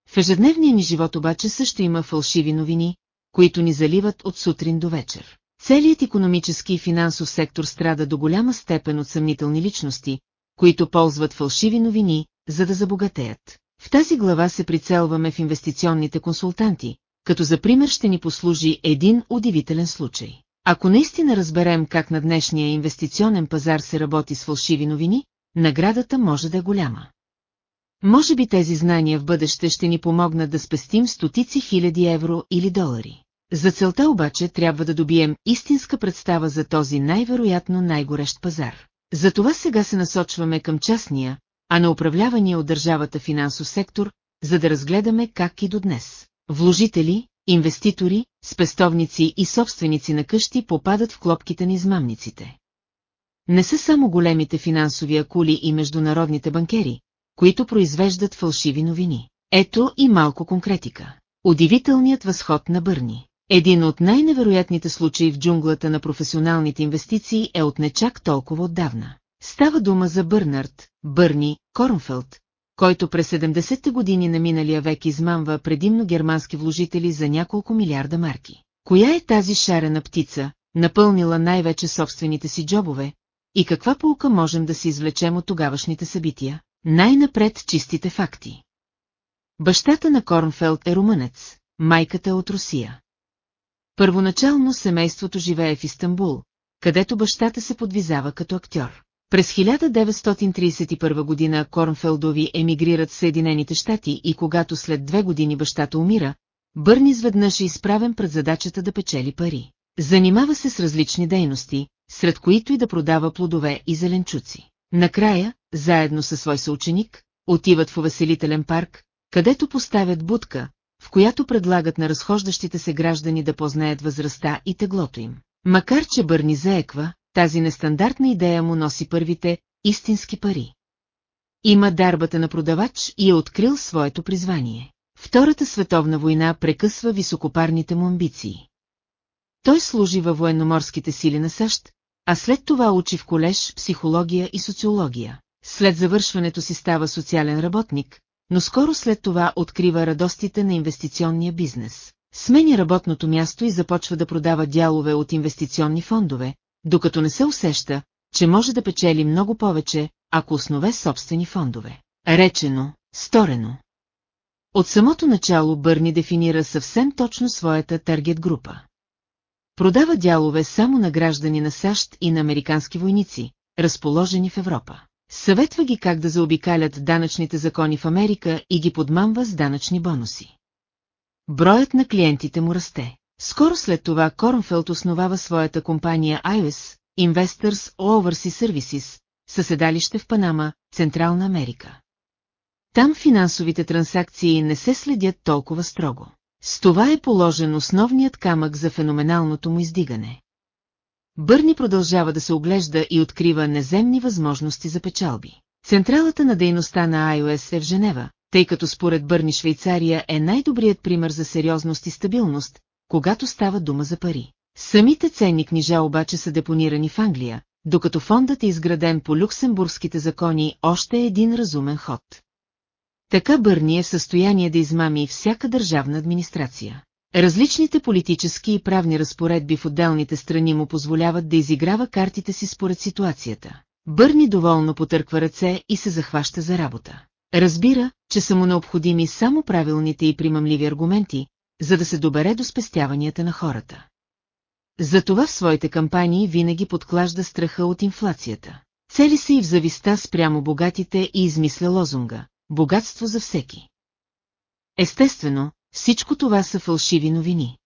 В ежедневния ни живот обаче също има фалшиви новини, които ни заливат от сутрин до вечер. Целият економически и финансов сектор страда до голяма степен от съмнителни личности, които ползват фалшиви новини, за да забогатеят. В тази глава се прицелваме в инвестиционните консултанти, като за пример ще ни послужи един удивителен случай. Ако наистина разберем как на днешния инвестиционен пазар се работи с фалшиви новини, наградата може да е голяма. Може би тези знания в бъдеще ще ни помогнат да спестим стотици хиляди евро или долари. За целта обаче трябва да добием истинска представа за този най-вероятно най-горещ пазар. Затова сега се насочваме към частния, а на управлявания от държавата финансов сектор, за да разгледаме как и до днес. Вложители, инвеститори, спестовници и собственици на къщи попадат в клопките на измамниците. Не са само големите финансови акули и международните банкери, които произвеждат фалшиви новини. Ето и малко конкретика. Удивителният възход на Бърни. Един от най-невероятните случаи в джунглата на професионалните инвестиции е от не толкова отдавна. Става дума за Бърнард, Бърни, Корнфелд, който през 70-те години на миналия век измамва предимно германски вложители за няколко милиарда марки. Коя е тази шарена птица, напълнила най-вече собствените си джобове, и каква полка можем да си извлечем от тогавашните събития? Най-напред чистите факти. Бащата на Корнфелд е румънец, майката е от Русия. Първоначално семейството живее в Истанбул, където бащата се подвизава като актьор. През 1931 година Корнфелдови емигрират в Съединените щати и когато след две години бащата умира, Бърни изведнъж е изправен пред задачата да печели пари. Занимава се с различни дейности, сред които и да продава плодове и зеленчуци. Накрая, заедно със свой съученик, отиват в увеселителен парк, където поставят будка, в която предлагат на разхождащите се граждани да познаят възрастта и теглото им. Макар че Бърни заеква, тази нестандартна идея му носи първите истински пари. Има дарбата на продавач и е открил своето призвание. Втората световна война прекъсва високопарните му амбиции. Той служи във военноморските сили на САЩ, а след това учи в колеж психология и социология. След завършването си става социален работник, но скоро след това открива радостите на инвестиционния бизнес. Сменя работното място и започва да продава дялове от инвестиционни фондове, докато не се усеща, че може да печели много повече, ако основе собствени фондове. Речено, сторено. От самото начало Бърни дефинира съвсем точно своята таргет група. Продава дялове само на граждани на САЩ и на американски войници, разположени в Европа. Съветва ги как да заобикалят данъчните закони в Америка и ги подмамва с данъчни бонуси. Броят на клиентите му расте. Скоро след това Корнфелд основава своята компания IOS, Investors Overseas Services, със седалище в Панама, Централна Америка. Там финансовите транзакции не се следят толкова строго. С това е положен основният камък за феноменалното му издигане. Бърни продължава да се оглежда и открива неземни възможности за печалби. Централата на дейността на iOS е в Женева, тъй като според Бърни Швейцария е най-добрият пример за сериозност и стабилност, когато става дума за пари. Самите ценни книжа обаче са депонирани в Англия, докато фондът е изграден по люксембургските закони още е един разумен ход. Така Бърни е в състояние да измами всяка държавна администрация. Различните политически и правни разпоредби в отделните страни му позволяват да изиграва картите си според ситуацията. Бърни доволно потърква ръце и се захваща за работа. Разбира, че са му необходими само правилните и примамливи аргументи, за да се добере до спестяванията на хората. Затова в своите кампании винаги подклажда страха от инфлацията. Цели се и в зависта спрямо богатите и измисля лозунга – богатство за всеки. Естествено, всичко това са фалшиви новини.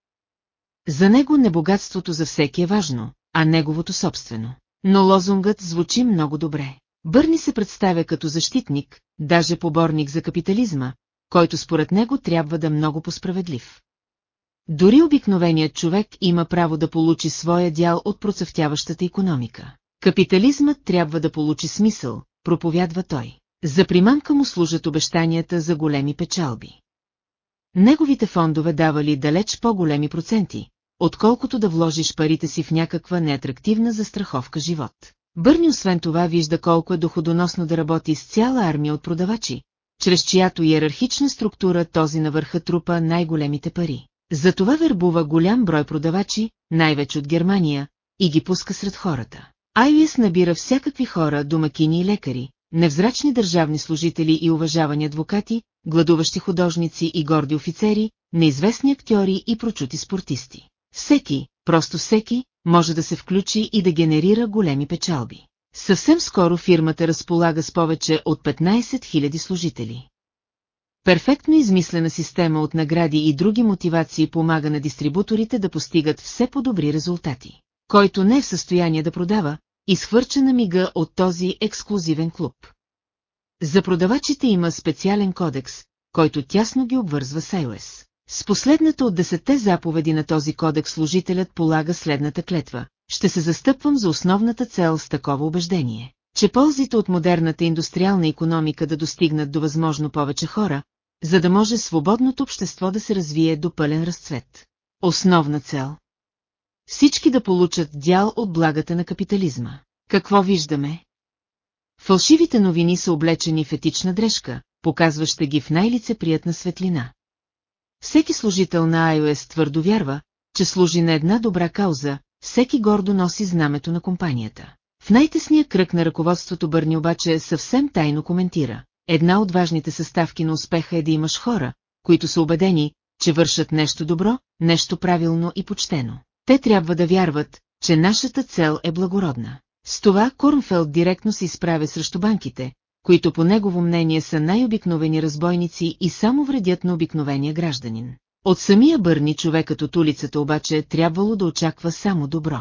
За него не богатството за всеки е важно, а неговото собствено. Но лозунгът звучи много добре. Бърни се представя като защитник, даже поборник за капитализма, който според него трябва да много посправедлив. Дори обикновеният човек има право да получи своя дял от процъфтяващата економика. Капитализмът трябва да получи смисъл, проповядва той. За примамка му служат обещанията за големи печалби. Неговите фондове давали далеч по-големи проценти, отколкото да вложиш парите си в някаква неатрактивна застраховка живот. Бърни освен това вижда колко е доходоносно да работи с цяла армия от продавачи, чрез чиято иерархична структура този на върха трупа най-големите пари. Затова вербува голям брой продавачи, най-вече от Германия, и ги пуска сред хората. Айвис набира всякакви хора, домакини и лекари, невзрачни държавни служители и уважавани адвокати, гладуващи художници и горди офицери, неизвестни актьори и прочути спортисти. Всеки, просто всеки, може да се включи и да генерира големи печалби. Съвсем скоро фирмата разполага с повече от 15 000 служители. Перфектно измислена система от награди и други мотивации помага на дистрибуторите да постигат все по-добри резултати. Който не е в състояние да продава, изхвърча на мига от този ексклюзивен клуб. За продавачите има специален кодекс, който тясно ги обвързва с iOS. С последната от десетте заповеди на този кодекс служителят полага следната клетва. Ще се застъпвам за основната цел с такова убеждение, че ползите от модерната индустриална економика да достигнат до възможно повече хора, за да може свободното общество да се развие до пълен разцвет. Основна цел. Всички да получат дял от благата на капитализма. Какво виждаме? Фалшивите новини са облечени в етична дрежка, показваща ги в най-лицеприятна светлина. Всеки служител на iOS твърдо вярва, че служи на една добра кауза, всеки гордо носи знамето на компанията. В най-тесния кръг на ръководството Бърни обаче съвсем тайно коментира. Една от важните съставки на успеха е да имаш хора, които са убедени, че вършат нещо добро, нещо правилно и почтено. Те трябва да вярват, че нашата цел е благородна. С това Корнфелд директно се изправя срещу банките, които по негово мнение са най-обикновени разбойници и само вредят на обикновения гражданин. От самия Бърни човекът от улицата обаче трябвало да очаква само добро.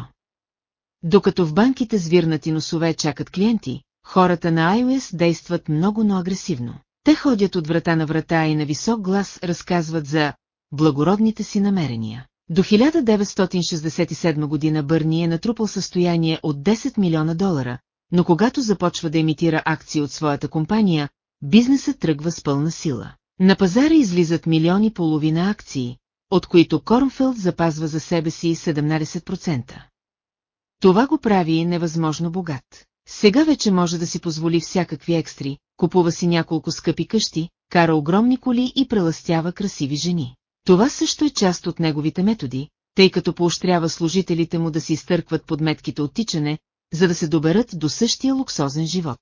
Докато в банките с вирнати носове чакат клиенти, хората на iOS действат много но-агресивно. Те ходят от врата на врата и на висок глас разказват за благородните си намерения. До 1967 година Бърни е натрупал състояние от 10 милиона долара, но когато започва да емитира акции от своята компания, бизнесът тръгва с пълна сила. На пазара излизат милиони половина акции, от които Корнфелд запазва за себе си 17%. Това го прави невъзможно богат. Сега вече може да си позволи всякакви екстри, купува си няколко скъпи къщи, кара огромни коли и преластява красиви жени. Това също е част от неговите методи, тъй като поощрява служителите му да си изтъркват подметките от тичане, за да се доберат до същия луксозен живот.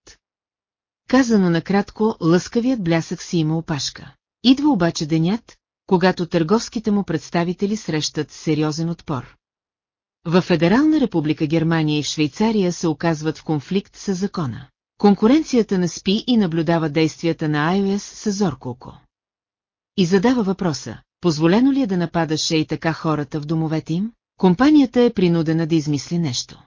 Казано накратко, лъскавият блясък си има опашка. Идва обаче денят, когато търговските му представители срещат сериозен отпор. В Федерална република Германия и Швейцария се оказват в конфликт с закона. Конкуренцията не спи и наблюдава действията на iOS с зорко И задава въпроса, позволено ли е да нападаш и така хората в домовете им? Компанията е принудена да измисли нещо.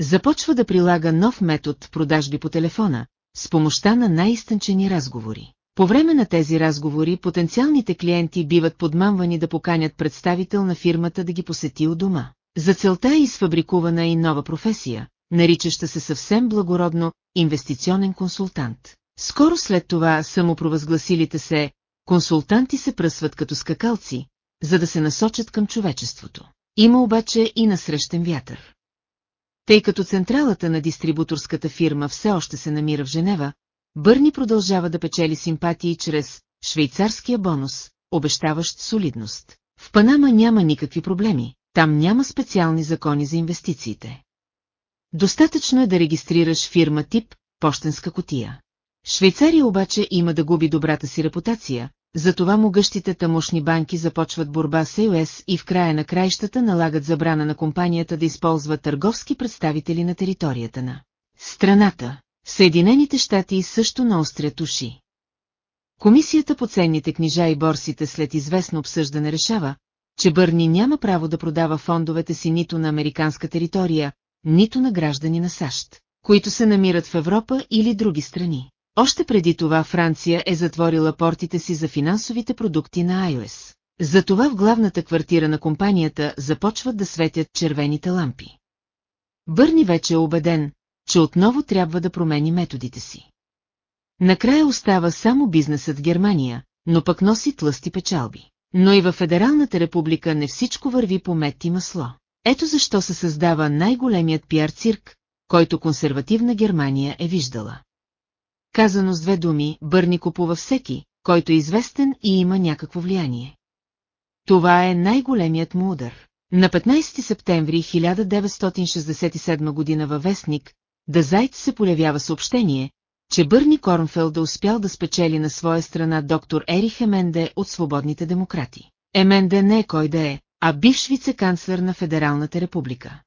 Започва да прилага нов метод продажби по телефона, с помощта на най-изтънчени разговори. По време на тези разговори потенциалните клиенти биват подмамвани да поканят представител на фирмата да ги посети у дома. За целта е изфабрикувана и нова професия, наричаща се съвсем благородно инвестиционен консултант. Скоро след това самопровъзгласилите се консултанти се пръсват като скакалци, за да се насочат към човечеството. Има обаче и насрещен вятър. Тъй като централата на дистрибуторската фирма все още се намира в Женева, Бърни продължава да печели симпатии чрез швейцарския бонус, обещаващ солидност. В Панама няма никакви проблеми, там няма специални закони за инвестициите. Достатъчно е да регистрираш фирма тип «Пощенска котия». Швейцария обаче има да губи добрата си репутация, затова могъщите тамошни банки започват борба с ЕОС и в края на краищата налагат забрана на компанията да използва търговски представители на територията на страната. Съединените щати също наострят уши. Комисията по ценните книжа и борсите след известно обсъждане решава, че Бърни няма право да продава фондовете си нито на американска територия, нито на граждани на САЩ, които се намират в Европа или други страни. Още преди това Франция е затворила портите си за финансовите продукти на iOS. Затова в главната квартира на компанията започват да светят червените лампи. Бърни вече е убеден, че отново трябва да промени методите си. Накрая остава само бизнесът Германия, но пък носи тлъсти печалби. Но и във Федералната република не всичко върви по мед и масло. Ето защо се създава най-големият пиар цирк, който консервативна Германия е виждала. Казано с две думи, Бърни купува всеки, който е известен и има някакво влияние. Това е най-големият му удар. На 15 септември 1967 година във вестник, да Зайт се появява съобщение, че Бърни Корнфелд е успял да спечели на своя страна доктор Ерих Еменде от Свободните демократи. Еменде не е кой да е, а бивш вице-канцлер на Федералната република.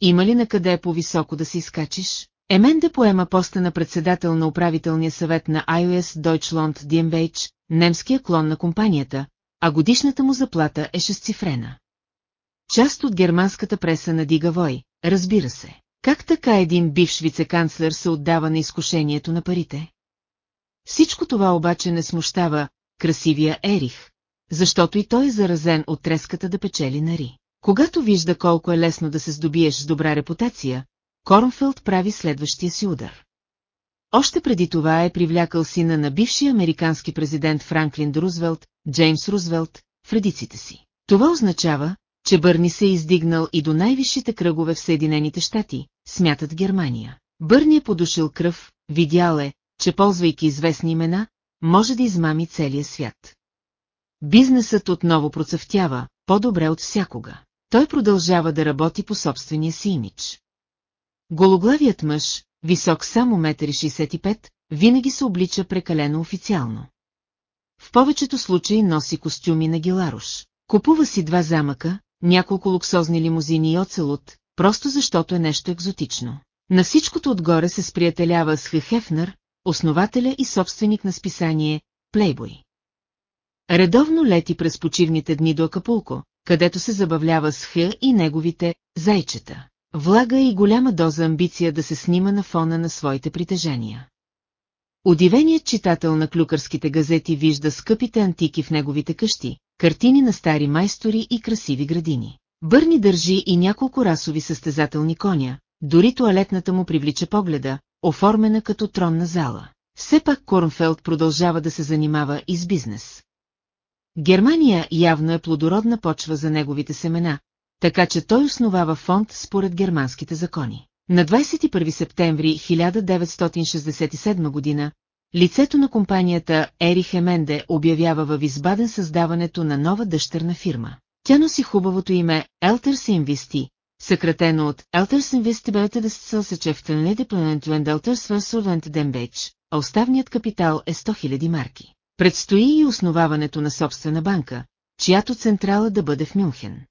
има ли на къде по-високо да се изкачиш? Еменде поема поста на председател на управителния съвет на iOS Deutschland GmbH, немския клон на компанията, а годишната му заплата е шестцифрена. Част от германската преса надига вой, разбира се. Как така един бивш вицеканцлер се отдава на изкушението на парите? Всичко това обаче не смущава красивия Ерих, защото и той е заразен от треската да печели нари. Когато вижда колко е лесно да се здобиеш с добра репутация, Корнфелд прави следващия си удар. Още преди това е привлякал сина на бившия американски президент Франклин Рузвелт, Джеймс Рузвелт, в редиците си. Това означава, че Бърни се е издигнал и до най-висшите кръгове в Съединените щати, смятат Германия. Бърни е подушил кръв, видял е, че ползвайки известни имена, може да измами целия свят. Бизнесът отново процъфтява, по-добре от всякога. Той продължава да работи по собствения си имидж. Гологлавият мъж, висок само 1,65 винаги се облича прекалено официално. В повечето случаи носи костюми на Гиларуш. Купува си два замъка, няколко луксозни лимузини и оцелот, просто защото е нещо екзотично. На всичкото отгоре се сприятелява с Хефнер, основателя и собственик на списание Плейбой. Редовно лети през почивните дни до Акапулко, където се забавлява с Х и неговите зайчета. Влага и голяма доза амбиция да се снима на фона на своите притежания. Удивеният читател на клюкърските газети вижда скъпите антики в неговите къщи, картини на стари майстори и красиви градини. Бърни държи и няколко расови състезателни коня, дори туалетната му привлича погледа, оформена като тронна зала. Все пак Корнфелд продължава да се занимава и с бизнес. Германия явно е плодородна почва за неговите семена, така че той основава фонд според германските закони. На 21 септември 1967 година лицето на компанията Ерих Еменде обявява във Избаден създаването на нова дъщерна фирма. Тя носи хубавото име Elters Investi, съкратено от да се съчефтен Депленентуен Delters Versolvent Дембеч, а оставният капитал е 100 000 марки. Предстои и основаването на собствена банка, чиято централа да бъде в Мюнхен.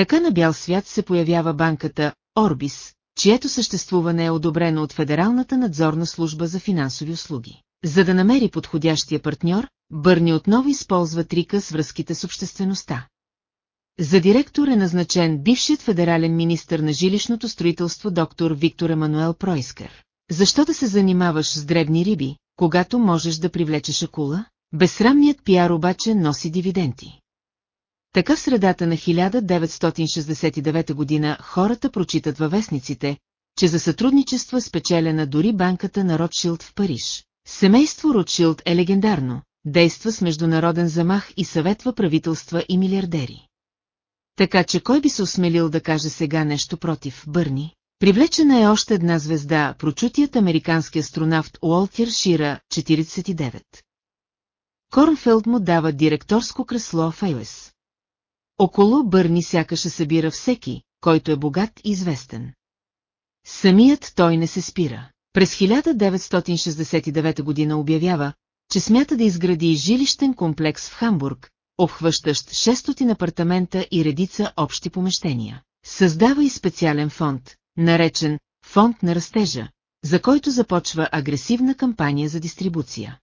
Така на бял свят се появява банката Орбис, чието съществуване е одобрено от Федералната надзорна служба за финансови услуги. За да намери подходящия партньор, Бърни отново използва трика с връзките с обществеността. За директор е назначен бившият федерален министр на жилищното строителство доктор Виктор Емануел Пройскър. Защо да се занимаваш с дребни риби, когато можеш да привлечеш акула? Безсрамният пиар обаче носи дивиденти. Така в средата на 1969 година хората прочитат във вестниците, че за сътрудничество е спечелена дори банката на Ротшилд в Париж. Семейство Ротшилд е легендарно, действа с международен замах и съветва правителства и милиардери. Така че кой би се осмелил да каже сега нещо против Бърни? Привлечена е още една звезда, прочутият американски астронавт Уолтер Шира, 49. Корнфелд му дава директорско кресло в Айвес. Около Бърни сякаше събира всеки, който е богат и известен. Самият той не се спира. През 1969 година обявява, че смята да изгради жилищен комплекс в Хамбург, обхващащ 600 апартамента и редица общи помещения. Създава и специален фонд, наречен «Фонд на растежа», за който започва агресивна кампания за дистрибуция.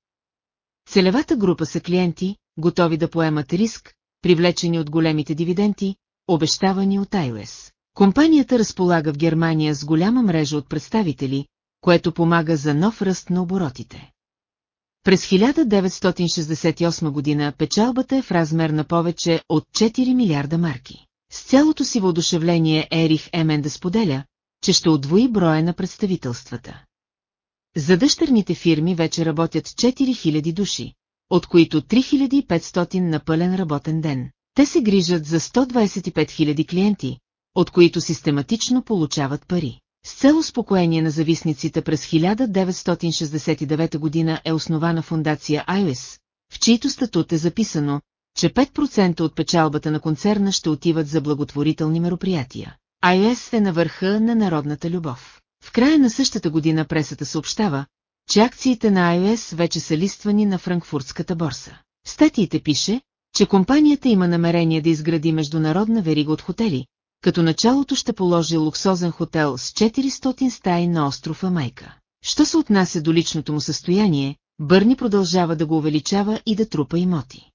Целевата група са клиенти, готови да поемат риск, привлечени от големите дивиденти, обещавани от iOS. Компанията разполага в Германия с голяма мрежа от представители, което помага за нов ръст на оборотите. През 1968 година печалбата е в размер на повече от 4 милиарда марки. С цялото си въодушевление Ерих Емен да споделя, че ще удвои броя на представителствата. За дъщерните фирми вече работят 4000 души, от които 3500 на пълен работен ден. Те се грижат за 125 000 клиенти, от които систематично получават пари. С цел успокоение на зависниците през 1969 година е основана фундация IOS, в чийто статут е записано, че 5% от печалбата на концерна ще отиват за благотворителни мероприятия. IOS е на върха на народната любов. В края на същата година пресата съобщава, че акциите на iOS вече са листвани на франкфуртската борса. В статиите пише, че компанията има намерение да изгради международна верига от хотели, като началото ще положи луксозен хотел с 400 стаи на острова Майка. Що се отнася до личното му състояние, Бърни продължава да го увеличава и да трупа имоти.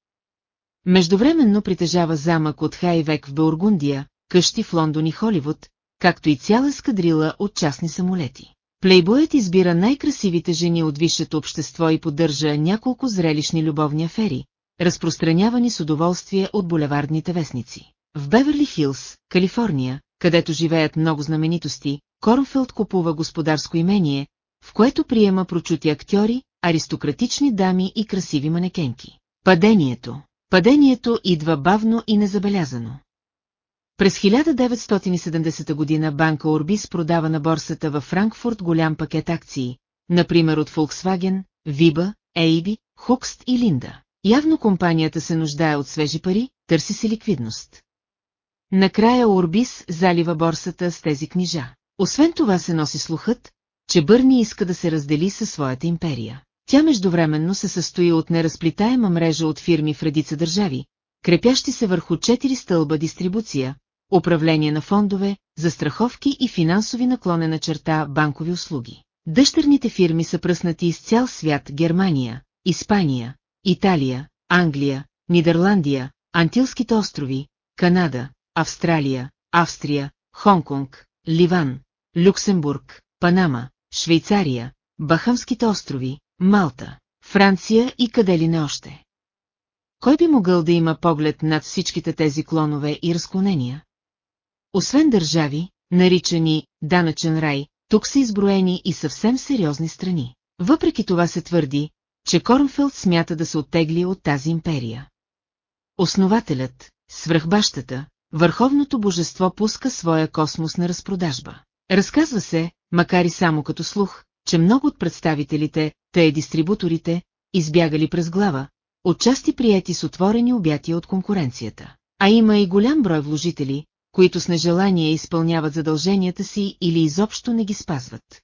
Междувременно притежава замък от Хайвек в Бургундия, къщи в Лондон и Холивуд, както и цяла скадрила от частни самолети. Плейбоят избира най-красивите жени от висшето общество и поддържа няколко зрелищни любовни афери, разпространявани с удоволствие от булевардните вестници. В Беверли Хилс, Калифорния, където живеят много знаменитости, Корнфелд купува господарско имение, в което приема прочути актьори, аристократични дами и красиви манекенки. Падението. Падението идва бавно и незабелязано. През 1970 година банка Орбис продава на борсата във Франкфурт голям пакет акции, например от Volkswagen, Viba, Ейби, Хукст и Линда. Явно компанията се нуждае от свежи пари, търси си ликвидност. Накрая Орбис залива борсата с тези книжа. Освен това се носи слухът, че Бърни иска да се раздели със своята империя. Тя междувременно се състои от неразплитаема мрежа от фирми в редица държави, крепящи се върху четири стълба дистрибуция, управление на фондове, застраховки и финансови наклонена черта банкови услуги. Дъщерните фирми са пръснати из цял свят Германия, Испания, Италия, Англия, Нидерландия, Антилските острови, Канада, Австралия, Австрия, Хонконг, Ливан, Люксембург, Панама, Швейцария, Бахамските острови, Малта, Франция и къде ли не още. Кой би могъл да има поглед над всичките тези клонове и разклонения? Освен държави, наричани данъчен рай, тук са изброени и съвсем сериозни страни. Въпреки това се твърди, че Корнфелд смята да се оттегли от тази империя. Основателят, свръхбащата, върховното божество пуска своя космос на разпродажба. Разказва се, макар и само като слух, че много от представителите, те дистрибуторите, избягали през глава, отчасти приети с отворени обятия от конкуренцията. А има и голям брой вложители, които с нежелание изпълняват задълженията си или изобщо не ги спазват.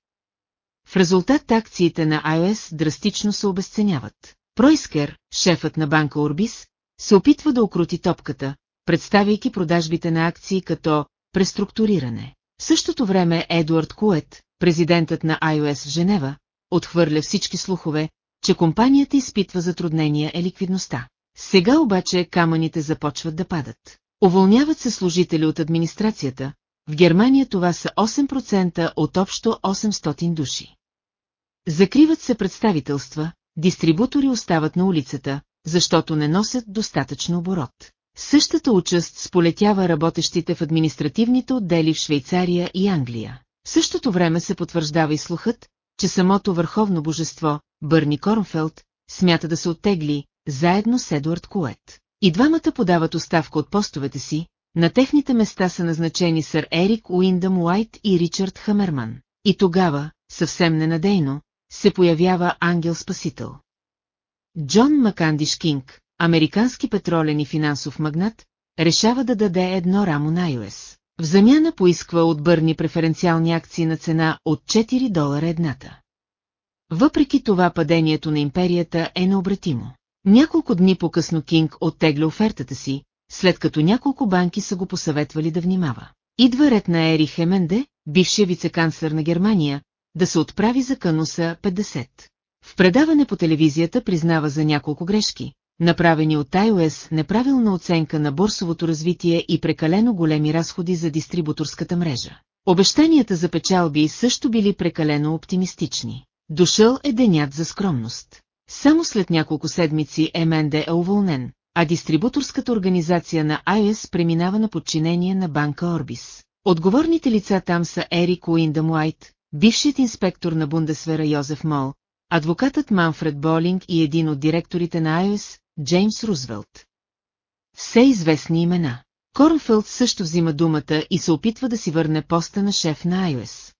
В резултат акциите на iOS драстично се обесценяват. Пройскер, шефът на банка Орбис, се опитва да окрути топката, представяйки продажбите на акции като преструктуриране. В същото време Едуард Кует, президентът на iOS в Женева, отхвърля всички слухове, че компанията изпитва затруднения е ликвидността. Сега обаче камъните започват да падат. Уволняват се служители от администрацията, в Германия това са 8% от общо 800 души. Закриват се представителства, дистрибутори остават на улицата, защото не носят достатъчно оборот. Същата участ сполетява работещите в административните отдели в Швейцария и Англия. В същото време се потвърждава и слухът, че самото върховно божество, Бърни Корнфелд, смята да се оттегли, заедно с Едуард Кует. И двамата подават оставка от постовете си, на техните места са назначени сър Ерик Уиндъм Уайт и Ричард Хамерман. И тогава, съвсем ненадейно, се появява ангел-спасител. Джон Макандиш Кинг, американски петролен и финансов магнат, решава да даде едно рамо на iOS. В замяна поисква от Бърни преференциални акции на цена от 4 долара едната. Въпреки това падението на империята е необратимо. Няколко дни по-късно Кинг оттегля офертата си, след като няколко банки са го посъветвали да внимава. Идва ред на Ери Хеменде, бившия вицеканцлер на Германия, да се отправи за Кануса 50. В предаване по телевизията признава за няколко грешки, направени от iOS неправилна оценка на борсовото развитие и прекалено големи разходи за дистрибуторската мрежа. Обещанията за печалби също били прекалено оптимистични. Дошъл е денят за скромност. Само след няколко седмици Еменде е уволнен, а дистрибуторската организация на iOS преминава на подчинение на банка Орбис. Отговорните лица там са Ерик Уиндъм Уайт, бившият инспектор на Бундесвера Йозеф Мол, адвокатът Манфред Болинг и един от директорите на iOS, Джеймс Рузвелт. Все известни имена. Корнфелд също взима думата и се опитва да си върне поста на шеф на iOS.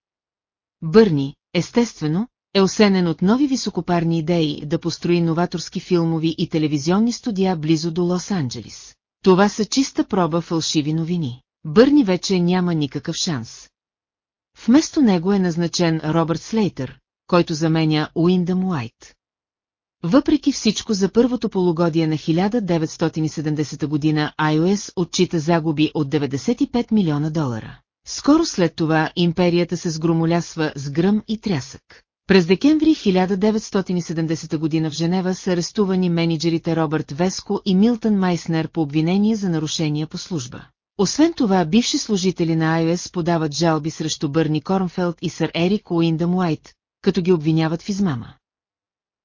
Бърни, естествено, е осенен от нови високопарни идеи да построи новаторски филмови и телевизионни студия близо до Лос-Анджелис. Това са чиста проба фалшиви новини. Бърни вече няма никакъв шанс. Вместо него е назначен Робърт Слейтър, който заменя Уиндъм Уайт. Въпреки всичко за първото полугодие на 1970 година iOS отчита загуби от 95 милиона долара. Скоро след това империята се сгромолясва с гръм и трясък. През декември 1970 година в Женева са арестувани менеджерите Робърт Веско и Милтън Майснер по обвинение за нарушения по служба. Освен това, бивши служители на iOS подават жалби срещу Бърни Корнфелд и сър Ерик Уиндъм Уайт, като ги обвиняват в измама.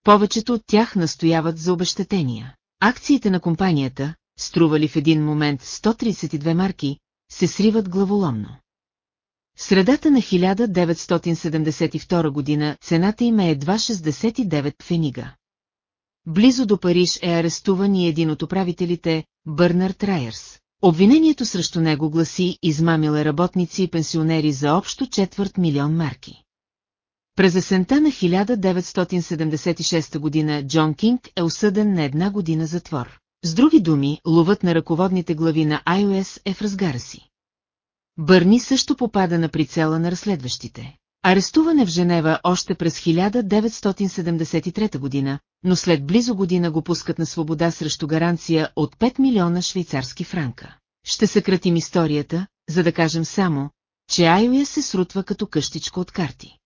Повечето от тях настояват за обещетения. Акциите на компанията, стрували в един момент 132 марки, се сриват главоломно. Средата на 1972 година цената им е едва 69 фенига. Близо до Париж е арестуван и един от управителите, Бърнард Райерс. Обвинението срещу него гласи измамила работници и пенсионери за общо четвърт милион марки. През есента на 1976 година Джон Кинг е осъден на една година затвор. С други думи, ловът на ръководните глави на iOS е в разгара си. Бърни също попада на прицела на разследващите. Арестуване в Женева още през 1973 година, но след близо година го пускат на свобода срещу гаранция от 5 милиона швейцарски франка. Ще съкратим историята, за да кажем само, че iOS се срутва като къщичка от карти.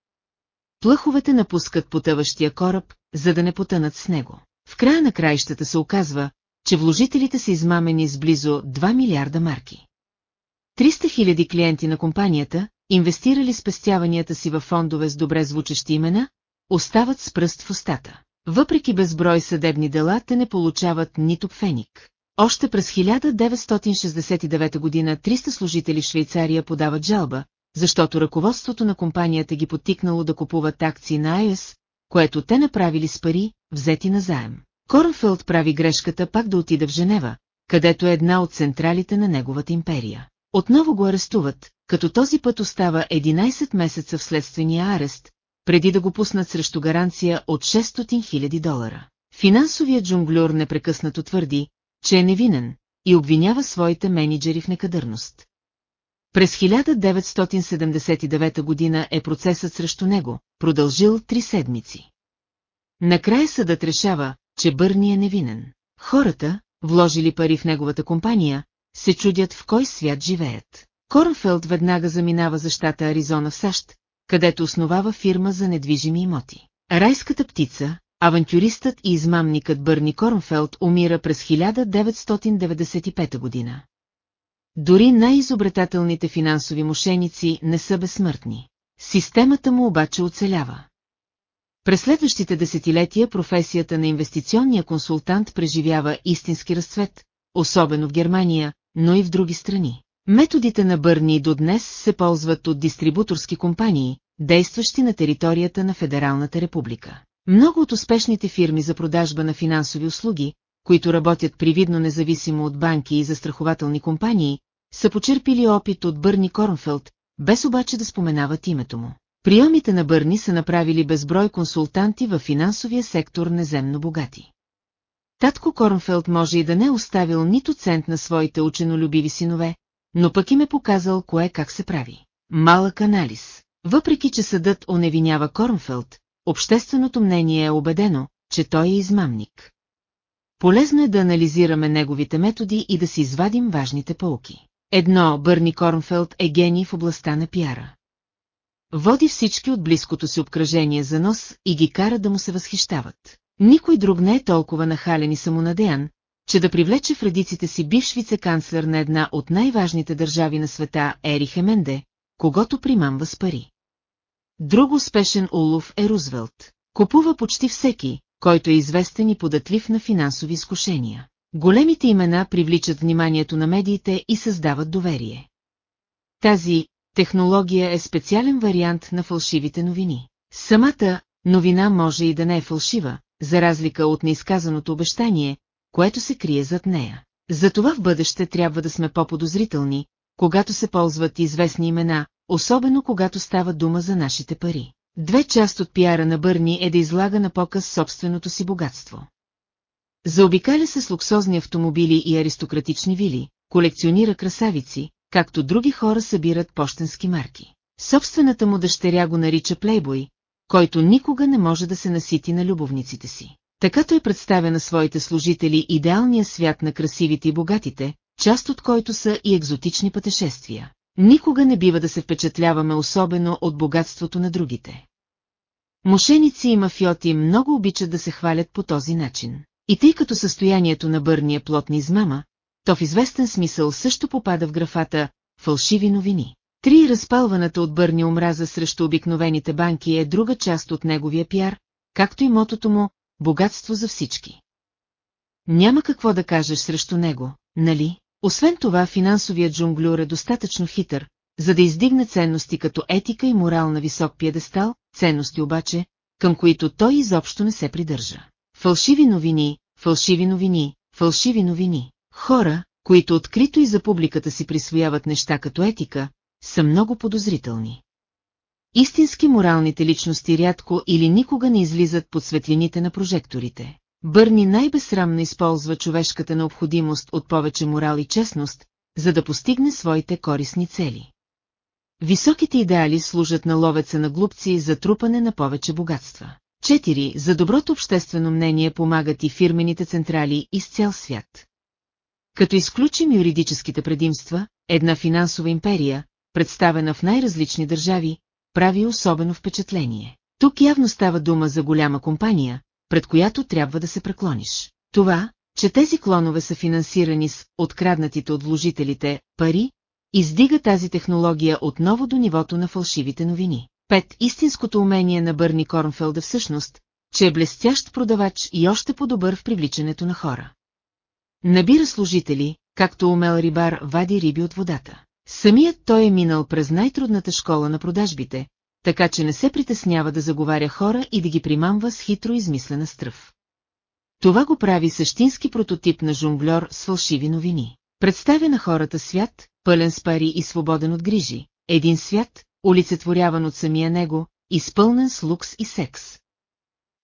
Плъховете напускат потъващия кораб, за да не потънат с него. В края на краищата се оказва, че вложителите са измамени с близо 2 милиарда марки. 300 000 клиенти на компанията, инвестирали спестяванията си във фондове с добре звучещи имена, остават с пръст в устата. Въпреки безброй съдебни дела, те не получават нито пфеник. Още през 1969 година 300 служители в Швейцария подават жалба, защото ръководството на компанията ги потикнало да купуват акции на АЕС, което те направили с пари, взети на заем. Корнфелд прави грешката пак да отида в Женева, където е една от централите на неговата империя. Отново го арестуват, като този път остава 11 месеца в следствения арест, преди да го пуснат срещу гаранция от 600 000 долара. Финансовият джунглюр непрекъснато твърди, че е невинен и обвинява своите менеджери в некадърност. През 1979 година е процесът срещу него, продължил три седмици. Накрая съдът решава, че Бърни е невинен. Хората, вложили пари в неговата компания, се чудят в кой свят живеят. Корнфелд веднага заминава за щата Аризона в САЩ, където основава фирма за недвижими имоти. Райската птица, авантюристът и измамникът Бърни Корнфелд умира през 1995 година. Дори най-изобретателните финансови мошеници не са безсмъртни. Системата му обаче оцелява. През следващите десетилетия професията на инвестиционния консултант преживява истински разцвет, особено в Германия, но и в други страни. Методите на Бърни до днес се ползват от дистрибуторски компании, действащи на територията на Федералната република. Много от успешните фирми за продажба на финансови услуги, които работят привидно независимо от банки и застрахователни компании, са почерпили опит от Бърни Корнфелд, без обаче да споменават името му. Приемите на Бърни са направили безброй консултанти във финансовия сектор неземно богати. Татко Корнфелд може и да не е оставил нито цент на своите ученолюбиви синове, но пък им е показал кое как се прави. Малък анализ. Въпреки, че съдът оневинява Корнфелд, общественото мнение е убедено, че той е измамник. Полезно е да анализираме неговите методи и да си извадим важните полки. Едно, Бърни Корнфелд е гений в областта на пиара. Води всички от близкото си обкръжение за нос и ги кара да му се възхищават. Никой друг не е толкова нахален и самонадеян, че да привлече в редиците си бивш вице-канцлер на една от най-важните държави на света Ери Хеменде, когато примамва с пари. Друг успешен улов е Рузвелт. Купува почти всеки, който е известен и податлив на финансови изкушения. Големите имена привличат вниманието на медиите и създават доверие. Тази технология е специален вариант на фалшивите новини. Самата новина може и да не е фалшива, за разлика от неизказаното обещание, което се крие зад нея. Затова в бъдеще трябва да сме по-подозрителни, когато се ползват известни имена, особено когато става дума за нашите пари. Две част от пиара на Бърни е да излага на показ собственото си богатство. Заобикаля се с луксозни автомобили и аристократични вили, колекционира красавици, както други хора събират почтенски марки. Собствената му дъщеря го нарича плейбой, който никога не може да се насити на любовниците си. Така той представя на своите служители идеалния свят на красивите и богатите, част от който са и екзотични пътешествия. Никога не бива да се впечатляваме особено от богатството на другите. Мошеници и мафиоти много обичат да се хвалят по този начин. И тъй като състоянието на Бърни е плотна измама, то в известен смисъл също попада в графата «фалшиви новини». Три разпалваната от Бърни омраза срещу обикновените банки е друга част от неговия пиар, както и мотото му «богатство за всички». Няма какво да кажеш срещу него, нали? Освен това, финансовият джунглюр е достатъчно хитър, за да издигне ценности като етика и морал на висок пиедестал, ценности обаче, към които той изобщо не се придържа. Фалшиви новини, фалшиви новини, фалшиви новини. Хора, които открито и за публиката си присвояват неща като етика, са много подозрителни. Истински моралните личности рядко или никога не излизат под светлините на прожекторите. Бърни най-безсрамно използва човешката необходимост от повече морал и честност, за да постигне своите корисни цели. Високите идеали служат на ловеца на глупци за трупане на повече богатства. Четири, за доброто обществено мнение помагат и фирмените централи из цял свят. Като изключим юридическите предимства, една финансова империя, представена в най-различни държави, прави особено впечатление. Тук явно става дума за голяма компания, пред която трябва да се преклониш. Това, че тези клонове са финансирани с откраднатите от вложителите пари, издига тази технология отново до нивото на фалшивите новини. Пет, истинското умение на Бърни Корнфелда всъщност, че е блестящ продавач и още по-добър в привличането на хора. Набира служители, както умел рибар вади риби от водата. Самият той е минал през най-трудната школа на продажбите, така че не се притеснява да заговаря хора и да ги примамва с хитро измислена стръв. Това го прави същински прототип на жонглер с фалшиви новини. Представя на хората свят, пълен с пари и свободен от грижи, един свят, олицетворяван от самия него, изпълнен с лукс и секс.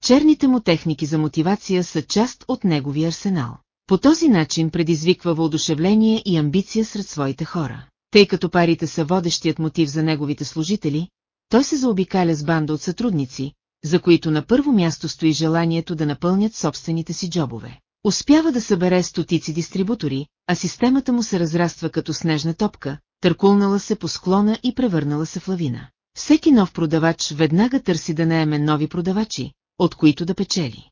Черните му техники за мотивация са част от неговия арсенал. По този начин предизвиква въодушевление и амбиция сред своите хора. Тъй като парите са водещият мотив за неговите служители, той се заобикаля с банда от сътрудници, за които на първо място стои желанието да напълнят собствените си джобове. Успява да събере стотици дистрибутори, а системата му се разраства като снежна топка, търкулнала се по склона и превърнала се в лавина. Всеки нов продавач веднага търси да наеме нови продавачи, от които да печели.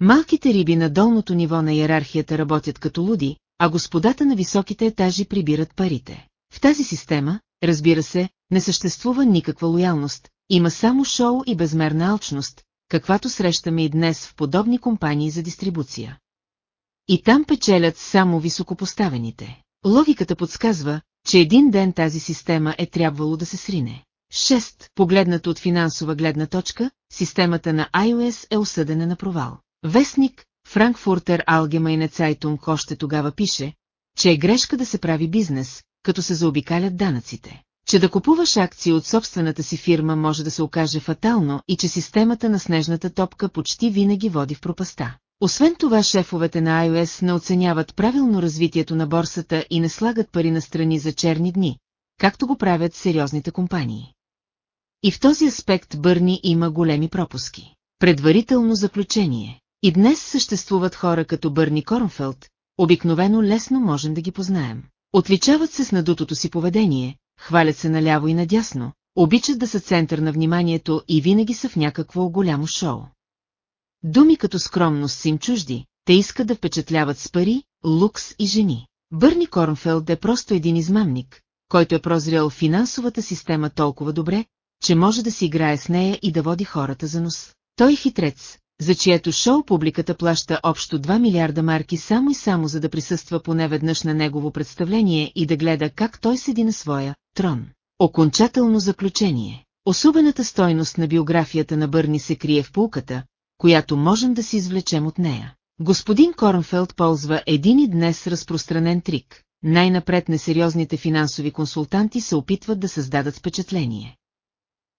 Малките риби на долното ниво на иерархията работят като луди, а господата на високите етажи прибират парите. В тази система, разбира се, не съществува никаква лоялност, има само шоу и безмерна алчност, каквато срещаме и днес в подобни компании за дистрибуция. И там печелят само високопоставените. Логиката подсказва, че един ден тази система е трябвало да се срине. 6. Погледнато от финансова гледна точка, системата на iOS е осъдена на провал. Вестник, Франкфуртер Allgemeine Zeitung още тогава пише, че е грешка да се прави бизнес, като се заобикалят данъците. Че да купуваш акции от собствената си фирма може да се окаже фатално и че системата на снежната топка почти винаги води в пропаста. Освен това, шефовете на iOS не оценяват правилно развитието на борсата и не слагат пари на страни за черни дни, както го правят сериозните компании. И в този аспект Бърни има големи пропуски. Предварително заключение. И днес съществуват хора като Бърни Корнфелд, обикновено лесно можем да ги познаем. Отличават се с надутото си поведение, хвалят се наляво и надясно, обичат да са център на вниманието и винаги са в някакво голямо шоу. Думи като скромност са им чужди, те искат да впечатляват с пари, лукс и жени. Бърни Корнфелд е просто един измамник, който е прозрял финансовата система толкова добре, че може да си играе с нея и да води хората за нос. Той е хитрец, за чието шоу публиката плаща общо 2 милиарда марки само и само за да присъства поне веднъж на негово представление и да гледа как той седи на своя трон. Окончателно заключение. Особената стойност на биографията на Бърни се крие в пулката, която можем да си извлечем от нея. Господин Корнфелд ползва един и днес разпространен трик. Най-напред несериозните финансови консултанти се опитват да създадат впечатление.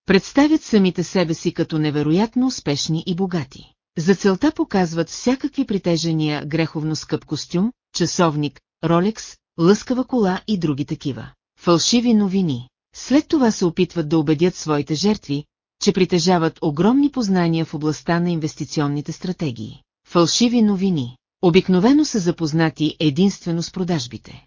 Представят самите себе си като невероятно успешни и богати. За целта показват всякакви притежения греховно скъп костюм, часовник, ролекс, лъскава кола и други такива. Фалшиви новини. След това се опитват да убедят своите жертви, че притежават огромни познания в областта на инвестиционните стратегии. Фалшиви новини. Обикновено са запознати единствено с продажбите.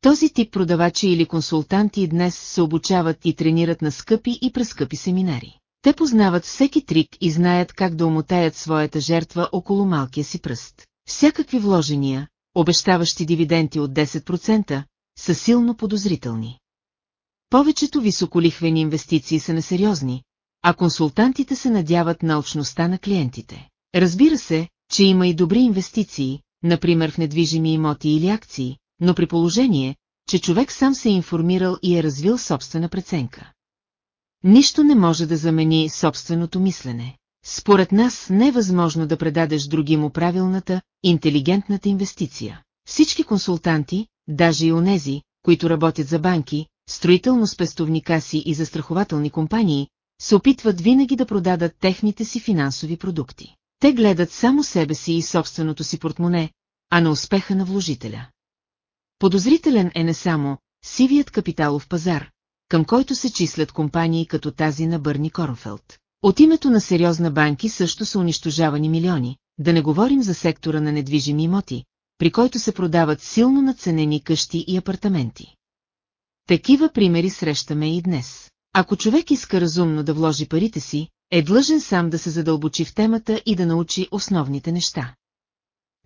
Този тип продавачи или консултанти днес се обучават и тренират на скъпи и прескъпи семинари. Те познават всеки трик и знаят как да омотаят своята жертва около малкия си пръст. Всякакви вложения, обещаващи дивиденти от 10%, са силно подозрителни. Повечето високолихвени инвестиции са несериозни, а консултантите се надяват на очността на клиентите. Разбира се, че има и добри инвестиции, например в недвижими имоти или акции, но при положение, че човек сам се е информирал и е развил собствена преценка. Нищо не може да замени собственото мислене. Според нас не е възможно да предадеш други му правилната, интелигентната инвестиция. Всички консултанти, даже и онези, които работят за банки, строително-спестовни каси и застрахователни компании, се опитват винаги да продадат техните си финансови продукти. Те гледат само себе си и собственото си портмоне, а на успеха на вложителя. Подозрителен е не само сивият капиталов пазар, към който се числят компании като тази на Бърни Корнфелд. От името на сериозна банки също са унищожавани милиони, да не говорим за сектора на недвижими имоти, при който се продават силно наценени къщи и апартаменти. Такива примери срещаме и днес. Ако човек иска разумно да вложи парите си, е длъжен сам да се задълбочи в темата и да научи основните неща.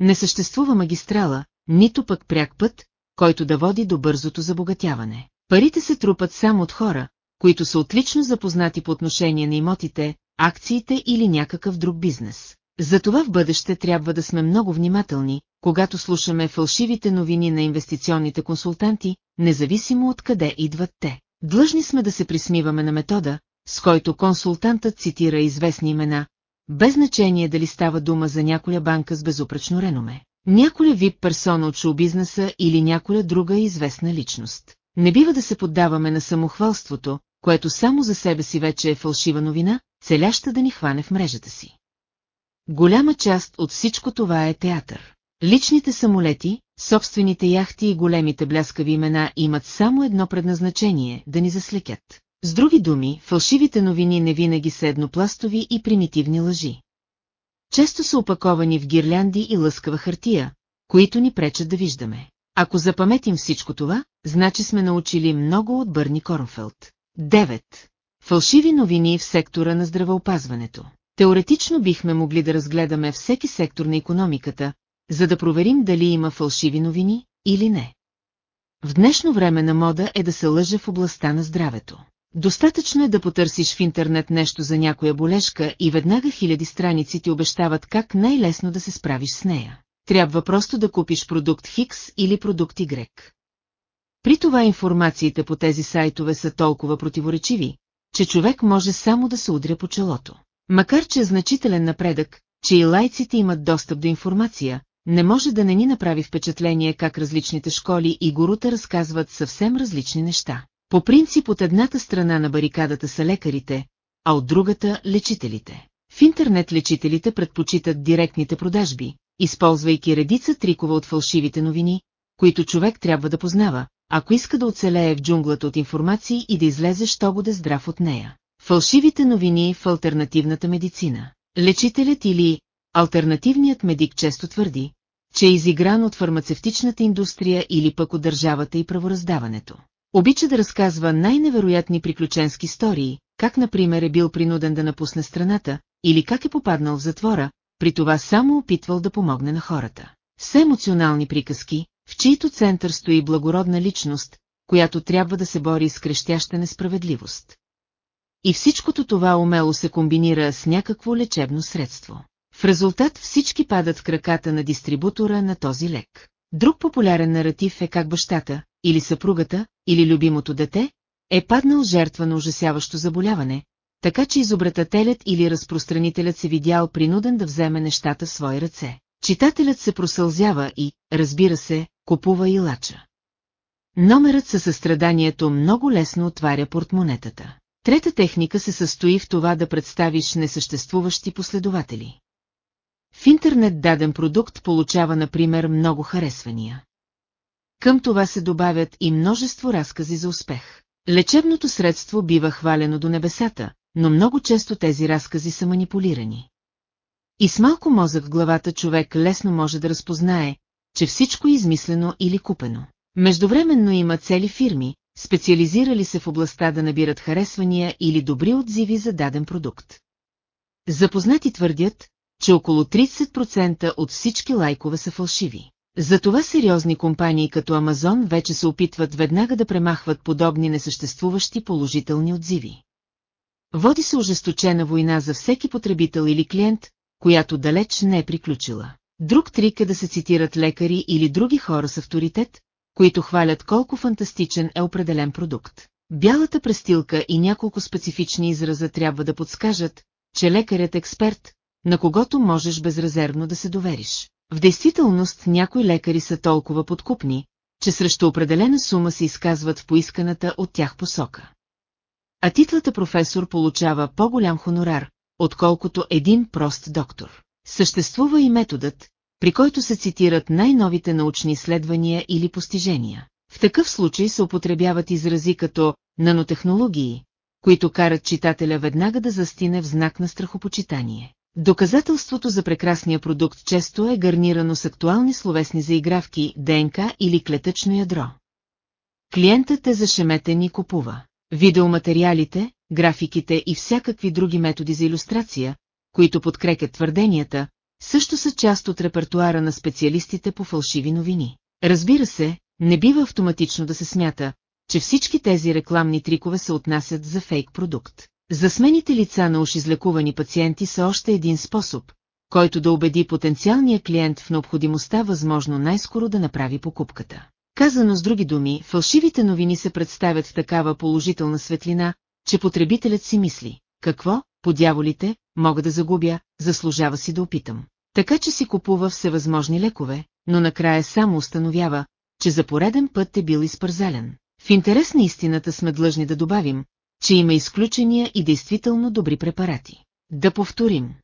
Не съществува магистрала, нито пък пряк път, който да води до бързото забогатяване. Парите се трупат само от хора, които са отлично запознати по отношение на имотите, акциите или някакъв друг бизнес. Затова в бъдеще трябва да сме много внимателни, когато слушаме фалшивите новини на инвестиционните консултанти, независимо от къде идват те. Длъжни сме да се присмиваме на метода, с който консултантът цитира известни имена, без значение дали става дума за някоя банка с безупречно реноме, няколя вип персона от шоу-бизнеса или няколя друга известна личност. Не бива да се поддаваме на самохвалството, което само за себе си вече е фалшива новина, целяща да ни хване в мрежата си. Голяма част от всичко това е театър. Личните самолети, собствените яхти и големите бляскави имена имат само едно предназначение – да ни заслекят. С други думи, фалшивите новини не винаги са еднопластови и примитивни лъжи. Често са опаковани в гирлянди и лъскава хартия, които ни пречат да виждаме. Ако запаметим всичко това, значи сме научили много от Бърни Корнфелд. 9. Фалшиви новини в сектора на здравеопазването. Теоретично бихме могли да разгледаме всеки сектор на економиката, за да проверим дали има фалшиви новини или не. В днешно време на мода е да се лъже в областта на здравето. Достатъчно е да потърсиш в интернет нещо за някоя болешка и веднага хиляди страници ти обещават как най-лесно да се справиш с нея. Трябва просто да купиш продукт Хикс или продукт Y. При това информациите по тези сайтове са толкова противоречиви, че човек може само да се удря по челото. Макар че е значителен напредък, че и лайците имат достъп до информация, не може да не ни направи впечатление как различните школи и гурута разказват съвсем различни неща. По принцип от едната страна на барикадата са лекарите, а от другата – лечителите. В интернет лечителите предпочитат директните продажби, използвайки редица трикове от фалшивите новини, които човек трябва да познава, ако иска да оцелее в джунглата от информации и да излезе що буде здрав от нея. Фалшивите новини в альтернативната медицина. Лечителят или альтернативният медик често твърди, че е изигран от фармацевтичната индустрия или пък от държавата и правораздаването. Обича да разказва най-невероятни приключенски истории, как например е бил принуден да напусне страната, или как е попаднал в затвора, при това само опитвал да помогне на хората. Все емоционални приказки, в чието център стои благородна личност, която трябва да се бори с крещяща несправедливост. И всичкото това умело се комбинира с някакво лечебно средство. В резултат всички падат в краката на дистрибутора на този лек. Друг популярен наратив е как бащата, или съпругата, или любимото дете, е паднал жертва на ужасяващо заболяване, така че изобретателят или разпространителят се видял принуден да вземе нещата в свои ръце. Читателят се просълзява и, разбира се, купува и лача. Номерът със състраданието много лесно отваря портмонетата. Трета техника се състои в това да представиш несъществуващи последователи. В интернет даден продукт получава, например, много харесвания. Към това се добавят и множество разкази за успех. Лечебното средство бива хвалено до небесата, но много често тези разкази са манипулирани. И с малко мозък в главата човек лесно може да разпознае, че всичко е измислено или купено. Междувременно има цели фирми, специализирали се в областта да набират харесвания или добри отзиви за даден продукт. Запознати твърдят, че около 30% от всички лайкове са фалшиви. Затова сериозни компании като Амазон вече се опитват веднага да премахват подобни несъществуващи положителни отзиви. Води се ожесточена война за всеки потребител или клиент, която далеч не е приключила. Друг трик е да се цитират лекари или други хора с авторитет, които хвалят колко фантастичен е определен продукт. Бялата престилка и няколко специфични израза трябва да подскажат, че лекарят е експерт, на когото можеш безрезервно да се довериш. В действителност някои лекари са толкова подкупни, че срещу определена сума се изказват в поисканата от тях посока. А титлата професор получава по-голям хонорар, отколкото един прост доктор. Съществува и методът, при който се цитират най-новите научни изследвания или постижения. В такъв случай се употребяват изрази като нанотехнологии, които карат читателя веднага да застине в знак на страхопочитание. Доказателството за прекрасния продукт често е гарнирано с актуални словесни заигравки, ДНК или клетъчно ядро. Клиентът е зашеметен и купува. Видеоматериалите, графиките и всякакви други методи за иллюстрация, които подкрепят твърденията, също са част от репертуара на специалистите по фалшиви новини. Разбира се, не бива автоматично да се смята, че всички тези рекламни трикове се отнасят за фейк продукт. За смените лица на уж излекувани пациенти са още един способ, който да убеди потенциалния клиент в необходимостта възможно най-скоро да направи покупката. Казано с други думи, фалшивите новини се представят в такава положителна светлина, че потребителят си мисли, какво, по дяволите, мога да загубя, заслужава си да опитам. Така че си купува всевъзможни лекове, но накрая само установява, че за пореден път е бил изпързален. В интерес на истината сме длъжни да добавим, че има изключения и действително добри препарати. Да повторим.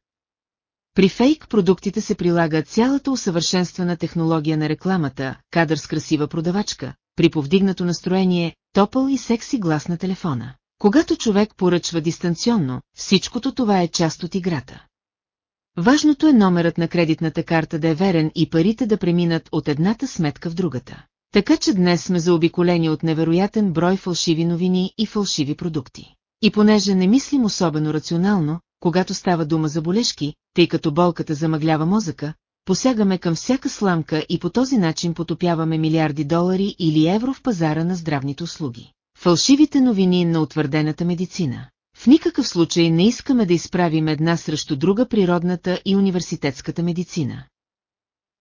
При фейк продуктите се прилага цялата усъвършенствана технология на рекламата, кадър с красива продавачка, при повдигнато настроение, топъл и секси глас на телефона. Когато човек поръчва дистанционно, всичкото това е част от играта. Важното е номерът на кредитната карта да е верен и парите да преминат от едната сметка в другата. Така че днес сме заобиколени от невероятен брой фалшиви новини и фалшиви продукти. И понеже не мислим особено рационално, когато става дума за болешки, тъй като болката замъглява мозъка, посягаме към всяка сламка и по този начин потопяваме милиарди долари или евро в пазара на здравните услуги. Фалшивите новини на утвърдената медицина. В никакъв случай не искаме да изправим една срещу друга природната и университетската медицина.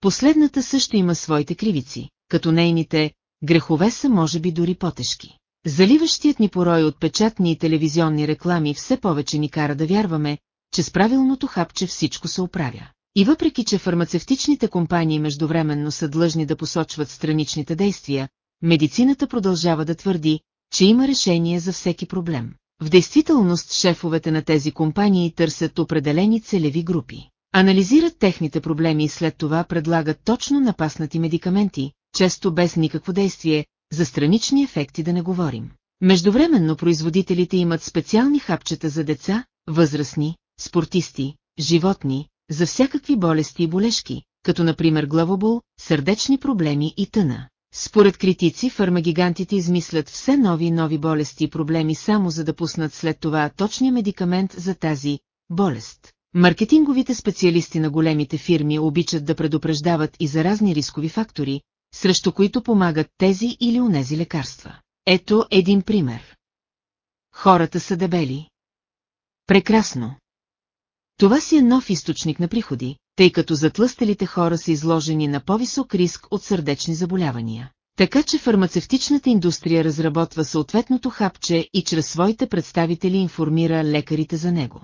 Последната също има своите кривици, като нейните грехове са може би дори потежки. Заливащият ни порой от печатни и телевизионни реклами все повече ни кара да вярваме, че с правилното хапче всичко се оправя. И въпреки, че фармацевтичните компании междувременно са длъжни да посочват страничните действия, медицината продължава да твърди, че има решение за всеки проблем. В действителност шефовете на тези компании търсят определени целеви групи. Анализират техните проблеми и след това предлагат точно напаснати медикаменти, често без никакво действие, за странични ефекти да не говорим. Междувременно производителите имат специални хапчета за деца, възрастни, спортисти, животни, за всякакви болести и болешки, като например главобол, сърдечни проблеми и тъна. Според критици, фармагигантите измислят все нови и нови болести и проблеми само за да пуснат след това точния медикамент за тази болест. Маркетинговите специалисти на големите фирми обичат да предупреждават и за разни рискови фактори, срещу които помагат тези или унези лекарства. Ето един пример. Хората са дебели. Прекрасно. Това си е нов източник на приходи, тъй като затлъстелите хора са изложени на по-висок риск от сърдечни заболявания. Така че фармацевтичната индустрия разработва съответното хапче и чрез своите представители информира лекарите за него.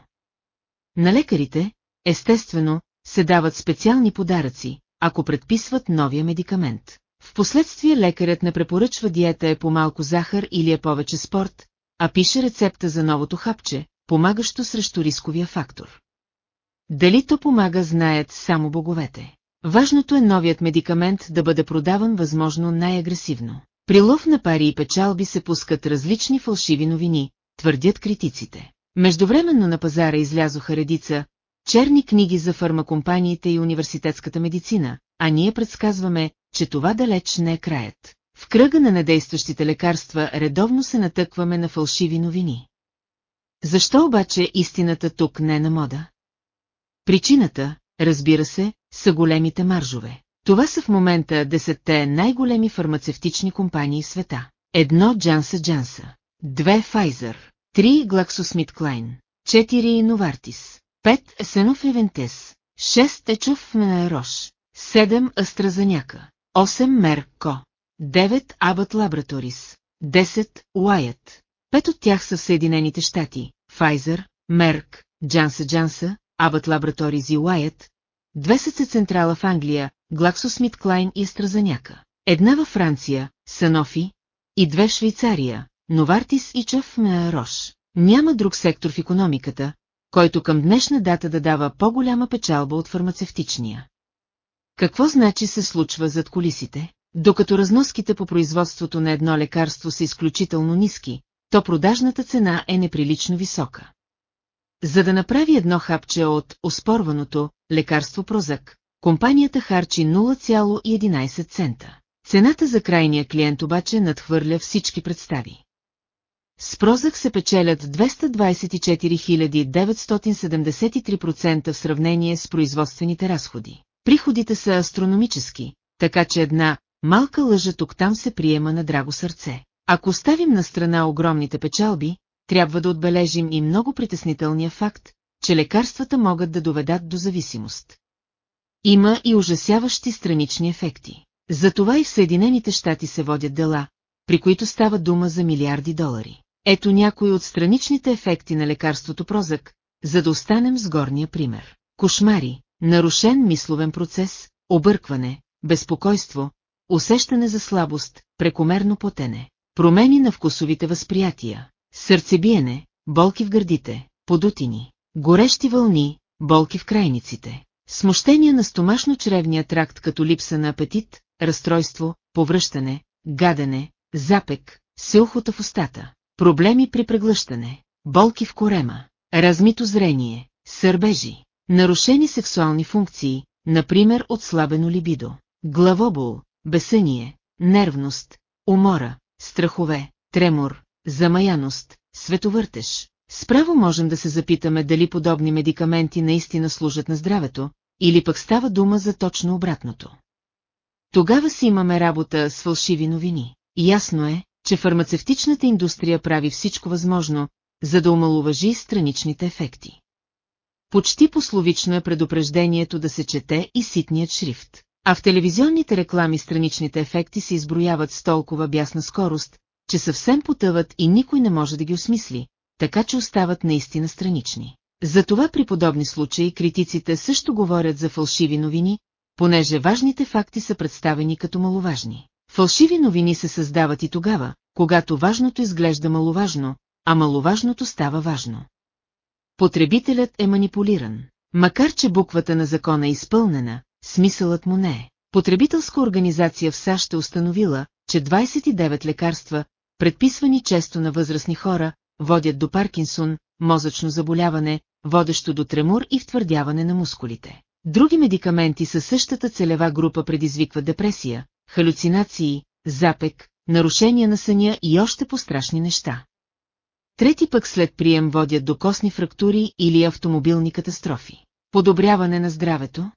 На лекарите, естествено, се дават специални подаръци, ако предписват новия медикамент. Впоследствие лекарят не препоръчва диета е по-малко захар или е повече спорт, а пише рецепта за новото хапче, помагащо срещу рисковия фактор. Дали то помага, знаят само боговете. Важното е новият медикамент да бъде продаван възможно най-агресивно. При лов на пари и печалби се пускат различни фалшиви новини, твърдят критиците. Междувременно на пазара излязоха редица черни книги за фармакомпаниите и университетската медицина, а ние предсказваме, че това далеч не е краят. В кръга на недействащите лекарства редовно се натъкваме на фалшиви новини. Защо обаче истината тук не е на мода? Причината, разбира се, са големите маржове. Това са в момента десетте най-големи фармацевтични компании в света. Едно Джанса Джанса, две Pfizer, три GlaxoSmithKline, четири Novartis, 5. Есенов Левентес. 6. Течов в Менайрош. 7. Астразаняка. 8. Мерко. Девет. Абът Лабраторис. 10. Уайът. Пет от тях са в Съединените щати. Pfizer, Мерк, Джанса Джанса, Абът Лабраториз и Уайът. Две са централа в Англия, GlaxoSmithKline и Астразаняка. Една във Франция, Санофи, и две в Швейцария, Новартис и Чъв Рош. Няма друг сектор в економиката, който към днешна дата да дава по-голяма печалба от фармацевтичния. Какво значи се случва зад колисите? Докато разноските по производството на едно лекарство са изключително ниски, то продажната цена е неприлично висока. За да направи едно хапче от оспорваното лекарство Прозак, компанията харчи 0,11 цента. Цената за крайния клиент обаче надхвърля всички представи. С Прозак се печелят 224 973% в сравнение с производствените разходи. Приходите са астрономически, така че една малка лъжа тук-там се приема на драго сърце. Ако оставим на страна огромните печалби, трябва да отбележим и много притеснителния факт, че лекарствата могат да доведат до зависимост. Има и ужасяващи странични ефекти. Затова и в Съединените щати се водят дела, при които става дума за милиарди долари. Ето някои от страничните ефекти на лекарството Прозък, за да останем с горния пример. Кошмари, нарушен мисловен процес, объркване, безпокойство, усещане за слабост, прекомерно потене, промени на вкусовите възприятия, сърцебиене, болки в гърдите, подутини, горещи вълни, болки в крайниците, смущения на стомашно-чревния тракт като липса на апетит, разстройство, повръщане, гадене, запек, силхота в устата, проблеми при преглъщане, болки в корема, размито зрение, сърбежи, нарушени сексуални функции, например отслабено либидо, главобол, бесъние, нервност, умора, страхове, тремор, замаяност, световъртеж. Справо можем да се запитаме дали подобни медикаменти наистина служат на здравето, или пък става дума за точно обратното. Тогава си имаме работа с фалшиви новини. Ясно е, че фармацевтичната индустрия прави всичко възможно, за да омалуважи страничните ефекти. Почти пословично е предупреждението да се чете и ситният шрифт. А в телевизионните реклами страничните ефекти се изброяват с толкова бясна скорост, че съвсем потъват и никой не може да ги осмисли, така че остават наистина странични. Затова при подобни случаи критиците също говорят за фалшиви новини, понеже важните факти са представени като маловажни. Фалшиви новини се създават и тогава, когато важното изглежда маловажно, а маловажното става важно. Потребителят е манипулиран. Макар че буквата на закона е изпълнена, смисълът му не е. Потребителска организация в САЩ е установила, че 29 лекарства, предписвани често на възрастни хора, водят до Паркинсон, мозъчно заболяване, водещо до тремор и втвърдяване на мускулите. Други медикаменти със същата целева група предизвикват депресия, халюцинации, запек, нарушения на съня и още по-страшни неща. Трети пък след прием водят до костни фрактури или автомобилни катастрофи. Подобряване на здравето?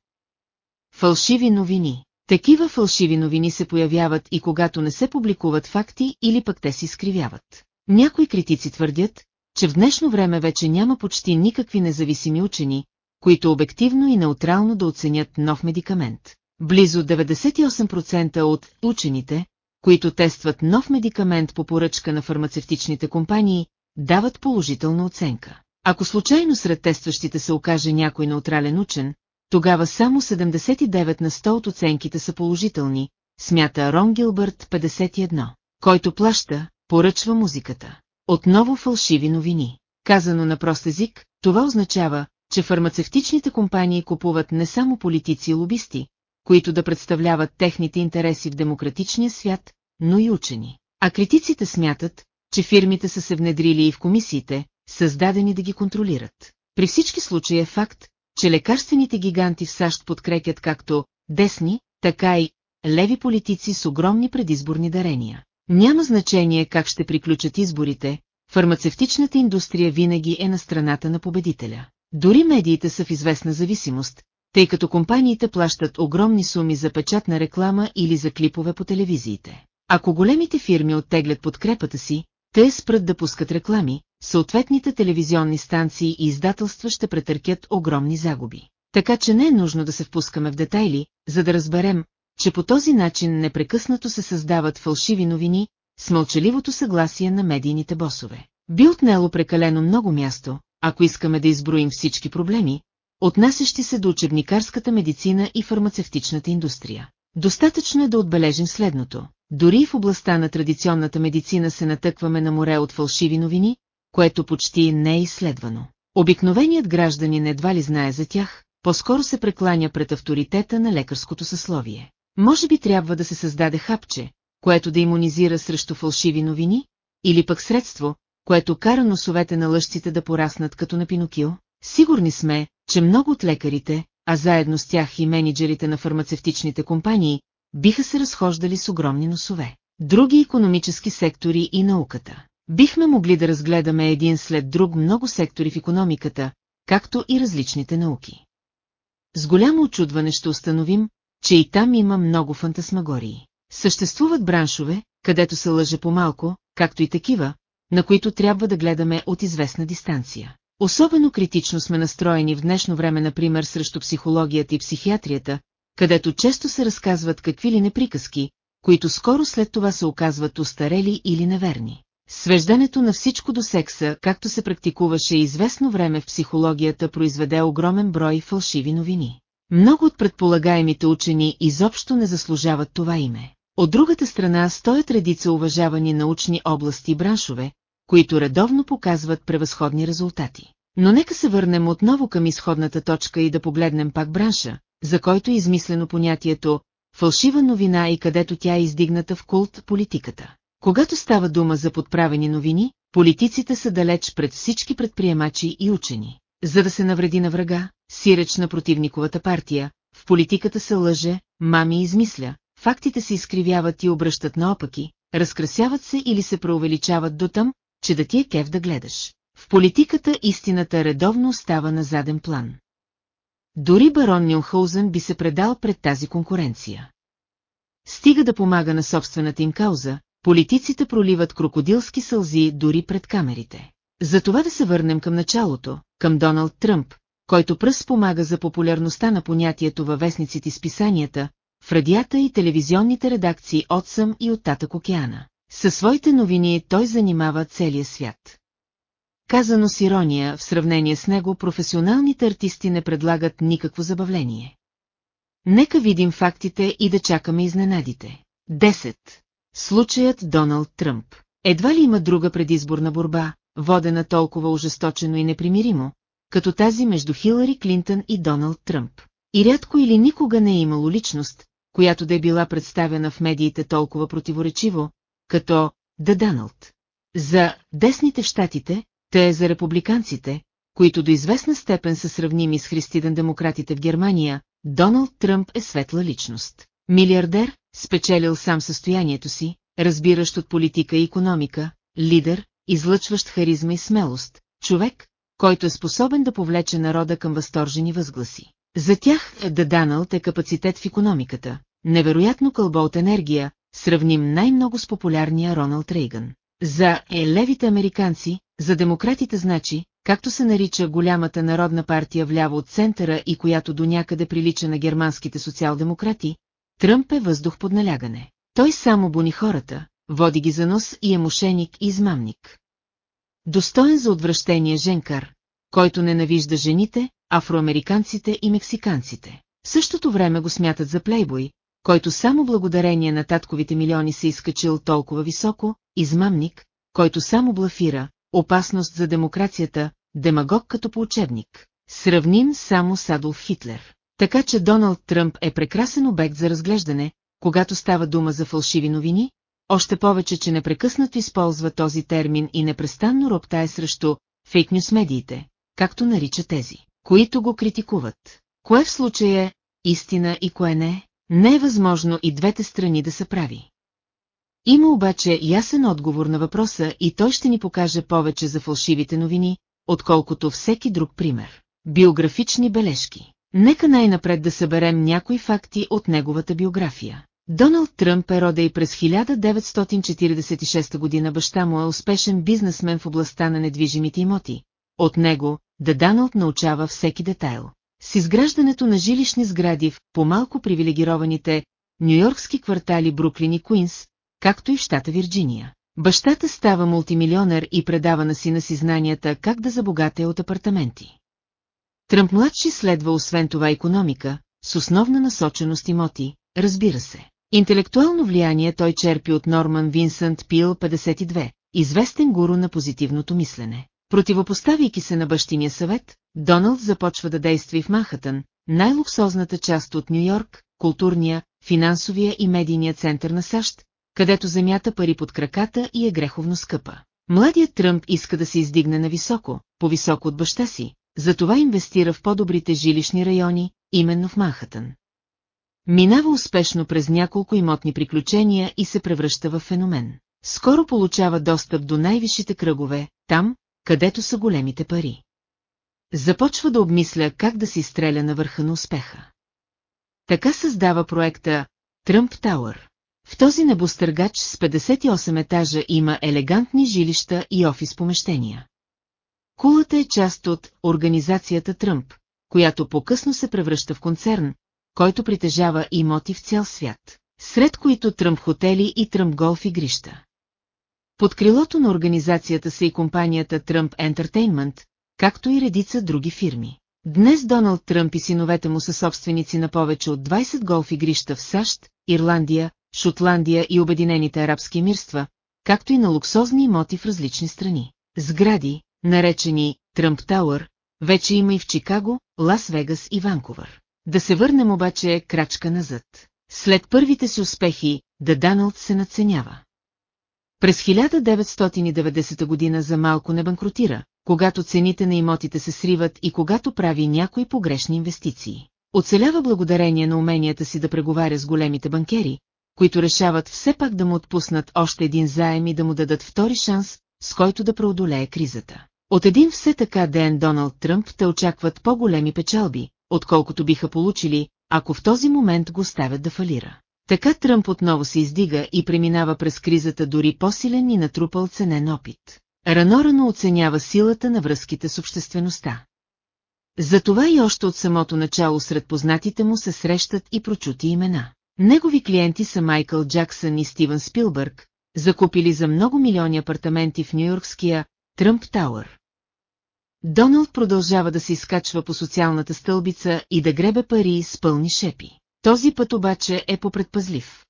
Фалшиви новини. Такива фалшиви новини се появяват и когато не се публикуват факти или пък те си скривяват. Някои критици твърдят, че в днешно време вече няма почти никакви независими учени, които обективно и неутрално да оценят нов медикамент. Близо 98% от учените, които тестват нов медикамент по поръчка на фармацевтичните компании, дават положителна оценка. Ако случайно сред тестващите се окаже някой неутрален учен, тогава само 79 на 100 от оценките са положителни, смята Рон Гилбърт 51, който плаща, поръчва музиката. Отново фалшиви новини. Казано на прост език, това означава, че фармацевтичните компании купуват не само политици и лобисти, които да представляват техните интереси в демократичния свят, но и учени. А критиците смятат, че фирмите са се внедрили и в комисиите, създадени да ги контролират. При всички случаи е факт, че лекарствените гиганти в САЩ подкрепят както десни, така и леви политици с огромни предизборни дарения. Няма значение как ще приключат изборите, фармацевтичната индустрия винаги е на страната на победителя. Дори медиите са в известна зависимост, тъй като компаниите плащат огромни суми за печатна реклама или за клипове по телевизиите. Ако големите фирми оттеглят подкрепата си, те спрат да пускат реклами, съответните телевизионни станции и издателства ще претърпят огромни загуби. Така че не е нужно да се впускаме в детайли, за да разберем, че по този начин непрекъснато се създават фалшиви новини с мълчаливото съгласие на медийните босове. Би отнело прекалено много място, ако искаме да изброим всички проблеми, отнасящи се до учебникарската медицина и фармацевтичната индустрия. Достатъчно е да отбележим следното. Дори в областта на традиционната медицина се натъкваме на море от фалшиви новини, което почти не е изследвано. Обикновеният гражданин едва ли знае за тях, по-скоро се прекланя пред авторитета на лекарското съсловие. Може би трябва да се създаде хапче, което да иммунизира срещу фалшиви новини, или пък средство, което кара носовете на лъжците да пораснат като на Пинокио? Сигурни сме, че много от лекарите, а заедно с тях и менеджерите на фармацевтичните компании, биха се разхождали с огромни носове. Други економически сектори и науката. Бихме могли да разгледаме един след друг много сектори в економиката, както и различните науки. С голямо очудване ще установим, че и там има много фантасмагории. Съществуват браншове, където се лъже по-малко, както и такива, на които трябва да гледаме от известна дистанция. Особено критично сме настроени в днешно време, например, срещу психологията и психиатрията, където често се разказват какви ли неприказки, които скоро след това се оказват устарели или неверни. Свеждането на всичко до секса, както се практикуваше известно време в психологията, произведе огромен брой фалшиви новини. Много от предполагаемите учени изобщо не заслужават това име. От другата страна стоят редица уважавани научни области и браншове, които редовно показват превъзходни резултати. Но нека се върнем отново към изходната точка и да погледнем пак бранша, за който е измислено понятието «фалшива новина» и където тя е издигната в култ политиката. Когато става дума за подправени новини, политиците са далеч пред всички предприемачи и учени. За да се навреди на врага, сиреч на противниковата партия, в политиката се лъже, мами измисля, фактите се изкривяват и обръщат наопаки, разкрасяват се или се преувеличават до там, че да ти е кев да гледаш. В политиката истината редовно остава на заден план. Дори барон Нилхаузен би се предал пред тази конкуренция. Стига да помага на собствената им кауза, политиците проливат крокодилски сълзи дори пред камерите. За това да се върнем към началото, към Доналд Тръмп, който пръст помага за популярността на понятието във вестниците с писанията, в радията и телевизионните редакции от Съм и от Татък океана. Със своите новини той занимава целия свят. Казано с ирония, в сравнение с него професионалните артисти не предлагат никакво забавление. Нека видим фактите и да чакаме изненадите. 10. Случаят Доналд Тръмп. Едва ли има друга предизборна борба, водена толкова ожесточено и непримиримо, като тази между Хилари Клинтън и Доналд Тръмп. И рядко или никога не е имало личност, която да е била представена в медиите толкова противоречиво, като Да Даналд. За десните в щатите, те е за републиканците, които до известна степен са сравними с христиден-демократите в Германия, Доналд Тръмп е светла личност. Милиардер, спечелил сам състоянието си, разбиращ от политика и економика, лидер, излъчващ харизма и смелост, човек, който е способен да повлече народа към възторжени възгласи. За тях Да Даналд е капацитет в економиката, невероятно кълбо от енергия, сравним най-много с популярния Роналд Рейган. За е левите американци, за демократите значи, както се нарича голямата народна партия вляво от центъра и която до някъде прилича на германските социал-демократи, Тръмп е въздух под налягане. Той само буни хората, води ги за нос и е мошеник и измамник. Достоен за отвращение женкар, който ненавижда жените, афроамериканците и мексиканците. В същото време го смятат за плейбой, който само благодарение на татковите милиони се изкачил толкова високо, измамник, който само блафира, опасност за демокрацията, демагог като по учебник. Сравним само с Адолф Хитлер. Така че Доналд Тръмп е прекрасен обект за разглеждане, когато става дума за фалшиви новини, още повече, че непрекъснато използва този термин и непрестанно роптае срещу фейкнюс медиите, както нарича тези, които го критикуват. Кое в случая е истина и кое не е? Не е възможно и двете страни да са прави. Има обаче ясен отговор на въпроса и той ще ни покаже повече за фалшивите новини, отколкото всеки друг пример. Биографични бележки. Нека най-напред да съберем някои факти от неговата биография. Доналд Тръмп е рода и през 1946 година баща му е успешен бизнесмен в областта на недвижимите имоти. От него, да Даналд научава всеки детайл. С изграждането на жилищни сгради в по-малко привилегированите нью-йоркски квартали Бруклин и Куинс, както и в щата Вирджиния. Бащата става мултимилионер и предава на сина си знанията как да забогатее от апартаменти. Тръмп младши следва освен това економика, с основна насоченост имоти, разбира се. Интелектуално влияние той черпи от Норман Винсент Пил 52, известен гуру на позитивното мислене. Противопоставяйки се на бащиния съвет, Доналд започва да действа и в Махатън, най-луксозната част от Нью-Йорк, културния, финансовия и медийния център на САЩ, където земята пари под краката и е греховно скъпа. Младият Тръмп иска да се издигне на високо, по-високо от баща си, затова инвестира в по-добрите жилищни райони, именно в Манхатън. Минава успешно през няколко имотни приключения и се превръща в феномен. Скоро получава достъп до най-висшите кръгове, там, където са големите пари. Започва да обмисля как да се изстреля на върха на успеха. Така създава проекта Тръмп Тауър. В този небостъргач с 58 етажа има елегантни жилища и офис помещения. Кулата е част от организацията Тръмп, която по-късно се превръща в концерн, който притежава имоти в цял свят, сред които Тръмп хотели и Тръмп голф игрища. Под крилото на организацията са и компанията Тръмп Entertainment, както и редица други фирми. Днес Доналд Тръмп и синовете му са собственици на повече от 20 голф игрища в САЩ, Ирландия, Шотландия и Обединените арабски мирства, както и на луксозни имоти в различни страни. Сгради, наречени Тръмп Тауър, вече има и в Чикаго, Лас-Вегас и Ванкувър. Да се върнем обаче крачка назад. След първите си успехи, да Даналд се надценява. През 1990 година за малко не банкротира, когато цените на имотите се сриват и когато прави някои погрешни инвестиции. Оцелява благодарение на уменията си да преговаря с големите банкери, които решават все пак да му отпуснат още един заем и да му дадат втори шанс, с който да преодолее кризата. От един все така ден Доналд Тръмп те очакват по-големи печалби, отколкото биха получили, ако в този момент го ставят да фалира. Така Тръмп отново се издига и преминава през кризата дори по-силен и натрупал ценен опит. Рано-рано оценява силата на връзките с обществеността. Затова и още от самото начало сред познатите му се срещат и прочути имена. Негови клиенти са Майкъл Джаксън и Стивън Спилбърг, закупили за много милиони апартаменти в Нью-Йоркския Тръмп Тауър. Доналд продължава да се изкачва по социалната стълбица и да гребе пари с пълни шепи. Този път обаче е попредпазлив.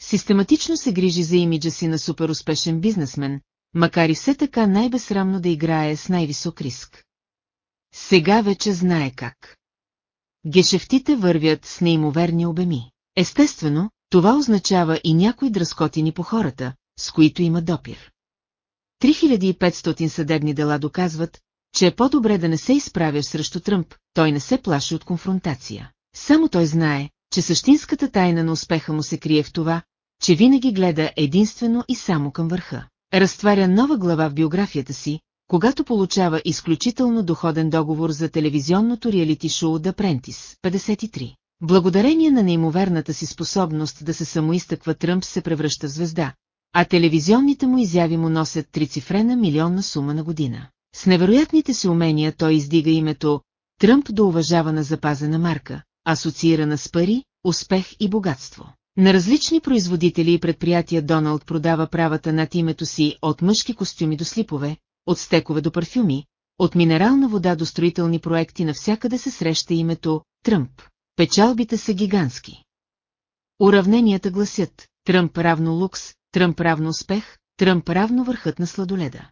Систематично се грижи за имиджа си на суперуспешен бизнесмен, макар и все така най-безсрамно да играе с най-висок риск. Сега вече знае как. Гешефтите вървят с неимоверни обеми. Естествено, това означава и някои дръскотини по хората, с които има допир. 3500 съдебни дела доказват, че е по-добре да не се изправяш срещу Тръмп, той не се плаши от конфронтация. Само той знае, че същинската тайна на успеха му се крие в това, че винаги гледа единствено и само към върха. Разтваря нова глава в биографията си, когато получава изключително доходен договор за телевизионното реалити шоу The Apprentice, 53. Благодарение на неимоверната си способност да се самоизтъква Тръмп се превръща в звезда, а телевизионните му изяви му носят трицифрена милионна сума на година. С невероятните си умения той издига името Тръмп до уважавана запазена марка, асоциирана с пари, успех и богатство. На различни производители и предприятия Доналд продава правата над името си от мъжки костюми до слипове, от стекове до парфюми, от минерална вода до строителни проекти навсякъде се среща името Тръмп. Печалбите са гигантски. Уравненията гласят Тръмп равно лукс, Тръмп равно успех, Тръмп равно върхът на сладоледа.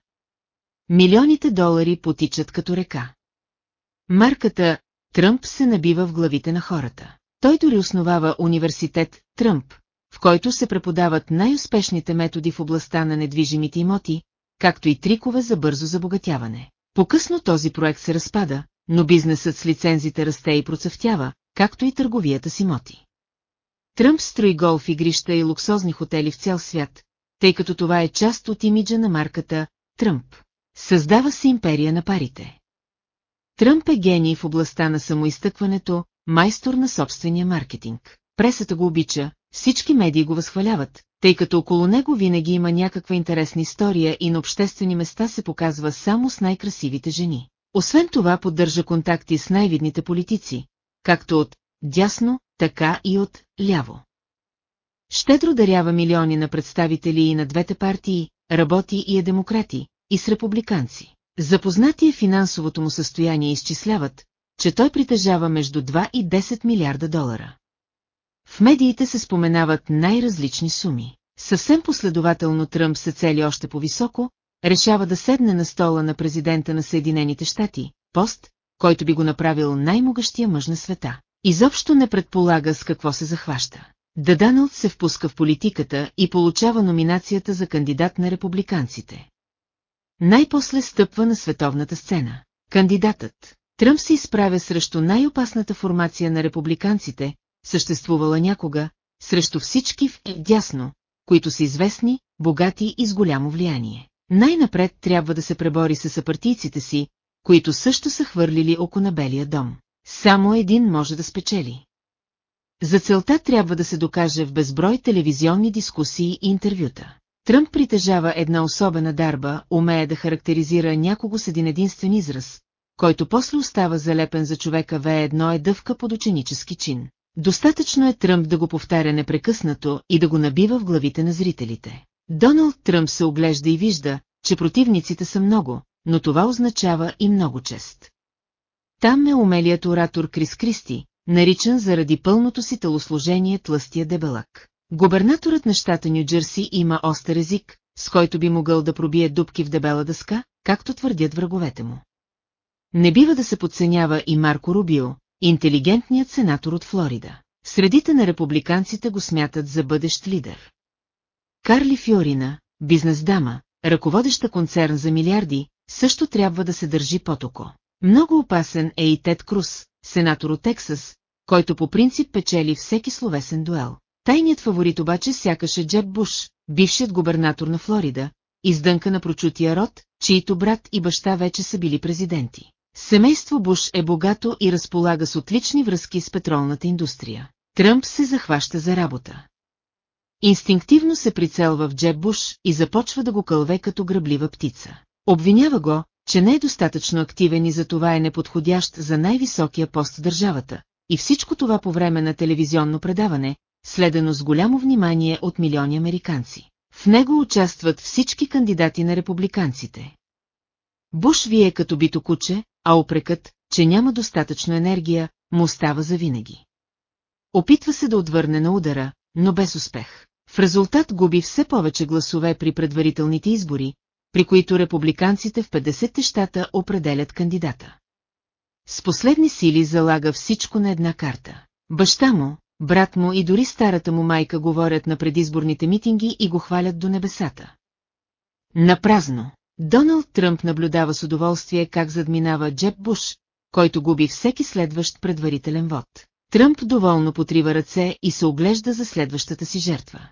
Милионите долари потичат като река. Марката Тръмп се набива в главите на хората. Той дори основава университет Тръмп, в който се преподават най-успешните методи в областта на недвижимите имоти, както и трикове за бързо забогатяване. По-късно този проект се разпада, но бизнесът с лицензите расте и процъфтява, както и търговията с имоти. Тръмп строи голф игрища и луксозни хотели в цял свят, тъй като това е част от имиджа на марката Тръмп. Създава се империя на парите. Тръмп е гений в областта на самоизтъкването, майстор на собствения маркетинг. Пресата го обича, всички медии го възхваляват, тъй като около него винаги има някаква интересна история и на обществени места се показва само с най-красивите жени. Освен това поддържа контакти с най-видните политици, както от дясно, така и от ляво. Щедро дарява милиони на представители и на двете партии, работи и е демократи, и с републиканци. Запознати е финансовото му състояние изчисляват, че той притежава между 2 и 10 милиарда долара. В медиите се споменават най-различни суми. Съвсем последователно Тръмп се цели още по-високо, решава да седне на стола на президента на Съединените щати, пост, който би го направил най-могъщия мъж на света. Изобщо не предполага с какво се захваща. Даданалд се впуска в политиката и получава номинацията за кандидат на републиканците. Най-после стъпва на световната сцена. Кандидатът. Тръмп се изправя срещу най-опасната формация на републиканците, съществувала някога, срещу всички в дясно, които са известни, богати и с голямо влияние. Най-напред трябва да се пребори с съпартийците си, които също са хвърлили око на Белия дом. Само един може да спечели. За целта трябва да се докаже в безброй телевизионни дискусии и интервюта. Тръмп притежава една особена дарба, умее да характеризира някого с един единствен израз, който после остава залепен за човека В1 е дъвка под ученически чин. Достатъчно е Тръмп да го повтаря непрекъснато и да го набива в главите на зрителите. Доналд Тръмп се оглежда и вижда, че противниците са много, но това означава и много чест. Там е умелият оратор Крис Кристи, наричан заради пълното си телосложение тлъстия дебелак. Губернаторът на щата Нью-Джерси има остър език, с който би могъл да пробие дубки в дебела дъска, както твърдят враговете му. Не бива да се подценява и Марко Рубио, интелигентният сенатор от Флорида. Средите на републиканците го смятат за бъдещ лидер. Карли Фиорина, бизнес-дама, ръководеща концерн за милиарди, също трябва да се държи потоко. Много опасен е и Тед Круз, сенатор от Тексас, който по принцип печели всеки словесен дуел. Тайният фаворит обаче сякаш е Джеб Буш, бившият губернатор на Флорида, издънка на прочутия род, чието брат и баща вече са били президенти. Семейство Буш е богато и разполага с отлични връзки с петролната индустрия. Тръмп се захваща за работа. Инстинктивно се прицелва в Джеб Буш и започва да го кълве като гръблива птица. Обвинява го, че не е достатъчно активен и за това е неподходящ за най-високия пост в държавата. И всичко това по време на телевизионно предаване, следено с голямо внимание от милиони американци. В него участват всички кандидати на републиканците. Буш вие като бито куче, а опрекът, че няма достатъчно енергия, му става завинаги. Опитва се да отвърне на удара, но без успех. В резултат губи все повече гласове при предварителните избори, при които републиканците в 50-те щата определят кандидата. С последни сили залага всичко на една карта. Баща му, брат му и дори старата му майка говорят на предизборните митинги и го хвалят до небесата. Напразно. Доналд Тръмп наблюдава с удоволствие как задминава Джеб Буш, който губи всеки следващ предварителен вод. Тръмп доволно потрива ръце и се оглежда за следващата си жертва.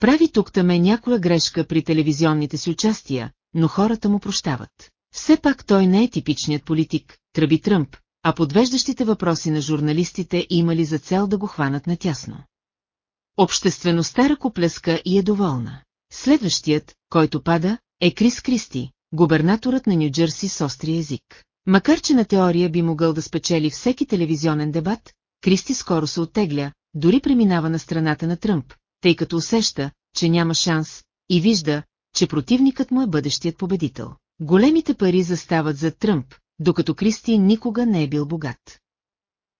Прави тук-таме някоя грешка при телевизионните си участия, но хората му прощават. Все пак той не е типичният политик, тръби Тръмп, а подвеждащите въпроси на журналистите имали за цел да го хванат натясно. Обществеността ръкоплеска и е доволна. Следващият, който пада, е Крис Кристи, губернаторът на Нью-Джерси с острия език. Макар че на теория би могъл да спечели всеки телевизионен дебат, Кристи скоро се оттегля, дори преминава на страната на Тръмп, тъй като усеща, че няма шанс, и вижда, че противникът му е бъдещият победител. Големите пари застават за Тръмп, докато Кристи никога не е бил богат.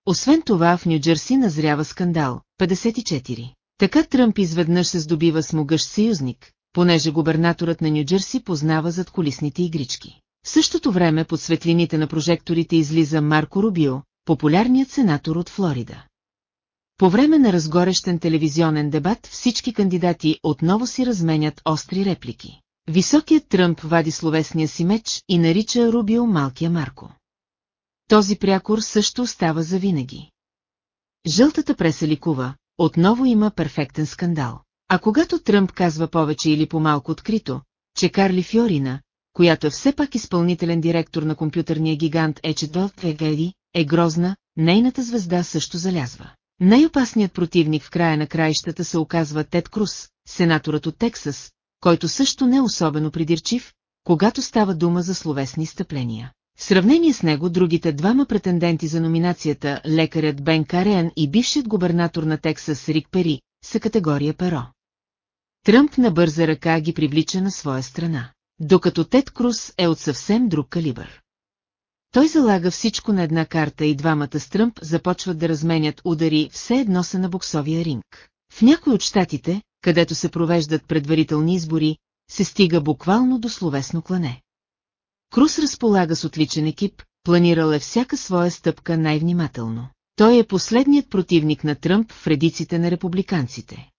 Освен това в Нью-Джерси назрява скандал, 54. Така Тръмп изведнъж се здобива с могъщ съюзник, понеже губернаторът на Нью-Джерси познава зад колисните игрички. В същото време под светлините на прожекторите излиза Марко Рубио, популярният сенатор от Флорида. По време на разгорещен телевизионен дебат всички кандидати отново си разменят остри реплики. Високият Тръмп вади словесния си меч и нарича Рубио малкия Марко. Този прякор също остава завинаги. Жълтата преса ликува, отново има перфектен скандал. А когато Тръмп казва повече или по-малко открито, че Карли Фьорина, която е все пак изпълнителен директор на компютърния гигант Ечедот Егеди, е грозна, нейната звезда също залязва. Най-опасният противник в края на краищата се оказва Тед Круз, сенаторът от Тексас, който също не е особено придирчив, когато става дума за словесни стъпления. В сравнение с него другите двама претенденти за номинацията, лекарят Бен Кареан и бившият губернатор на Тексас Рик Пери, са категория перо. Тръмп на бърза ръка ги привлича на своя страна, докато Тед Круз е от съвсем друг калибър. Той залага всичко на една карта и двамата с Тръмп започват да разменят удари все едно са на боксовия ринг. В някои от щатите, където се провеждат предварителни избори, се стига буквално до словесно клане. Крус разполага с отличен екип, планирал е всяка своя стъпка най-внимателно. Той е последният противник на Тръмп в редиците на републиканците.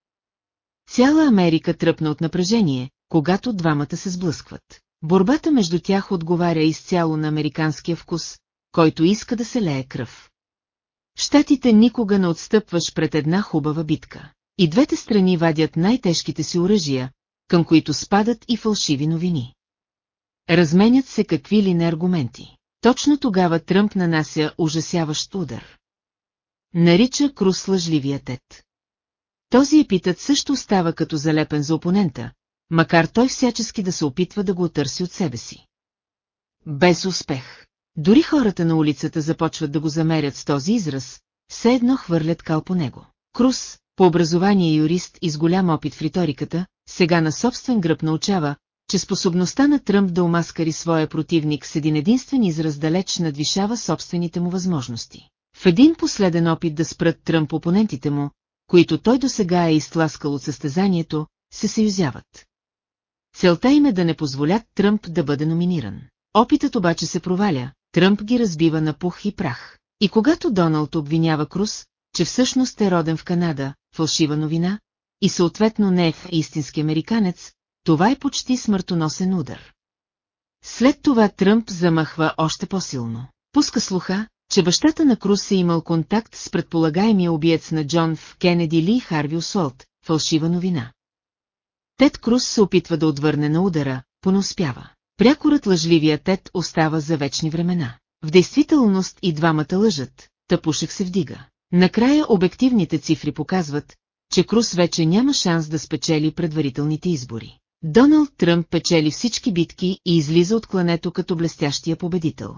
Цяла Америка тръпна от напрежение, когато двамата се сблъскват. Борбата между тях отговаря изцяло на американския вкус, който иска да се лее кръв. Штатите никога не отстъпваш пред една хубава битка. И двете страни вадят най-тежките си оръжия, към които спадат и фалшиви новини. Разменят се какви ли не аргументи. Точно тогава Тръмп нанася ужасяващ удар. Нарича Крус лъжливия тет. Този епитет също става като залепен за опонента, макар той всячески да се опитва да го отърси от себе си. Без успех. Дори хората на улицата започват да го замерят с този израз, все едно хвърлят кал по него. Крус, по образование юрист и с голям опит в риториката, сега на собствен гръб научава, че способността на Тръмп да омаскари своя противник с един единствен израз далеч надвишава собствените му възможности. В един последен опит да спрат Тръмп опонентите му, които той досега е изтласкал от състезанието, се съюзяват. Целта им е да не позволят Тръмп да бъде номиниран. Опитът обаче се проваля, Тръмп ги разбива на пух и прах. И когато Доналд обвинява Крус, че всъщност е роден в Канада, фалшива новина, и съответно не е истински американец, това е почти смъртоносен удар. След това Тръмп замахва още по-силно. Пуска слуха, че бащата на Круз е имал контакт с предполагаемия убиец на Джон в Кенеди Ли Харви Осолт, фалшива новина. Тед Круз се опитва да отвърне на удара, но успява. Прякорът лъжливия Тед остава за вечни времена. В действителност и двамата лъжат, тъпушек се вдига. Накрая обективните цифри показват, че Крус вече няма шанс да спечели предварителните избори. Доналд Тръмп печели всички битки и излиза от клането като блестящия победител.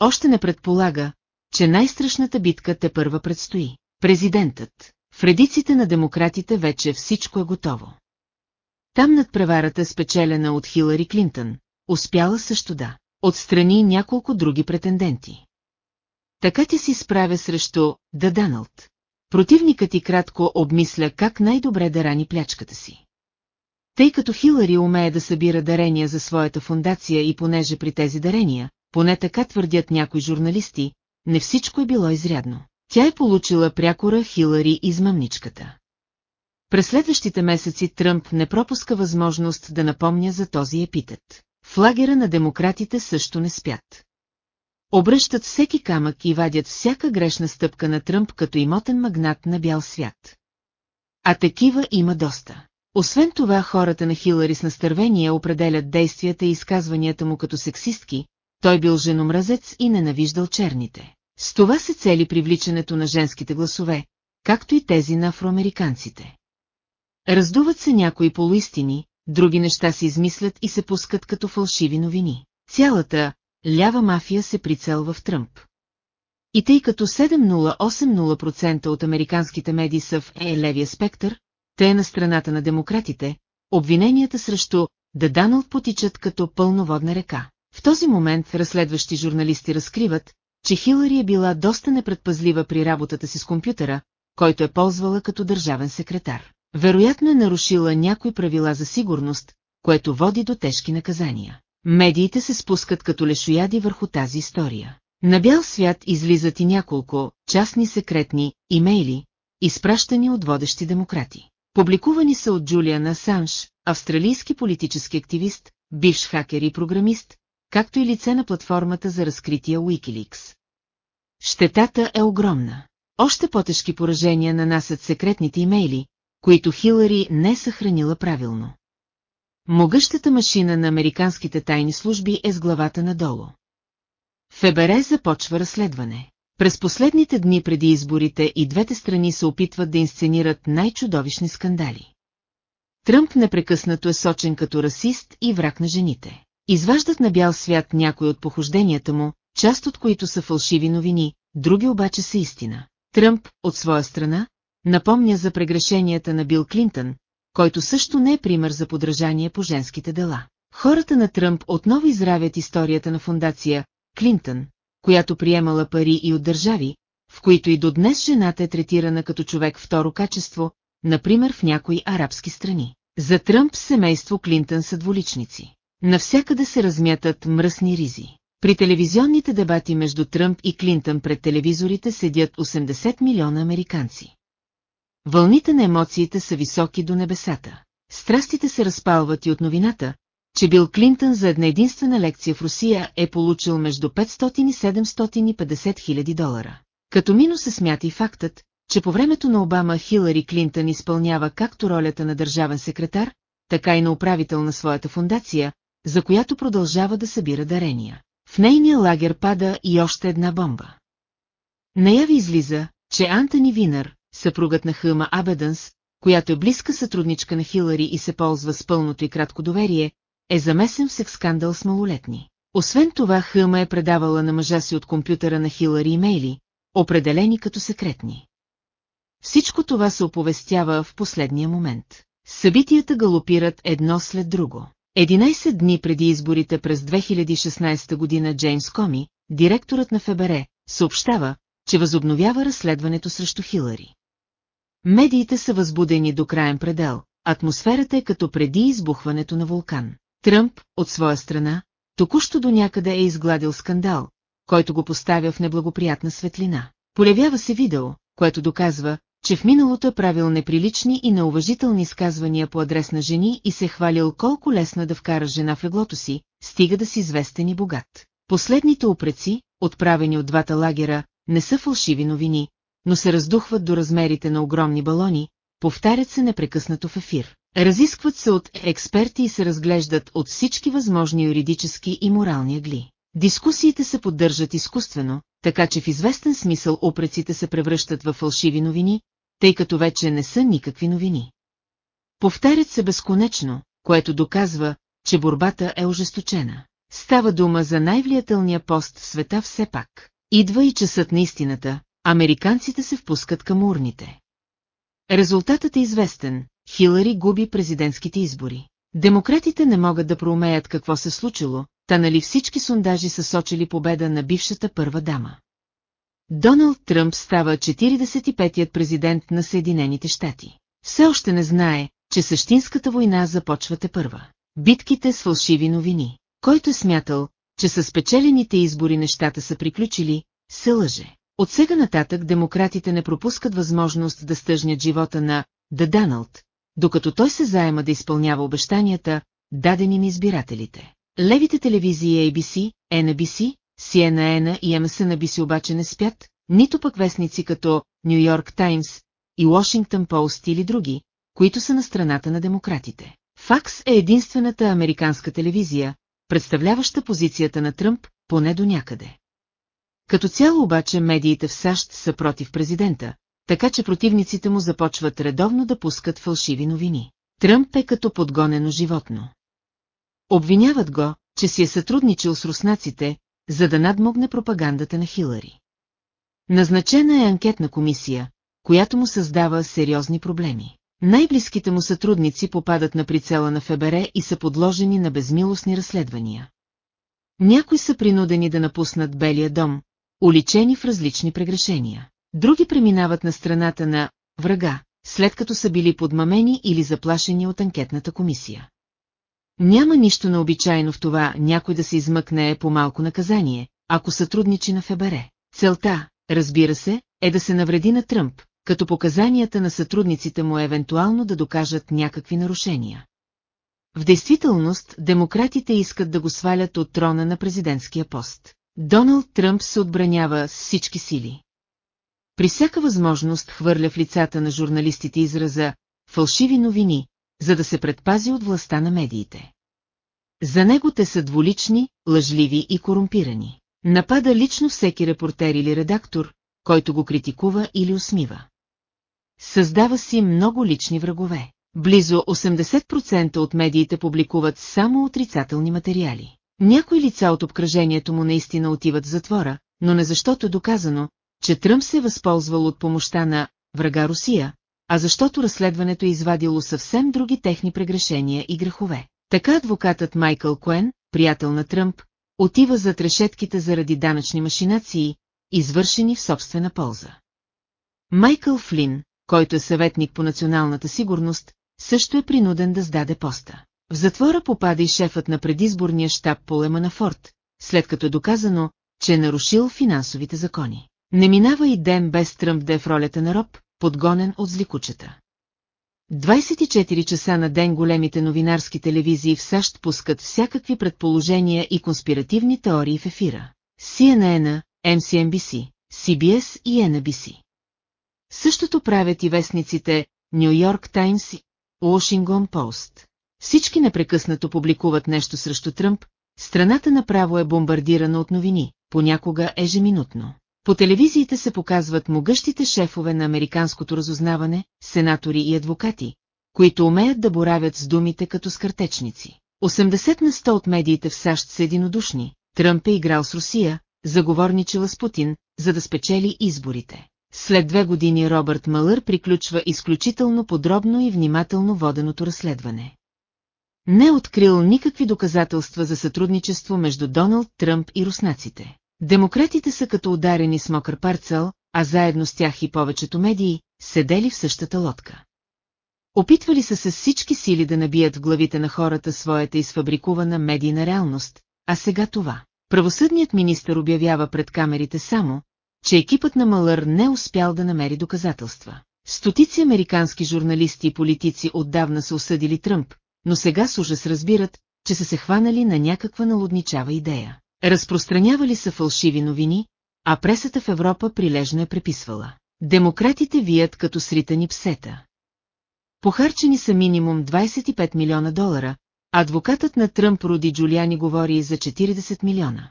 Още не предполага, че най-страшната битка те първа предстои. Президентът. В редиците на демократите вече всичко е готово. Там над преварата спечелена от Хилари Клинтън, успяла също да отстрани няколко други претенденти. Така ти си справя срещу Да Даналд. Противникът ти кратко обмисля как най-добре да рани плячката си. Тъй като Хилари умее да събира дарения за своята фундация и понеже при тези дарения, поне така твърдят някои журналисти, не всичко е било изрядно. Тя е получила прякора Хилари измъмничката. През следващите месеци Тръмп не пропуска възможност да напомня за този епитет. В лагера на демократите също не спят. Обръщат всеки камък и вадят всяка грешна стъпка на Тръмп като имотен магнат на бял свят. А такива има доста. Освен това, хората на Хилари с настървение определят действията и изказванията му като сексистки, той бил женомразец и ненавиждал черните. С това се цели привличането на женските гласове, както и тези на афроамериканците. Раздуват се някои полуистини, други неща се измислят и се пускат като фалшиви новини. Цялата лява мафия се прицелва в Тръмп. И тъй като 7080% от американските медии са в е левия спектър, те е на страната на демократите, обвиненията срещу да Даналд потичат като пълноводна река. В този момент разследващи журналисти разкриват, че Хилари е била доста непредпазлива при работата си с компютъра, който е ползвала като държавен секретар. Вероятно е нарушила някои правила за сигурност, което води до тежки наказания. Медиите се спускат като лешояди върху тази история. На бял свят излизат и няколко частни секретни имейли, изпращани от водещи демократи. Публикувани са от Джулиан Асанж, австралийски политически активист, бивш хакер и програмист, както и лице на платформата за разкрития Wikileaks. Щетата е огромна. Още по-тежки поражения нанасят секретните имейли, които Хилари не е съхранила правилно. Могъщата машина на американските тайни служби е с главата надолу. ФБР започва разследване. През последните дни преди изборите и двете страни се опитват да инсценират най-чудовищни скандали. Тръмп непрекъснато е сочен като расист и враг на жените. Изваждат на бял свят някои от похожденията му, част от които са фалшиви новини, други обаче са истина. Тръмп, от своя страна, напомня за прегрешенията на Бил Клинтън, който също не е пример за подражание по женските дела. Хората на Тръмп отново изравят историята на фундация Клинтън, която приемала пари и от държави, в които и до днес жената е третирана като човек второ качество, например в някои арабски страни. За Тръмп семейство Клинтън са дволичници. Навсякъде се размятат мръсни ризи. При телевизионните дебати между Тръмп и Клинтън пред телевизорите седят 80 милиона американци. Вълните на емоциите са високи до небесата. Страстите се разпалват и от новината, че Бил Клинтън за една единствена лекция в Русия е получил между 500 и 750 хиляди долара. Като минус се смята и фактът, че по времето на Обама Хилари Клинтън изпълнява както ролята на държавен секретар, така и на управител на своята фундация, за която продължава да събира дарения. В нейния лагер пада и още една бомба. Наяви излиза, че Антони Винър, съпругът на Хъма Абедънс, която е близка сътрудничка на Хилари и се ползва с пълното и кратко доверие, е замесен в секс скандал с малолетни. Освен това Хъма е предавала на мъжа си от компютъра на Хилари имейли, определени като секретни. Всичко това се оповестява в последния момент. Събитията галопират едно след друго. 11 дни преди изборите през 2016 година Джеймс Коми, директорът на ФБР, съобщава, че възобновява разследването срещу Хилари. Медиите са възбудени до краен предел, атмосферата е като преди избухването на вулкан. Тръмп, от своя страна, току-що до някъде е изгладил скандал, който го поставя в неблагоприятна светлина. Полявява се видео, което доказва, че в миналото е правил неприлични и неуважителни изказвания по адрес на жени и се е хвалил колко лесно е да вкара жена в леглото си, стига да си известен и богат. Последните упреци, отправени от двата лагера, не са фалшиви новини, но се раздухват до размерите на огромни балони, повтарят се непрекъснато в ефир. Разискват се от експерти и се разглеждат от всички възможни юридически и морални агли. Дискусиите се поддържат изкуствено, така че в известен смисъл опреците се превръщат в фалшиви новини, тъй като вече не са никакви новини. Повтарят се безконечно, което доказва, че борбата е ожесточена. Става дума за най-влиятелния пост в света все пак. Идва и часът на истината, американците се впускат към урните. Резултатът е известен, Хилари губи президентските избори. Демократите не могат да проумеят какво се случило, та нали всички сондажи са сочили победа на бившата първа дама. Доналд Тръмп става 45-ят президент на Съединените щати. Все още не знае, че същинската война започвате първа. Битките с фалшиви новини. Който е смятал, че с спечелените избори нещата са приключили, се лъже. От сега нататък демократите не пропускат възможност да стъжнят живота на Да Даналд, докато той се заема да изпълнява обещанията, дадени на избирателите. Левите телевизии ABC, NBC, CNN и MSNBC обаче не спят, нито пък вестници като Нью Йорк Таймс и Washington Post или други, които са на страната на демократите. Факс е единствената американска телевизия, представляваща позицията на Тръмп, поне до някъде. Като цяло обаче медиите в САЩ са против президента, така че противниците му започват редовно да пускат фалшиви новини. Тръмп е като подгонено животно. Обвиняват го, че си е сътрудничил с руснаците, за да надмогне пропагандата на Хилари. Назначена е анкетна комисия, която му създава сериозни проблеми. Най-близките му сътрудници попадат на прицела на ФБР и са подложени на безмилостни разследвания. Някои са принудени да напуснат Белия дом, уличени в различни прегрешения. Други преминават на страната на врага, след като са били подмамени или заплашени от анкетната комисия. Няма нищо необичайно в това някой да се измъкне по малко наказание, ако сътрудничи на ФБР. Целта, разбира се, е да се навреди на Тръмп, като показанията на сътрудниците му е евентуално да докажат някакви нарушения. В действителност, демократите искат да го свалят от трона на президентския пост. Доналд Тръмп се отбранява с всички сили. При всяка възможност хвърля в лицата на журналистите израза «фалшиви новини», за да се предпази от властта на медиите. За него те са дволични, лъжливи и корумпирани. Напада лично всеки репортер или редактор, който го критикува или усмива. Създава си много лични врагове. Близо 80% от медиите публикуват само отрицателни материали. Някои лица от обкръжението му наистина отиват в затвора, но не защото е доказано, че Тръмп се е възползвал от помощта на врага Русия, а защото разследването е извадило съвсем други техни прегрешения и грехове. Така адвокатът Майкъл Куен, приятел на Тръмп, отива зад решетките заради данъчни машинации, извършени в собствена полза. Майкъл Флин, който е съветник по националната сигурност, също е принуден да сдаде поста. В затвора попада и шефът на предизборния щаб по Еманафорт, след като е доказано, че е нарушил финансовите закони. Не минава и ден без Тръмп да е в ролята на роб, подгонен от зликучета. 24 часа на ден големите новинарски телевизии в САЩ пускат всякакви предположения и конспиративни теории в ефира. CNN, MCNBC, CBS и NBC. Същото правят и вестниците Нью Йорк Таймс и Washington Post. Всички непрекъснато публикуват нещо срещу Тръмп, страната направо е бомбардирана от новини, понякога ежеминутно. По телевизиите се показват могъщите шефове на американското разузнаване, сенатори и адвокати, които умеят да боравят с думите като скъртечници. 80 на 100 от медиите в САЩ са единодушни, Тръмп е играл с Русия, заговорничила с Путин, за да спечели изборите. След две години Робърт Малър приключва изключително подробно и внимателно воденото разследване. Не е открил никакви доказателства за сътрудничество между Доналд Тръмп и руснаците. Демократите са като ударени с мокър парцел, а заедно с тях и повечето медии, седели в същата лодка. Опитвали са с всички сили да набият в главите на хората своята изфабрикувана медийна реалност, а сега това. Правосъдният министр обявява пред камерите само, че екипът на Малър не успял да намери доказателства. Стотици американски журналисти и политици отдавна са осъдили Тръмп, но сега с ужас разбират, че са се хванали на някаква налудничава идея. Разпространявали са фалшиви новини, а пресата в Европа прилежно е преписвала. Демократите вият като сритани псета. Похарчени са минимум 25 милиона долара, адвокатът на Тръмп Руди Джулиани говори за 40 милиона.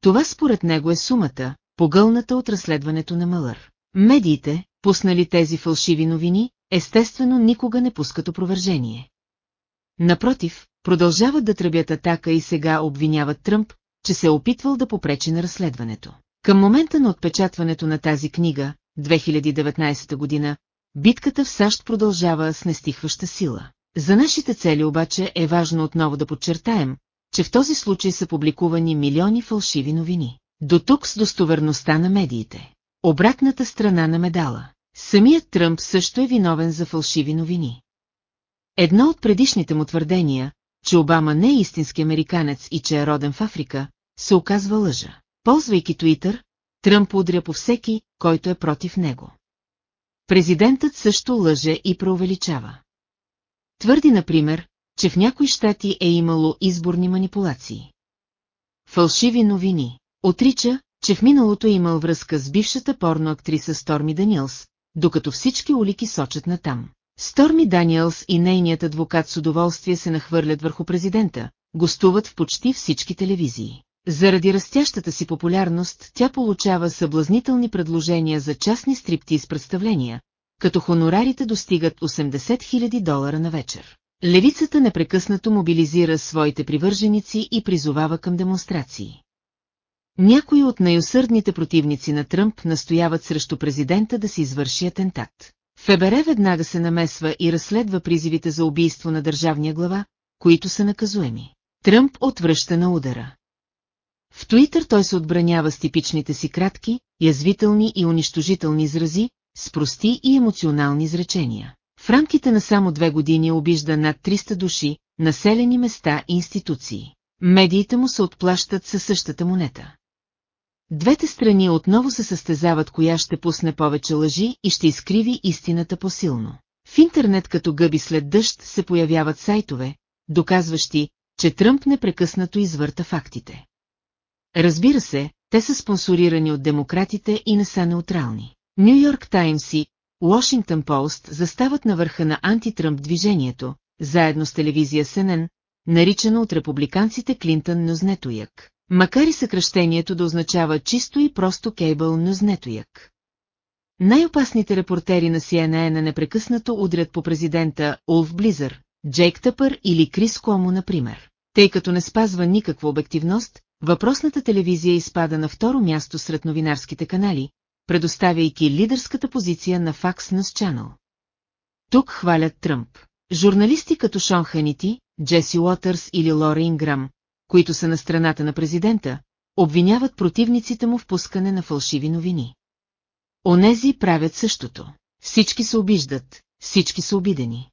Това според него е сумата, погълната от разследването на Малър. Медиите, пуснали тези фалшиви новини, естествено никога не пускат опровержение. Напротив, продължават да тръбят атака и сега обвиняват Тръмп, че се е опитвал да попречи на разследването. Към момента на отпечатването на тази книга, 2019 година, битката в САЩ продължава с нестихваща сила. За нашите цели обаче е важно отново да подчертаем, че в този случай са публикувани милиони фалшиви новини. До тук с достоверността на медиите. Обратната страна на медала. Самият Тръмп също е виновен за фалшиви новини. Едно от предишните му твърдения, че Обама не е истински американец и че е роден в Африка, се оказва лъжа. Ползвайки Туитър, Тръмп удря по всеки, който е против него. Президентът също лъже и преувеличава. Твърди, например, че в някои щати е имало изборни манипулации. Фалшиви новини. Отрича, че в миналото е имал връзка с бившата порноактриса Сторми Даниелс, докато всички улики сочат натам. Сторми Даниелс и нейният адвокат с удоволствие се нахвърлят върху президента, гостуват в почти всички телевизии. Заради растящата си популярност, тя получава съблазнителни предложения за частни стриптиз представления, като хонорарите достигат 80 000 долара на вечер. Левицата непрекъснато мобилизира своите привърженици и призовава към демонстрации. Някои от най-усърдните противници на Тръмп настояват срещу президента да се извърши атентат. ФБР веднага се намесва и разследва призивите за убийство на държавния глава, които са наказуеми. Тръмп отвръща на удара. В Туитър той се отбранява с типичните си кратки, язвителни и унищожителни изрази, с прости и емоционални изречения. В рамките на само две години обижда над 300 души, населени места и институции. Медиите му се отплащат със същата монета. Двете страни отново се състезават коя ще пусне повече лъжи и ще изкриви истината посилно. В интернет като гъби след дъжд се появяват сайтове, доказващи, че Тръмп непрекъснато извърта фактите. Разбира се, те са спонсорирани от демократите и не са неутрални. Нью Йорк Таймс и Washington Пост застават на върха на антитръмп движението, заедно с телевизия CNN, наричана от републиканците Клинтън Нюзнетояк, макар и съкръщението да означава чисто и просто кейбъл Нюзнетояк. Най-опасните репортери на CNN непрекъснато удрят по президента Улф Близър, Джейк Тъпър или Крис Комо, например. Тъй като не спазва никаква обективност, въпросната телевизия изпада на второ място сред новинарските канали, предоставяйки лидерската позиция на Fox News Channel. Тук хвалят Тръмп. Журналисти като Шон Ханити, Джеси Уотърс или Лора Инграм, които са на страната на президента, обвиняват противниците му в пускане на фалшиви новини. Онези правят същото. Всички се обиждат, всички са обидени.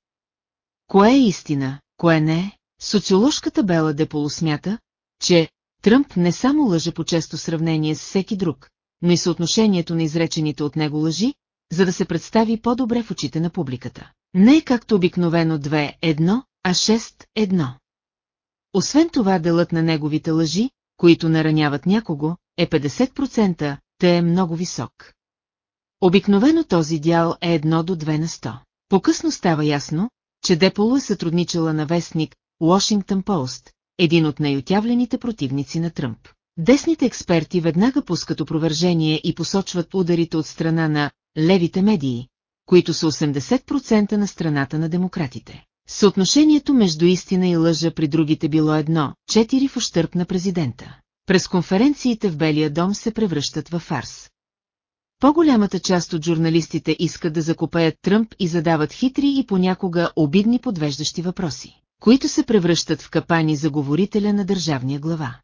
Кое е истина, кое не е? Социоложката Бела Деполо смята, че Тръмп не само лъже по често сравнение с всеки друг, но и съотношението на изречените от него лъжи, за да се представи по-добре в очите на публиката. Не е както обикновено 2-1, а 6-1. Освен това делът на неговите лъжи, които нараняват някого, е 50%, те е много висок. Обикновено този дял е 1 до 2 на 100. По-късно става ясно, че Деполо е сътрудничала на вестник Washington Post, един от най-отявлените противници на Тръмп. Десните експерти веднага пускат опровържение и посочват ударите от страна на левите медии, които са 80% на страната на демократите. Съотношението между истина и лъжа при другите било едно, четири в ощърп на президента. През конференциите в Белия дом се превръщат във фарс. По-голямата част от журналистите искат да закопаят Тръмп и задават хитри и понякога обидни подвеждащи въпроси, които се превръщат в капани за говорителя на държавния глава.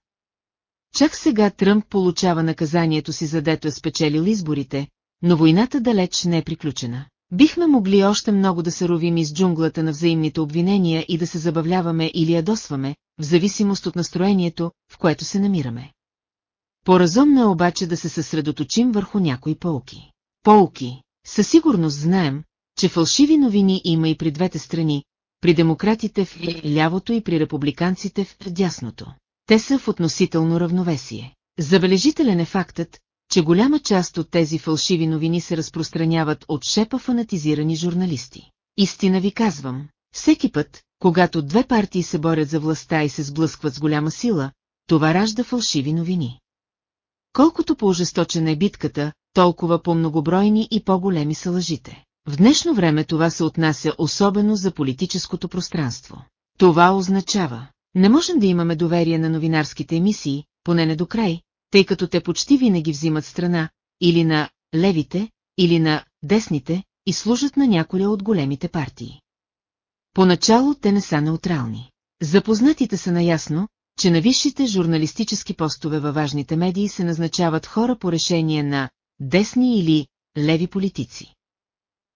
Чак сега Тръмп получава наказанието си задето е спечелил изборите, но войната далеч не е приключена. Бихме могли още много да се ровим из джунглата на взаимните обвинения и да се забавляваме или ядосваме, в зависимост от настроението, в което се намираме. Поразумно е обаче да се съсредоточим върху някои полки. Полки. Със сигурност знаем, че фалшиви новини има и при двете страни, при демократите в лявото и при републиканците в дясното. Те са в относително равновесие. Забележителен е фактът, че голяма част от тези фалшиви новини се разпространяват от шепа фанатизирани журналисти. Истина ви казвам, всеки път, когато две партии се борят за властта и се сблъскват с голяма сила, това ражда фалшиви новини. Колкото по-ожесточена е битката, толкова по-многобройни и по-големи са лъжите. В днешно време това се отнася особено за политическото пространство. Това означава, не можем да имаме доверие на новинарските емисии, поне не до край, тъй като те почти винаги взимат страна, или на левите, или на десните, и служат на няколя от големите партии. Поначало те не са неутрални. Запознатите са наясно, че на висшите журналистически постове във важните медии се назначават хора по решение на десни или леви политици.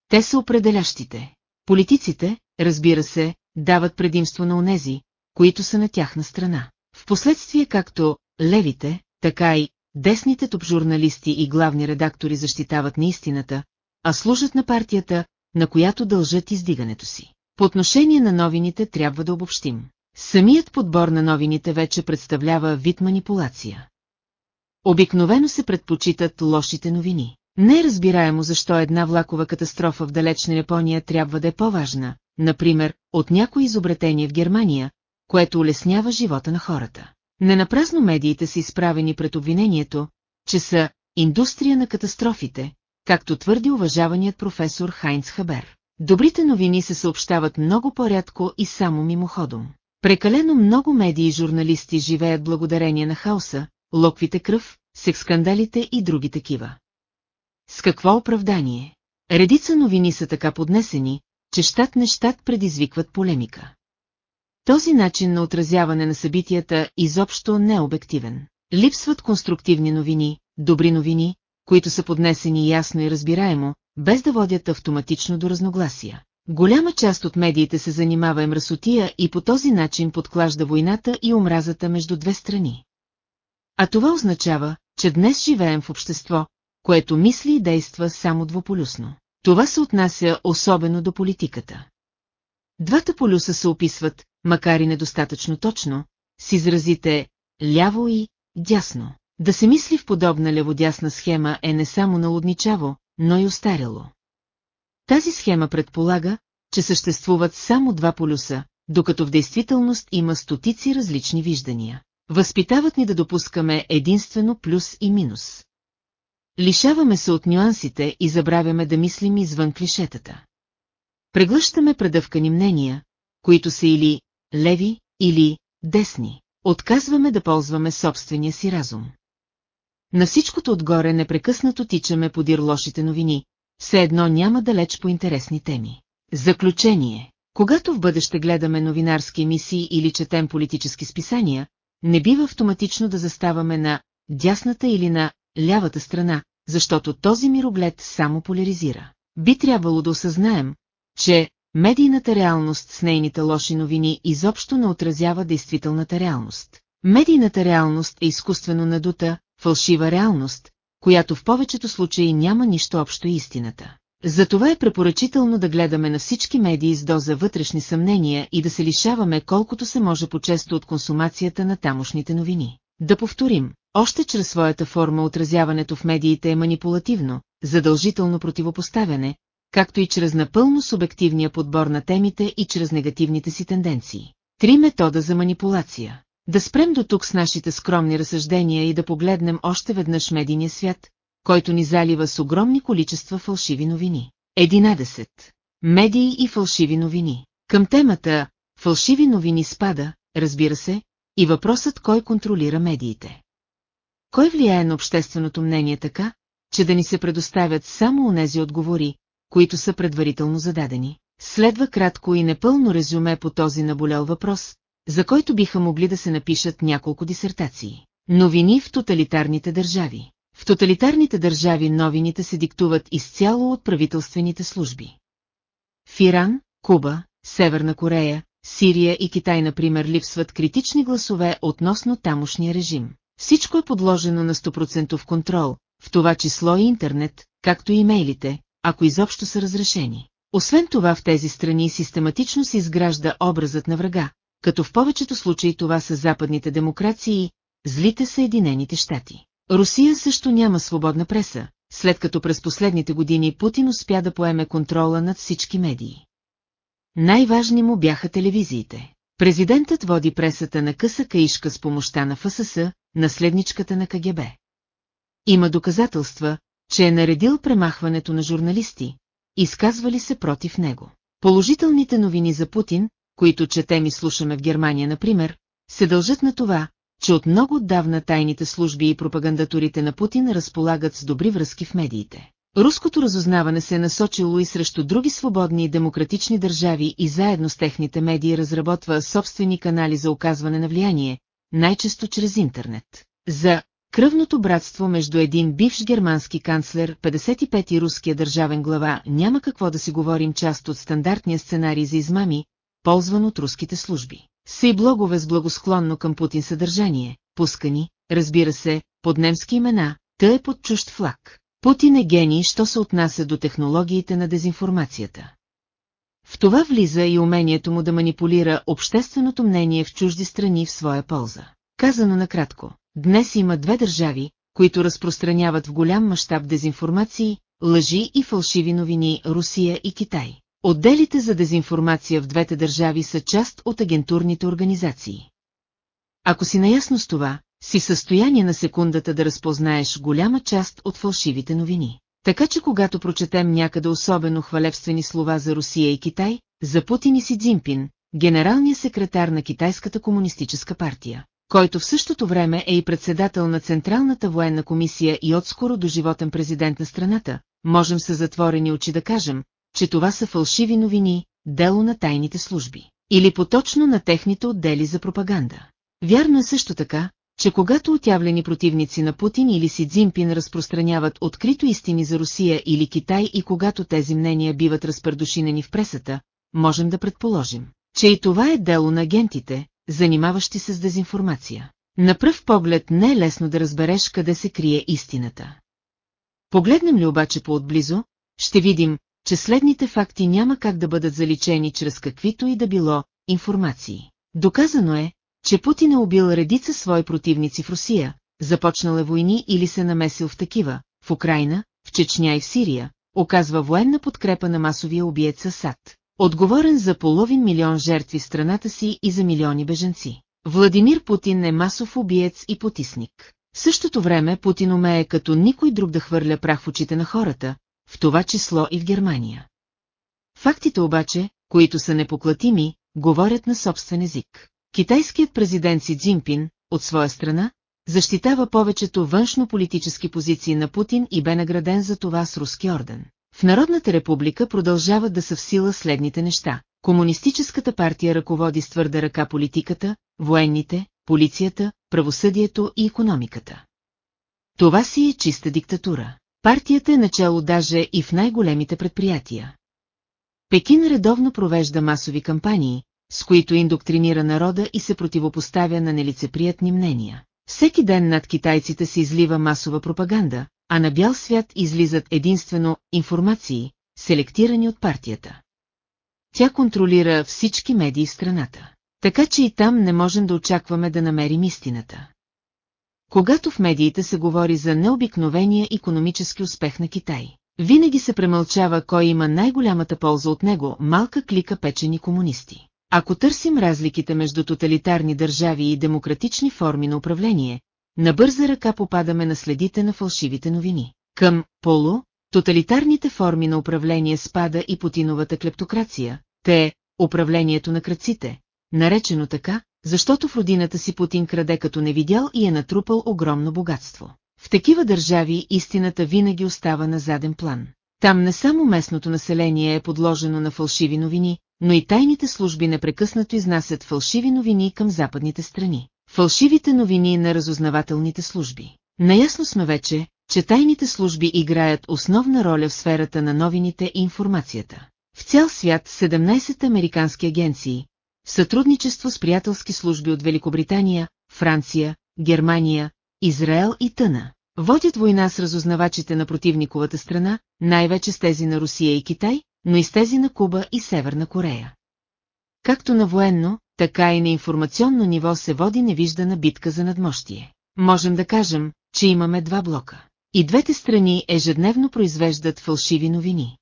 Те са определящите. Политиците, разбира се, дават предимство на онези, които са на тяхна страна. Впоследствие както левите, така и десните топ-журналисти и главни редактори защитават неистината, а служат на партията, на която дължат издигането си. По отношение на новините трябва да обобщим. Самият подбор на новините вече представлява вид манипулация. Обикновено се предпочитат лошите новини. Не е разбираемо защо една влакова катастрофа в далечна Япония трябва да е по-важна, например, от някои изобретение в Германия, което улеснява живота на хората. Ненапразно медиите са изправени пред обвинението, че са индустрия на катастрофите, както твърди уважаваният професор Хайнц Хабер. Добрите новини се съобщават много по-рядко и само мимоходом. Прекалено много медии и журналисти живеят благодарение на хаоса, локвите кръв, секс-скандалите и други такива. С какво оправдание? Редица новини са така поднесени, че щат не щат предизвикват полемика. Този начин на отразяване на събитията изобщо не е обективен. Липсват конструктивни новини, добри новини, които са поднесени ясно и разбираемо, без да водят автоматично до разногласия. Голяма част от медиите се занимава им мръсотия и по този начин подклажда войната и омразата между две страни. А това означава, че днес живеем в общество, което мисли и действа само двуполюсно. Това се отнася особено до политиката. Двата полюса се описват, макар и недостатъчно точно, с изразите ляво и дясно. Да се мисли в подобна леводясна схема е не само налудничаво, но и устаряло. Тази схема предполага, че съществуват само два полюса, докато в действителност има стотици различни виждания. Възпитават ни да допускаме единствено плюс и минус. Лишаваме се от нюансите и забравяме да мислим извън клишетата. Преглъщаме предъвкани мнения, които са или леви, или десни. Отказваме да ползваме собствения си разум. На всичкото отгоре непрекъснато тичаме подир лошите новини, все едно няма далеч по интересни теми. Заключение. Когато в бъдеще гледаме новинарски емисии или четем политически списания, не бива автоматично да заставаме на дясната или на лявата страна, защото този мироглед само поляризира. Би трябвало да осъзнаем, че медийната реалност с нейните лоши новини изобщо не отразява действителната реалност. Медийната реалност е изкуствено надута, фалшива реалност, която в повечето случаи няма нищо общо истината. Затова е препоръчително да гледаме на всички медии с доза вътрешни съмнения и да се лишаваме колкото се може по-често от консумацията на тамошните новини. Да повторим, още чрез своята форма отразяването в медиите е манипулативно, задължително противопоставяне, както и чрез напълно субективния подбор на темите и чрез негативните си тенденции. Три метода за манипулация. Да спрем до тук с нашите скромни разсъждения и да погледнем още веднъж медийния свят, който ни залива с огромни количества фалшиви новини. 11. Медии и фалшиви новини. Към темата «Фалшиви новини» спада, разбира се, и въпросът кой контролира медиите. Кой влияе на общественото мнение така, че да ни се предоставят само онези отговори, които са предварително зададени? Следва кратко и непълно резюме по този наболял въпрос, за който биха могли да се напишат няколко дисертации. Новини в тоталитарните държави. В тоталитарните държави новините се диктуват изцяло от правителствените служби. В Иран, Куба, Северна Корея, Сирия и Китай, например, липсват критични гласове относно тамошния режим. Всичко е подложено на 100% контрол, в това число и интернет, както и имейлите, ако изобщо са разрешени. Освен това в тези страни систематично се изгражда образът на врага, като в повечето случаи това са западните демокрации, злите Съединените щати. Русия също няма свободна преса, след като през последните години Путин успя да поеме контрола над всички медии. Най-важни му бяха телевизиите. Президентът води пресата на къса каишка с помощта на ФСС, наследничката на КГБ. Има доказателства, че е наредил премахването на журналисти, изказвали се против него. Положителните новини за Путин, които четем и слушаме в Германия, например, се дължат на това, че от много отдавна тайните служби и пропагандаторите на Путин разполагат с добри връзки в медиите. Руското разузнаване се е насочило и срещу други свободни и демократични държави и заедно с техните медии разработва собствени канали за оказване на влияние, най-често чрез интернет. За кръвното братство между един бивш германски канцлер, 55-ти руския държавен глава, няма какво да си говорим част от стандартния сценарий за измами, ползван от руските служби. Са и блогове с благосклонно към Путин съдържание, пускани, разбира се, под немски имена, тъй е под чужд флаг. Путин е гений, що се отнася до технологиите на дезинформацията. В това влиза и умението му да манипулира общественото мнение в чужди страни в своя полза. Казано накратко, днес има две държави, които разпространяват в голям мащаб дезинформации, лъжи и фалшиви новини Русия и Китай. Отделите за дезинформация в двете държави са част от агентурните организации. Ако си наясно с това, си в състояние на секундата да разпознаеш голяма част от фалшивите новини. Така че когато прочетем някъде особено хвалебствени слова за Русия и Китай, за Путин и Си Цзинпин, генералният секретар на Китайската комунистическа партия, който в същото време е и председател на Централната военна комисия и отскоро до животен президент на страната, можем с затворени очи да кажем, че това са фалшиви новини, дело на тайните служби. Или поточно на техните отдели за пропаганда. Вярно е също така, че когато отявлени противници на Путин или Си Цзинпин разпространяват открито истини за Русия или Китай и когато тези мнения биват разпредушинени в пресата, можем да предположим, че и това е дело на агентите, занимаващи се с дезинформация. На пръв поглед не е лесно да разбереш къде се крие истината. Погледнем ли обаче по-отблизо, ще видим, че следните факти няма как да бъдат заличени чрез каквито и да било информации. Доказано е, че Путин е убил редица свои противници в Русия, започнал е войни или се намесил в такива, в Украина, в Чечня и в Сирия, оказва военна подкрепа на масовия убиец Асад, отговорен за половин милион жертви в страната си и за милиони беженци. Владимир Путин е масов убиец и потисник. В същото време Путин умее като никой друг да хвърля прах в очите на хората, в това число и в Германия. Фактите обаче, които са непоклатими, говорят на собствен език. Китайският президент Си Цзинпин, от своя страна, защитава повечето външно-политически позиции на Путин и бе награден за това с руски орден. В Народната република продължават да са в сила следните неща. Комунистическата партия ръководи с твърда ръка политиката, военните, полицията, правосъдието и економиката. Това си е чиста диктатура. Партията е начало даже и в най-големите предприятия. Пекин редовно провежда масови кампании, с които индоктринира народа и се противопоставя на нелицеприятни мнения. Всеки ден над китайците се излива масова пропаганда, а на бял свят излизат единствено информации, селектирани от партията. Тя контролира всички медии в страната. Така че и там не можем да очакваме да намерим истината. Когато в медиите се говори за необикновения економически успех на Китай, винаги се премълчава кой има най-голямата полза от него малка клика печени комунисти. Ако търсим разликите между тоталитарни държави и демократични форми на управление, на бърза ръка попадаме на следите на фалшивите новини. Към полу, тоталитарните форми на управление спада и Путиновата клептокрация, те управлението на кръците, наречено така, защото в родината си Путин краде като не видял и е натрупал огромно богатство. В такива държави истината винаги остава на заден план. Там не само местното население е подложено на фалшиви новини, но и тайните служби непрекъснато изнасят фалшиви новини към западните страни. Фалшивите новини на разузнавателните служби. Наясно сме вече, че тайните служби играят основна роля в сферата на новините и информацията. В цял свят 17 американски агенции, в сътрудничество с приятелски служби от Великобритания, Франция, Германия, Израел и Тъна. Водят война с разузнавачите на противниковата страна, най-вече с тези на Русия и Китай, но и с тези на Куба и Северна Корея. Както на военно, така и на информационно ниво се води невиждана битка за надмощие. Можем да кажем, че имаме два блока. И двете страни ежедневно произвеждат фалшиви новини.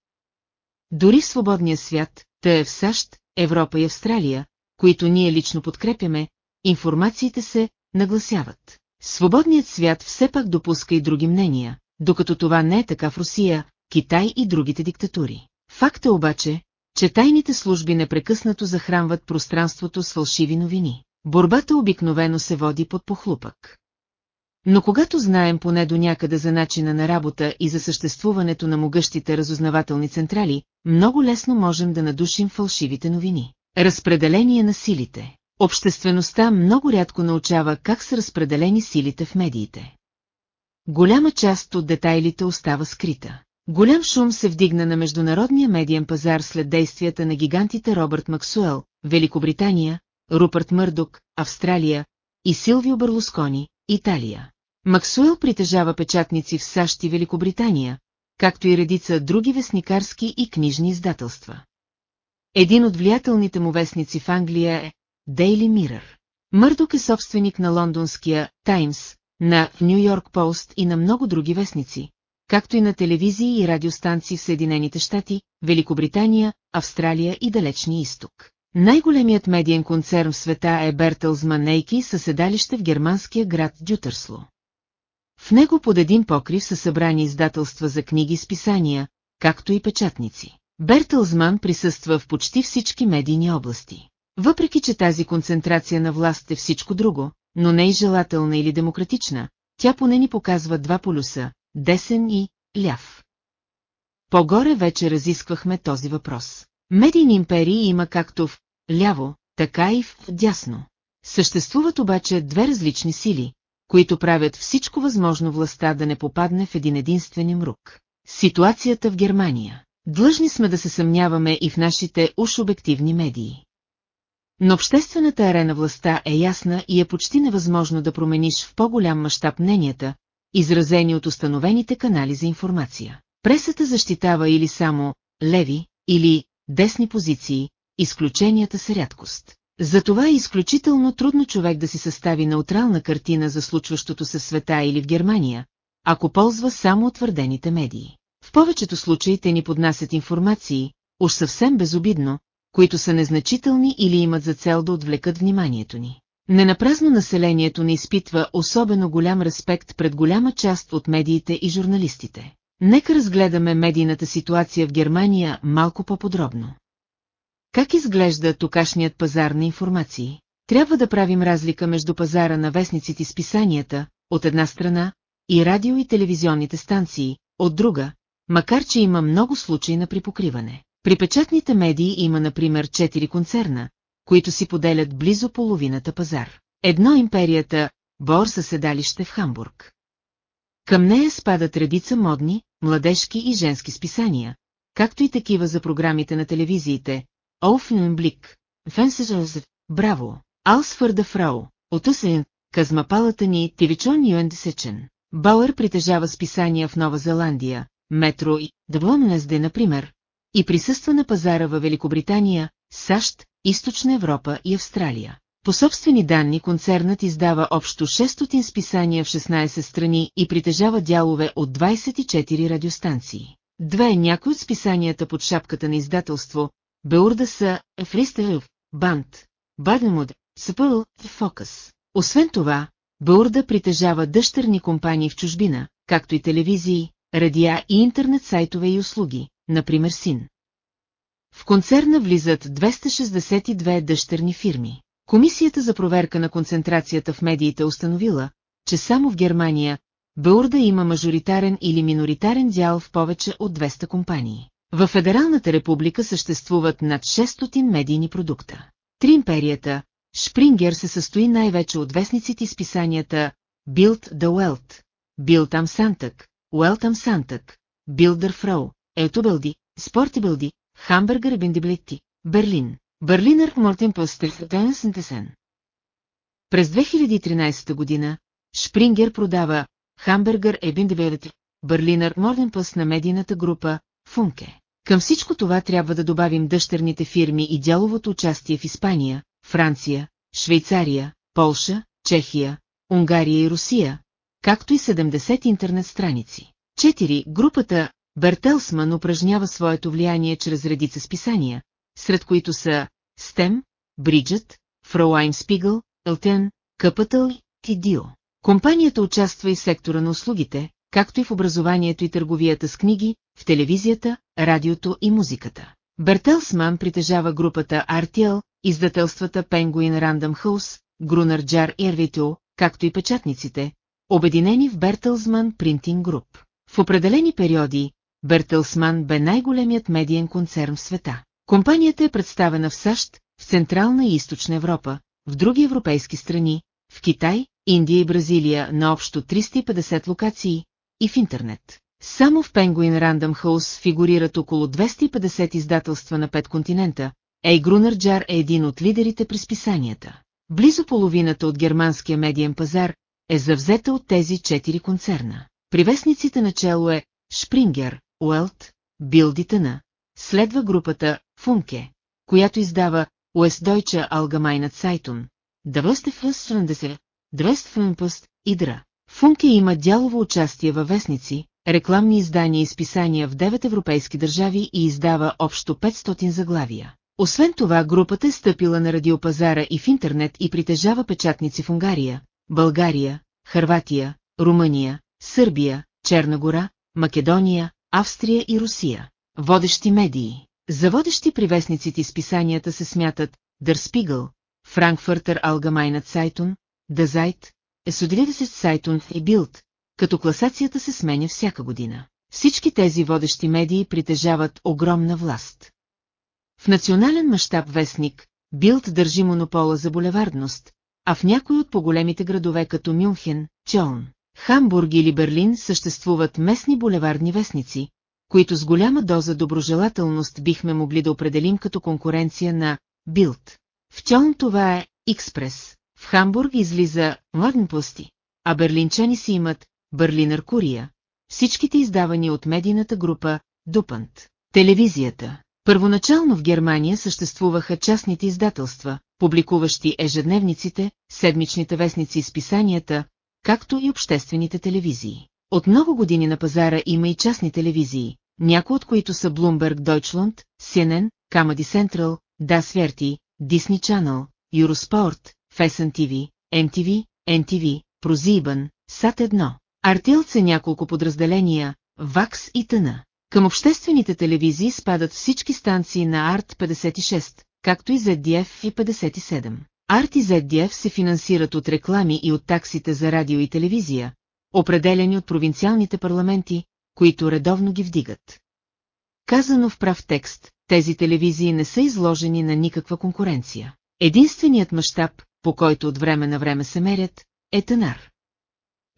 Дори в свободния свят, тъй е в САЩ, Европа и Австралия, които ние лично подкрепяме, информациите се нагласяват. Свободният свят все пак допуска и други мнения, докато това не е така в Русия, Китай и другите диктатури. Факт е обаче, че тайните служби непрекъснато захранват пространството с фалшиви новини. Борбата обикновено се води под похлупък. Но когато знаем поне до някъде за начина на работа и за съществуването на могъщите разузнавателни централи, много лесно можем да надушим фалшивите новини. Разпределение на силите. Обществеността много рядко научава как са разпределени силите в медиите. Голяма част от детайлите остава скрита. Голям шум се вдигна на международния медиен пазар след действията на гигантите Робърт Максуел, Великобритания, Рупърт Мърдок, Австралия и Силвио Барлускони, Италия. Максуел притежава печатници в САЩ и Великобритания, както и редица други вестникарски и книжни издателства. Един от влиятелните му вестници в Англия е Daily Mirror. Мърдок е собственик на лондонския Таймс, на Нью Йорк Пост и на много други вестници, както и на телевизии и радиостанции в Съединените щати, Великобритания, Австралия и Далечния изток. Най-големият медиен концерн в света е Бертълзман Нейки със седалище в германския град Дютърсло. В него под един покрив са събрани издателства за книги и списания, както и печатници. Бертълзман присъства в почти всички медийни области. Въпреки, че тази концентрация на власт е всичко друго, но не и желателна или демократична, тя поне ни показва два полюса – десен и ляв. По-горе вече разисквахме този въпрос. Медийни империи има както в ляво, така и в дясно. Съществуват обаче две различни сили, които правят всичко възможно властта да не попадне в един единствен им. Ситуацията в Германия. Длъжни сме да се съмняваме и в нашите уж обективни медии. Но обществената арена властта е ясна и е почти невъзможно да промениш в по-голям мащаб мненията, изразени от установените канали за информация. Пресата защитава или само леви, или десни позиции, изключенията са рядкост. Затова е изключително трудно човек да си състави неутрална картина за случващото се в света или в Германия, ако ползва само утвърдените медии. В повечето случаи те ни поднасят информации, уж съвсем безобидно, които са незначителни или имат за цел да отвлекат вниманието ни. Ненапразно населението не изпитва особено голям респект пред голяма част от медиите и журналистите. Нека разгледаме медийната ситуация в Германия малко по-подробно. Как изглежда токашният пазар на информации? Трябва да правим разлика между пазара на вестниците с писанията, от една страна, и радио и телевизионните станции, от друга, макар че има много случаи на припокриване. При печатните медии има например четири концерна, които си поделят близо половината пазар. Едно империята, Бор със седалище в Хамбург. Към нея спадат редица модни, младежки и женски списания, както и такива за програмите на телевизиите, Блик, Фенсежълз, Браво, Алсфърда Фрау, Отусен, Казмапалата ни, Тивичон Юендесечен. Бауер притежава списания в Нова Зеландия, Метро и Дъблоннезде, например, и присъства на пазара във Великобритания, САЩ, Източна Европа и Австралия. По собствени данни концернът издава общо 600 списания в 16 страни и притежава дялове от 24 радиостанции. Две някои от списанията под шапката на издателство, Беурда са Фристелев, Бант, Бадемуд, Съпъл, Фокъс. Освен това, Беурда притежава дъщерни компании в чужбина, както и телевизии, радиа и интернет сайтове и услуги, например СИН. В концерна влизат 262 дъщерни фирми. Комисията за проверка на концентрацията в медиите установила, че само в Германия Беурда има мажоритарен или миноритарен дял в повече от 200 компании. В Федералната република съществуват над 600 медийни продукта. Три империята, Шпрингер се състои най-вече от вестниците и списанията Welt, Bild am Santag, Welt am Santag, Билдър Фроу, Елтубелди, Спортибелди, Хамбергер Биндиблетти, Берлин, Берлинър Мортен Пъстер През 2013 година Шпрингер продава Хамбергер Ебиндебелети, Берлинър Морденпъс на медийната група Функе. Към всичко това трябва да добавим дъщерните фирми и дяловото участие в Испания, Франция, Швейцария, Полша, Чехия, Унгария и Русия, както и 70 интернет страници. 4. Групата Бертелсман упражнява своето влияние чрез редица списания, сред които са Стем, Бриджът, Фрауайн Спигъл, Елтен, Къпътъл и Дио. Компанията участва и в сектора на услугите, както и в образованието и търговията с книги, в телевизията, радиото и музиката. Бертелсман притежава групата RTL, издателствата Penguin Random House, Gruner Jar и както и печатниците, обединени в Бертелсман Printing Group. В определени периоди, Бертелсман бе най-големият медиен концерн в света. Компанията е представена в САЩ, в Централна и Източна Европа, в други европейски страни, в Китай, Индия и Бразилия на общо 350 локации и в интернет. Само в Penguin Random House фигурират около 250 издателства на пет континента, Ей Грунерджар е един от лидерите при списанията. Близо половината от германския медиен пазар е завзета от тези четири концерна. Привестниците начало е Шпрингер, Уелт, Билдитъна, следва групата Функе, която издава Уестдойча Allgemeine Zeitung, Двъстефъсфрендесе, Двестфренпъст и Дра. Функе има дялово участие във вестници, рекламни издания и списания в 9 европейски държави и издава общо 500 заглавия. Освен това, групата е стъпила на радиопазара и в интернет и притежава печатници в Унгария, България, Харватия, Румъния, Сърбия, Черна гора, Македония, Австрия и Русия. Водещи медии. За водещи привестниците и списанията се смятат Der Spiegel, Frankfurter Allgemeine Zeitung, Der Zeit, Esodilidesest Zeitung и Bild, като класацията се сменя всяка година. Всички тези водещи медии притежават огромна власт. В национален мащаб вестник, Билд държи монопола за булевардност, а в някои от по-големите градове като Мюнхен, Чолн, Хамбург или Берлин съществуват местни булевардни вестници, които с голяма доза доброжелателност бихме могли да определим като конкуренция на Билд. В Чолн това е Експрес, в Хамбург излиза Младенпости, а берлинчани си имат Берлинър Курия, всичките издавани от медийната група Дупант. Телевизията. Първоначално в Германия съществуваха частните издателства, публикуващи ежедневниците, седмичните вестници и списанията, както и обществените телевизии. От много години на пазара има и частни телевизии, някои от които са Bloomberg Deutschland, CNN, Comedy Central, Das Verti, Disney Channel, Eurosport, Fashion TV, MTV, NTV, ProSieben, SAT-1. Артилт са няколко подразделения, ВАКС и ТН. Към обществените телевизии спадат всички станции на Арт 56, както и ZDF и 57. Арт и се финансират от реклами и от таксите за радио и телевизия, определени от провинциалните парламенти, които редовно ги вдигат. Казано в прав текст, тези телевизии не са изложени на никаква конкуренция. Единственият мащаб, по който от време на време се мерят, е тенар.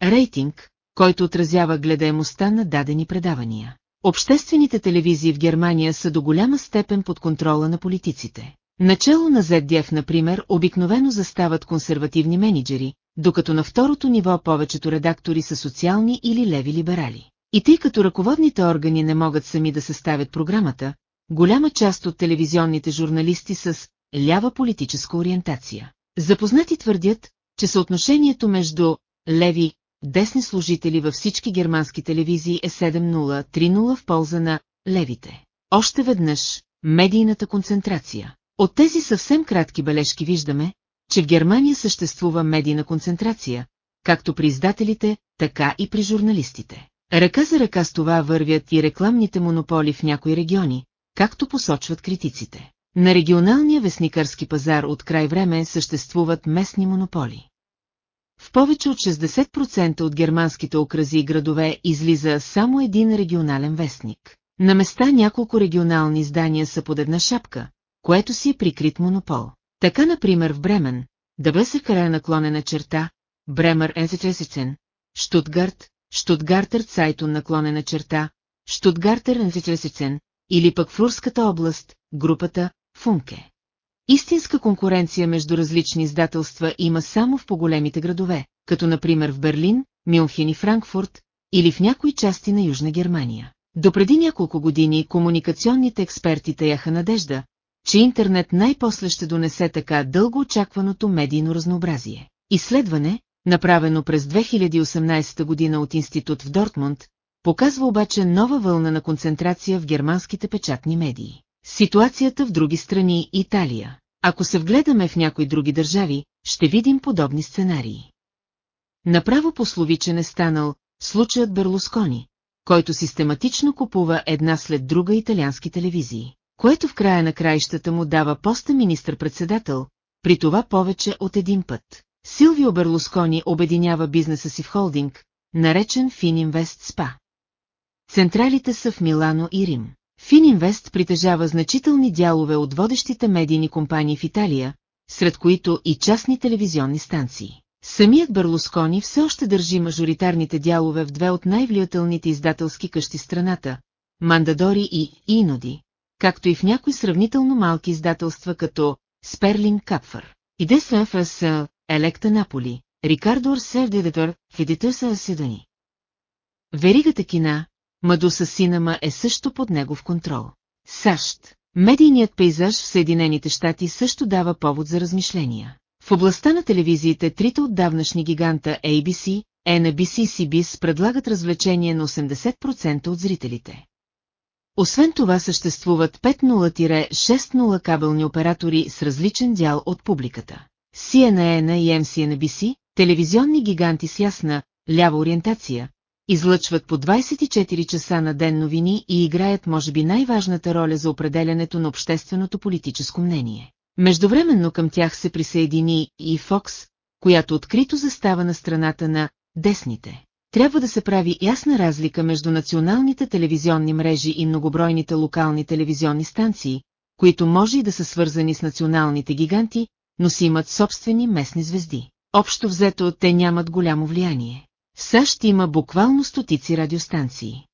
Рейтинг, който отразява гледаемостта на дадени предавания. Обществените телевизии в Германия са до голяма степен под контрола на политиците. Начало на ZDF, например, обикновено застават консервативни менеджери, докато на второто ниво повечето редактори са социални или леви либерали. И тъй като ръководните органи не могат сами да съставят програмата, голяма част от телевизионните журналисти с лява политическа ориентация. Запознати твърдят, че съотношението между леви, десни служители във всички германски телевизии е 7-0-3-0 в полза на левите. Още веднъж, медийната концентрация. От тези съвсем кратки бележки виждаме, че в Германия съществува медийна концентрация, както при издателите, така и при журналистите. Ръка за ръка с това вървят и рекламните монополи в някои региони, както посочват критиците. На регионалния вестникарски пазар от край време съществуват местни монополи. В повече от 60% от германските окрази и градове излиза само един регионален вестник. На места няколко регионални издания са под една шапка, което си е прикрит монопол. Така, например, в Бремен, да бе се края наклонена черта, Бремер Енцетресицен, Штутгарт, Штутгартер Цайтон наклонена черта, Штутгартер Енцетресицен, или пък в Рурската област, групата Функе. Истинска конкуренция между различни издателства има само в по-големите градове, като например в Берлин, Мюнхен и Франкфурт, или в някои части на Южна Германия. Допреди няколко години комуникационните експерти таяха надежда, че интернет най-после ще донесе така дълго очакваното медийно разнообразие. Изследване, направено през 2018 година от институт в Дортмунд, показва обаче нова вълна на концентрация в германските печатни медии. Ситуацията в други страни Италия. Ако се вгледаме в някои други държави, ще видим подобни сценарии. Направо пословичен е станал случаят Берлускони, който систематично купува една след друга италиански телевизии, което в края на краищата му дава поста министър-председател, при това повече от един път. Силвио Берлускони обединява бизнеса си в холдинг, наречен Fininvest SPA. Централите са в Милано и Рим. Фининвест притежава значителни дялове от водещите медийни компании в Италия, сред които и частни телевизионни станции. Самият Берлускони все още държи мажоритарните дялове в две от най-влиятелните издателски къщи страната – Мандадори и Иноди, както и в някои сравнително малки издателства като Сперлин Капфър. Идесва с Електа Наполи, Рикардо Арсердедетър, Федитъса Седани. Веригата кина, Мадуса Синама е също под негов контрол. САЩ. Медийният пейзаж в Съединените щати също дава повод за размишления. В областта на телевизиите трите отдавнашни гиганта ABC, NBC и CBS предлагат развлечение на 80% от зрителите. Освен това съществуват 5.0-6.0 кабелни оператори с различен дял от публиката. CNN и MCNBC, телевизионни гиганти с ясна, лява ориентация, излъчват по 24 часа на ден новини и играят може би най-важната роля за определянето на общественото политическо мнение. Междувременно към тях се присъедини и Фокс, която открито застава на страната на «десните». Трябва да се прави ясна разлика между националните телевизионни мрежи и многобройните локални телевизионни станции, които може и да са свързани с националните гиганти, но си имат собствени местни звезди. Общо взето те нямат голямо влияние. В САЩ има буквално стотици радиостанции.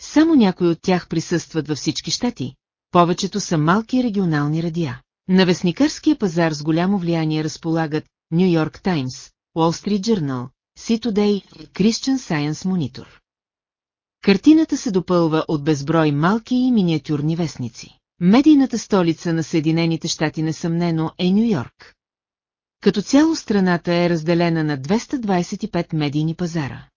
Само някои от тях присъстват във всички щати, повечето са малки регионални радиа. На вестникарския пазар с голямо влияние разполагат Нью Йорк Таймс, Wall Street Journal, Sea Today, Christian Science Monitor. Картината се допълва от безброй малки и миниатюрни вестници. Медийната столица на Съединените щати несъмнено е Нью Йорк. Като цяло страната е разделена на 225 медийни пазара.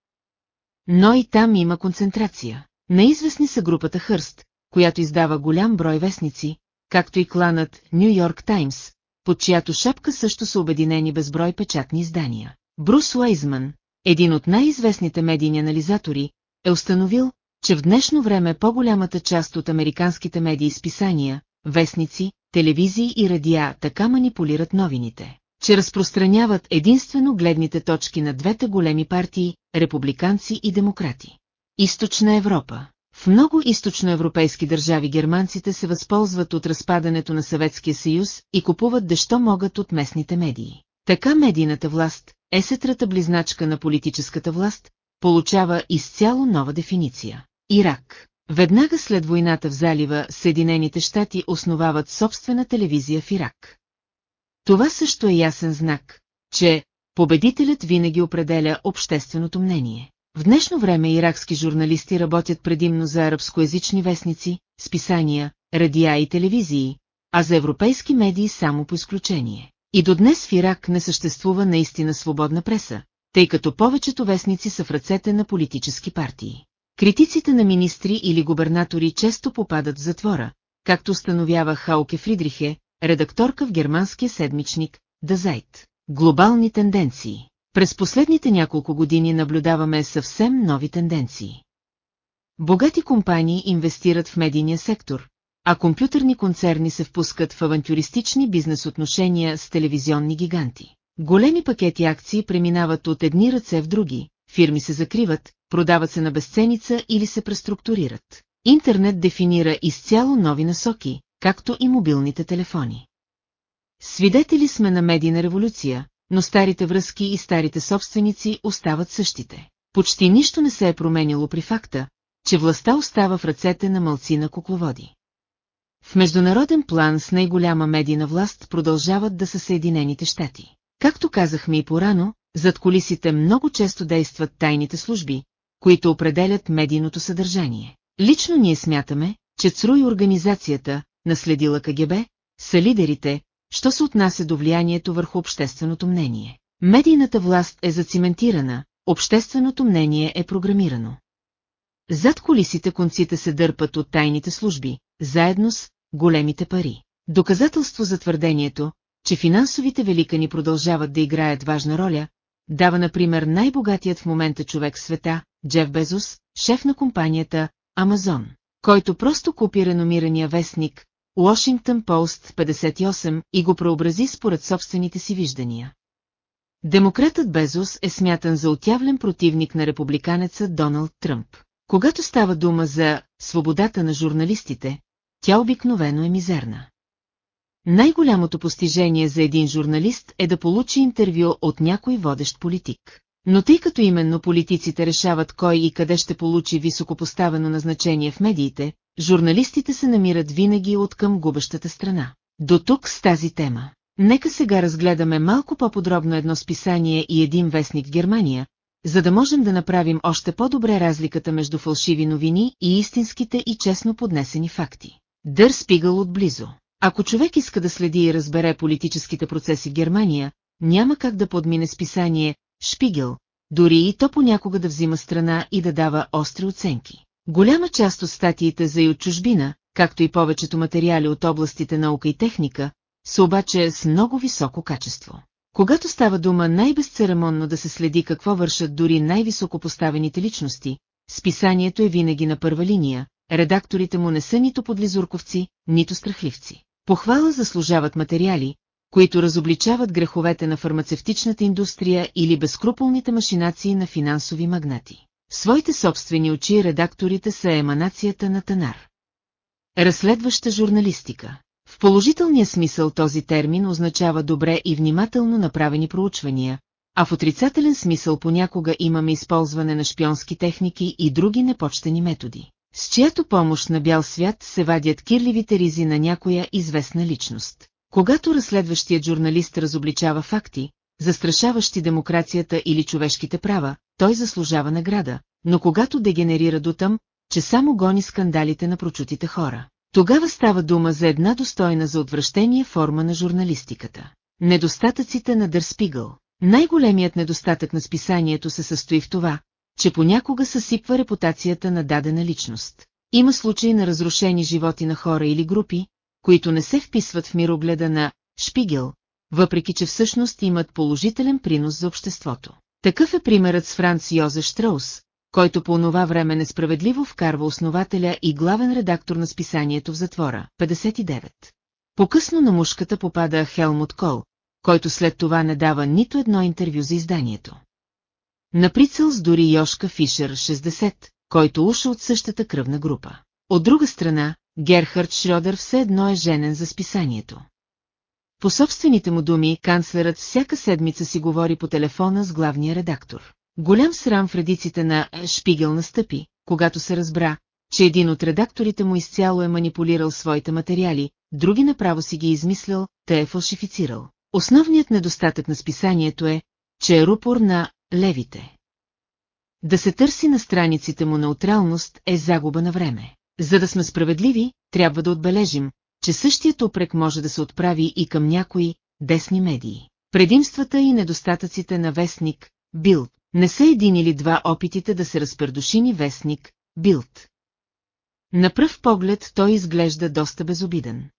Но и там има концентрация. Неизвестни са групата Хърст, която издава голям брой вестници, както и кланът Нью Йорк Таймс, под чиято шапка също са обединени безброй печатни издания. Брус Уайзман, един от най-известните медийни анализатори, е установил, че в днешно време по-голямата част от американските медии списания, вестници, телевизии и радиа така манипулират новините, че разпространяват единствено гледните точки на двете големи партии, републиканци и демократи. Източна Европа В много източноевропейски държави германците се възползват от разпадането на Съветския съюз и купуват дещо могат от местните медии. Така медийната власт, есетрата близначка на политическата власт, получава изцяло нова дефиниция. Ирак. Веднага след войната в залива, Съединените щати основават собствена телевизия в Ирак. Това също е ясен знак, че победителят винаги определя общественото мнение. В днешно време иракски журналисти работят предимно за арабскоязични вестници, списания, радиа и телевизии, а за европейски медии само по изключение. И до днес в Ирак не съществува наистина свободна преса, тъй като повечето вестници са в ръцете на политически партии. Критиците на министри или губернатори често попадат в затвора, както установява Хауке Фридрихе, редакторка в германския седмичник Дазайт. Глобални тенденции. През последните няколко години наблюдаваме съвсем нови тенденции. Богати компании инвестират в медийния сектор, а компютърни концерни се впускат в авантюристични бизнес отношения с телевизионни гиганти. Големи пакети акции преминават от едни ръце в други, фирми се закриват, продават се на безценица или се преструктурират. Интернет дефинира изцяло нови насоки, както и мобилните телефони. Свидетели сме на медийна революция, но старите връзки и старите собственици остават същите. Почти нищо не се е променило при факта, че властта остава в ръцете на мълцина кукловоди. В международен план с най-голяма медийна власт продължават да са Съединените щати. Както казахме и порано, зад колисите много често действат тайните служби, които определят медийното съдържание. Лично ние смятаме, че ЦРУ и организацията, наследила КГБ, са лидерите, що се отнася до влиянието върху общественото мнение. Медийната власт е зациментирана, общественото мнение е програмирано. Зад колисите конците се дърпат от тайните служби, заедно с големите пари. Доказателство за твърдението, че финансовите великани продължават да играят важна роля, дава например най-богатият в момента човек в света, Джеф Безос, шеф на компанията Амазон, който просто купи реномирания вестник Washington Post 58 и го преобрази според собствените си виждания. Демократът Безос е смятан за отявлен противник на републиканеца Доналд Тръмп. Когато става дума за свободата на журналистите, тя обикновено е мизерна. Най-голямото постижение за един журналист е да получи интервю от някой водещ политик. Но тъй като именно политиците решават кой и къде ще получи високопоставено назначение в медиите, журналистите се намират винаги от към губещата страна. До тук с тази тема. Нека сега разгледаме малко по-подробно едно списание и един вестник в Германия, за да можем да направим още по-добре разликата между фалшиви новини и истинските и честно поднесени факти. Дър Спигъл отблизо. Ако човек иска да следи и разбере политическите процеси в Германия, няма как да подмине списание Шпигел, дори и то понякога да взима страна и да дава остри оценки. Голяма част от статиите за и от чужбина, както и повечето материали от областите наука и техника, са обаче с много високо качество. Когато става дума най-безцеремонно да се следи какво вършат дори най-високо поставените личности, списанието е винаги на първа линия, редакторите му не са нито подлизурковци, нито страхливци. Похвала заслужават материали, които разобличават греховете на фармацевтичната индустрия или безкруполните машинации на финансови магнати. В своите собствени очи редакторите са еманацията на Танар. Разследваща журналистика. В положителния смисъл този термин означава добре и внимателно направени проучвания, а в отрицателен смисъл понякога имаме използване на шпионски техники и други непочтени методи с чиято помощ на бял свят се вадят кирливите ризи на някоя известна личност. Когато разследващият журналист разобличава факти, застрашаващи демокрацията или човешките права, той заслужава награда, но когато дегенерира до там, че само гони скандалите на прочутите хора, Тогава става дума за една достойна за отвращение форма на журналистиката. Недостатъците на Дърспигъл Най-големият недостатък на списанието се състои в това, че понякога съсипва репутацията на дадена личност. Има случаи на разрушени животи на хора или групи, които не се вписват в мирогледа на Шпигел, въпреки че всъщност имат положителен принос за обществото. Такъв е примерът с Франц Йозеф Штраус, който по онова време несправедливо вкарва основателя и главен редактор на списанието в затвора, 59. По-късно на мушката попада Хелмут Кол, който след това не дава нито едно интервю за изданието. На прицел с дори Йошка Фишер 60, който уша от същата кръвна група. От друга страна, Герхард Шрёдер все едно е женен за списанието. По собствените му думи, канцлерът всяка седмица си говори по телефона с главния редактор. Голям срам в редиците на Шпигел настъпи, когато се разбра, че един от редакторите му изцяло е манипулирал своите материали, други направо си ги е измислял, те е фалшифицирал. Основният недостатък на списанието е, че е рупор на левите. Да се търси на страниците му неутралност е загуба на време. За да сме справедливи, трябва да отбележим, че същият упрек може да се отправи и към някои десни медии. Предимствата и недостатъците на вестник, Билд, не са един или два опитите да се разпердушини вестник, Билд. На пръв поглед той изглежда доста безобиден.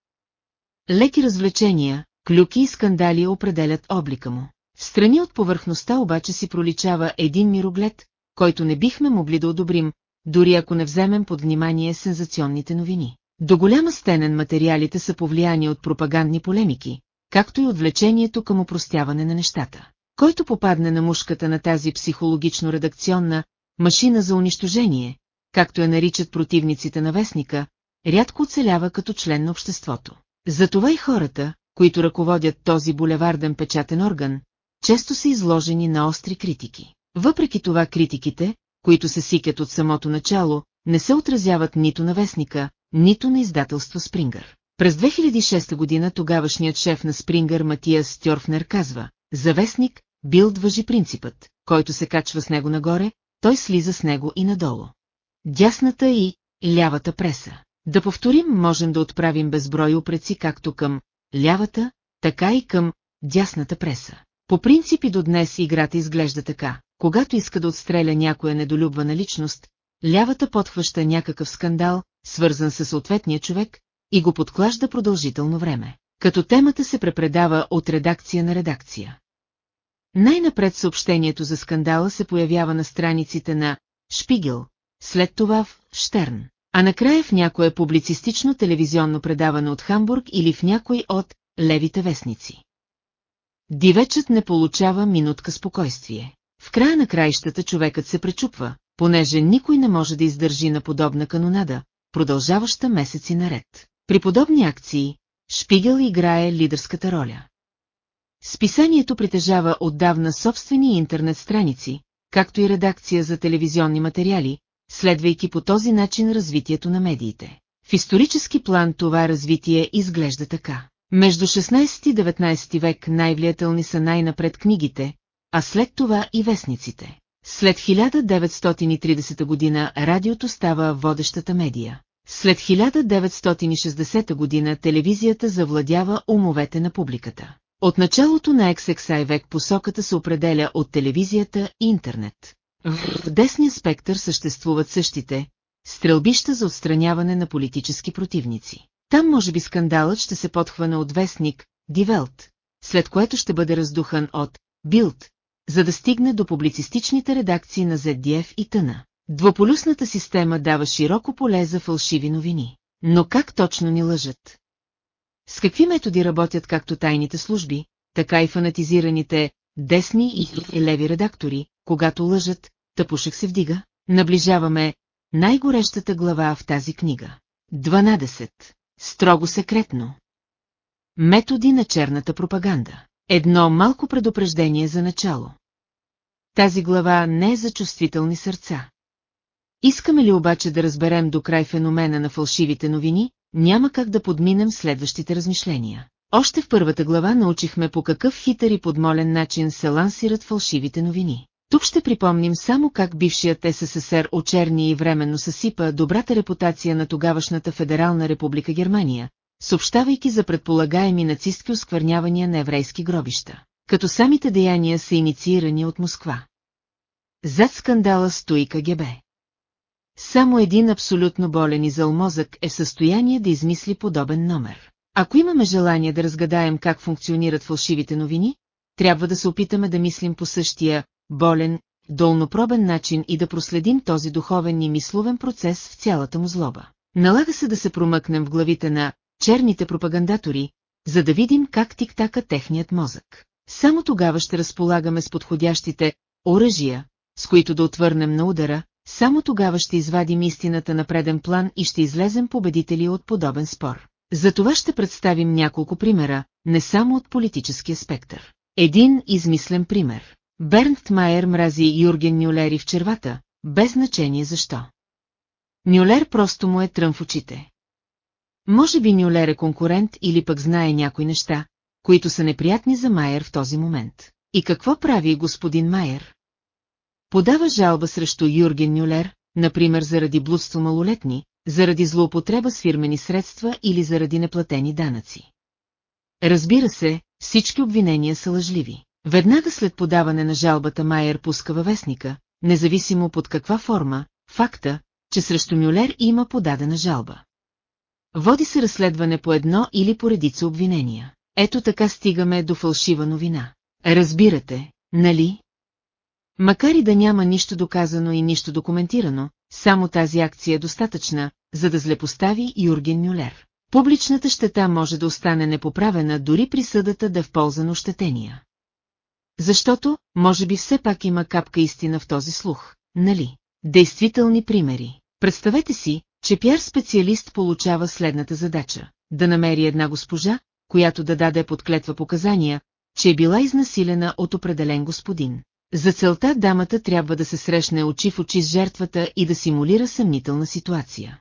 Леки развлечения, клюки и скандали определят облика му. Страни от повърхността обаче си проличава един мироглед, който не бихме могли да одобрим, дори ако не вземем под внимание сензационните новини. До голяма стенен материалите са повлияни от пропагандни полемики, както и от влечението към упростяване на нещата. Който попадне на мушката на тази психологично-редакционна машина за унищожение, както я наричат противниците на вестника, рядко оцелява като член на обществото. Затова и хората, които ръководят този булеварден печатен орган, често са изложени на остри критики. Въпреки това критиките, които се сикят от самото начало, не се отразяват нито на вестника, нито на издателство Спрингър. През 2006 година тогавашният шеф на Спрингър Матиас Стьорфнер казва, за вестник, Билд въжи принципът, който се качва с него нагоре, той слиза с него и надолу. Дясната и лявата преса. Да повторим, можем да отправим безброй упреци както към лявата, така и към дясната преса. По принципи до днес играта изглежда така. Когато иска да отстреля някоя недолюбвана личност, лявата подхваща някакъв скандал, свързан с съответния човек, и го подклажда продължително време. Като темата се препредава от редакция на редакция. Най-напред съобщението за скандала се появява на страниците на Шпигел, след това в Штерн, а накрая в някое публицистично телевизионно предаване от Хамбург или в някой от левите вестници. Дивечът не получава минутка спокойствие. В края на краищата човекът се пречупва, понеже никой не може да издържи на подобна канонада, продължаваща месеци наред. При подобни акции, Шпигел играе лидерската роля. Списанието притежава отдавна собствени интернет страници, както и редакция за телевизионни материали, следвайки по този начин развитието на медиите. В исторически план това развитие изглежда така. Между 16 и 19 век най-влиятелни са най-напред книгите, а след това и вестниците. След 1930 година радиото става водещата медия. След 1960 година телевизията завладява умовете на публиката. От началото на XXI век посоката се определя от телевизията и интернет. В десния спектър съществуват същите стрелбища за отстраняване на политически противници. Там може би скандалът ще се подхвана от вестник Дивелт, след което ще бъде раздухан от Билд, за да стигне до публицистичните редакции на ZDF и тъна. Двополюсната система дава широко поле за фалшиви новини. Но как точно ни лъжат? С какви методи работят както тайните служби, така и фанатизираните десни и леви редактори, когато лъжат, тъпушек се вдига, наближаваме най-горещата глава в тази книга. 12. Строго секретно. Методи на черната пропаганда. Едно малко предупреждение за начало. Тази глава не е за чувствителни сърца. Искаме ли обаче да разберем до край феномена на фалшивите новини, няма как да подминем следващите размишления. Още в първата глава научихме по какъв хитър и подмолен начин се лансират фалшивите новини. Тук ще припомним само как бившият СССР очерни и временно съсипа добрата репутация на тогавашната Федерална република Германия, съобщавайки за предполагаеми нацистки осквернявания на еврейски гробища, като самите деяния са инициирани от Москва. Зад скандала стои КГБ. Само един абсолютно болен и зъл мозък е в състояние да измисли подобен номер. Ако имаме желание да разгадаем как функционират фалшивите новини, трябва да се опитаме да мислим по същия, болен, долнопробен начин и да проследим този духовен и мисловен процес в цялата му злоба. Налага се да се промъкнем в главите на черните пропагандатори, за да видим как тиктака техният мозък. Само тогава ще разполагаме с подходящите оръжия, с които да отвърнем на удара, само тогава ще извадим истината на преден план и ще излезем победители от подобен спор. За това ще представим няколко примера, не само от политическия спектър. Един измислен пример. Бернт Майер мрази Юрген Нюлери в червата, без значение защо. Нюлер просто му е трън в очите. Може би Нюлер е конкурент или пък знае някои неща, които са неприятни за Майер в този момент. И какво прави господин Майер? Подава жалба срещу Юрген Нюлер, например заради блудство малолетни, заради злоупотреба с фирмени средства или заради неплатени данъци. Разбира се, всички обвинения са лъжливи. Веднага след подаване на жалбата Майер пуска във вестника, независимо под каква форма, факта, че срещу Мюлер има подадена жалба. Води се разследване по едно или по редица обвинения. Ето така стигаме до фалшива новина. Разбирате, нали? Макар и да няма нищо доказано и нищо документирано, само тази акция е достатъчна, за да злепостави Юрген Мюлер. Публичната щета може да остане непоправена дори присъдата да е в полза на ощетения. Защото, може би все пак има капка истина в този слух, нали? Действителни примери. Представете си, че пиар специалист получава следната задача – да намери една госпожа, която да даде подклетва показания, че е била изнасилена от определен господин. За целта дамата трябва да се срещне очи в очи с жертвата и да симулира съмнителна ситуация.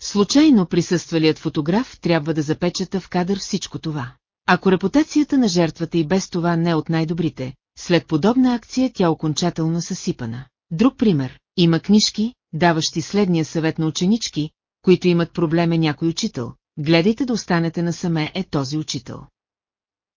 Случайно присъствалият фотограф трябва да запечата в кадър всичко това. Ако репутацията на жертвата и без това не е от най-добрите, след подобна акция тя окончателно съсипана. Друг пример, има книжки, даващи следния съвет на ученички, които имат проблеме някой учител. Гледайте да останете насаме е този учител.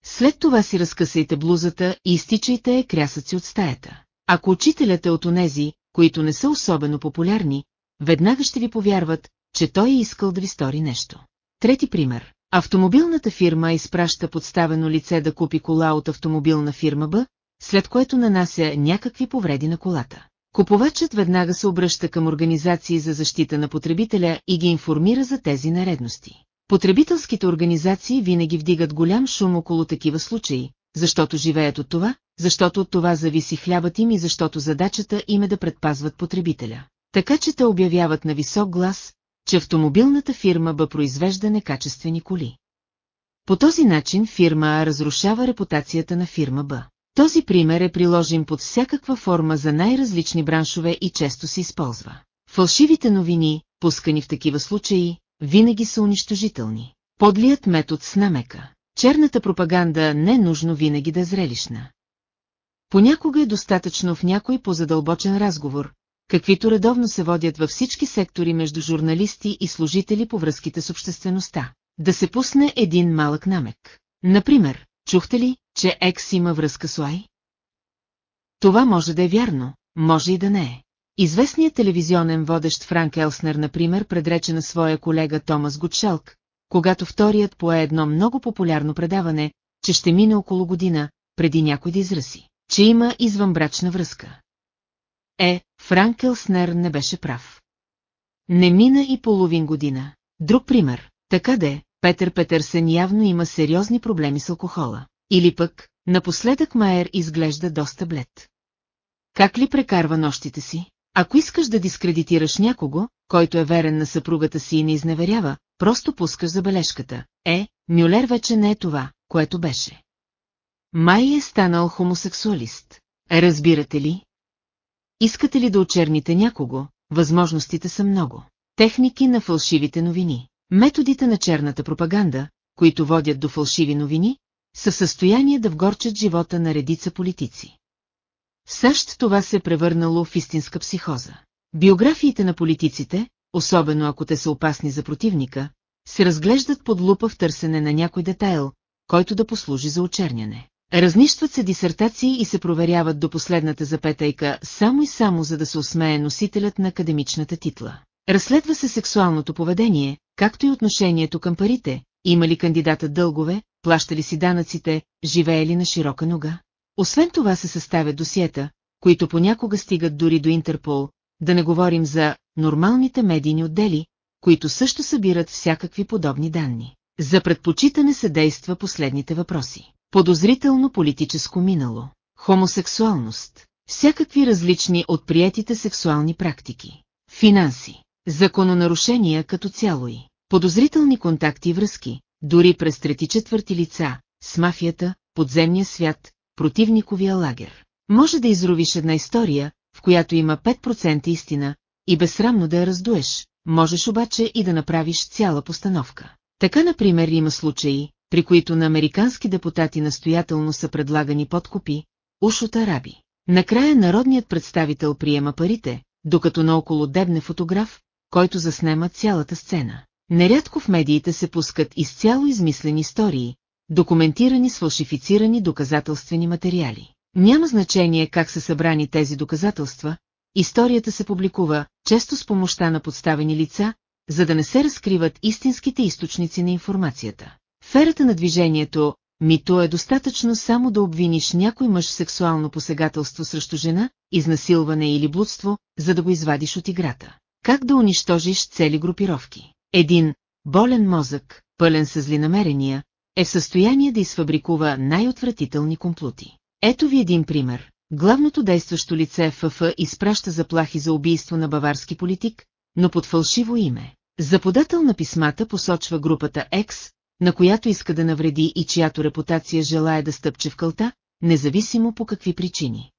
След това си разкъсайте блузата и изтичайте е крясъци от стаята. Ако учителят е от онези, които не са особено популярни, веднага ще ви повярват, че той е искал да ви стори нещо. Трети пример. Автомобилната фирма изпраща подставено лице да купи кола от автомобилна фирма Б, след което нанася някакви повреди на колата. Купувачът веднага се обръща към организации за защита на потребителя и ги информира за тези наредности. Потребителските организации винаги вдигат голям шум около такива случаи, защото живеят от това, защото от това зависи хлябът им и защото задачата им е да предпазват потребителя. Така че те обявяват на висок глас, че автомобилната фирма Б произвежда некачествени коли. По този начин фирма А разрушава репутацията на фирма Б. Този пример е приложен под всякаква форма за най-различни браншове и често се използва. Фалшивите новини, пускани в такива случаи, винаги са унищожителни. Подлият метод с намека. Черната пропаганда не е нужно винаги да е зрелищна. Понякога е достатъчно в някой позадълбочен разговор, каквито редовно се водят във всички сектори между журналисти и служители по връзките с обществеността. Да се пусне един малък намек. Например, чухте ли, че Екс има връзка с Уай? Това може да е вярно, може и да не е. Известният телевизионен водещ Франк Елснер, например, предрече на своя колега Томас Гудшалк, когато вторият пое едно много популярно предаване, че ще мине около година, преди някой да израси, че има извънбрачна връзка. Е, Франк Елснер не беше прав. Не мина и половин година. Друг пример, така де, Петър Петърсен явно има сериозни проблеми с алкохола. Или пък, напоследък Майер изглежда доста блед. Как ли прекарва нощите си? Ако искаш да дискредитираш някого, който е верен на съпругата си и не изневерява, просто пускаш забележката. Е, Мюлер вече не е това, което беше. Май е станал хомосексуалист. Разбирате ли? Искате ли да очерните някого? Възможностите са много. Техники на фалшивите новини. Методите на черната пропаганда, които водят до фалшиви новини, са в състояние да вгорчат живота на редица политици. В САЩ това се е превърнало в истинска психоза. Биографиите на политиците, особено ако те са опасни за противника, се разглеждат под лупа в търсене на някой детайл, който да послужи за очерняне. Разнищват се дисертации и се проверяват до последната запетайка само и само за да се усмее носителят на академичната титла. Разследва се сексуалното поведение, както и отношението към парите, има ли кандидата дългове, плаща ли си данъците, живее ли на широка нога. Освен това се съставят досиета, които понякога стигат дори до Интерпол, да не говорим за нормалните медийни отдели, които също събират всякакви подобни данни. За предпочитане се действа последните въпроси. Подозрително политическо минало, хомосексуалност, всякакви различни от приетите сексуални практики, финанси, закононарушения като цяло и подозрителни контакти и връзки, дори през трети четвърти лица, с мафията, подземния свят, противниковия лагер. Може да изровиш една история, в която има 5% истина, и безсрамно да я раздуеш, можеш обаче и да направиш цяла постановка. Така, например, има случаи, при които на американски депутати настоятелно са предлагани подкупи, уж от араби. Накрая народният представител приема парите, докато наоколо дебне фотограф, който заснема цялата сцена. Нерядко в медиите се пускат изцяло измислени истории, документирани с фалшифицирани доказателствени материали. Няма значение как са събрани тези доказателства, историята се публикува, често с помощта на подставени лица, за да не се разкриват истинските източници на информацията. В ерата на движението Мито е достатъчно само да обвиниш някой мъж в сексуално посегателство срещу жена, изнасилване или блудство, за да го извадиш от играта. Как да унищожиш цели групировки? Един болен мозък, пълен с зли намерения, е в състояние да изфабрикува най-отвратителни комплути. Ето ви един пример. Главното действащо лице ФФ изпраща заплахи за убийство на баварски политик, но под фалшиво име. За подател на писмата посочва групата X, на която иска да навреди и чиято репутация желая да стъпче в кълта, независимо по какви причини.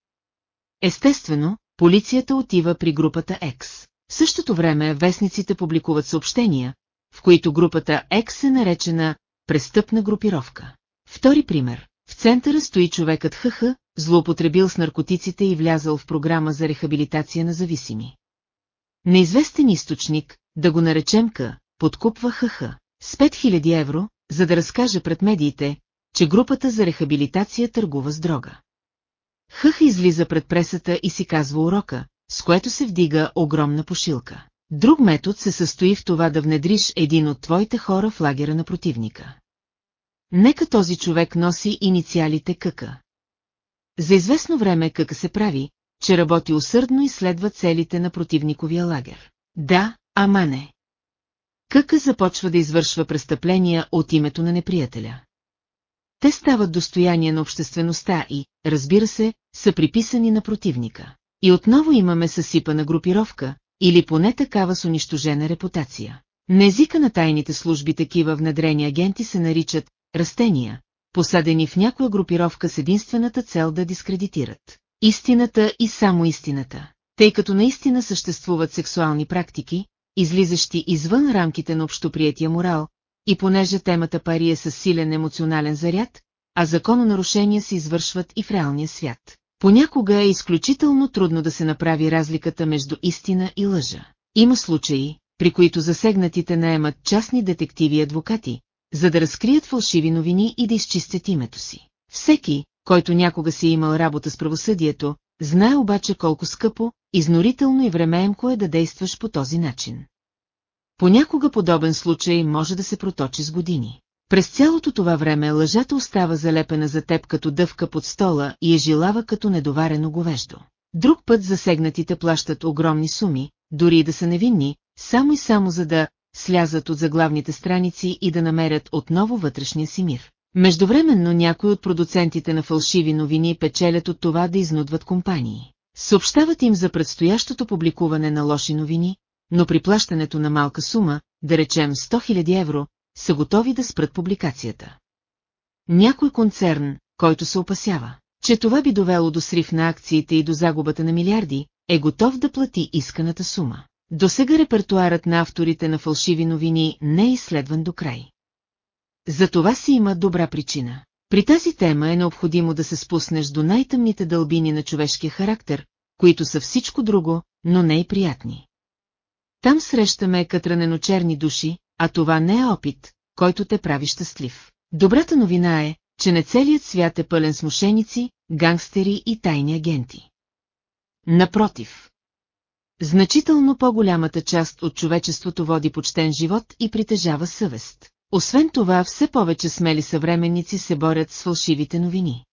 Естествено, полицията отива при групата X. В същото време вестниците публикуват съобщения, в които групата X е наречена престъпна групировка. Втори пример. В центъра стои човекът ХХ, злоупотребил с наркотиците и влязал в програма за рехабилитация на зависими. Неизвестен източник, да го наречем К, подкупва ХХ с 5000 евро, за да разкаже пред медиите, че групата за рехабилитация търгува с дрога. Хъх излиза пред пресата и си казва урока, с което се вдига огромна пошилка. Друг метод се състои в това да внедриш един от твоите хора в лагера на противника. Нека този човек носи инициалите Къка. За известно време Къка се прави, че работи усърдно и следва целите на противниковия лагер. Да, ама не. Къка започва да извършва престъпления от името на неприятеля. Те стават достояние на обществеността и, разбира се, са приписани на противника. И отново имаме съсипана групировка, или поне такава с унищожена репутация. На езика на тайните служби такива внедрени агенти се наричат растения, посадени в някоя групировка с единствената цел да дискредитират. Истината и само истината. Тъй като наистина съществуват сексуални практики, излизащи извън рамките на общоприятия морал, и понеже темата пари е със силен емоционален заряд, а закононарушения се извършват и в реалния свят. Понякога е изключително трудно да се направи разликата между истина и лъжа. Има случаи, при които засегнатите наемат частни детективи и адвокати, за да разкрият фалшиви новини и да изчистят името си. Всеки, който някога си е имал работа с правосъдието, знае обаче колко скъпо, изнорително и времеемко е да действаш по този начин. Понякога подобен случай може да се проточи с години. През цялото това време лъжата остава залепена за теб като дъвка под стола и е жилава като недоварено говеждо. Друг път засегнатите плащат огромни суми, дори и да са невинни, само и само за да слязат от заглавните страници и да намерят отново вътрешния си мир. Междувременно някои от продуцентите на фалшиви новини печелят от това да изнудват компании. Съобщават им за предстоящото публикуване на лоши новини, но при плащането на малка сума, да речем 100 000 евро, са готови да спрат публикацията. Някой концерн, който се опасява, че това би довело до срив на акциите и до загубата на милиарди, е готов да плати исканата сума. До сега репертуарът на авторите на фалшиви новини не е изследван до край. За това си има добра причина. При тази тема е необходимо да се спуснеш до най-тъмните дълбини на човешкия характер, които са всичко друго, но не и приятни. Там срещаме катранено-черни души, а това не е опит, който те прави щастлив. Добрата новина е, че не целият свят е пълен с мошеници, гангстери и тайни агенти. Напротив. Значително по-голямата част от човечеството води почтен живот и притежава съвест. Освен това, все повече смели съвременници се борят с фалшивите новини.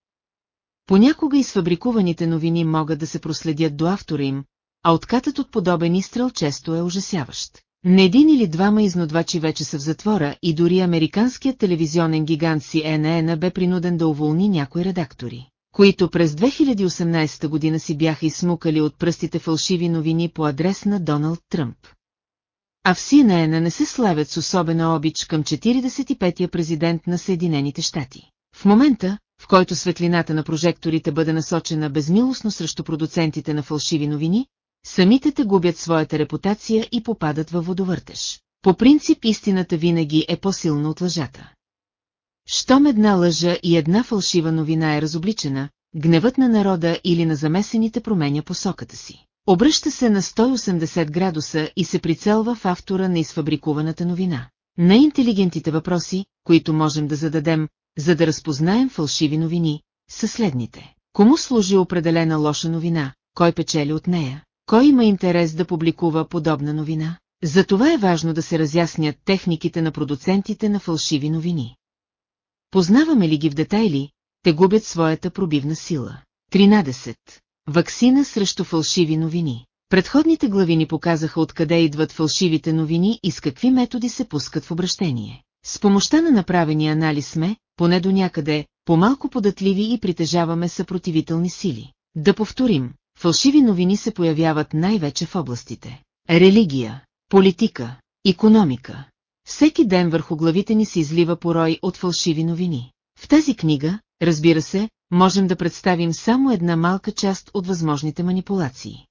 Понякога изфабрикуваните новини могат да се проследят до автора им, а откатът от подобен изстрел често е ужасяващ. Не един или двама изнодвачи вече са в затвора и дори американският телевизионен гигант CNN бе принуден да уволни някои редактори, които през 2018 година си бяха изсмукали от пръстите фалшиви новини по адрес на Доналд Тръмп. А в CNN не се славят с особена обич към 45-я президент на Съединените щати. В момента, в който светлината на прожекторите бъде насочена безмилостно срещу продуцентите на фалшиви новини, самите те губят своята репутация и попадат във водовъртеж. По принцип истината винаги е по-силна от лъжата. Щом една лъжа и една фалшива новина е разобличена, гневът на народа или на замесените променя посоката си. Обръща се на 180 градуса и се прицелва в автора на изфабрикуваната новина. Най-интелигентите въпроси, които можем да зададем, за да разпознаем фалшиви новини, са следните. Кому служи определена лоша новина, кой печели от нея, кой има интерес да публикува подобна новина? Затова е важно да се разяснят техниките на продуцентите на фалшиви новини. Познаваме ли ги в детайли, те губят своята пробивна сила. 13. Ваксина срещу фалшиви новини. Предходните глави ни показаха откъде идват фалшивите новини и с какви методи се пускат в обращение. С помощта на направения анализ сме, поне до някъде, по-малко податливи и притежаваме съпротивителни сили. Да повторим, фалшиви новини се появяват най-вече в областите. Религия, политика, економика. Всеки ден върху главите ни се излива порой от фалшиви новини. В тази книга, разбира се, можем да представим само една малка част от възможните манипулации.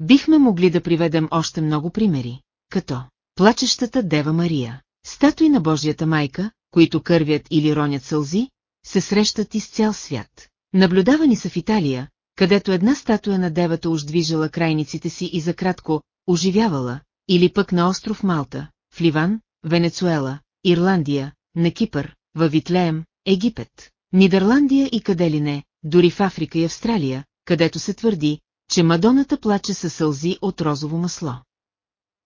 Бихме могли да приведем още много примери, като плачещата Дева Мария, статуи на Божията майка, които кървят или ронят сълзи, се срещат из цял свят. Наблюдавани са в Италия, където една статуя на девата уж движала крайниците си и за кратко оживявала, или пък на остров Малта, в Ливан, Венецуела, Ирландия, на Кипър, във Витлеем, Египет, Нидерландия и къде ли не, дори в Африка и Австралия, където се твърди, че Мадоната плаче със сълзи от розово масло.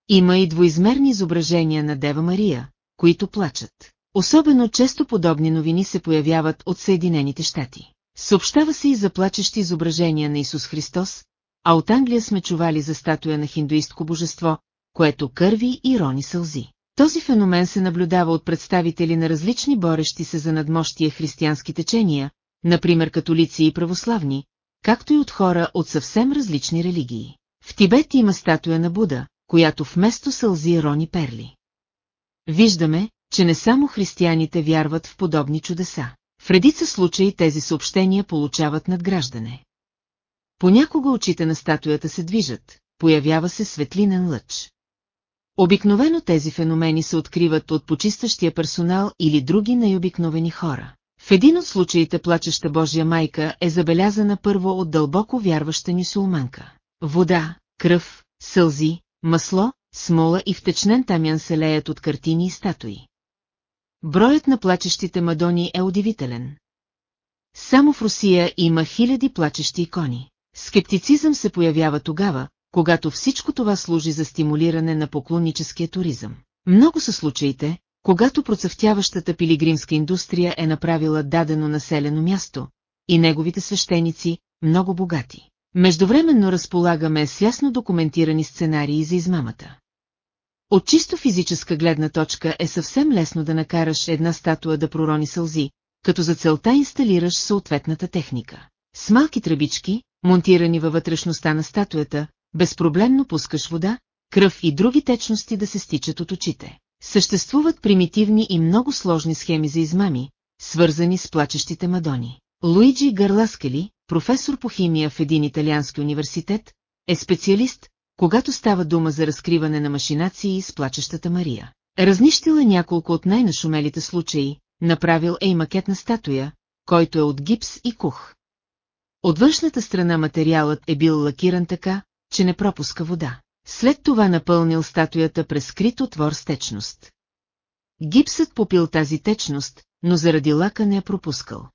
Има и двоизмерни изображения на Дева Мария, които плачат. Особено често подобни новини се появяват от Съединените щати. Съобщава се и за плачещи изображения на Исус Христос, а от Англия сме чували за статуя на хиндуистко божество, което кърви и рони сълзи. Този феномен се наблюдава от представители на различни борещи се за надмощие християнски течения, например католици и православни, както и от хора от съвсем различни религии. В Тибет има статуя на Буда, която вместо сълзи рони перли. Виждаме, че не само християните вярват в подобни чудеса. В редица случаи тези съобщения получават надграждане. Понякога очите на статуята се движат, появява се светлинен лъч. Обикновено тези феномени се откриват от почистващия персонал или други най-обикновени хора. В един от случаите плачеща Божия майка е забелязана първо от дълбоко вярваща нюсулманка. Вода, кръв, сълзи, масло, смола и втечнен тамян се леят от картини и статуи. Броят на плачещите мадони е удивителен. Само в Русия има хиляди плачещи икони. Скептицизъм се появява тогава, когато всичко това служи за стимулиране на поклонническия туризъм. Много са случаите, когато процъфтяващата пилигримска индустрия е направила дадено населено място, и неговите свещеници, много богати. Междувременно разполагаме с ясно документирани сценарии за измамата. От чисто физическа гледна точка е съвсем лесно да накараш една статуя да пророни сълзи, като за целта инсталираш съответната техника. С малки тръбички, монтирани във вътрешността на статуята, безпроблемно пускаш вода, кръв и други течности да се стичат от очите. Съществуват примитивни и много сложни схеми за измами, свързани с плачещите мадони. Луиджи Гарласкели, професор по химия в един италиански университет, е специалист, когато става дума за разкриване на машинации с плачещата Мария. Разнищила няколко от най-нашумелите случаи, направил е и макетна статуя, който е от гипс и кух. От външната страна материалът е бил лакиран така, че не пропуска вода. След това напълнил статуята през скрит отвор с течност. Гипсът попил тази течност, но заради лака не я пропускал.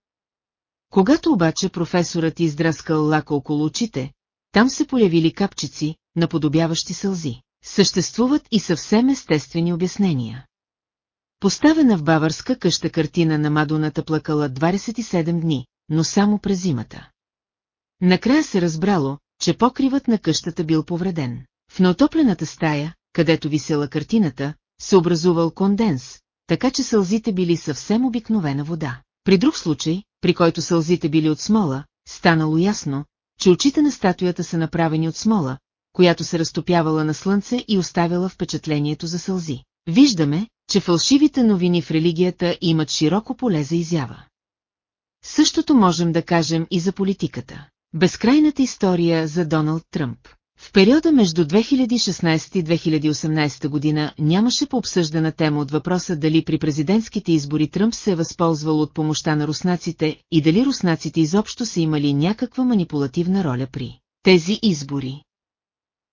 Когато обаче професорът издраскал лака около очите, там се появили капчици, наподобяващи сълзи. Съществуват и съвсем естествени обяснения. Поставена в баварска къща картина на Мадоната плакала 27 дни, но само през зимата. Накрая се разбрало, че покривът на къщата бил повреден. В неотоплената стая, където висела картината, се образувал конденс, така че сълзите били съвсем обикновена вода. При друг случай, при който сълзите били от смола, станало ясно, че очите на статуята са направени от смола, която се разтопявала на слънце и оставяла впечатлението за сълзи. Виждаме, че фалшивите новини в религията имат широко поле за изява. Същото можем да кажем и за политиката. Безкрайната история за Доналд Тръмп. В периода между 2016 и 2018 година нямаше пообсъждана тема от въпроса дали при президентските избори Тръмп се е възползвал от помощта на руснаците и дали руснаците изобщо са имали някаква манипулативна роля при тези избори.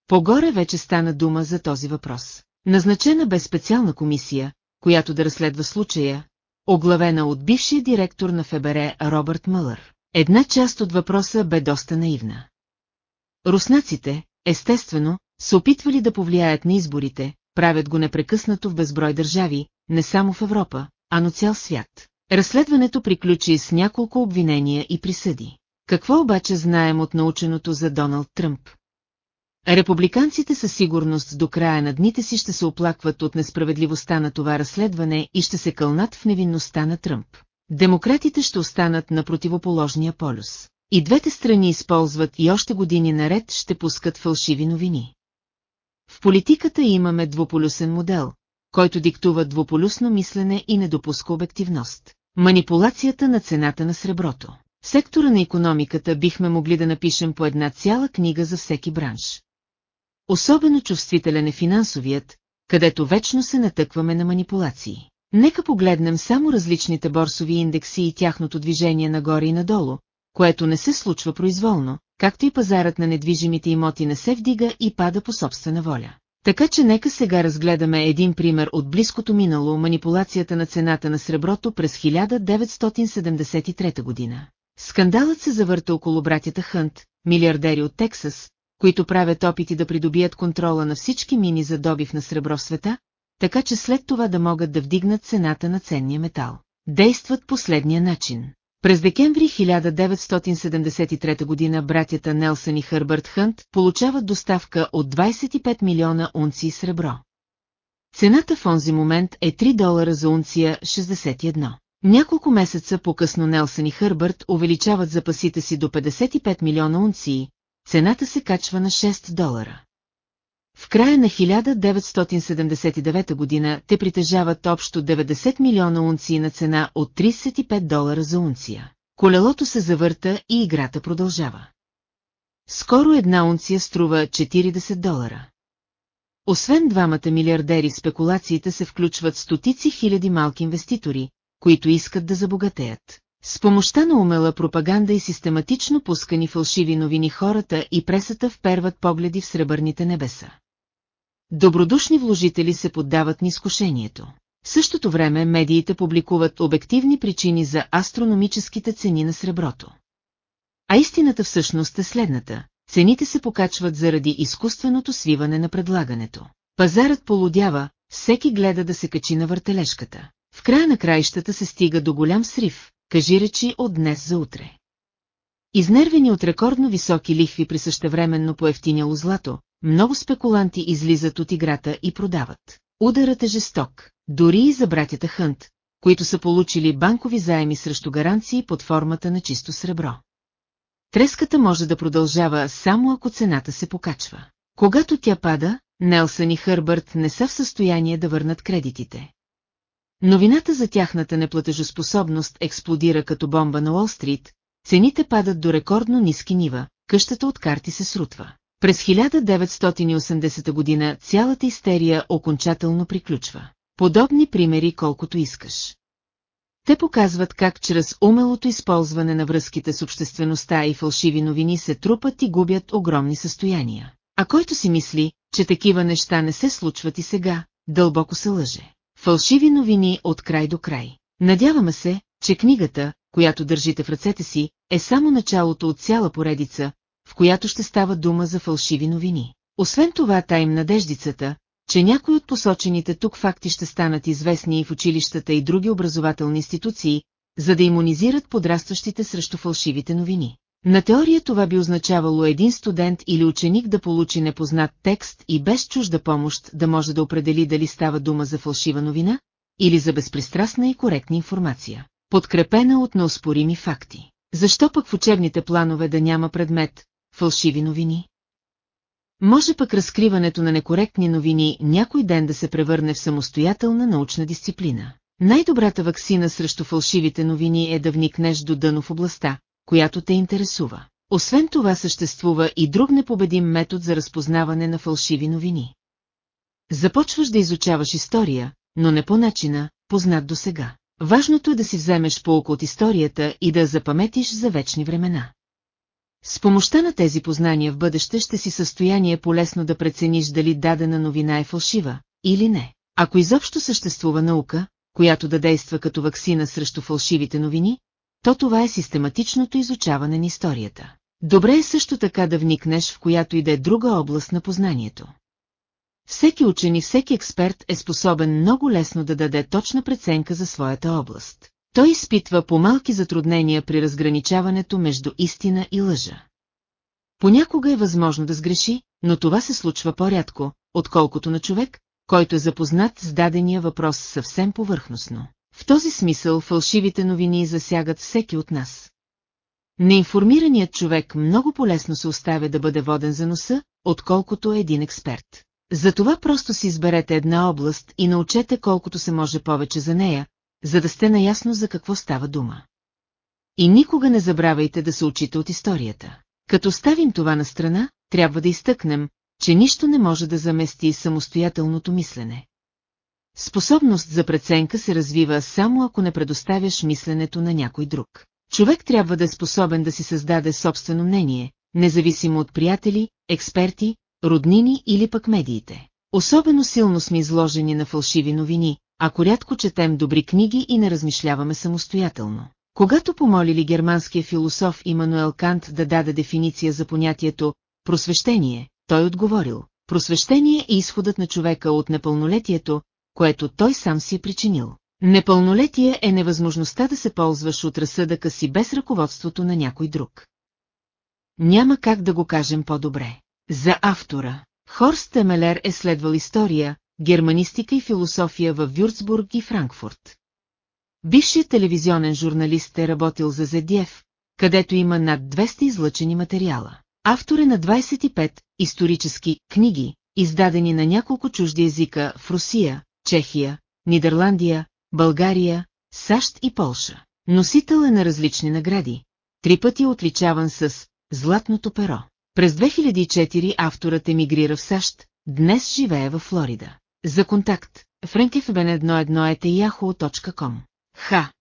Погоре вече стана дума за този въпрос. Назначена бе специална комисия, която да разследва случая, оглавена от бившия директор на ФБР Робърт Мълър. Една част от въпроса бе доста наивна. Руснаците, естествено, се опитвали да повлияят на изборите, правят го непрекъснато в безброй държави, не само в Европа, а на цял свят. Разследването приключи с няколко обвинения и присъди. Какво обаче знаем от наученото за Доналд Тръмп? Републиканците със сигурност до края на дните си ще се оплакват от несправедливостта на това разследване и ще се кълнат в невинността на Тръмп. Демократите ще останат на противоположния полюс. И двете страни използват и още години наред ще пускат фалшиви новини. В политиката имаме двуполюсен модел, който диктува двуполюсно мислене и не допуска обективност. Манипулацията на цената на среброто. В сектора на економиката бихме могли да напишем по една цяла книга за всеки бранш. Особено чувствителен е финансовият, където вечно се натъкваме на манипулации. Нека погледнем само различните борсови индекси и тяхното движение нагоре и надолу, което не се случва произволно, както и пазарът на недвижимите имоти не се вдига и пада по собствена воля. Така че нека сега разгледаме един пример от близкото минало манипулацията на цената на среброто през 1973 година. Скандалът се завърта около братята Хънт, милиардери от Тексас, които правят опити да придобият контрола на всички мини за добив на сребро в света, така че след това да могат да вдигнат цената на ценния метал. Действат последния начин. През декември 1973 година братята Нелсън и Хърбърт Хънт получават доставка от 25 милиона унции сребро. Цената в онзи момент е 3 долара за унция 61. Няколко месеца по-късно Нелсън и Хърбърт увеличават запасите си до 55 милиона унции, цената се качва на 6 долара. В края на 1979 година те притежават общо 90 милиона унции на цена от 35 долара за унция. Колелото се завърта и играта продължава. Скоро една унция струва 40 долара. Освен двамата милиардери в спекулациите се включват стотици хиляди малки инвеститори, които искат да забогатеят. С помощта на умела пропаганда и систематично пускани фалшиви новини хората и пресата вперват погледи в сребърните небеса. Добродушни вложители се поддават на изкушението. В същото време медиите публикуват обективни причини за астрономическите цени на среброто. А истината всъщност е следната. Цените се покачват заради изкуственото свиване на предлагането. Пазарът полудява, всеки гледа да се качи на въртележката. В края на краищата се стига до голям срив, кажи речи от днес за утре. Изнервени от рекордно високи лихви при същевременно поевтиняло злато, много спекуланти излизат от играта и продават. Ударът е жесток, дори и за братята Хънт, които са получили банкови заеми срещу гаранции под формата на чисто сребро. Треската може да продължава само ако цената се покачва. Когато тя пада, Нелсън и Хърбърт не са в състояние да върнат кредитите. Новината за тяхната неплатежоспособност експлодира като бомба на Уолл-стрит, цените падат до рекордно ниски нива, къщата от карти се срутва. През 1980 година цялата истерия окончателно приключва. Подобни примери колкото искаш. Те показват как чрез умелото използване на връзките с обществеността и фалшиви новини се трупат и губят огромни състояния. А който си мисли, че такива неща не се случват и сега, дълбоко се лъже. Фалшиви новини от край до край. Надяваме се, че книгата, която държите в ръцете си, е само началото от цяла поредица, в която ще става дума за фалшиви новини. Освен това таим надеждицата, че някои от посочените тук факти ще станат известни и в училищата и други образователни институции, за да иммунизират подрастващите срещу фалшивите новини. На теория това би означавало един студент или ученик да получи непознат текст и без чужда помощ да може да определи дали става дума за фалшива новина или за безпристрастна и коректна информация, подкрепена от неоспорими факти. Защо пък в учебните планове да няма предмет фалшиви новини? Може пък разкриването на некоректни новини някой ден да се превърне в самостоятелна научна дисциплина. Най-добрата вакцина срещу фалшивите новини е да вникнеш до дъно в областта, която те интересува. Освен това съществува и друг непобедим метод за разпознаване на фалшиви новини. Започваш да изучаваш история, но не по начина, познат до сега. Важното е да си вземеш полука от историята и да запаметиш за вечни времена. С помощта на тези познания в бъдеще ще си състояние полезно да прецениш дали дадена новина е фалшива или не. Ако изобщо съществува наука, която да действа като ваксина срещу фалшивите новини, то това е систематичното изучаване на историята. Добре е също така да вникнеш в която и да е друга област на познанието. Всеки учен и всеки експерт е способен много лесно да даде точна преценка за своята област. Той изпитва по-малки затруднения при разграничаването между истина и лъжа. Понякога е възможно да сгреши, но това се случва по-рядко, отколкото на човек, който е запознат с дадения въпрос съвсем повърхностно. В този смисъл фалшивите новини засягат всеки от нас. Неинформираният човек много полезно се оставя да бъде воден за носа, отколкото е един експерт. Затова просто си изберете една област и научете колкото се може повече за нея, за да сте наясно за какво става дума. И никога не забравяйте да се учите от историята. Като ставим това на страна, трябва да изтъкнем, че нищо не може да замести самостоятелното мислене. Способност за преценка се развива само ако не предоставяш мисленето на някой друг. Човек трябва да е способен да си създаде собствено мнение, независимо от приятели, експерти, роднини или пък медиите. Особено силно сме изложени на фалшиви новини, ако рядко четем добри книги и не размишляваме самостоятелно. Когато помолили германския философ Имануел Кант да даде дефиниция за понятието «просвещение», той отговорил «Просвещение е изходът на човека от непълнолетието, което той сам си е причинил. Непълнолетие е невъзможността да се ползваш от разсъдъка си без ръководството на някой друг. Няма как да го кажем по-добре. За автора Хорст Темелер е следвал история, германистика и философия в Вюрцбург и Франкфурт. Бившият телевизионен журналист е работил за Зедиев, където има над 200 излъчени материала. Автор е на 25 исторически книги, издадени на няколко чужди езика в Русия, Чехия, Нидерландия, България, САЩ и Полша. Носител е на различни награди. Три пъти е отличаван с «Златното перо». През 2004 авторът емигрира в САЩ, днес живее във Флорида. За контакт frankifben11.yahoo.com Х.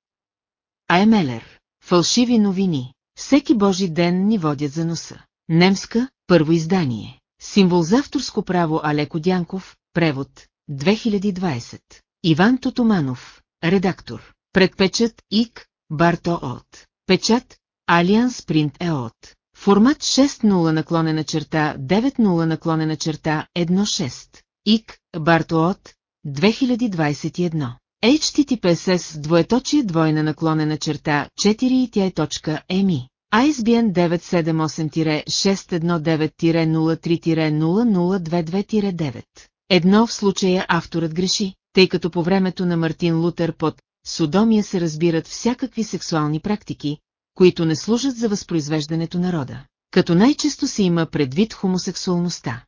Аймелер. Фалшиви новини. Всеки божи ден ни водят за носа. Немска, първо издание. Символ за авторско право Алеко Дянков, превод, 2020. Иван Тотоманов, редактор. Предпечат ИК, Барто от. Печат, Алианс Принт ЕОТ. Формат 6.0 наклонена черта 9.0 наклонена черта 1.6. ИК, Барто от. 2021. HTTPSS двоеточие двойна наклонена черта 4 ISBN 978-619-03-00222-9. Едно в случая авторът греши, тъй като по времето на Мартин Лутер под Содомия се разбират всякакви сексуални практики, които не служат за възпроизвеждането на рода, като най-често се има предвид хомосексуалността.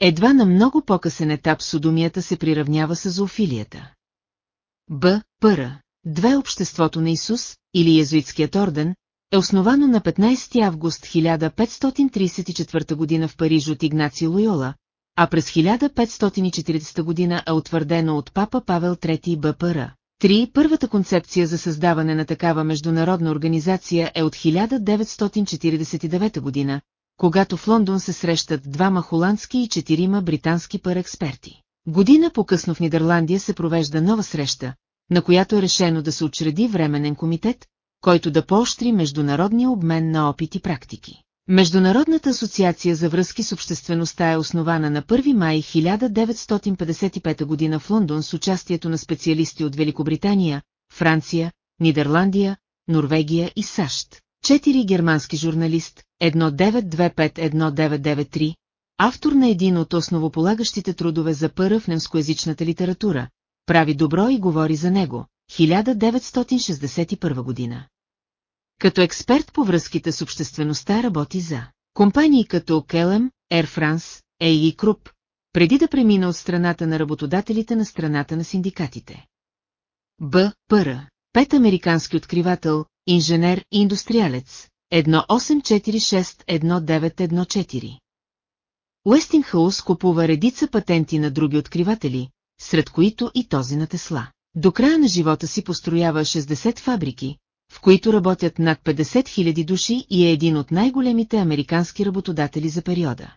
Едва на много по-късен етап содомията се приравнява с зоофилията. Б. Пъра. Две Обществото на Исус, или Езуитският орден, е основано на 15 август 1534 г. в Париж от Игнаци Лойола, а през 1540 г. е утвърдено от папа Павел III БПР, Три, първата концепция за създаване на такава международна организация е от 1949 година, когато в Лондон се срещат двама холандски и четирима британски параексперти. Година по-късно в Нидерландия се провежда нова среща, на която е решено да се учреди временен комитет, който да поощри международния обмен на опит и практики. Международната асоциация за връзки с обществеността е основана на 1 май 1955 г. в Лондон с участието на специалисти от Великобритания, Франция, Нидерландия, Норвегия и САЩ. Четири германски журналист, 1925-1993, автор на един от основополагащите трудове за пъра в немскоязичната литература, прави добро и говори за него, 1961 година. Като експерт по връзките с обществеността работи за компании като Келем, Air France, AE Krupp, преди да премина от страната на работодателите на страната на синдикатите. Б. Пъра. Пет американски откривател, инженер и индустриалец. 1846-1914. Уестингхаус купува редица патенти на други откриватели, сред които и този на Тесла. До края на живота си построява 60 фабрики, в които работят над 50 000 души и е един от най-големите американски работодатели за периода.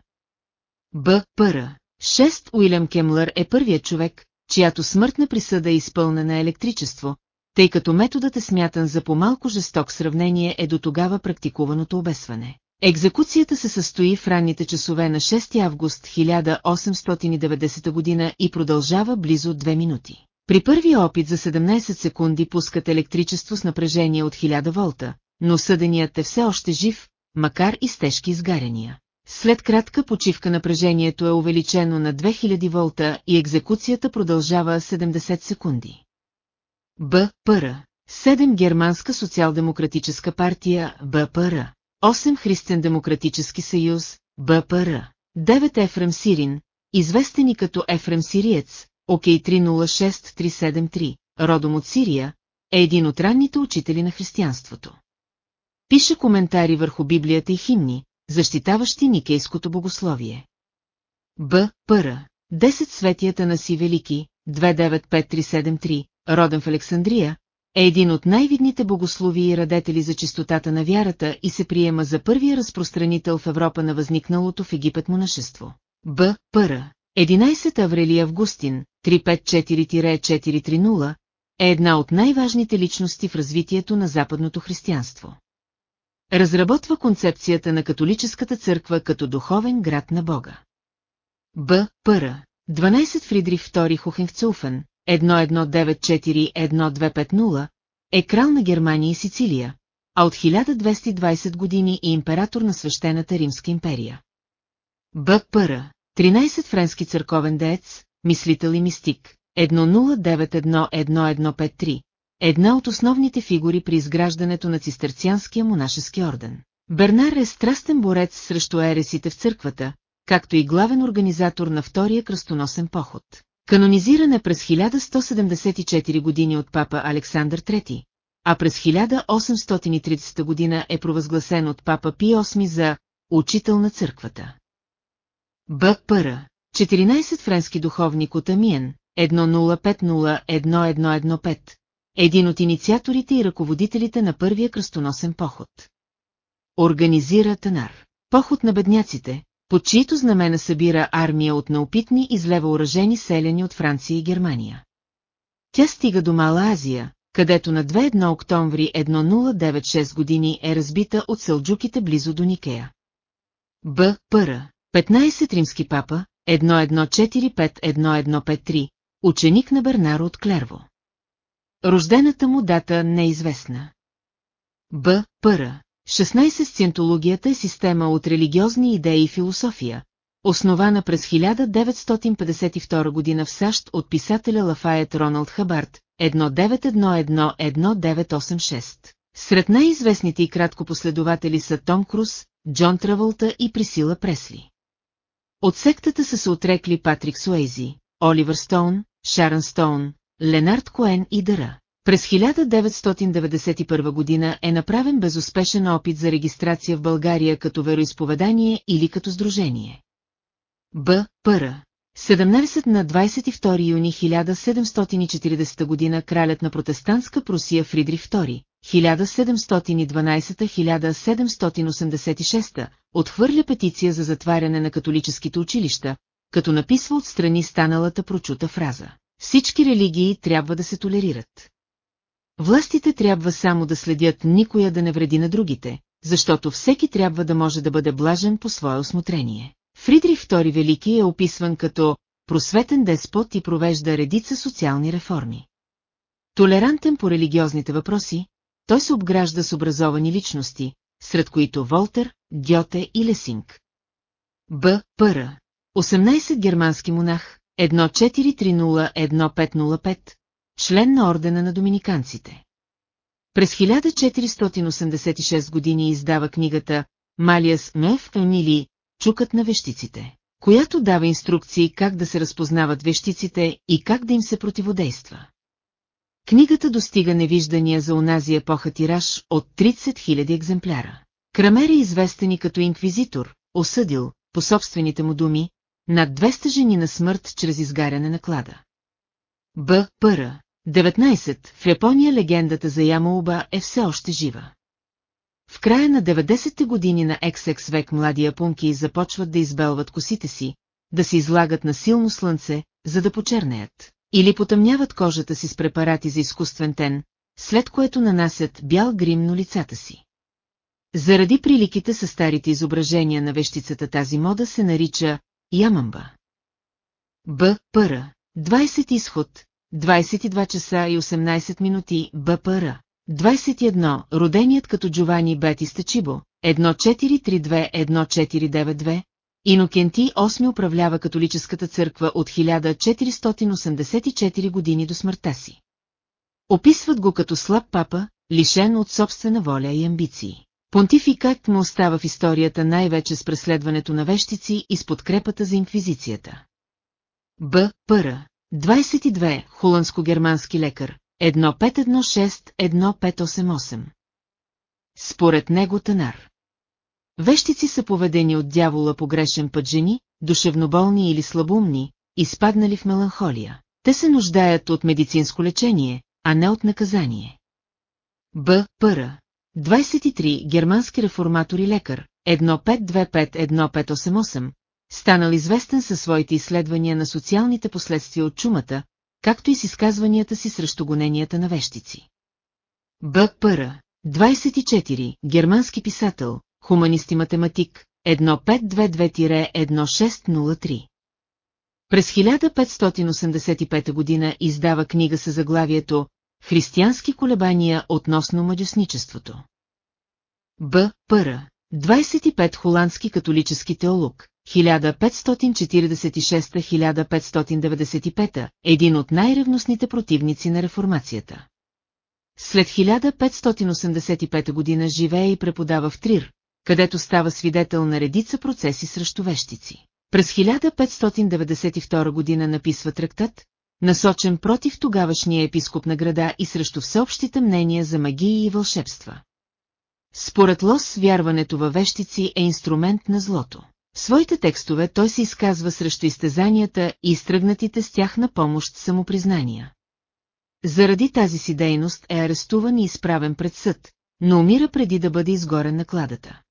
Б. Пъра. 6. Уилям Кемлър е първият човек, чиято смъртна присъда е изпълнена електричество, тъй като методът е смятан за по-малко жесток сравнение е до тогава практикуваното обесване. Екзекуцията се състои в ранните часове на 6 август 1890 година и продължава близо 2 минути. При първия опит за 17 секунди пускат електричество с напрежение от 1000 волта, но съденият е все още жив, макар и с тежки изгаряния. След кратка почивка напрежението е увеличено на 2000 волта и екзекуцията продължава 70 секунди. Б. Пър. 7 Германска социал-демократическа партия БПР. 8 Християн демократически съюз БПР. 9 Ефрем Сирин, известен и като Ефрем Сириец, Окей 306373, родом от Сирия, е един от ранните учители на християнството. Пише коментари върху Библията и химни, защитаващи никейското богословие. Б. Пъра. 10 светията на Си Велики, 295373, роден в Александрия, е един от най-видните богослови и радетели за чистотата на вярата и се приема за първия разпространител в Европа на възникналото в Египет монашество. Б. Пъра. 11 Аврелия Августин, 354-430, е една от най-важните личности в развитието на западното християнство. Разработва концепцията на католическата църква като духовен град на Бога. Б. Пъра. 12 Фридрих II Хохенцуфен, 1194-1250, е крал на Германия и Сицилия, а от 1220 години и император на свещената Римска империя. Б. Пъра. 13 френски църковен деец, мислител и мистик, 10911153, една от основните фигури при изграждането на цистерцианския монашески орден. Бернар е страстен борец срещу ересите в църквата, както и главен организатор на втория кръстоносен поход. Канонизиран е през 1174 години от папа Александър III, а през 1830 година е провъзгласен от папа Пи VIII за «Учител на църквата». Б.П.Р. 14 френски духовник от Амиен, 1050-1115, един от инициаторите и ръководителите на първия кръстоносен поход. Организира Танар. Поход на бедняците, под чието знамена събира армия от наопитни и зле въоръжени селяни от Франция и Германия. Тя стига до Мала Азия, където на 2-1 октомври 1096 години е разбита от сълджуките близо до Никея. Б. Пър. 15 римски папа, 1145-1153, ученик на Бернаро от Клерво. Рождената му дата не е известна. Б. Пър. 16 Сциентологията е система от религиозни идеи и философия, основана през 1952 година в САЩ от писателя Лафайет Роналд Хабарт, 1911-1986. Сред най-известните и кратко последователи са Том Круз, Джон Траволта и Присила Пресли. От сектата са се отрекли Патрик Суейзи, Оливър Стоун, Шарън Стоун, Ленард Коен и Дъра. През 1991 година е направен безуспешен опит за регистрация в България като вероисповедание или като сдружение. Б. Пър. 17 на 22 юни 1740 година кралят на протестантска Прусия Фридрих II, 1712-1786, отхвърля петиция за затваряне на католическите училища, като написва отстрани станалата прочута фраза. Всички религии трябва да се толерират. Властите трябва само да следят никоя да не вреди на другите, защото всеки трябва да може да бъде блажен по свое осмотрение. Фридрих II Велики е описван като просветен деспот и провежда редица социални реформи. Толерантен по религиозните въпроси, той се обгражда с образовани личности, сред които Волтер, Гьоте и Лесинг. Б. Пъра. 18 германски монах, 1430-1505, член на ордена на доминиканците. През 1486 години издава книгата Малиас Мев или Чукът на вещиците, която дава инструкции как да се разпознават вещиците и как да им се противодейства. Книгата достига невиждания за онази епоха тираж от 30 000 екземпляра. Крамер е известен и като инквизитор, осъдил, по собствените му думи, над 200 жени на смърт чрез изгаряне на клада. Б. Пъра. 19. В Япония легендата за Ямауба е все още жива. В края на 90-те години на XX век млади японки започват да избелват косите си, да се излагат на силно слънце, за да почернеят, или потъмняват кожата си с препарати за изкуствен тен, след което нанасят бял грим на лицата си. Заради приликите с старите изображения на вещицата тази мода се нарича Ямамба. Б. Пъра. 20 изход. 22 часа и 18 минути. Б. Пъра. 21. Роденият като Джовани Бетиста Чибо. 1432-1492. Инокенти 8 управлява католическата църква от 1484 години до смъртта си. Описват го като слаб папа, лишен от собствена воля и амбиции. Понтификът му остава в историята най-вече с преследването на вещици и с подкрепата за инквизицията. Б. Пъра. 22. Холандско-германски лекар. 1516-1588. Според него Танар. Вещици са поведени от дявола по грешен път жени, душевноболни или слабумни, изпаднали в меланхолия. Те се нуждаят от медицинско лечение, а не от наказание. Б. Пъра. 23. Германски реформатор и лекар, 1525-1588, станал известен със своите изследвания на социалните последствия от чумата, както и с изказванията си срещу гоненията на вещици. Б. Пъра. 24. Германски писател, хуманист и математик, 1522-1603. През 1585 година издава книга със заглавието Християнски колебания относно мадюсничеството. Б. Пъра. 25 холандски католически теолог, 1546-1595, един от най-ревностните противници на реформацията. След 1585 година живее и преподава в Трир, където става свидетел на редица процеси срещу вещици. През 1592 година написва трактат, насочен против тогавашния епископ на града и срещу всеобщите мнения за магии и вълшебства. Според Лос вярването във вещици е инструмент на злото. В своите текстове той се изказва срещу изтезанията и изтръгнатите с тях на помощ самопризнания. Заради тази си дейност е арестуван и изправен пред съд, но умира преди да бъде изгорен на кладата.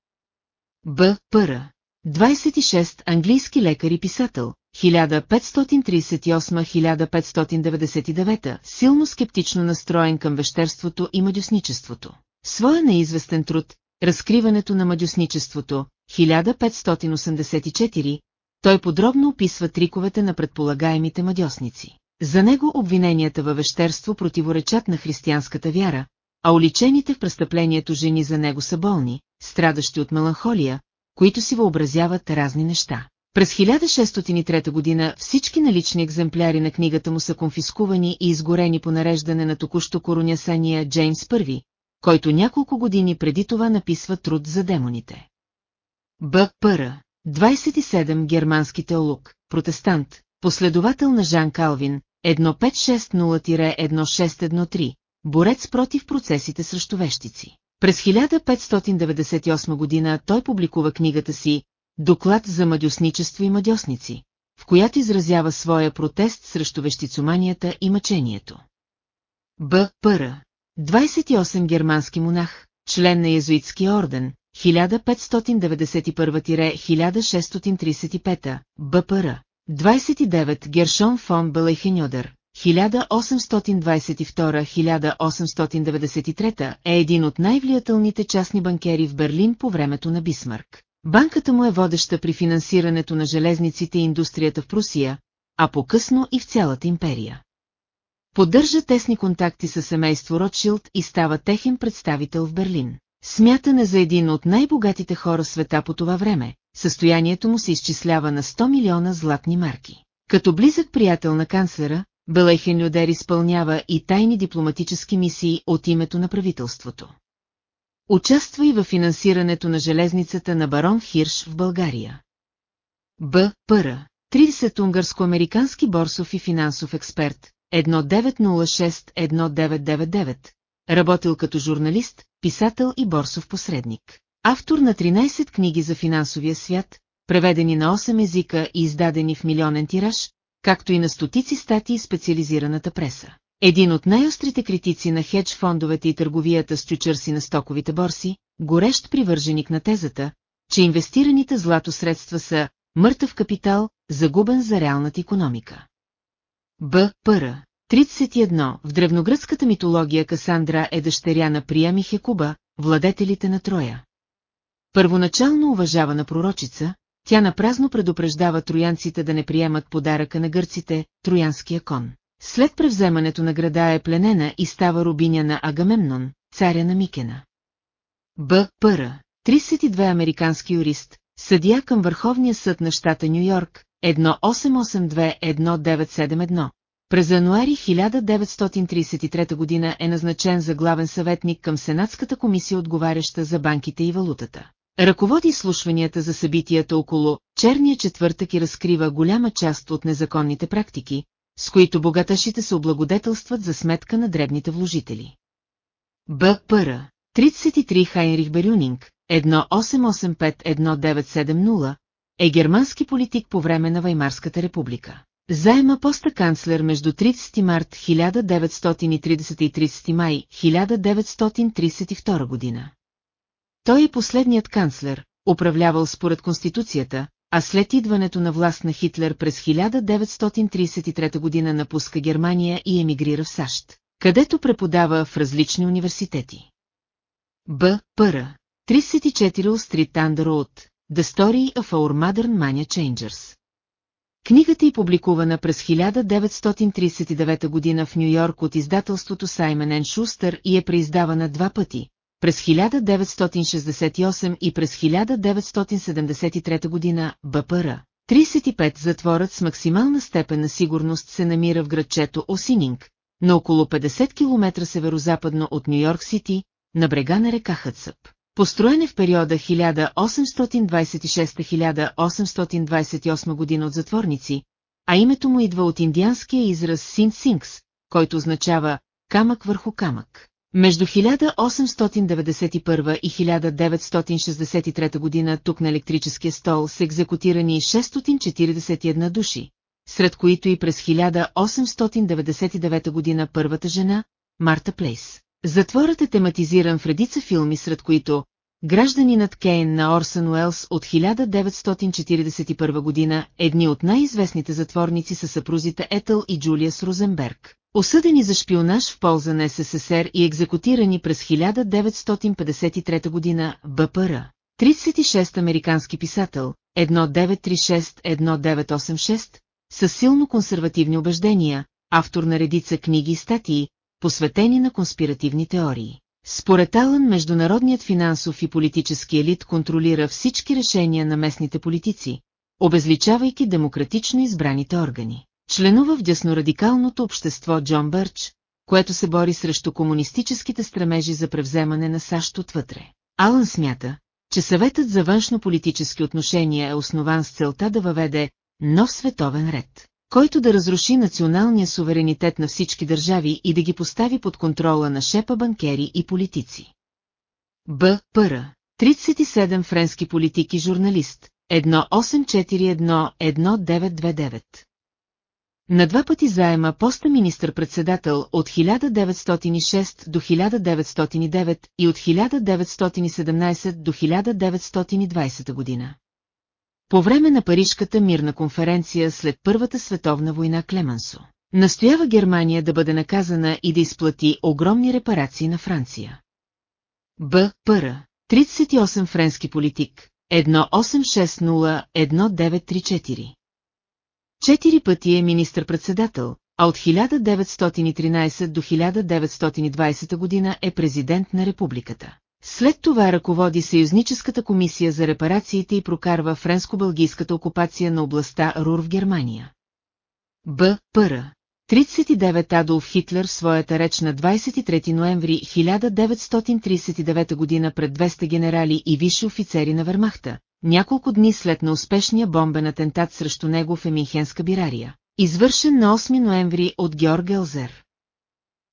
Б. Пъра. 26 английски лекар и писател, 1538-1599, силно скептично настроен към вещерството и мадюсничеството. Своя неизвестен труд, Разкриването на мадюсничеството, 1584, той подробно описва триковете на предполагаемите мадьосници. За него обвиненията във вещерство противоречат на християнската вяра, а уличените в престъплението жени за него са болни, страдащи от меланхолия, които си въобразяват разни неща. През 1603 година всички налични екземпляри на книгата му са конфискувани и изгорени по нареждане на току-що коронясания Джеймс I, който няколко години преди това написва труд за демоните. Б. Пъра, 27 германски теолог, протестант, последовател на Жан Калвин, 1560-1613, борец против процесите срещу вещици. През 1598 година той публикува книгата си «Доклад за мадюсничество и мадьосници», в която изразява своя протест срещу вещицоманията и мъчението. Б. Пър. 28 германски монах, член на Езуитски орден, 1591-1635, БПР. 29 Гершон фон Белейхеньодер, 1822-1893 е един от най-влиятелните частни банкери в Берлин по времето на Бисмарк. Банката му е водеща при финансирането на железниците и индустрията в Прусия, а по-късно и в цялата империя. Поддържа тесни контакти с семейство Ротшилд и става техен представител в Берлин. Смятане за един от най-богатите хора света по това време, състоянието му се изчислява на 100 милиона златни марки. Като близък приятел на канцлера, Белейхенюдер изпълнява и тайни дипломатически мисии от името на правителството. Участва и в финансирането на железницата на барон Хирш в България. Б. Пър. 30 унгарско-американски борсов и финансов експерт, 1906-1999, работил като журналист, писател и борсов посредник. Автор на 13 книги за финансовия свят, преведени на 8 езика и издадени в милионен тираж, както и на стотици статии специализираната преса. Един от най-острите критици на хедж фондовете и търговията с чучърси на стоковите борси, горещ привърженик на тезата, че инвестираните злато средства са мъртъв капитал, загубен за реалната економика. Б. Пър. 31. В древногръцката митология Касандра е дъщеря на Приям и Хекуба, владетелите на Троя. Първоначално уважавана пророчица, тя напразно предупреждава троянците да не приемат подаръка на гърците, троянския кон. След превземането на града е пленена и става рубиня на Агамемнон, царя на Микена. Б. Пър. 32 американски юрист, съдия към Върховния съд на щата Нью-Йорк, 1882-1971. През януари 1933 година е назначен за главен съветник към Сенатската комисия отговаряща за банките и валутата. Ръководи слушванията за събитията около черния четвъртък и разкрива голяма част от незаконните практики, с които богаташите се облагодетелстват за сметка на дребните вложители. Б. Пър. 33 Хайнрих Берюнинг, 1885-1970, е германски политик по време на Ваймарската република. Заема поста канцлер между 30 март 1930 и 30 май 1932 година. Той е последният канцлер, управлявал според Конституцията, а след идването на власт на Хитлер през 1933 година напуска Германия и емигрира в САЩ, където преподава в различни университети. Б. Пър. 34 Street Under The Story of Our Modern Mania Changers. Книгата е публикувана през 1939 година в Нью-Йорк от издателството Саймън Шустър и е преиздавана два пъти, през 1968 и през 1973 година БПР. 35 затворът с максимална степен на сигурност се намира в градчето Осининг, на около 50 км северо-западно от Нью-Йорк Сити, на брега на река Хътсъп. Построен е в периода 1826-1828 година от затворници, а името му идва от индианския израз Син Синкс, който означава камък върху камък. Между 1891 и 1963 година тук на електрическия стол са екзекутирани 641 души, сред които и през 1899 година първата жена, Марта Плейс. Затворът е тематизиран в редица филми, сред които Гражданинът Кейн на Орсън Уелс от 1941 година, едни от най-известните затворници са съпрузите Етъл и Джулиас Розенберг осъдени за шпионаж в полза на СССР и екзекутирани през 1953 година БПР. 36 американски писател, 1936-1986, с силно консервативни убеждения, автор на редица книги и статии, посветени на конспиративни теории. Според Алън, международният финансов и политически елит контролира всички решения на местните политици, обезличавайки демократично избраните органи. Членува в дяснорадикалното общество Джон Бърч, което се бори срещу комунистическите стремежи за превземане на САЩ отвътре. Алън смята, че съветът за външно-политически отношения е основан с целта да въведе нов световен ред, който да разруши националния суверенитет на всички държави и да ги постави под контрола на шепа банкери и политици. Б. Пър. 37 френски политик и журналист, 1841-1929. На два пъти заема поста министър-председател от 1906 до 1909 и от 1917 до 1920 година. По време на Парижката мирна конференция след Първата световна война Клемансо, настоява Германия да бъде наказана и да изплати огромни репарации на Франция. Б. Пъра. 38 френски политик. 1860-1934. Четири пъти е министър-председател, а от 1913 до 1920 година е президент на републиката. След това ръководи Съюзническата комисия за репарациите и прокарва френско-бългийската окупация на областта Рур в Германия. Б. Пъра. 39 Адолф Хитлер в своята реч на 23 ноември 1939 година пред 200 генерали и висши офицери на Вермахта, няколко дни след на успешния бомбен атентат срещу него в Еминхенска бирария, извършен на 8 ноември от Георг Елзер.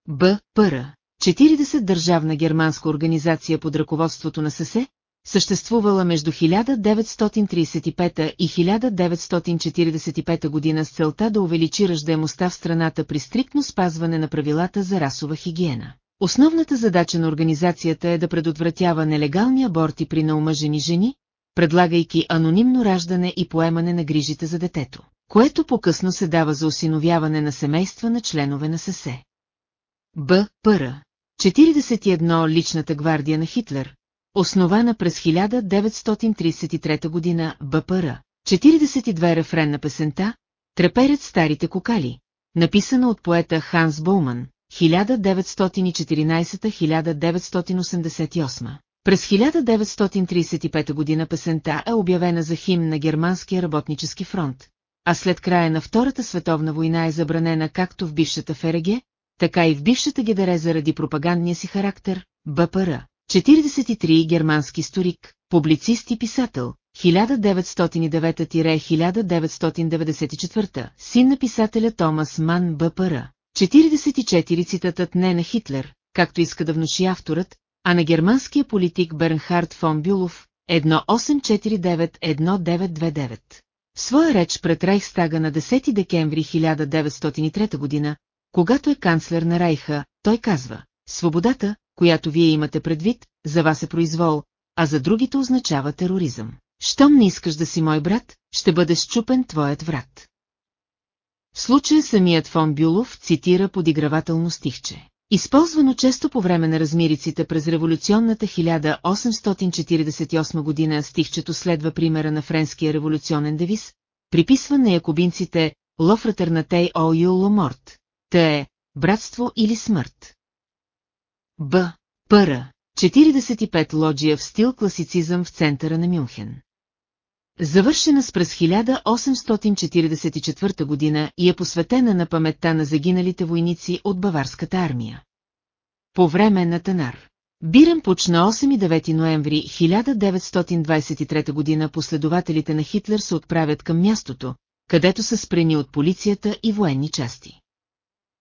Б. Пъра. 40 държавна германска организация под ръководството на ССЕ, съществувала между 1935 и 1945 година с целта да увеличи ръждаемостта в страната при стриктно спазване на правилата за расова хигиена. Основната задача на организацията е да предотвратява нелегални аборти при наумъжени жени, предлагайки анонимно раждане и поемане на грижите за детето, което по-късно се дава за осиновяване на семейства на членове на ССЕ. Б. Пъра. 41 личната гвардия на Хитлер, основана през 1933 година БПР, 42 рефрен на песента, Треперят старите кокали, написана от поета Ханс Боуман, 1914-1988. През 1935 година песента е обявена за химн на Германския работнически фронт, а след края на Втората световна война е забранена както в бившата ФРГ, така и в бившата ГДР заради пропагандния си характер, БПР. 43 германски историк, публицист и писател, 1909-1994, син на писателя Томас Ман БПР. 44 цитатът не на Хитлер, както иска да внуши авторът, а на германския политик Бернхард фон Бюлов, 1849-1929. В своя реч пред Рейхстага на 10 декември 1903 година, когато е канцлер на Райха, той казва, свободата, която вие имате предвид, за вас е произвол, а за другите означава тероризъм. Щом не искаш да си мой брат, ще бъде щупен твоят врат. В случая самият фон Бюлов цитира подигравателно стихче. Използвано често по време на размириците през революционната 1848 година стихчето следва примера на френския революционен девиз, приписван на якобинците Лофратернатей о Юло Морт, те братство или смърт. Б. Пъра. 45 лоджия в стил класицизъм в центъра на Мюнхен. Завършена с през 1844 година и е посветена на паметта на загиналите войници от Баварската армия. По време на Танар. Бирен поч на 8 и 9 ноември 1923 година последователите на Хитлер се отправят към мястото, където са спрени от полицията и военни части.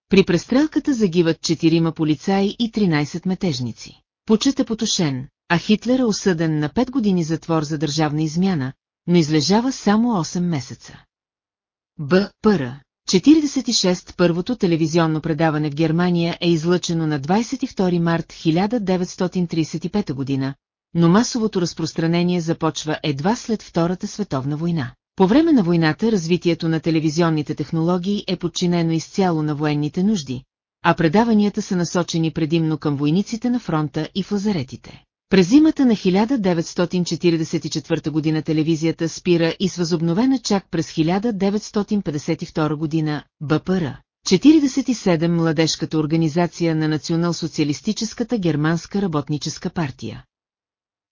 При престрелката загиват четирима полицаи и 13 метежници. Почет е потушен, а Хитлер е осъден на 5 години затвор за държавна измяна, но излежава само 8 месеца. Б. Пъра. 46 първото телевизионно предаване в Германия е излъчено на 22 март 1935 година, но масовото разпространение започва едва след Втората световна война. По време на войната развитието на телевизионните технологии е подчинено изцяло на военните нужди, а предаванията са насочени предимно към войниците на фронта и в лазаретите. През зимата на 1944 година телевизията спира и с възобновена чак през 1952 година БПР. 47 младежката организация на Национал-социалистическата германска работническа партия.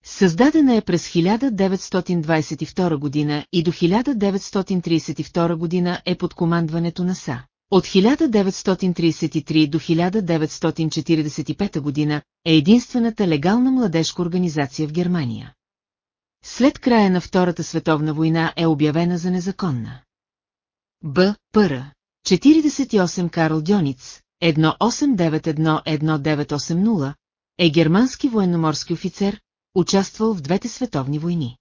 Създадена е през 1922 година и до 1932 година е под командването на СА. От 1933 до 1945 година е единствената легална младежка организация в Германия. След края на Втората световна война е обявена за незаконна. Б. Пъра. 48 Карл Дьониц, 1891-1980, е германски военноморски офицер, участвал в двете световни войни.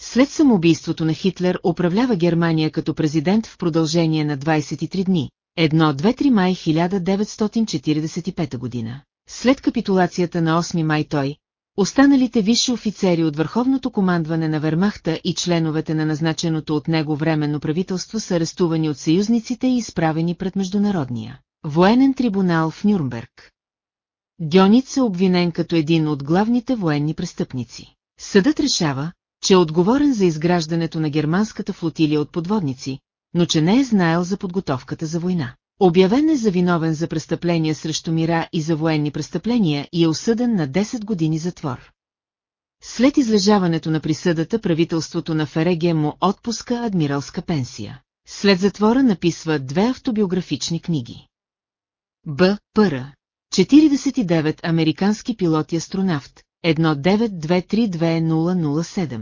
След самоубийството на Хитлер управлява Германия като президент в продължение на 23 дни, 1-2-3 май 1945 година. След капитулацията на 8 май той, останалите висши офицери от върховното командване на Вермахта и членовете на назначеното от него временно правителство са арестувани от съюзниците и изправени пред Международния военен трибунал в Нюрнберг. Дьониц е обвинен като един от главните военни престъпници. Съдът решава, че е отговорен за изграждането на германската флотилия от подводници, но че не е знаел за подготовката за война. Обявен е за виновен за престъпления срещу мира и за военни престъпления и е осъден на 10 години затвор. След излежаването на присъдата правителството на Фереге му отпуска адмиралска пенсия. След затвора написва две автобиографични книги. Б. Пъра. 49 американски пилоти-астронавт, 19232007.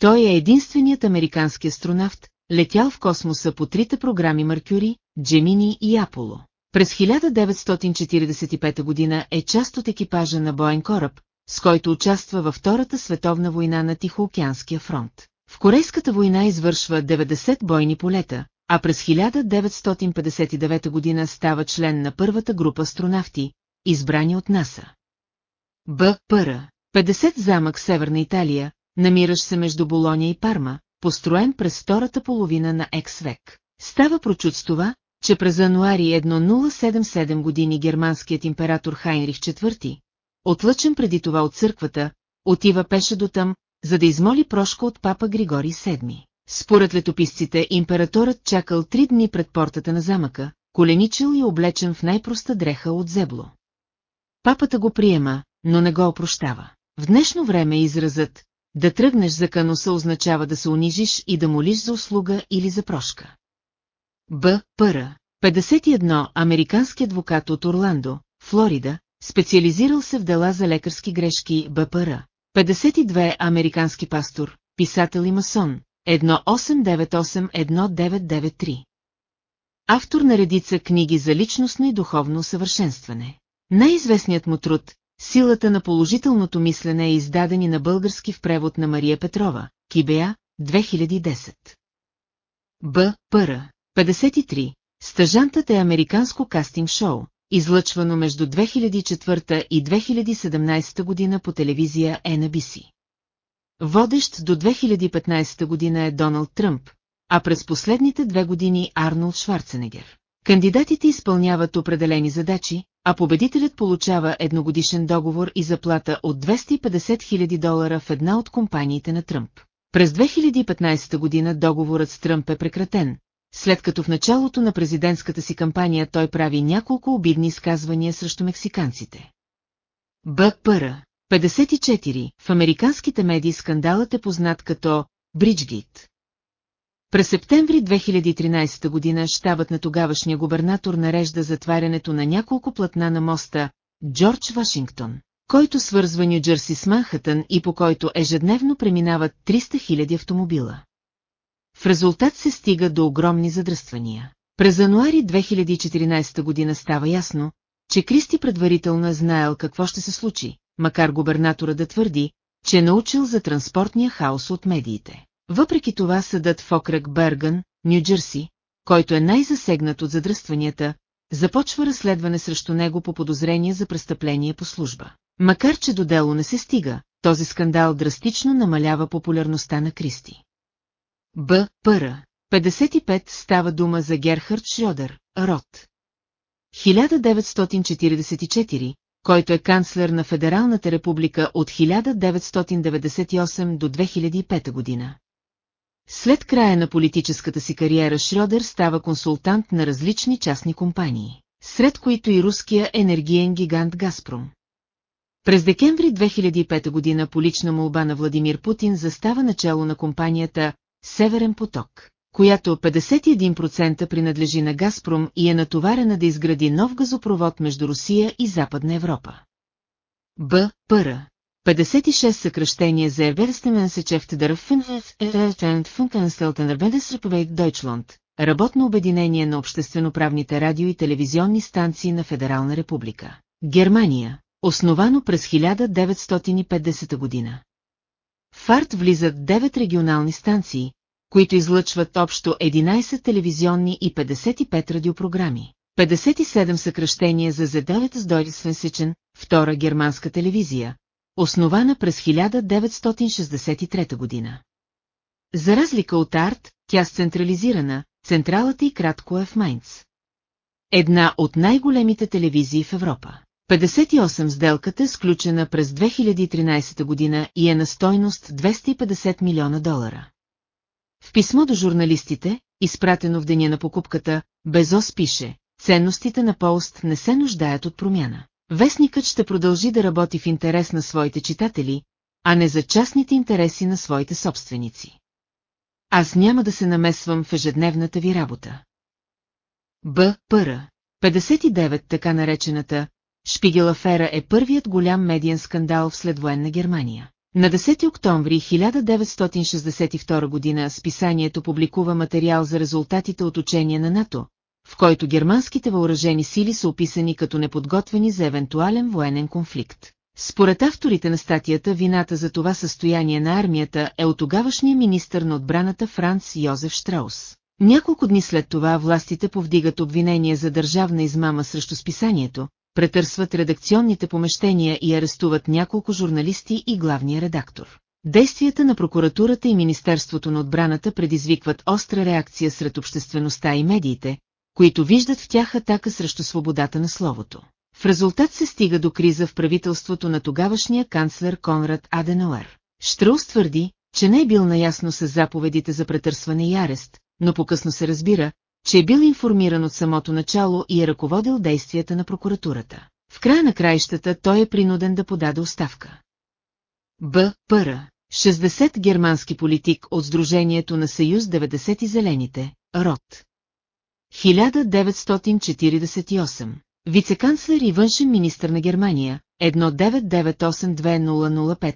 Той е единственият американски астронавт, летял в космоса по трите програми Маркюри, Джемини и Аполо. През 1945 година е част от екипажа на боен кораб, с който участва във Втората световна война на Тихоокеанския фронт. В Корейската война извършва 90 бойни полета, а през 1959 година става член на първата група астронавти, избрани от НАСА. Б. Пъра. 50 замък Северна Италия, намиращ се между Болоня и Парма, построен през втората половина на екс век. Става прочут с това, че през януари 1077 години германският император Хайнрих IV, отлъчен преди това от църквата, отива пеше до там, за да измоли прошка от папа Григорий VII. Според летописците, императорът чакал три дни пред портата на замъка, коленичил и облечен в най-проста дреха от зебло. Папата го приема, но не го опрощава. В днешно време изразът «да тръгнеш за каноса» означава да се унижиш и да молиш за услуга или за прошка. Б. Пъра. 51. Американски адвокат от Орландо, Флорида, специализирал се в дела за лекарски грешки БПР. 52. Американски пастор, писател и масон, 1898-1993. Автор на редица книги за личностно и духовно усъвършенстване. Най-известният му труд, Силата на положителното мислене е издадени на български в превод на Мария Петрова, Кибея, 2010. Б. Пъра. 53. Стъжантът е американско кастинг шоу, излъчвано между 2004 и 2017 година по телевизия NBC. Водещ до 2015 година е Доналд Тръмп, а през последните две години Арнолд Шварценегер. Кандидатите изпълняват определени задачи, а победителят получава едногодишен договор и заплата от 250 000 долара в една от компаниите на Тръмп. През 2015 година договорът с Тръмп е прекратен, след като в началото на президентската си кампания той прави няколко обидни изказвания срещу мексиканците. БПР 54. В американските медии скандалът е познат като Бриджгейт. През септември 2013 година щабът на тогавашния губернатор нарежда затварянето на няколко платна на моста Джордж Вашингтон, който свързва Нью Джерси с Манхътън и по който ежедневно преминават 300 000 автомобила. В резултат се стига до огромни задръствания. През януари 2014 година става ясно, че Кристи предварително е знаел какво ще се случи, макар губернатора да твърди, че е научил за транспортния хаос от медиите. Въпреки това съдът в окръг Бергън, Нью-Джерси, който е най-засегнат от задръстванията, започва разследване срещу него по подозрение за престъпление по служба. Макар че до дело не се стига, този скандал драстично намалява популярността на Кристи. Б. Пъра. 55 става дума за Герхард Шрёдер, род. 1944, който е канцлер на Федералната република от 1998 до 2005 година. След края на политическата си кариера Шрёдер става консултант на различни частни компании, сред които и руския енергиен гигант Газпром. През декември 2005 година по лична молба на Владимир Путин застава начало на компанията Северен поток, която 51% принадлежи на Газпром и е натоварена да изгради нов газопровод между Русия и Западна Европа. Б. Пъра 56 съкръщения за Ерверстеменсечефт Републик Дойчланд, работно обединение на общественоправните радио и телевизионни станции на Федерална република. Германия, основано през 1950 година. В Арт влизат 9 регионални станции, които излъчват общо 11 телевизионни и 55 радиопрограми. 57 съкръщения за Z9 с Deutsche втора германска телевизия, основана през 1963 година. За разлика от Арт, тя с централизирана, централата и кратко е в Майнц. Една от най-големите телевизии в Европа. 58 сделката е сключена през 2013 година и е на стойност 250 милиона долара. В писмо до журналистите, изпратено в деня на покупката, Безос пише, ценностите на Полст не се нуждаят от промяна. Вестникът ще продължи да работи в интерес на своите читатели, а не за частните интереси на своите собственици. Аз няма да се намесвам в ежедневната ви работа. Б. Пъра. 59 така наречената Шпигел афера е първият голям медиен скандал в следвоенна Германия. На 10 октомври 1962 година списанието публикува материал за резултатите от учения на НАТО, в който германските въоръжени сили са описани като неподготвени за евентуален военен конфликт. Според авторите на статията вината за това състояние на армията е от тогавашния министър на отбраната Франц Йозеф Штраус. Няколко дни след това властите повдигат обвинение за държавна измама срещу списанието, претърсват редакционните помещения и арестуват няколко журналисти и главния редактор. Действията на прокуратурата и Министерството на отбраната предизвикват остра реакция сред обществеността и медиите, които виждат в тях атака срещу свободата на словото. В резултат се стига до криза в правителството на тогавашния канцлер Конрад Аденауер. Штраус твърди, че не е бил наясно с заповедите за претърсване и арест, но покъсно се разбира, че е бил информиран от самото начало и е ръководил действията на прокуратурата. В края на краищата той е принуден да подаде оставка. Б. Пъра. 60 германски политик от Сдружението на Съюз 90 и Зелените, РОД. 1948. Вицеканцлер и външен министр на Германия, 1998-2005,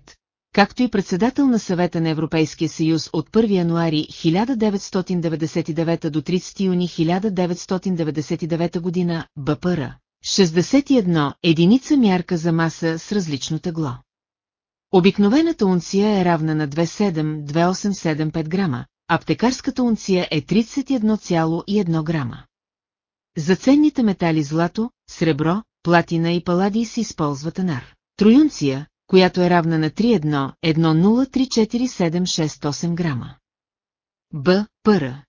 както и председател на съвета на Европейския съюз от 1 януари 1999 до 30 юни 1999 година, БПР. 61. Единица мярка за маса с различно тегло. Обикновената унция е равна на 2,7-2,875 грама, аптекарската унция е 31,1 грама. За ценните метали злато, сребро, платина и паладий се използват анар. Троюнция, която е равна на 3,1-1,0347668 грама. Б. Пъра.